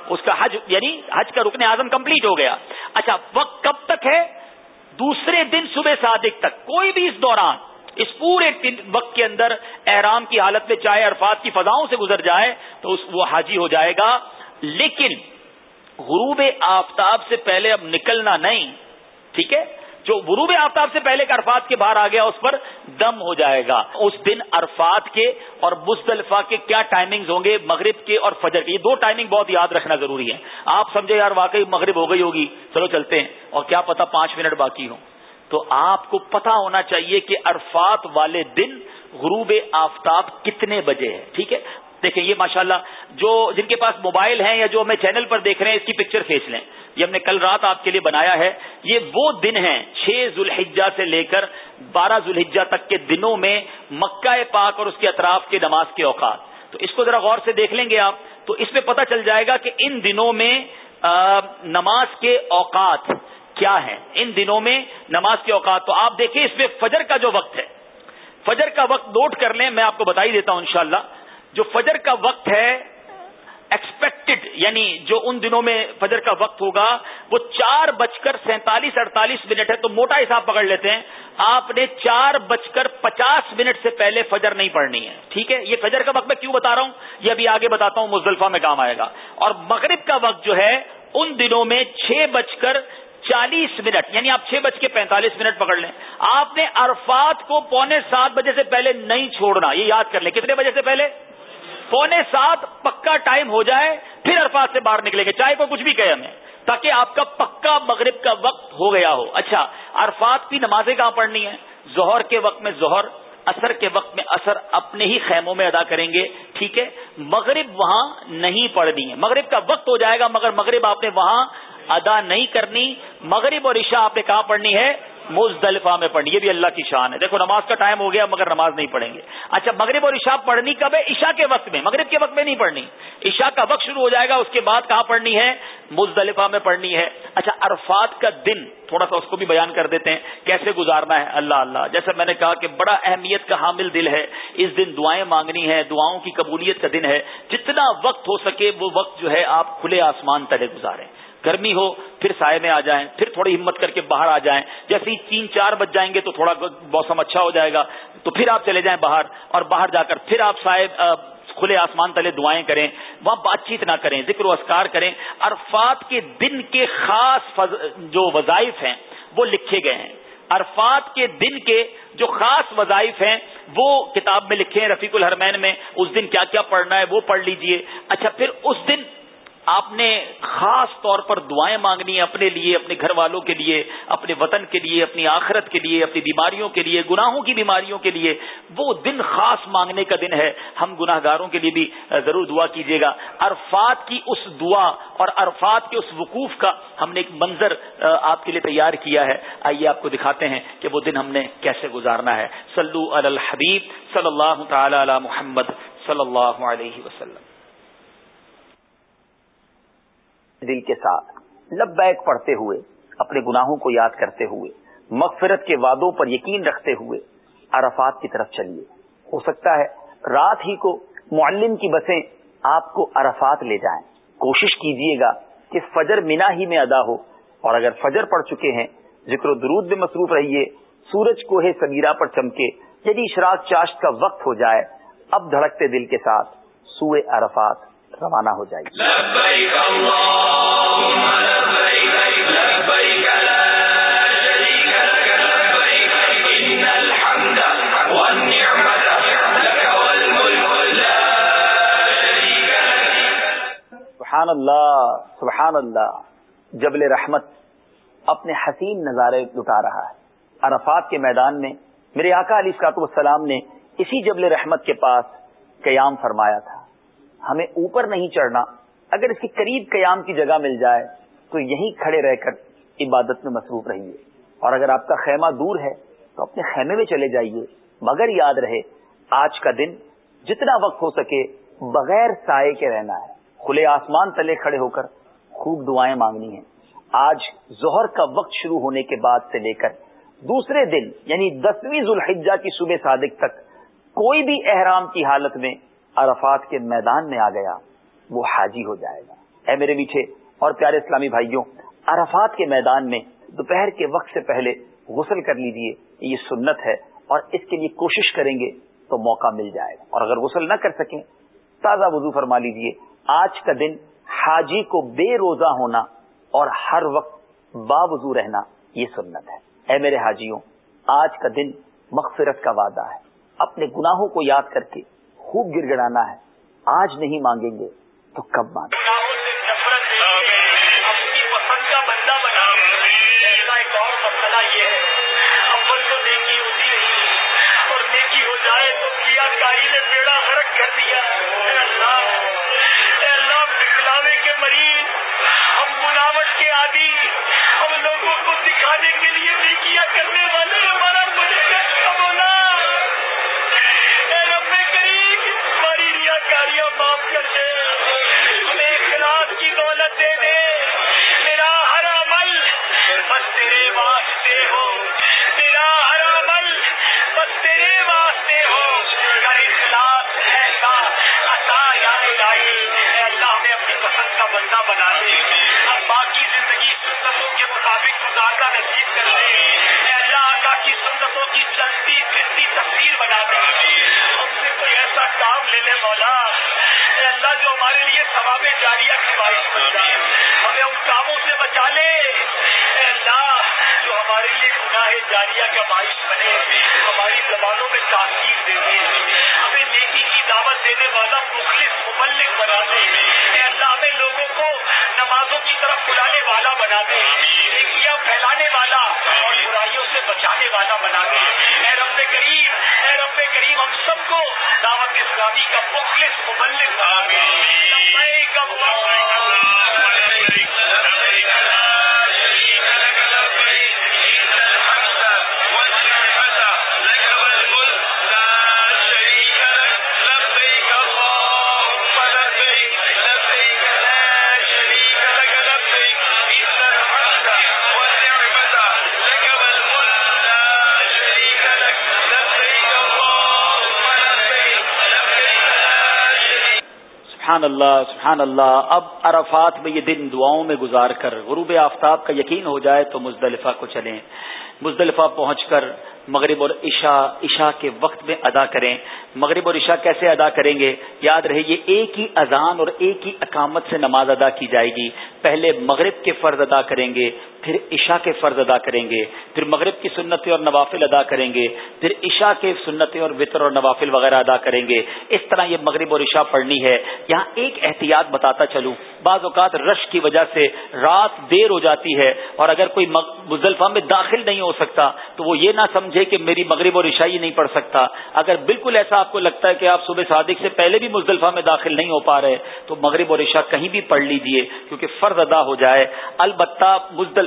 اس کا حج یعنی حج کا رکن اعظم کمپلیٹ ہو گیا۔ اچھا وقت کب تک ہے؟ دوسرے دن صبح صادق تک۔ کوئی بھی اس دوران، اس پورے وقت کے اندر احرام کی حالت میں چاہے عرفات کی فضاؤں سے گزر جائے، تو وہ حاجی ہو جائے گا۔ لیکن غروب آفتاب سے پہلے اب نکلنا نہیں، ٹھیک ہے؟ جو غروب آفتاب سے پہلے کا عرفات کے باہر آ گیا، اس پر دم ہو جائے گا۔ اس دن عرفات کے اور مستلفہ کے کیا ٹائمنگز ہوں گے؟ مغرب کے اور فجر کے۔ یہ دو ٹائمنگ بہت یاد رکھنا ضروری ہے آپ سمجھے یار، واقعی مغرب ہو گئی ہوگی۔ چلو چلتے ہیں۔ اور کیا پتا پانچ منٹ باقی ہوں۔ تو آپ کو پتا ہونا چاہیے کہ عرفات والے دن غروب آفتاب کتنے بجے ہے ٹھیک ہے؟ دیکھیں یہ ماشاءاللہ جو جن کے پاس موبائل ہیں یا جو ہمیں چینل پر دیکھ رہے ہیں، اس کی پکچر کھینچ لیں۔ یہ ہم نے کل رات آپ کے لیے بنایا ہے۔ یہ وہ دن ہیں چھ ذوالحجہ سے لے کر بارہ ذوالحجہ تک کے دنوں میں مکہ پاک اور اس کے اطراف کے نماز کے اوقات۔ تو اس کو ذرا غور سے دیکھ لیں گے آپ۔ تو اس میں پتہ چل جائے گا کہ ان دنوں میں نماز کے اوقات کیا ہیں۔ ان دنوں میں نماز کے اوقات۔ تو آپ دیکھیں اس میں فجر کا جو وقت ہے، فجر کا وقت نوٹ کر لیں، میں آپ کو بتا ہی دیتا ہوں انشاءاللہ۔ جو فجر کا وقت ہے ایکسپیکٹڈ یعنی جو ان دنوں میں فجر کا وقت ہوگا، وہ چار بج کر سینتالیس اڑتالیس منٹ ہے، تو موٹا حساب پکڑ لیتے ہیں۔ آپ نے چار بج کر پچاس منٹ سے پہلے فجر نہیں پڑھنی ہے۔ ٹھیک ہے؟ یہ فجر کا وقت میں کیوں بتا رہا ہوں؟ یہ ابھی آگے بتاتا ہوں، مزدلفہ میں کام آئے گا۔ اور مغرب کا وقت جو ہے، ان دنوں میں چھ بج کر چالیس منٹ یعنی آپ چھ بج کے پینتالیس منٹ پکڑ لیں۔ آپ نے عرفات کو پونے سات بجے سے پہلے نہیں چھوڑنا، یہ یاد کر لیں۔ کتنے بجے سے پہلے؟ پونے سات پکا ٹائم ہو جائے، پھر عرفات سے باہر نکلیں گے۔ چاہے کوئی کچھ بھی کہے ہمیں، تاکہ آپ کا پکا مغرب کا وقت ہو گیا ہو۔ اچھا عرفات کی نمازیں کہاں پڑھنی ہے ظہر کے وقت میں ظہر اثر کے وقت میں اثر اپنے ہی خیموں میں ادا کریں گے، ٹھیک ہے؟ مغرب وہاں نہیں پڑھنی ہے۔ مغرب کا وقت ہو جائے گا، مگر مغرب آپ نے وہاں ادا نہیں کرنی۔ مغرب اور عشاء آپ نے کہاں پڑھنی ہے؟ مزدلفہ میں پڑھنی، یہ بھی اللہ کی شان ہے۔ دیکھو، نماز کا ٹائم ہو گیا، مگر نماز نہیں پڑھیں گے۔ اچھا مغرب اور عشاء پڑھنی کب ہے؟ عشاء کے وقت میں۔ مغرب کے وقت میں نہیں پڑھنی۔ عشاء کا وقت شروع ہو جائے گا، اس کے بعد کہاں پڑھنی ہے؟ مزدلفہ میں پڑھنی ہے۔ اچھا عرفات کا دن، تھوڑا سا اس کو بھی بیان کر دیتے ہیں۔ کیسے گزارنا ہے؟ اللہ اللہ۔ جیسے میں نے کہا کہ بڑا اہمیت کا حامل دل ہے۔ اس دن دعائیں مانگنی ہے دعاؤں کی قبولیت کا دن ہے۔ جتنا وقت ہو سکے، وہ وقت جو ہے آپ کھلے آسمان تلے گزاریں۔ گرمی ہو، پھر سائے میں آ جائیں، پھر تھوڑی ہمت کر کے باہر آ جائیں۔ جیسے ہی تین چار بج جائیں گے تو تھوڑا موسم اچھا ہو جائے گا۔ تو پھر آپ چلے جائیں باہر اور باہر جا کر پھر آپ سائے کھلے آسمان تلے دعائیں کریں۔ وہاں بات چیت نہ کریں، ذکر و اسکار کریں۔ عرفات کے دن کے خاص جو وظائف ہیں، وہ لکھے گئے ہیں۔ عرفات کے دن کے جو خاص وظائف ہیں، وہ کتاب میں لکھے ہیں رفیق الحرمین میں، اس دن کیا کیا پڑھنا ہے وہ پڑھ لیجیے۔ اچھا پھر اس دن آپ نے خاص طور پر دعائیں مانگنی اپنے لیے، اپنے گھر والوں کے لیے، اپنے وطن کے لیے، اپنی آخرت کے لیے، اپنی بیماریوں کے لیے، گناہوں کی بیماریوں کے لیے۔ وہ دن خاص مانگنے کا دن ہے۔ ہم گناہ گاروں کے لیے بھی ضرور دعا کیجیے گا۔ عرفات کی اس دعا اور عرفات کے اس وقوف کا ہم نے ایک منظر آپ کے لیے تیار کیا ہے۔ آئیے آپ کو دکھاتے ہیں کہ وہ دن ہم نے کیسے گزارنا ہے۔ سلو الحبیب صلی اللہ تعالی علی محمد صلی اللہ علیہ وسلم۔ دل کے ساتھ، لبیک پڑھتے ہوئے، اپنے گناہوں کو یاد کرتے ہوئے، مغفرت کے وعدوں پر یقین رکھتے ہوئے عرفات کی طرف چلیے۔ ہو سکتا ہے رات ہی کو معلم کی بسیں آپ کو عرفات لے جائیں۔ کوشش کیجیے گا کہ فجر مینا ہی میں ادا ہو۔ اور اگر فجر پڑ چکے ہیں، ذکر و درود میں مصروف رہیے، سورج کو ہے سگیرا پر چمکے یعنی یدی اشراق چاشت کا وقت ہو جائے، اب دھڑکتے دل کے ساتھ سوئے عرفات۔ روانہ ہو جائے گی۔ سبحان اللہ سبحان اللہ جبل رحمت اپنے حسین نظارے لٹا رہا ہے۔ عرفات کے میدان میں میرے آقا علی سکاط السلام نے اسی جبل رحمت کے پاس قیام فرمایا تھا۔ ہمیں اوپر نہیں چڑھنا، اگر اس کے قریب قیام کی جگہ مل جائے، تو یہیں کھڑے رہ کر عبادت میں مصروف رہیے۔ اور اگر آپ کا خیمہ دور ہے، تو اپنے خیمے میں چلے جائیے۔ مگر یاد رہے، آج کا دن جتنا وقت ہو سکے بغیر سائے کے رہنا ہے۔ کھلے آسمان تلے کھڑے ہو کر خوب دعائیں مانگنی ہیں۔ آج ظہر کا وقت شروع ہونے کے بعد سے لے کر دوسرے دن یعنی دسویں ذوالحجہ کی صبح صادق تک، کوئی بھی احرام کی حالت میں عرفات کے میدان میں آ گیا، وہ حاجی ہو جائے گا۔ اے میرے میٹھے اور پیارے اسلامی بھائیوں، عرفات کے میدان میں دوپہر کے وقت سے پہلے غسل کر لیجیے، یہ سنت ہے اور اس کے لیے کوشش کریں گے تو موقع مل جائے گا۔ اور اگر غسل نہ کر سکیں، تازہ وضو فرما لیجیے۔ آج کا دن حاجی کو بے روزہ ہونا اور ہر وقت با وضو رہنا، یہ سنت ہے۔ اے میرے حاجیوں، آج کا دن مغفرت کا وعدہ ہے۔ اپنے گناہوں کو یاد کر کے خوب گر گڑانا ہے۔ آج نہیں مانگیں گے تو کب مانگیں گے؟ سبحان اللہ سبحان اللہ، اب عرفات میں یہ دن دعاؤں میں گزار کر غروب آفتاب کا یقین ہو جائے تو مزدلفہ کو چلیں۔ مزدلفہ پہنچ کر مغرب اور عشاء عشاء کے وقت میں ادا کریں۔ مغرب اور عشاء کیسے ادا کریں گے؟ یاد رہے، یہ ایک ہی اذان اور ایک ہی اقامت سے نماز ادا کی جائے گی۔ پہلے مغرب کے فرض ادا کریں گے پھر عشاء کے فرض ادا کریں گے، پھر مغرب کی سنتیں اور نوافل ادا کریں گے، پھر عشاء کے سنتیں اور وطر اور نوافل وغیرہ ادا کریں گے۔ اس طرح یہ مغرب اور عشاء پڑھنی ہے۔ یہاں ایک احتیاط بتاتا چلوں، بعض اوقات رش کی وجہ سے رات دیر ہو جاتی ہے اور اگر کوئی مزدلفہ میں داخل نہیں ہو سکتا تو وہ یہ نہ سمجھے کہ میری مغرب اور عشائی نہیں پڑھ سکتا۔ اگر بالکل ایسا آپ کو لگتا ہے کہ آپ صبح صادق سے پہلے بھی مزدلفہ میں داخل نہیں ہو پا رہے، تو مغرب اور عشاء کہیں بھی پڑھ لیجیے، کیونکہ فرض ادا ہو جائے۔ البتہ مزدل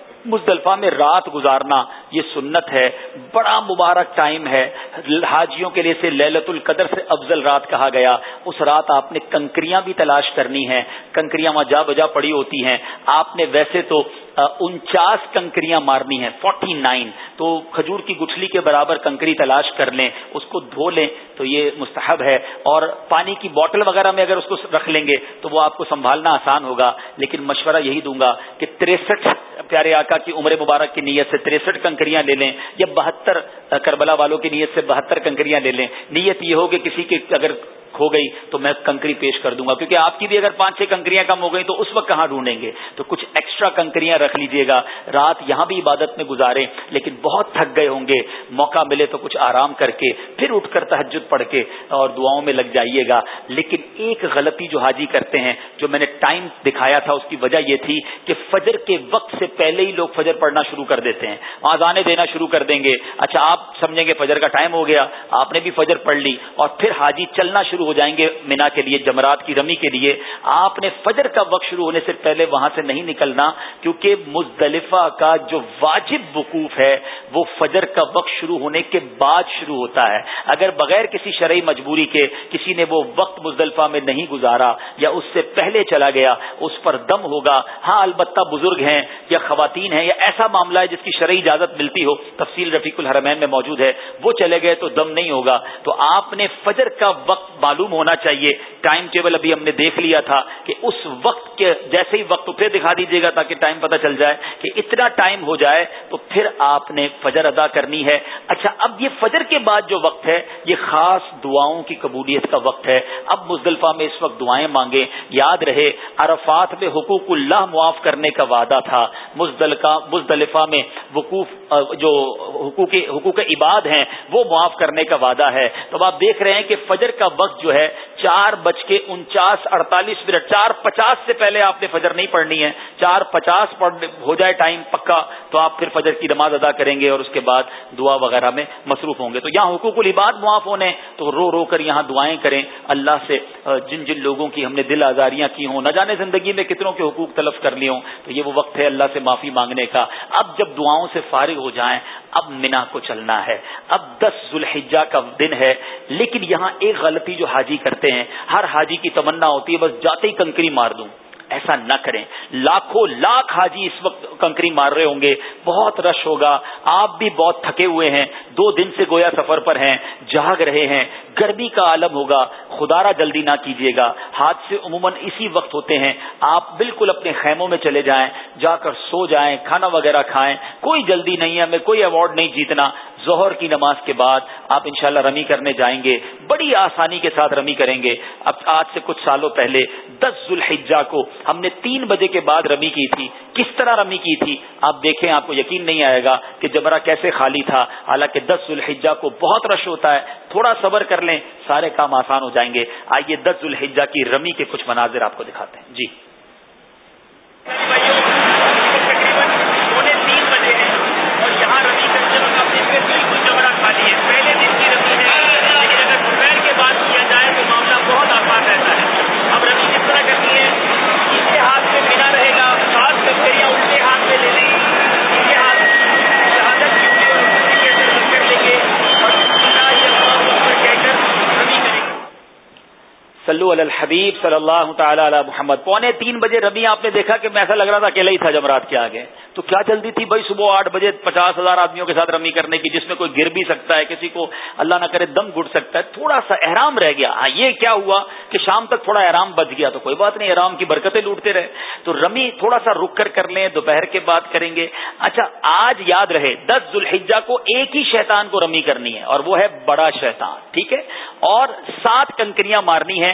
مزدلفہ میں رات گزارنا یہ سنت ہے، بڑا مبارک ٹائم ہے۔ حاجیوں کے لیے سے للت القدر سے افضل رات کہا گیا۔ اس رات آپ نے کنکریاں بھی تلاش کرنی ہیں۔ کنکریاں وہاں جا بجا پڑی ہوتی ہیں۔ آپ نے ویسے تو انچاس کنکریاں مارنی ہیں، فورٹی نائن۔ تو کھجور کی گٹھلی کے برابر کنکری تلاش کر لیں، اس کو دھو لیں تو یہ مستحب ہے۔ اور پانی کی بوٹل وغیرہ میں اگر اس کو رکھ لیں گے تو وہ آپ کو سنبھالنا آسان ہوگا۔ لیکن مشورہ یہی دوں گا کہ تریسٹھ پیارے آقا کی عمر مبارک کی نیت سے تریسٹھ کنکریاں لے لیں یا بہتر کربلا والوں کی نیت سے بہتر کنکریاں لے لیں، نیت یہ ہو کہ کسی کی اگر کھو گئی تو میں کنکری پیش کر دوں گا۔ کیونکہ آپ کی بھی اگر پانچ چھ کنکریاں کم ہو گئی تو اس وقت کہاں ڈھونڈیں گے؟ تو کچھ ایکسٹرا کنکریاں رکھ لیجیے گا۔ رات یہاں بھی عبادت میں گزارے لیکن بہت تھک گئے ہوں گے۔ موقع ملے تو کچھ آرام کر کے، پھر اٹھ کر تحجد پڑھ کے اور دعاؤں میں لگ جائیے گا۔ لیکن ایک غلطی جو حاجی کرتے ہیں، جو میں نے ٹائم دکھایا تھا، اس کی وجہ یہ تھی کہ فجر کے وقت سے پہلے ہی لوگ فجر پڑھنا شروع کر دیتے ہیں۔ آزانے دینا شروع کر دیں گے۔ اچھا آپ سمجھیں گے فجر کا ٹائم ہو گیا، آپ نے بھی فجر پڑھ لی اور پھر حاجی چلنا شروع شروع ہو جائیں گے مینا کے لیے، جمرات کی رمی کے لیے۔ آپ نے فجر کا وقت شروع ہونے سے پہلے وہاں سے نہیں نکلنا، کیونکہ مزدلفہ کا جو واجب وقوف ہے، وہ فجر کا وقت شروع ہونے کے بعد شروع ہوتا ہے۔ اگر بغیر کسی شرعی مجبوری کے کسی نے وہ وقت مزدلفہ میں نہیں گزارا یا اس سے پہلے چلا گیا، اس پر دم ہوگا۔ ہاں البتہ بزرگ ہیں یا خواتین ہیں یا ایسا معاملہ ہے جس کی شرعی اجازت ملتی ہو، تفصیل رفیق الحرمین میں موجود ہے، وہ چلے گئے تو دم نہیں ہوگا۔ تو آپ نے فجر کا وقت معلوم ہونا چاہیے۔ ٹائم ٹیبل ابھی ہم نے دیکھ لیا تھا کہ اس وقت کے جیسے ہی وقت پھر دکھا دیجیے گا تاکہ ٹائم پتہ چل جائے کہ اتنا ٹائم ہو جائے تو پھر آپ نے فجر ادا کرنی ہے۔ اچھا اب یہ فجر کے بعد جو وقت ہے، یہ خاص دعاؤں کی قبولیت کا وقت ہے۔ اب مزدلفہ میں اس وقت دعائیں مانگیں۔ یاد رہے، عرفات میں حقوق اللہ معاف کرنے کا وعدہ تھا۔ مزدلفہ میں وقوف، جو حقوق حقوق عباد ہیں، وہ معاف کرنے کا وعدہ ہے۔ تو آپ دیکھ رہے ہیں کہ فجر کا وقت جو ہے، چار بج کے انچاس اڑتالیس منٹ، چار پچاس سے پہلے آپ نے فجر نہیں پڑھنی ہے۔ چار پچاس ہو جائے ٹائم پکا، تو آپ پھر فجر کی نماز ادا کریں گے اور اس کے بعد دعا وغیرہ میں مصروف ہوں گے۔ تو یہاں حقوق العباد معاف ہونے، تو رو رو کر یہاں دعائیں کریں۔ اللہ سے جن جن لوگوں کی ہم نے دل آزاریاں کی ہوں، نہ جانے زندگی میں کتنوں کے حقوق تلف کر لی ہوں تو یہ وہ وقت ہے اللہ سے معافی مانگنے کا۔ اب جب دعاؤں سے فارغ ہو جائیں، اب مینا کو چلنا ہے۔ اب دس ذوالحجہ کا دن ہے، لیکن یہاں ایک غلطی جو حاجی کرتے ہیں۔ ہر حاجی کی تمنا ہوتی ہے، بس جاتے ہی کنکری مار دوں۔ ایسا نہ کریں۔ لاکھوں لاکھ حاجی اس وقت کنکری مار رہے ہوں گے۔ بہت رش ہوگا۔ آپ بھی بہت تھکے ہوئے ہیں۔ دو دن سے گویا سفر پر ہیں۔ جاگ رہے ہیں۔ گرمی کا عالم ہوگا۔ خدارا جلدی نہ کیجیے گا۔ ہاتھ سے عموماً اسی وقت ہوتے ہیں۔ آپ بالکل اپنے خیموں میں چلے جائیں۔ جا کر سو جائیں، کھانا وغیرہ کھائیں۔ کوئی جلدی نہیں ہے۔ ہمیں کوئی ایوارڈ نہیں جیتنا۔ ظہر کی نماز کے بعد آپ انشاءاللہ رمی کرنے جائیں گے۔ بڑی آسانی کے ساتھ رمی کریں گے۔ اب آج سے کچھ سالوں پہلے دس ذوالحجہ کو ہم نے تین بجے کے بعد رمی کی تھی۔ کس طرح رمی کی تھی؟ آپ دیکھیں، آپ کو یقین نہیں آئے گا کہ جبرا کیسے خالی تھا۔ حالانکہ دس الحجہ کو بہت رش ہوتا ہے۔ تھوڑا صبر کر لیں، سارے کام آسان ہو جائیں گے۔ آئیے دس الحجہ کی رمی کے کچھ مناظر آپ کو دکھاتے ہیں۔ جی۔ صلو علی الحبیب صلی اللہ تعالی علی محمد۔ پونے تین بجے ربی آپ نے دیکھا کہ میں ایسا لگ رہا تھا اکیلا ہی تھا جمرات کے آگے۔ تو کیا جلدی تھی بھائی؟ صبح آٹھ بجے پچاس ہزار آدمیوں کے ساتھ رمی کرنے کی، جس میں کوئی گر بھی سکتا ہے، کسی کو اللہ نہ کرے دم گٹ سکتا ہے۔ تھوڑا سا احرام رہ گیا۔ ہاں یہ کیا ہوا کہ شام تک تھوڑا احرام بچ گیا تو کوئی بات نہیں، احرام کی برکتیں لوٹتے رہے۔ تو رمی تھوڑا سا رک کر کر لیں، دوپہر کے بعد کریں گے۔ اچھا آج یاد رہے، دس ذوالحجہ کو ایک ہی شیطان کو رمی کرنی ہے اور وہ ہے بڑا شیطان، ٹھیک ہے؟ اور سات کنکریاں مارنی ہے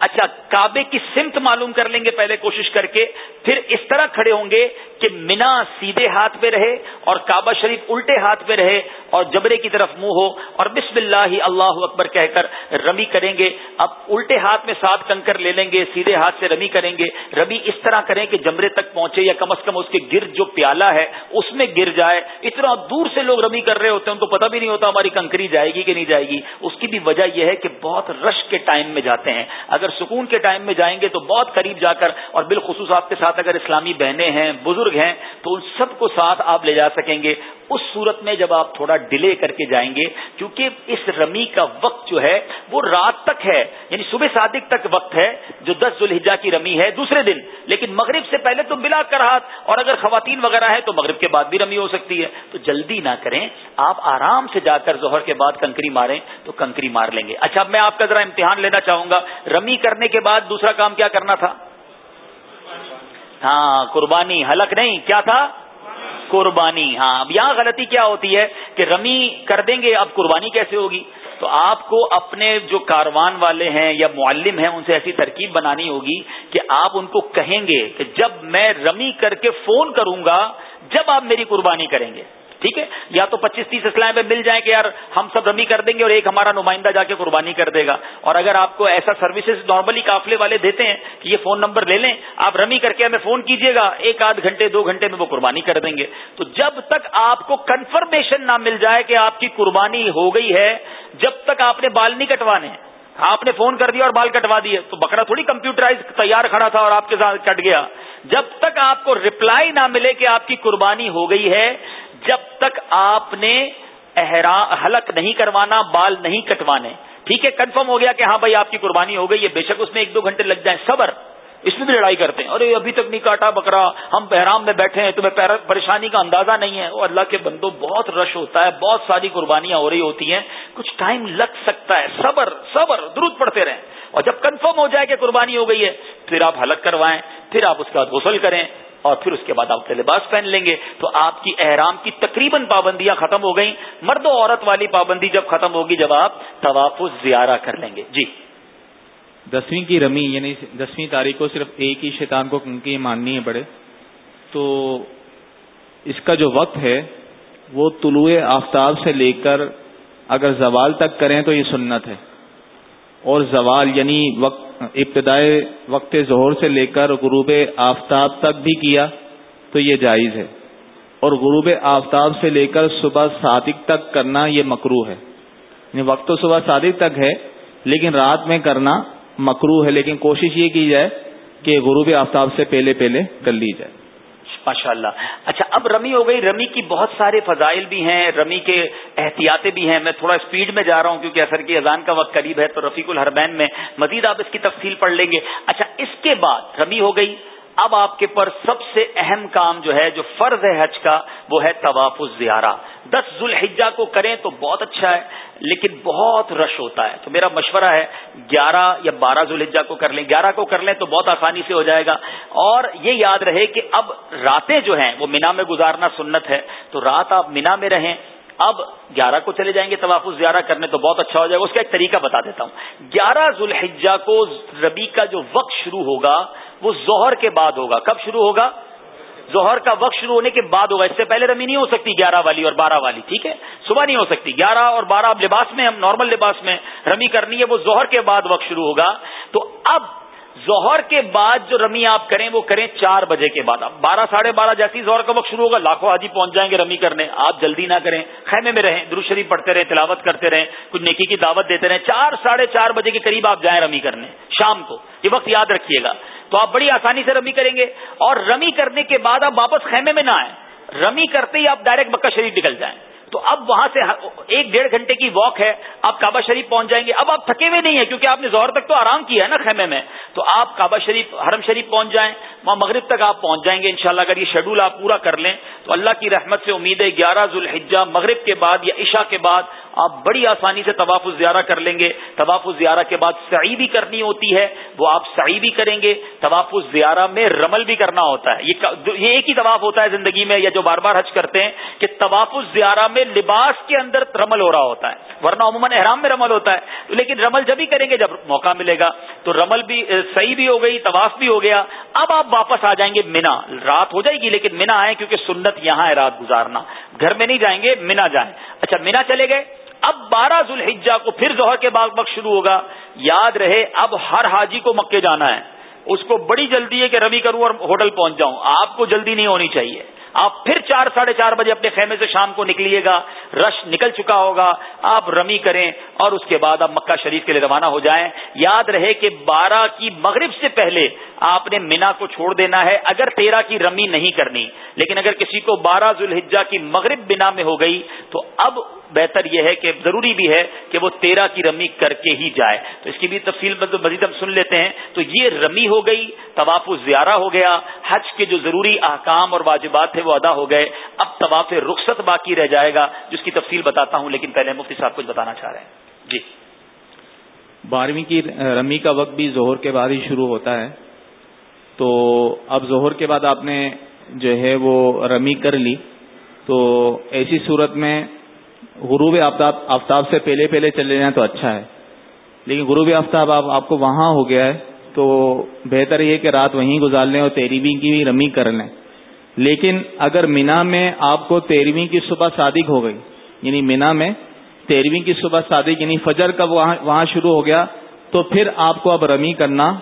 اچھا کعبے کی سمت معلوم کر لیں گے پہلے کوشش کر کے، پھر اس طرح کھڑے ہوں گے کہ مینا سیدھے ہاتھ پہ رہے اور کعبہ شریف الٹے ہاتھ پہ رہے اور جبرے کی طرف منہ ہو اور بسم اللہ اللہ اکبر کہہ کر رمی کریں گے۔ اب الٹے ہاتھ میں سات کنکر لے لیں گے، سیدھے ہاتھ سے رمی کریں گے۔ رمی اس طرح کریں کہ جمرے تک پہنچے یا کم از کم اس کے گرد جو پیالہ ہے، اس میں گر جائے۔ اتنا دور سے لوگ رمی کر رہے ہوتے ہیں، ان کو پتہ بھی نہیں ہوتا ہماری کنکری جائے گی کہ نہیں جائے گی۔ اس کی بھی وجہ یہ ہے کہ بہت رش کے ٹائم میں جاتے ہیں۔ اگر اگر سکون کے ٹائم میں جائیں گے تو بہت قریب جا کر اور بالخصوص آپ کے ساتھ اگر اسلامی بہنیں ہیں، بزرگ ہیں، تو ان سب کو ساتھ آپ لے جا سکیں گے۔ اس صورت میں جب آپ تھوڑا ڈیلے کر کے جائیں گے، کیونکہ اس رمی کا وقت جو ہے، وہ رات تک ہے یعنی صبح صادق تک وقت ہے، جو دس ذوالحجہ کی رمی ہے دوسرے دن۔ لیکن مغرب سے پہلے تو بلا کر اور اگر خواتین وغیرہ ہے تو مغرب کے بعد بھی رمی ہو سکتی ہے۔ تو جلدی نہ کریں۔ آپ آرام سے جا کر ظہر کے بعد کنکری ماریں تو کنکری مار لیں گے۔ اچھا اب میں آپ کا ذرا امتحان لینا چاہوں گا۔ رمی کرنے کے بعد دوسرا کام کیا کرنا تھا؟ ہاں قربانی۔ حلق نہیں، کیا تھا؟ قربانی۔ ہاں اب یہاں غلطی کیا ہوتی ہے کہ رمی کر دیں گے، اب قربانی کیسے ہوگی؟ تو آپ کو اپنے جو کاروان والے ہیں یا معلم ہیں، ان سے ایسی ترکیب بنانی ہوگی کہ آپ ان کو کہیں گے کہ جب میں رمی کر کے فون کروں گا، جب آپ میری قربانی کریں گے۔ ٹھیک ہے؟ یا تو پچیس تیس اسلام پہ مل جائیں کہ یار ہم سب رمی کر دیں گے اور ایک ہمارا نمائندہ جا کے قربانی کر دے گا۔ اور اگر آپ کو ایسا سروسز نارملی قافلے والے دیتے ہیں کہ یہ فون نمبر لے لیں، آپ رمی کر کے ہمیں فون کیجیے گا، ایک آدھ گھنٹے، دو گھنٹے میں وہ قربانی کر دیں گے۔ تو جب تک آپ کو کنفرمیشن نہ مل جائے کہ آپ کی قربانی ہو گئی ہے، جب تک آپ نے بال نہیں کٹوانے آپ نے فون کر دیا اور بال کٹوا دیے، تو بکرا تھوڑی کمپیوٹرائز تیار کھڑا تھا اور آپ کے ساتھ کٹ گیا۔ جب تک آپ کو ریپلائی نہ ملے کہ آپ کی قربانی ہو گئی ہے، جب تک آپ نے حلق نہیں کروانا، بال نہیں کٹوانے۔ ٹھیک ہے، کنفرم ہو گیا کہ ہاں بھائی آپ کی قربانی ہو گئی ہے بے شک اس میں ایک دو گھنٹے لگ جائیں، صبر۔ اس میں بھی لڑائی کرتے ہیں۔ ارے ابھی تک نہیں کاٹا بکرا، ہم بحرام میں بیٹھے ہیں، تمہیں پریشانی کا اندازہ نہیں ہے۔ اور اللہ کے بندوں، بہت رش ہوتا ہے، بہت ساری قربانیاں ہو رہی ہوتی ہیں۔ کچھ ٹائم لگ سکتا ہے، صبر صبر، درود پڑتے رہیں۔ اور جب کنفرم ہو جائے کہ قربانی ہو گئی ہے، پھر آپ حلق کروائیں، پھر آپ اس کے بعد غسل کریں اور پھر اس کے بعد آپ لباس پہن لیں گے۔ تو آپ کی احرام کی تقریباً پابندیاں ختم ہو گئیں۔ مرد و عورت والی پابندی جب ختم ہوگی، جب آپ طواف زیارہ کر لیں گے۔ جی۔ دسویں کی رمی یعنی دسویں تاریخ کو صرف ایک ہی شیطان کو کنکی ماننی ہے بڑے، تو اس کا جو وقت ہے، وہ طلوع آفتاب سے لے کر اگر زوال تک کریں تو یہ سنت ہے۔ اور زوال یعنی وقت، ابتدائے وقت ظہور سے لے کر غروب آفتاب تک بھی کیا، تو یہ جائز ہے۔ اور غروب آفتاب سے لے کر صبح صادق تک کرنا یہ مکرو ہے۔ یعنی وقت تو صبح صادق تک ہے، لیکن رات میں کرنا مکرو ہے، لیکن کوشش یہ کی جائے کہ غروب آفتاب سے پہلے پہلے کر لی جائے۔ ماشاء اللہ اچھا اب رمی ہو گئی۔ رمی کی بہت سارے فضائل بھی ہیں، رمی کے احتیاطیں بھی ہیں۔ میں تھوڑا اسپیڈ میں جا رہا ہوں کیونکہ اثر کی اذان کا وقت قریب ہے، تو رفیق الحربین میں مزید آپ اس کی تفصیل پڑھ لیں گے۔ اچھا اس کے بعد رمی ہو گئی۔ اب آپ کے پر سب سے اہم کام جو ہے، جو فرض ہے حج کا، وہ ہے طواف الزیارہ۔ دس ذوالحجہ کو کریں تو بہت اچھا ہے، لیکن بہت رش ہوتا ہے۔ تو میرا مشورہ ہے، گیارہ یا بارہ ذوالحجہ کو کر لیں۔ گیارہ کو کر لیں تو بہت آسانی سے ہو جائے گا۔ اور یہ یاد رہے کہ اب راتیں جو ہیں، وہ مینا میں گزارنا سنت ہے۔ تو رات آپ مینا میں رہیں۔ اب گیارہ کو چلے جائیں گے طواف زیارہ کرنے تو بہت اچھا ہو جائے گا۔ اس کا ایک طریقہ بتا دیتا ہوں۔ گیارہ ذوالحجہ کو ربی کا جو وقت شروع ہوگا وہ زہر کے بعد ہوگا۔ کب شروع ہوگا؟ زہر کا وقت شروع ہونے کے بعد ہوگا۔ اس سے پہلے رمی نہیں ہو سکتی گیارہ والی اور بارہ والی، ٹھیک ہے؟ صبح نہیں ہو سکتی۔ گیارہ اور بارہ لباس میں ہم نارمل لباس میں رمی کرنی ہے، وہ زہر کے بعد وقت شروع ہوگا۔ تو اب ظہر کے بعد جو رمی آپ کریں، وہ کریں چار بجے کے بعد۔ اب بارہ، ساڑھے بارہ جیسی ظہر کا وقت شروع ہوگا، لاکھوں حاجی پہنچ جائیں گے رمی کرنے۔ آپ جلدی نہ کریں، خیمے میں رہیں درو شریف پڑھتے رہیں، تلاوت کرتے رہیں، کچھ نیکی کی دعوت دیتے رہیں۔ چار، ساڑھے چار بجے کے قریب آپ جائیں رمی کرنے، شام کو۔ یہ وقت یاد رکھیے گا۔ تو آپ بڑی آسانی سے رمی کریں گے۔ اور رمی کرنے کے بعد آپ واپس خیمے میں نہ آئیں۔ رمی کرتے ہی آپ ڈائریکٹ مکہ شریف نکل جائیں۔ تو اب وہاں سے ایک ڈیڑھ گھنٹے کی واک ہے، آپ کعبہ شریف پہنچ جائیں گے۔ اب آپ تھکے ہوئے نہیں ہیں، کیونکہ آپ نے زہر تک تو آرام کیا ہے نا خیمے میں۔ تو آپ کعبہ شریف، حرم شریف پہنچ جائیں، وہاں مغرب تک آپ پہنچ جائیں گے، انشاءاللہ اگر یہ شیڈول آپ پورا کر لیں، تو اللہ کی رحمت سے امید ہے، گیارہ ذوالحجہ مغرب کے بعد یا عشاء کے بعد آپ بڑی آسانی سے طواف زیارہ کر لیں گے۔ طواف زیارہ کے بعد سعی بھی کرنی ہوتی ہے، وہ آپ سعی بھی کریں گے۔ طواف زیارہ میں رمل بھی کرنا ہوتا ہے۔ یہ ایک ہی طواف ہوتا ہے زندگی میں، یا جو بار بار حج کرتے ہیں، کہ طواف زیارہ میں لباس کے اندر رمل ہو رہا ہوتا ہے، ورنہ عموماً احرام میں رمل ہوتا ہے۔ لیکن رمل جب ہی کریں گے، جب موقع ملے گا، تو رمل بھی صحیح بھی ہو گئی، طواف بھی ہو گیا۔ اب آپ واپس آ جائیں گے مینا۔ رات ہو جائے گی، لیکن مینا آئے، کیونکہ سنت یہاں ہے رات گزارنا۔ گھر میں نہیں جائیں گے، مینا جائیں۔ اچھا مینا چلے گئے۔ اب بارہ ذوالحجہ کو پھر ظہر کے بعد وقت شروع ہوگا۔ یاد رہے، اب ہر حاجی کو مکے جانا ہے۔ اس کو بڑی جلدی ہے کہ رمی کروں اور ہوٹل پہنچ جاؤں۔ آپ کو جلدی نہیں ہونی چاہیے۔ آپ پھر چار ساڑھے چار بجے اپنے خیمے سے شام کو نکلیے گا۔ رش نکل چکا ہوگا۔ آپ رمی کریں اور اس کے بعد آپ مکہ شریف کے لیے روانہ ہو جائیں۔ یاد رہے کہ بارہ کی مغرب سے پہلے آپ نے مینا کو چھوڑ دینا ہے۔ اگر تیرہ کی رمی نہیں کرنی، لیکن اگر کسی کو بارہ ذوالحجہ کی مغرب بنا میں ہو گئی، تو اب بہتر یہ ہے کہ ضروری بھی ہے کہ وہ تیرہ کی رمی کر کے ہی جائے۔ تو اس کی بھی تفصیل مزید ہم سن لیتے ہیں۔ تو یہ رمی ہو گئی، طواف زیارہ ہو گیا۔ حج کے جو ضروری احکام اور واجبات تھے وہ ادا ہو گئے، اب طواف رخصت باقی رہ جائے گا، جس کی تفصیل بتاتا ہوں، لیکن پہلے مفتی صاحب کچھ بتانا چاہ رہے ہیں۔ جی۔ بارہویں کی رمی کا وقت بھی زہر کے بعد ہی شروع ہوتا ہے۔ تو اب زہر کے بعد آپ نے جو ہے وہ رمی کر لی۔ تو ایسی صورت میں غروب آفتاب آفتاب سے پہلے پہلے چلے جائیں تو اچھا ہے۔ لیکن غروب آفتاب آپ آپ کو وہاں ہو گیا ہے، تو بہتر یہ کہ رات وہیں گزار لیں اور تیرہویں کی بھی رمی کر لیں۔ لیکن اگر مینا میں آپ کو تیرہویں کی صبح صادق ہو گئی یعنی مینا میں تیرہویں کی صبح صادق یعنی فجر کا وہاں شروع ہو گیا، تو پھر آپ کو اب رمی کرنا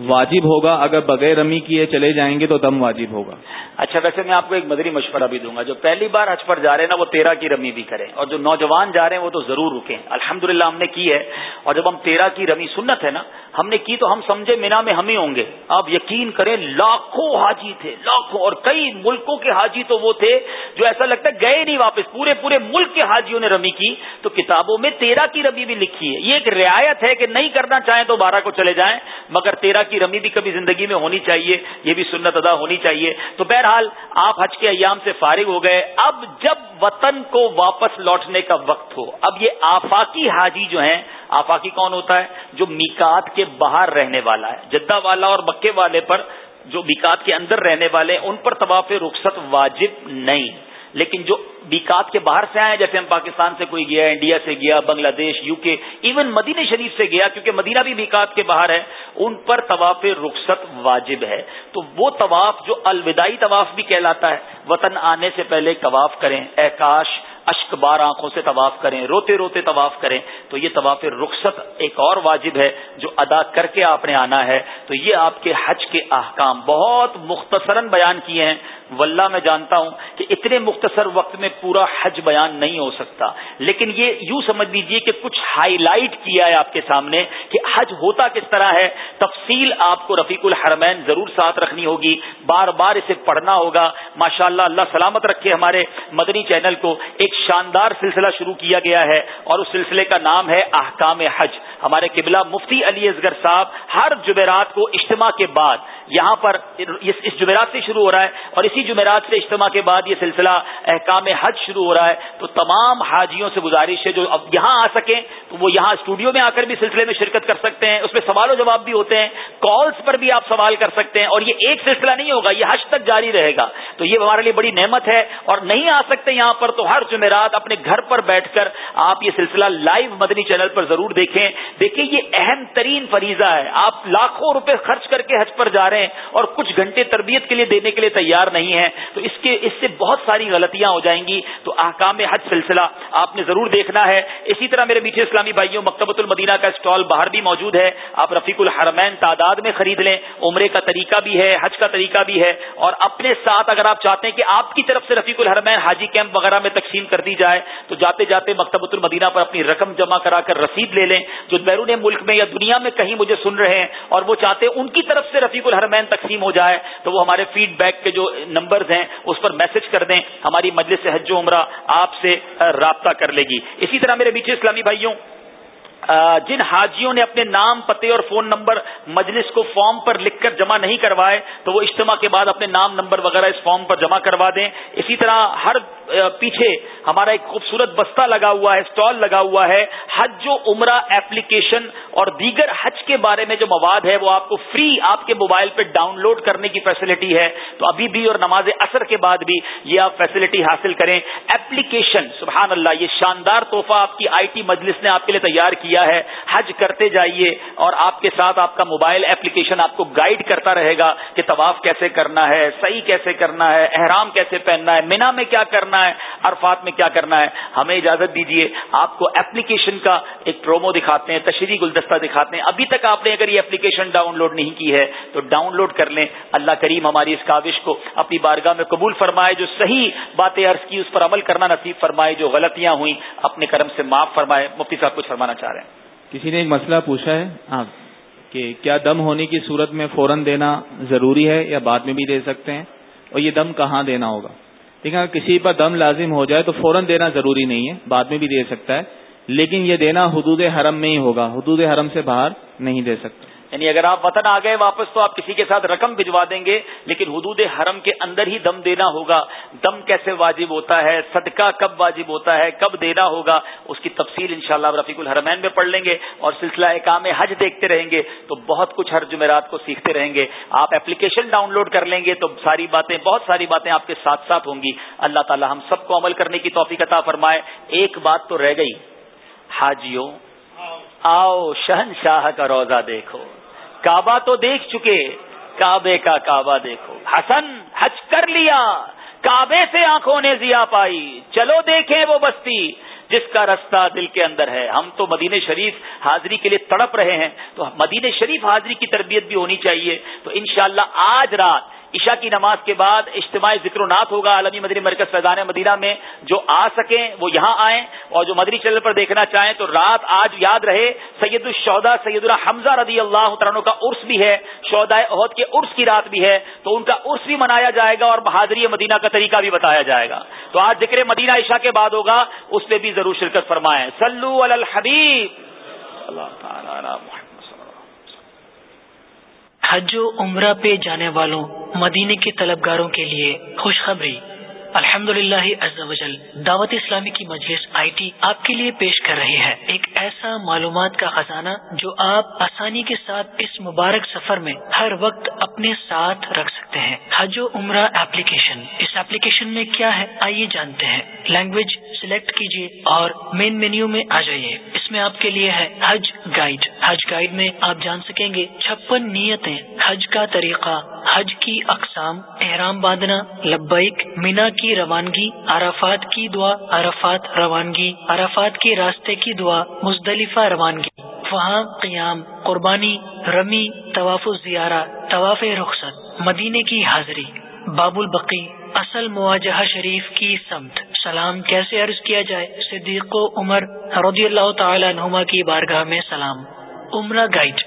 واجب ہوگا، اگر بغیر رمی کیے چلے جائیں گے تو دم واجب ہوگا۔ اچھا ویسے میں آپ کو ایک مدری مشورہ بھی دوں گا۔ جو پہلی بار حج پر جا رہے ہیں نا، وہ تیرہ کی رمی بھی کریں۔ اور جو نوجوان جا رہے ہیں، وہ تو ضرور رکیں۔ الحمد ہم نے کی ہے۔ اور جب ہم تیرہ کی رمی سنت ہے نا، ہم نے کی تو ہم سمجھے مینا میں ہم ہی ہوں گے۔ آپ یقین کریں، لاکھوں حاجی تھے، لاکھوں اور کئی ملکوں کے حاجی تو وہ تھے جو ایسا لگتا ہے گئے نہیں واپس۔ پورے پورے ملک کے حاجیوں نے رمی کی۔ تو کتابوں میں تیرہ کی رمی بھی لکھی ہے۔ یہ ایک رعایت ہے کہ نہیں کرنا چاہیں تو بارہ کو چلے جائیں، مگر تیرہ کی رمی بھی کبھی زندگی میں ہونی چاہیے، یہ بھی سنت ادا ہونی چاہیے۔ تو بہرحال آپ حج کے ایام سے فارغ ہو گئے۔ اب جب وطن کو واپس لوٹنے کا وقت ہو، اب یہ آفاقی حاجی جو ہیں، آفاقی کون ہوتا ہے؟ جو میکات کے باہر رہنے والا ہے۔ جدہ والا اور مکے والے پر جو میکات کے اندر رہنے والے، ان پر طواف رخصت واجب نہیں۔ لیکن جو بیکات کے باہر سے آئے جیسے ہم پاکستان سے کوئی گیا، انڈیا سے گیا، بنگلہ دیش، یو کے ایون مدینہ شریف سے گیا، کیونکہ مدینہ بھی بیکات کے باہر ہے، ان پر طواف رخصت واجب ہے۔ تو وہ طواف جو الوداعی طواف بھی کہلاتا ہے، وطن آنے سے پہلے طواف کریں، اے کاش، اشک بار آنکھوں سے طواف کریں، روتے روتے طواف کریں، تو یہ طواف رخصت ایک اور واجب ہے جو ادا کر کے آپ نے آنا ہے۔ تو یہ آپ کے حج کے احکام بہت مختصراً بیان کیے ہیں۔ واللہ میں جانتا ہوں کہ اتنے مختصر وقت میں پورا حج بیان نہیں ہو سکتا۔ لیکن یہ یوں سمجھ لیجیے کہ کچھ ہائی لائٹ کیا ہے آپ کے سامنے کہ حج ہوتا کس طرح ہے، تفصیل آپ کو رفیق الحرمین ضرور ساتھ رکھنی ہوگی، بار بار اسے پڑھنا ہوگا۔ ماشاء اللہ اللہ سلامت رکھے ہمارے مدنی چینل کو۔ ایک شاندار سلسلہ شروع کیا گیا ہے اور اس سلسلے کا نام ہے احکام حج۔ ہمارے قبلہ مفتی علی اصغر صاحب ہر جمعرات کو اجتماع کے بعد یہاں پر اس جمعرات سے شروع ہو رہا ہے اور اسی جمعرات سے اجتماع کے بعد یہ سلسلہ احکام حج شروع ہو رہا ہے تو تمام حاجیوں سے گزارش ہے جو اب یہاں آ سکیں تو وہ یہاں اسٹوڈیو میں آ کر بھی سلسلے میں شرکت کر سکتے ہیں، اس میں سوال و جواب بھی ہوتے ہیں کالس پر بھی آپ سوال کر سکتے ہیں اور یہ ایک سلسلہ نہیں ہوگا، یہ حج تک جاری رہے گا۔ تو یہ ہمارے لیے بڑی نعمت ہے اور نہیں آ سکتے یہاں پر تو ہر جمعرات اپنے گھر پر بیٹھ کر آپ یہ سلسلہ لائیو مدنی چینل پر ضرور دیکھیں۔ دیکھیں یہ اہم ترین فریضہ ہے، آپ لاکھوں روپے خرچ کر کے حج پر جا رہے ہیں ہیں اور کچھ گھنٹے تربیت کے لیے دینے کے لیے تیار نہیں ہے تو اس کے، اس سے بہت ساری غلطیاں ہو جائیں گی۔ تو احکام حج سلسلہ آپ نے ضرور دیکھنا ہے۔ اسی طرح میرے میٹھے اسلامی بھائیوں، مکتبۃ المدینہ کا اسٹال باہر بھی موجود ہے۔ آپ رفیق الحرمین تعداد میں خرید لیں۔ عمرے کا طریقہ بھی ہے، حج کا طریقہ بھی ہے۔ اور اپنے ساتھ اگر آپ چاہتے ہیں کہ آپ کی طرف سے رفیق الحرمین حاجی کیمپ وغیرہ میں تقسیم کر دی جائے، تو جاتے جاتے مکتبۃ المدینہ پر اپنی رقم جمع کرا کر رسید لے لیں۔ جو بیرون ملک میں یا دنیا میں کہیں مجھے سن رہے ہیں اور وہ چاہتے ہیں ان کی طرف سے رفیق الحرمین تقسیم ہو جائے تو وہ ہمارے فیڈ بیک کے جو نمبرز ہیں، اس پر میسج کر دیں، ہماری مجلس حج و عمرہ آپ سے رابطہ کر لے گی۔ اسی طرح میرے بیچے اسلامی بھائیوں جن حاجیوں نے اپنے نام، پتے اور فون نمبر مجلس کو فارم پر لکھ کر جمع نہیں کروائے، تو وہ اجتماع کے بعد اپنے نام، نمبر وغیرہ اس فارم پر جمع کروا دیں۔ اسی طرح ہر پیچھے ہمارا ایک خوبصورت بستہ لگا ہوا ہے، اسٹال لگا ہوا ہے۔ حج و عمرہ ایپلیکیشن اور دیگر حج کے بارے میں جو مواد ہے، وہ آپ کو فری آپ کے موبائل پہ ڈاؤن لوڈ کرنے کی فیسلٹی ہے۔ تو ابھی بھی اور نماز اثر کے بعد بھی یہ آپ فیسلٹی حاصل کریں۔ ایپلیکیشن سبحان اللہ، یہ شاندار تحفہ آپ کی آئی ٹی مجلس نے آپ کے لیے تیار کیا دیا ہے، حج کرتے جائیے اور آپ کے ساتھ آپ کا موبائل اپلیکیشن آپ کو گائیڈ کرتا رہے گا کہ طواف کیسے کرنا ہے، صحیح کیسے کرنا ہے، احرام کیسے پہننا ہے، مینا میں کیا کرنا ہے، عرفات میں کیا کرنا ہے۔ ہمیں اجازت دیجیے آپ کو اپلیکیشن کا ایک پرومو دکھاتے ہیں تشریح گلدستہ دکھاتے ہیں۔ ابھی تک آپ نے اگر یہ اپلیکیشن ڈاؤن لوڈ نہیں کی ہے تو ڈاؤن لوڈ کر لیں۔ اللہ کریم ہماری اس کاوش کو اپنی بارگاہ میں قبول فرمائے، جو صحیح باتیں عرض کی، اس پر عمل کرنا نصیب فرمائے، جو غلطیاں ہوئیں، اپنے کرم سے معاف فرمائے۔ مفتی صاحب، کچھ فرمانا چاہ رہے ہیں؟ کسی نے ایک مسئلہ پوچھا ہے؟ آپ کہ کیا دم ہونے کی صورت میں فوراً دینا ضروری ہے یا بعد میں بھی دے سکتے ہیں؟ اور یہ دم کہاں دینا ہوگا؟ دیکھیں ہے کسی پر دم لازم ہو جائے تو فوراً دینا ضروری نہیں ہے، بعد میں بھی دے سکتا ہے، لیکن یہ دینا حدود حرم میں ہی ہوگا، حدود حرم سے باہر نہیں دے سکتا۔ یعنی اگر آپ وطن آ گئے واپس تو آپ کسی کے ساتھ رقم بھجوا دیں گے، لیکن حدود حرم کے اندر ہی دم دینا ہوگا۔ دم کیسے واجب ہوتا ہے؟ صدقہ کب واجب ہوتا ہے؟ کب دینا ہوگا؟ اس کی تفصیل انشاءاللہ شاء رفیق الحرمین میں پڑھ لیں گے اور سلسلہ کام حج دیکھتے رہیں گے۔ تو بہت کچھ ہر جمعرات کو سیکھتے رہیں گے۔ آپ اپلیکیشن ڈاؤن لوڈ کر لیں گے تو ساری باتیں، بہت ساری باتیں آپ کے ساتھ ساتھ ہوں گی۔ اللہ تعالی ہم سب کو عمل کرنے کی توفیق عطا فرمائے۔ ایک بات تو رہ گئی۔ حاجیوں، آؤ شہنشاہ کا روزہ دیکھو۔ کعبہ تو دیکھ چکے، کعبے کا کعبہ دیکھو۔ حسن، حج کر لیا، کعبے سے آنکھوں نے زیا پائی۔ چلو دیکھیں وہ بستی، جس کا رستہ دل کے اندر ہے۔ ہم تو مدینہ شریف حاضری کے لیے تڑپ رہے ہیں، تو مدینہ شریف حاضری کی تربیت بھی ہونی چاہیے۔ تو انشاءاللہ آج رات عشاء کی نماز کے بعد اجتماعی ذکر و نات ہوگا، عالمی مدنی مرکز فیضان مدینہ میں جو آ سکیں وہ یہاں آئیں اور جو مدنی چینل پر دیکھنا چاہیں تو رات آج یاد رہے، سید الشہدا سید اللہ حمزہ رضی اللہ عنہ کا عرس بھی ہے شہدا عہد کے عرس کی رات بھی ہے، تو ان کا عرس بھی منایا جائے گا اور بہادری مدینہ کا طریقہ بھی بتایا جائے گا۔ تو آج ذکر مدینہ عشاء کے بعد ہوگا، اس پہ بھی ضرور شرکت فرمائیں۔ سلو الحبیب۔ اللہ تعالی حج و عمرہ پہ جانے والوں مدینے کے طلبگاروں کے لیے خوشخبری۔ الحمد للہ دعوت اسلامی کی مجلس آئی ٹی آپ کے لیے پیش کر رہی ہے۔ ایک ایسا معلومات کا خزانہ جو آپ آسانی کے ساتھ اس مبارک سفر میں ہر وقت اپنے ساتھ رکھ سکتے ہیں۔ حج و عمرہ ایپلیکیشن اس ایپلیکیشن میں کیا ہے؟ آئیے جانتے ہیں۔ لینگویج سلیکٹ کیجیے اور مین مینیو میں آ جائیے۔ اس میں آپ کے لیے ہے حج گائیڈ حج گائیڈ میں آپ جان سکیں گے چھپن نیتیں۔ حج کا طریقہ، حج کی اقسام، احرام باندھنا، لبیک، مینا کی روانگی، عرفات کی دعا، عرفات روانگی، عرفات کے راستے کی دعا، مزدلفہ روانگی۔ وہاں قیام، قربانی، رمی، طواف زیارہ، طواف رخصت، مدینے کی حاضری۔ باب البقی، اصل مواجہ شریف کی سمت۔ سلام کیسے عرض کیا جائے؟ صدیق و عمر رضی اللہ تعالی عنہما کی بارگاہ میں سلام۔ عمرہ گائیڈ۔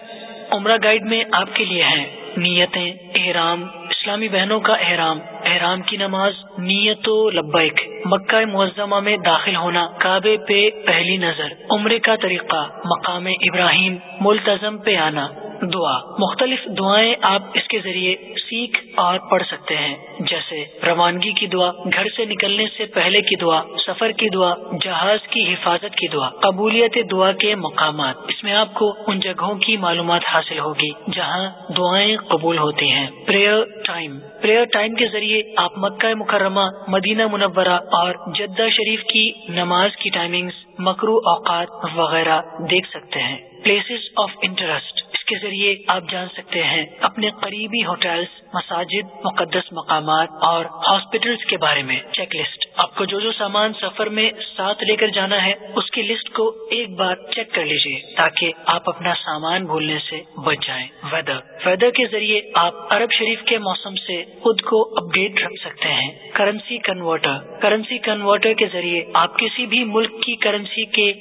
عمرہ گائیڈ میں آپ کے لیے ہیں نیتیں، احرام، اسلامی بہنوں کا احرام۔ احرام کی نماز نیت و لبیک مکہ معظمہ میں داخل ہونا کعبے پہ پہلی نظر، عمرے کا طریقہ، مقام ابراہیم ملتظم پہ آنا، دعا۔ مختلف دعائیں آپ اس کے ذریعے سیکھ اور پڑھ سکتے ہیں، جیسے روانگی کی دعا، گھر سے نکلنے سے پہلے کی دعا، سفر کی دعا، جہاز کی حفاظت کی دعا، قبولیت دعا کے مقامات۔ اس میں آپ کو ان جگہوں کی معلومات حاصل ہوگی جہاں دعائیں قبول ہوتی ہیں۔ Prayer time. پریئر ٹائم کے ذریعے آپ مکہ مکرمہ، مدینہ منورہ اور جدہ شریف کی نماز کی ٹائمنگز مکرو اوقات وغیرہ دیکھ سکتے ہیں۔ پلیسز آف انٹرسٹ کے ذریعے آپ جان سکتے ہیں اپنے قریبی ہوٹلز، مساجد، مقدس مقامات اور ہاسپٹلس کے بارے میں چیک لسٹ۔ آپ کو جو جو سامان سفر میں ساتھ لے کر جانا ہے، اس کی لسٹ کو ایک بار چیک کر لیجیے تاکہ آپ اپنا سامان بھولنے سے بچ جائیں۔ ویدر۔ ویدر کے ذریعے آپ عرب شریف کے موسم سے خود کو اپ ڈیٹ رکھ سکتے ہیں۔ Currency converter. کرنسی کنورٹر کے ذریعے آپ کسی بھی ملک کی کرنسی کے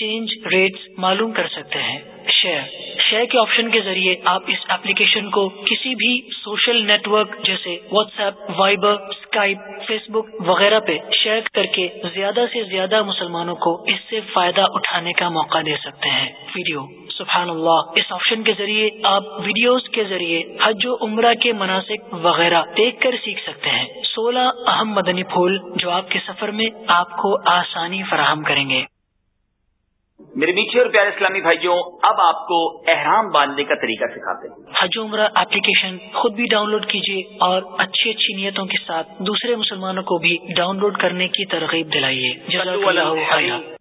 ایکسچینج ریٹس معلوم کر سکتے ہیں۔ شیئر شیئر کے آپشن کے ذریعے آپ اس ایپلیکیشن کو کسی بھی سوشل نیٹ ورک جیسے WhatsApp Viber Skype Facebook وغیرہ پہ شیئر کر کے زیادہ سے زیادہ مسلمانوں کو اس سے فائدہ اٹھانے کا موقع دے سکتے ہیں۔ ویڈیو سبحان اللہ اس آپشن کے ذریعے آپ ویڈیوز کے ذریعے حج و عمرہ کے مناسب وغیرہ دیکھ کر سیکھ سکتے ہیں۔ سولہ اہم مدنی پھول جو آپ کے سفر میں آپ کو آسانی فراہم کریں گے۔ میرے میٹھے اور پیارے اسلامی بھائیوں، اب آپ کو احرام باندھنے کا طریقہ سکھاتے ہیں۔ حج عمرہ اپلیکیشن خود بھی ڈاؤن لوڈ کیجیے اور اچھی اچھی نیتوں کے ساتھ دوسرے مسلمانوں کو بھی ڈاؤن لوڈ کرنے کی ترغیب دلائیے۔